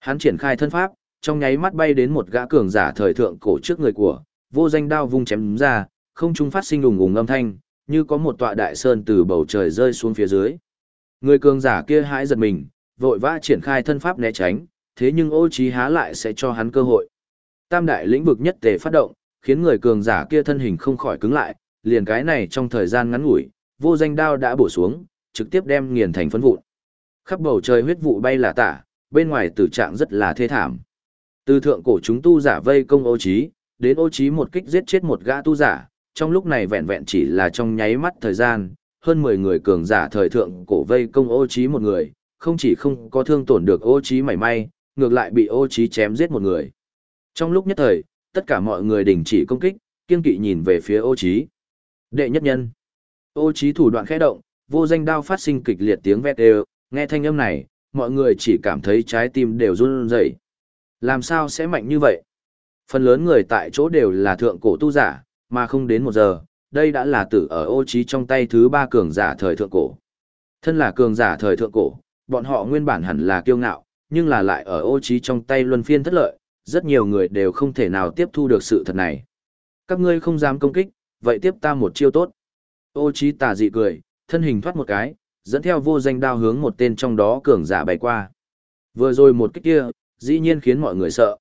Hắn triển khai thân pháp, trong nháy mắt bay đến một gã cường giả thời thượng cổ trước người của, vô danh đao vung chém ra, không trung phát sinh ùng ùng âm thanh, như có một tọa đại sơn từ bầu trời rơi xuống phía dưới. Người cường giả kia hãi giật mình, vội vã triển khai thân pháp né tránh, thế nhưng ô trí há lại sẽ cho hắn cơ hội. Tam đại lĩnh vực nhất tề phát động, khiến người cường giả kia thân hình không khỏi cứng lại, liền cái này trong thời gian ngắn ngủi, vô danh đao đã bổ xuống, trực tiếp đem nghiền thành phấn vụn. Khắp bầu trời huyết vụ bay là tả, bên ngoài tử trạng rất là thê thảm. Từ thượng cổ chúng tu giả vây công ô trí, đến ô trí một kích giết chết một gã tu giả, trong lúc này vẹn vẹn chỉ là trong nháy mắt thời gian, hơn 10 người cường giả thời thượng cổ vây công ô trí một người, không chỉ không có thương tổn được ô trí mảy may, ngược lại bị ô trí chém giết một người. Trong lúc nhất thời, tất cả mọi người đình chỉ công kích, kiên kỵ nhìn về phía ô trí. Đệ nhất nhân. Ô trí thủ đoạn khẽ động, vô danh đao phát sinh kịch liệt tiếng vét đều, nghe thanh âm này, mọi người chỉ cảm thấy trái tim đều run rẩy. Làm sao sẽ mạnh như vậy? Phần lớn người tại chỗ đều là thượng cổ tu giả, mà không đến một giờ, đây đã là tử ở ô trí trong tay thứ ba cường giả thời thượng cổ. Thân là cường giả thời thượng cổ, bọn họ nguyên bản hẳn là kiêu ngạo, nhưng là lại ở ô trí trong tay luân phiên thất lợi, rất nhiều người đều không thể nào tiếp thu được sự thật này. Các ngươi không dám công kích, vậy tiếp ta một chiêu tốt. Ô trí tà dị cười, thân hình thoát một cái, dẫn theo vô danh đao hướng một tên trong đó cường giả bay qua. Vừa rồi một kích kia, dĩ nhiên khiến mọi người sợ.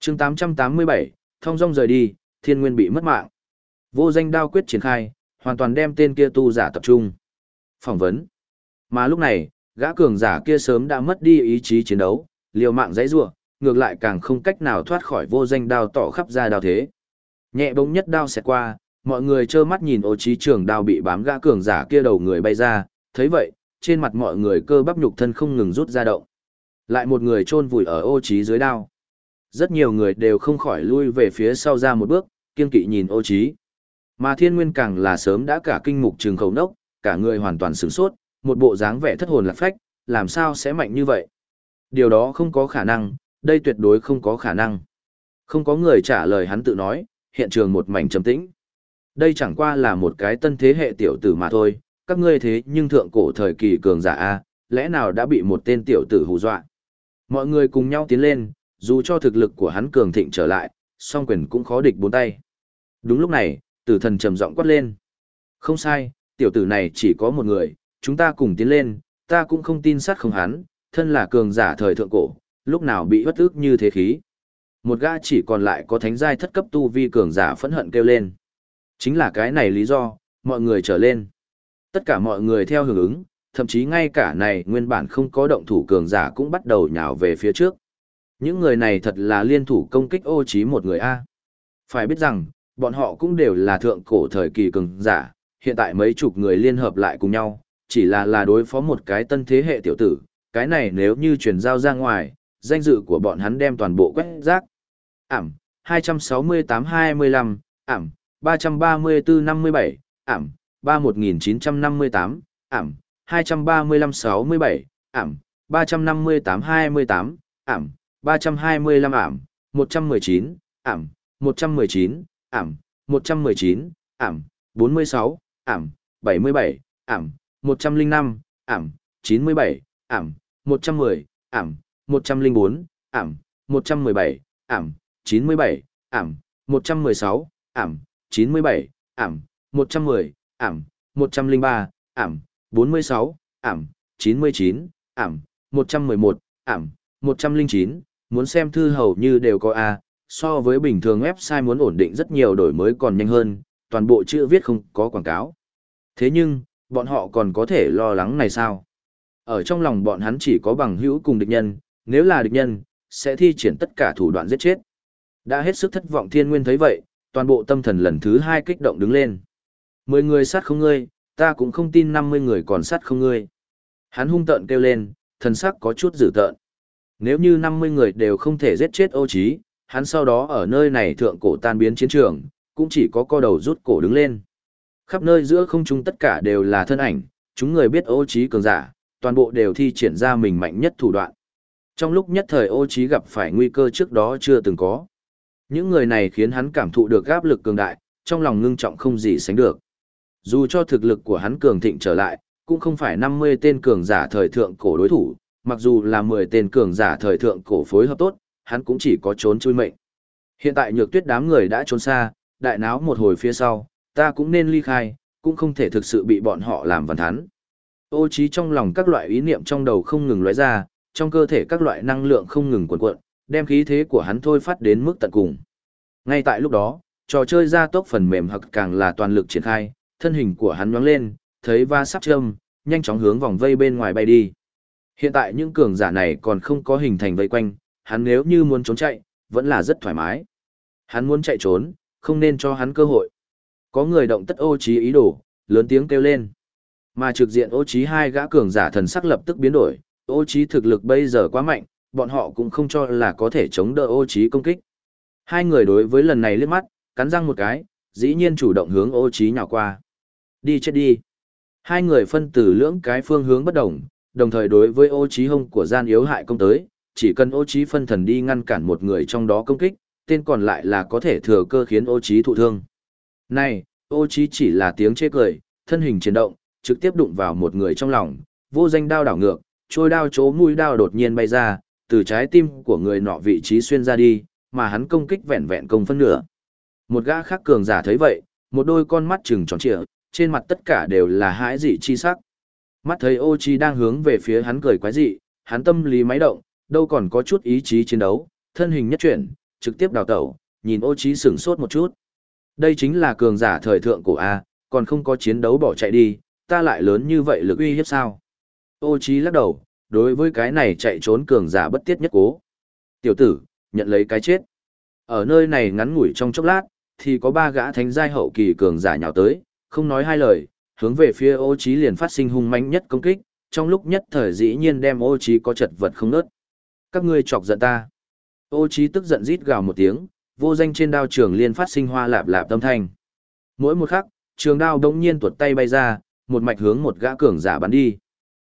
chương 887, thông dong rời đi, thiên nguyên bị mất mạng. Vô danh đao quyết triển khai, hoàn toàn đem tên kia tu giả tập trung. Phỏng vấn. Mà lúc này, gã cường giả kia sớm đã mất đi ý chí chiến đấu, liều mạng dãy rủa, ngược lại càng không cách nào thoát khỏi vô danh đao tỏ khắp ra đao thế. Nhẹ bỗng nhất đao xẹt qua, mọi người trơ mắt nhìn ô trí trường đao bị bám gã cường giả kia đầu người bay ra, thấy vậy, trên mặt mọi người cơ bắp nhục thân không ngừng rút ra động. Lại một người trôn vùi ở ô trí dưới đao. Rất nhiều người đều không khỏi lui về phía sau ra một bước, kiên kỵ nhìn ô trí. Mà thiên nguyên càng là sớm đã cả kinh mục trường khẩu nốc, cả người hoàn toàn sửng sốt, một bộ dáng vẻ thất hồn lạc phách, làm sao sẽ mạnh như vậy? Điều đó không có khả năng, đây tuyệt đối không có khả năng. Không có người trả lời hắn tự nói, hiện trường một mảnh trầm tĩnh. Đây chẳng qua là một cái tân thế hệ tiểu tử mà thôi, các ngươi thế nhưng thượng cổ thời kỳ cường giả A, lẽ nào đã bị một tên tiểu tử hù dọa. Mọi người cùng nhau tiến lên, dù cho thực lực của hắn cường thịnh trở lại, song quyền cũng khó địch bốn tay. Đúng lúc này, tử thần trầm giọng quát lên. Không sai, tiểu tử này chỉ có một người, chúng ta cùng tiến lên, ta cũng không tin sát không hắn, thân là cường giả thời thượng cổ, lúc nào bị bất ức như thế khí. Một gã chỉ còn lại có thánh giai thất cấp tu vi cường giả phẫn hận kêu lên. Chính là cái này lý do, mọi người trở lên. Tất cả mọi người theo hưởng ứng, thậm chí ngay cả này nguyên bản không có động thủ cường giả cũng bắt đầu nhào về phía trước. Những người này thật là liên thủ công kích ô trí một người A. Phải biết rằng, bọn họ cũng đều là thượng cổ thời kỳ cường giả, hiện tại mấy chục người liên hợp lại cùng nhau, chỉ là là đối phó một cái tân thế hệ tiểu tử, cái này nếu như truyền giao ra ngoài, danh dự của bọn hắn đem toàn bộ quét rác. Ảm, 268-25, ảm, 334-57, ảm, 31958, ảm, 235-67, ảm, 358-28, ảm, 325 ảm, 119, ảm, 119, ảm, 119, ảm, 46, ảm, 77, ảm, 105, ảm, 97, ảm, 110, ảm, 104, ảm, 117, ảm, 97, ảm, 116, ảm, 97, ảm, 110, ảm, 103, ảm, 46, ảm, 99, ảm, 111, ảm, 109, muốn xem thư hầu như đều có A, so với bình thường website muốn ổn định rất nhiều đổi mới còn nhanh hơn, toàn bộ chữ viết không có quảng cáo. Thế nhưng, bọn họ còn có thể lo lắng này sao? Ở trong lòng bọn hắn chỉ có bằng hữu cùng địch nhân, nếu là địch nhân, sẽ thi triển tất cả thủ đoạn giết chết. Đã hết sức thất vọng thiên nguyên thấy vậy, toàn bộ tâm thần lần thứ hai kích động đứng lên. Mười người sát không ngươi, ta cũng không tin năm mươi người còn sát không ngươi. Hắn hung tợn kêu lên, thần sắc có chút dữ tợn. Nếu như năm mươi người đều không thể giết chết ô trí, hắn sau đó ở nơi này thượng cổ tan biến chiến trường, cũng chỉ có co đầu rút cổ đứng lên. Khắp nơi giữa không trung tất cả đều là thân ảnh, chúng người biết ô trí cường giả, toàn bộ đều thi triển ra mình mạnh nhất thủ đoạn. Trong lúc nhất thời ô trí gặp phải nguy cơ trước đó chưa từng có. Những người này khiến hắn cảm thụ được áp lực cường đại, trong lòng ngưng trọng không gì sánh được. Dù cho thực lực của hắn cường thịnh trở lại, cũng không phải 50 tên cường giả thời thượng cổ đối thủ, mặc dù là 10 tên cường giả thời thượng cổ phối hợp tốt, hắn cũng chỉ có trốn chui mệnh. Hiện tại nhược tuyết đám người đã trốn xa, đại náo một hồi phía sau, ta cũng nên ly khai, cũng không thể thực sự bị bọn họ làm văn thắn. Ô trí trong lòng các loại ý niệm trong đầu không ngừng lóe ra, trong cơ thể các loại năng lượng không ngừng cuộn cuộn, đem khí thế của hắn thôi phát đến mức tận cùng. Ngay tại lúc đó, trò chơi ra tốc phần mềm hoặc càng là toàn lực triển khai, thân hình của hắn nhoáng lên, thấy va sắp châm, nhanh chóng hướng vòng vây bên ngoài bay đi. Hiện tại những cường giả này còn không có hình thành vây quanh, hắn nếu như muốn trốn chạy, vẫn là rất thoải mái. Hắn muốn chạy trốn, không nên cho hắn cơ hội. Có người động tất ô trí ý đồ, lớn tiếng kêu lên. Mà trực diện ô trí hai gã cường giả thần sắc lập tức biến đổi, ô trí thực lực bây giờ quá mạnh, bọn họ cũng không cho là có thể chống đỡ ô trí công kích. Hai người đối với lần này liếc mắt, cắn răng một cái, dĩ nhiên chủ động hướng ô trí nhào qua. Đi chết đi. Hai người phân từ lưỡng cái phương hướng bất đồng, đồng thời đối với ô trí hông của gian yếu hại công tới, chỉ cần ô trí phân thần đi ngăn cản một người trong đó công kích, tên còn lại là có thể thừa cơ khiến ô trí thụ thương. Này, ô trí chỉ là tiếng chê cười, thân hình chuyển động, trực tiếp đụng vào một người trong lòng, vô danh đao đảo ngược, trôi đao chỗ mũi đao đột nhiên bay ra, từ trái tim của người nọ vị trí xuyên ra đi, mà hắn công kích vẹn vẹn công phân nửa. Một gã khác cường giả thấy vậy, một đôi con mắt trừng tròn trịa, trên mặt tất cả đều là hãi dị chi sắc. Mắt thấy ô chi đang hướng về phía hắn cười quái dị, hắn tâm lý máy động, đâu còn có chút ý chí chiến đấu, thân hình nhất chuyển, trực tiếp đào tẩu, nhìn ô chi sửng sốt một chút. Đây chính là cường giả thời thượng của A, còn không có chiến đấu bỏ chạy đi, ta lại lớn như vậy lực uy hiếp sao? Ô chi lắc đầu, đối với cái này chạy trốn cường giả bất tiết nhất cố. Tiểu tử, nhận lấy cái chết. Ở nơi này ngắn ngủi trong chốc lát, thì có ba gã thánh giai hậu kỳ cường giả nhào tới, không nói hai lời, hướng về phía ô trí liền phát sinh hung mãnh nhất công kích, trong lúc nhất thời dĩ nhiên đem ô trí có chật vật không nớt. Các ngươi chọc giận ta. Ô trí tức giận rít gào một tiếng, vô danh trên đao trường liên phát sinh hoa lạp lạp tâm thanh. Mỗi một khắc, trường đao đống nhiên tuột tay bay ra, một mạch hướng một gã cường giả bắn đi.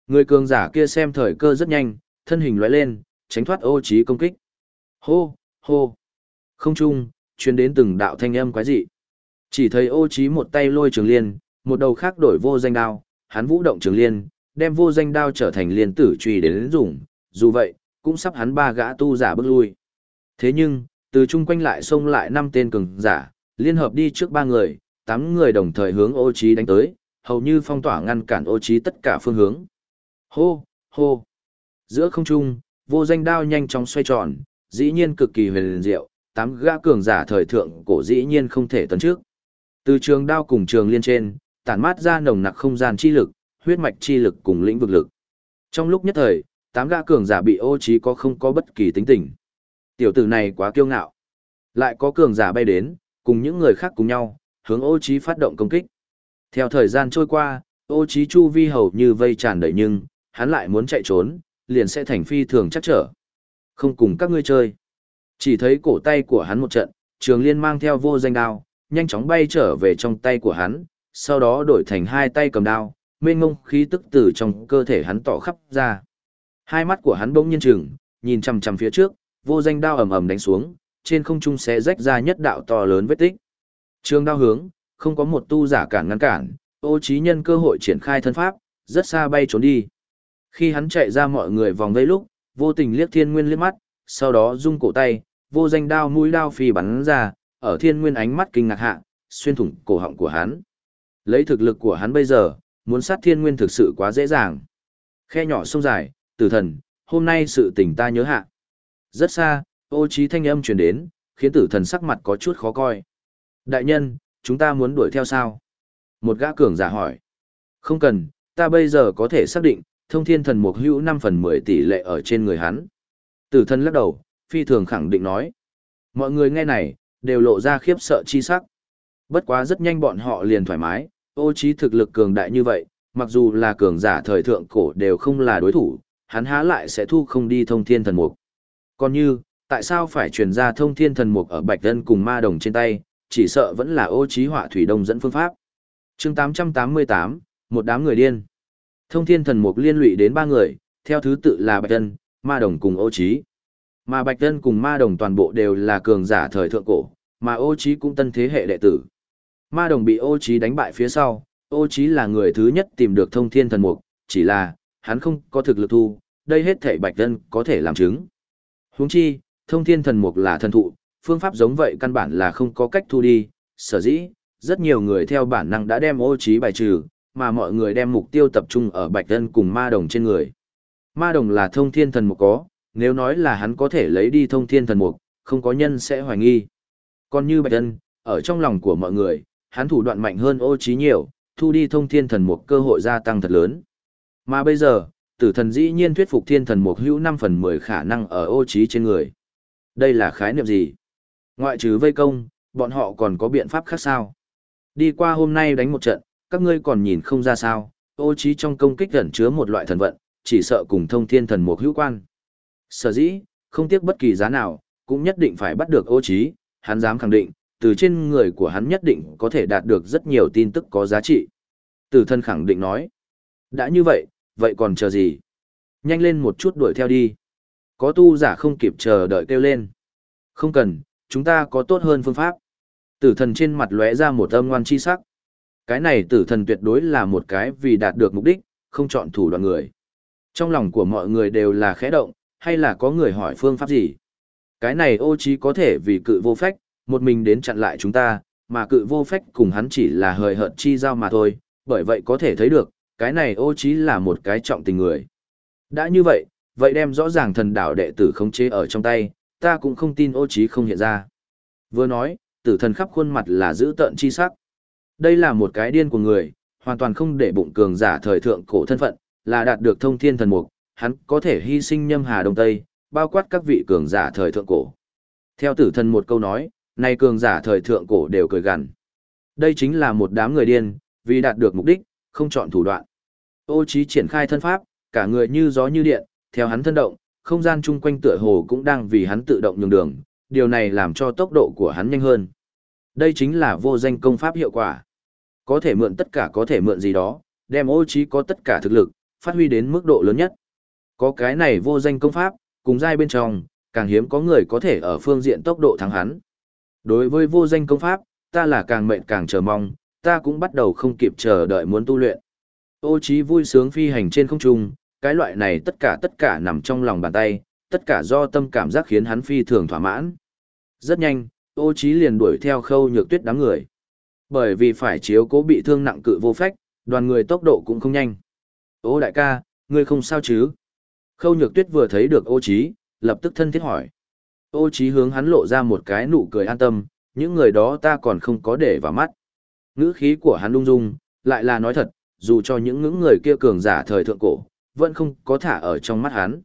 Người cường giả kia xem thời cơ rất nhanh, thân hình lóe lên, tránh thoát ô trí công kích. Hô, hô. Không trung, truyền đến từng đạo thanh âm quái dị. Chỉ thấy ô trí một tay lôi trường liên, một đầu khác đổi vô danh đao, hắn vũ động trường liên, đem vô danh đao trở thành liên tử truy đến dùng, dù vậy, cũng sắp hắn ba gã tu giả bước lui. Thế nhưng, từ chung quanh lại xông lại năm tên cường giả, liên hợp đi trước ba người, tám người đồng thời hướng ô trí đánh tới, hầu như phong tỏa ngăn cản ô trí tất cả phương hướng. Hô, hô. Giữa không trung, vô danh đao nhanh chóng xoay tròn, dĩ nhiên cực kỳ huyền diệu, tám gã cường giả thời thượng cổ dĩ nhiên không thể tấn trước. Từ trường đao cùng trường liên trên, tản mát ra nồng nặc không gian chi lực, huyết mạch chi lực cùng lĩnh vực lực. Trong lúc nhất thời, tám gã cường giả bị ô trí có không có bất kỳ tính tình. Tiểu tử này quá kiêu ngạo. Lại có cường giả bay đến, cùng những người khác cùng nhau, hướng ô trí phát động công kích. Theo thời gian trôi qua, ô trí chu vi hầu như vây tràn đầy nhưng, hắn lại muốn chạy trốn, liền sẽ thành phi thường chắc trở. Không cùng các ngươi chơi. Chỉ thấy cổ tay của hắn một trận, trường liên mang theo vô danh đao, nhanh chóng bay trở về trong tay của hắn, sau đó đổi thành hai tay cầm đao, mênh mông khí tức từ trong cơ thể hắn tỏ khắp ra. Hai mắt của hắn bỗng nhiên trừng, nhìn chằm chằm phía trước, vô danh đao ầm ầm đánh xuống, trên không trung sẽ rách ra nhất đạo to lớn vết tích. Trường đao hướng, không có một tu giả cản ngăn cản, ô trí nhân cơ hội triển khai thân pháp, rất xa bay trốn đi. Khi hắn chạy ra mọi người vòng vây lúc, vô tình liếc thiên nguyên liếc mắt, sau đó rung cổ tay, vô danh đao mũi đao phi bắn ra, ở thiên nguyên ánh mắt kinh ngạc hạ, xuyên thủng cổ họng của hắn. Lấy thực lực của hắn bây giờ, muốn sát thiên nguyên thực sự quá dễ dàng. Khe nhỏ sông dài, tử thần, hôm nay sự tình ta nhớ hạ. Rất xa, ô trí thanh âm truyền đến, khiến tử thần sắc mặt có chút khó coi. Đại nhân, chúng ta muốn đuổi theo sao? Một gã cường giả hỏi. Không cần, ta bây giờ có thể xác định, thông thiên thần mục hữu 5 phần 10 tỷ lệ ở trên người hắn. Tử thân lắc đầu, phi thường khẳng định nói. Mọi người nghe này, đều lộ ra khiếp sợ chi sắc. Bất quá rất nhanh bọn họ liền thoải mái, ô trí thực lực cường đại như vậy, mặc dù là cường giả thời thượng cổ đều không là đối thủ, hắn há lại sẽ thu không đi thông thiên thần mục. Còn như, tại sao phải truyền ra thông thiên thần mục ở bạch thân cùng ma đồng trên tay, chỉ sợ vẫn là ô trí họa thủy đông dẫn phương pháp. Chương 888, một đám người điên. Thông thiên thần mục liên lụy đến ba người, theo thứ tự là Bạch Tân, Ma Đồng cùng ô Chí. Mà Bạch Tân cùng Ma Đồng toàn bộ đều là cường giả thời thượng cổ, mà ô Chí cũng tân thế hệ đệ tử. Ma Đồng bị ô Chí đánh bại phía sau, ô Chí là người thứ nhất tìm được thông thiên thần mục, chỉ là, hắn không có thực lực thu, đây hết thảy Bạch Tân có thể làm chứng. Huống chi, thông thiên thần mục là thần thụ, phương pháp giống vậy căn bản là không có cách thu đi, sở dĩ, rất nhiều người theo bản năng đã đem ô Chí bài trừ, mà mọi người đem mục tiêu tập trung ở Bạch Tân cùng ma đồng trên người. Ma đồng là thông thiên thần mục có, nếu nói là hắn có thể lấy đi thông thiên thần mục, không có nhân sẽ hoài nghi. Còn như Bạch Tân, ở trong lòng của mọi người, hắn thủ đoạn mạnh hơn ô trí nhiều, thu đi thông thiên thần mục cơ hội gia tăng thật lớn. Mà bây giờ, tử thần dĩ nhiên thuyết phục thiên thần mục hữu 5 phần 10 khả năng ở ô trí trên người. Đây là khái niệm gì? Ngoại trừ vây công, bọn họ còn có biện pháp khác sao? Đi qua hôm nay đánh một trận, các ngươi còn nhìn không ra sao, ô trí trong công kích gần chứa một loại thần vận, chỉ sợ cùng thông thiên thần mục hữu quan. Sở dĩ, không tiếc bất kỳ giá nào, cũng nhất định phải bắt được ô trí, hắn dám khẳng định, từ trên người của hắn nhất định có thể đạt được rất nhiều tin tức có giá trị. Tử thân khẳng định nói, đã như vậy, vậy còn chờ gì? Nhanh lên một chút đuổi theo đi. Có tu giả không kịp chờ đợi kêu lên. Không cần, chúng ta có tốt hơn phương pháp. Tử thần trên mặt lóe ra một âm ngoan chi sắc. Cái này tử thần tuyệt đối là một cái vì đạt được mục đích, không chọn thủ đoạn người. Trong lòng của mọi người đều là khẽ động, hay là có người hỏi phương pháp gì? Cái này ô trí có thể vì cự vô phách, một mình đến chặn lại chúng ta, mà cự vô phách cùng hắn chỉ là hời hợt chi giao mà thôi, bởi vậy có thể thấy được, cái này ô trí là một cái trọng tình người. Đã như vậy, vậy đem rõ ràng thần đạo đệ tử khống chế ở trong tay, ta cũng không tin ô trí không hiện ra. Vừa nói, tử thần khắp khuôn mặt là giữ tợn chi sắc. Đây là một cái điên của người, hoàn toàn không để bụng cường giả thời thượng cổ thân phận, là đạt được thông thiên thần mục, hắn có thể hy sinh nhâm hà đông tây, bao quát các vị cường giả thời thượng cổ. Theo tử thần một câu nói, nay cường giả thời thượng cổ đều cười gằn. Đây chính là một đám người điên, vì đạt được mục đích, không chọn thủ đoạn. Ô trí triển khai thân pháp, cả người như gió như điện, theo hắn thân động, không gian chung quanh tựa hồ cũng đang vì hắn tự động nhường đường, điều này làm cho tốc độ của hắn nhanh hơn. Đây chính là vô danh công pháp hiệu quả. Có thể mượn tất cả có thể mượn gì đó, đem ô trí có tất cả thực lực, phát huy đến mức độ lớn nhất. Có cái này vô danh công pháp, cùng giai bên trong, càng hiếm có người có thể ở phương diện tốc độ thắng hắn. Đối với vô danh công pháp, ta là càng mệnh càng chờ mong, ta cũng bắt đầu không kịp chờ đợi muốn tu luyện. Ô trí vui sướng phi hành trên không trung, cái loại này tất cả tất cả nằm trong lòng bàn tay, tất cả do tâm cảm giác khiến hắn phi thường thỏa mãn. Rất nhanh, ô trí liền đuổi theo khâu nhược tuyết đám người. Bởi vì phải chiếu cố bị thương nặng cự vô phách, đoàn người tốc độ cũng không nhanh. Ô đại ca, ngươi không sao chứ? Khâu nhược tuyết vừa thấy được ô Chí, lập tức thân thiết hỏi. Ô Chí hướng hắn lộ ra một cái nụ cười an tâm, những người đó ta còn không có để vào mắt. Ngữ khí của hắn lung dung, lại là nói thật, dù cho những ngưỡng người kia cường giả thời thượng cổ, vẫn không có thả ở trong mắt hắn.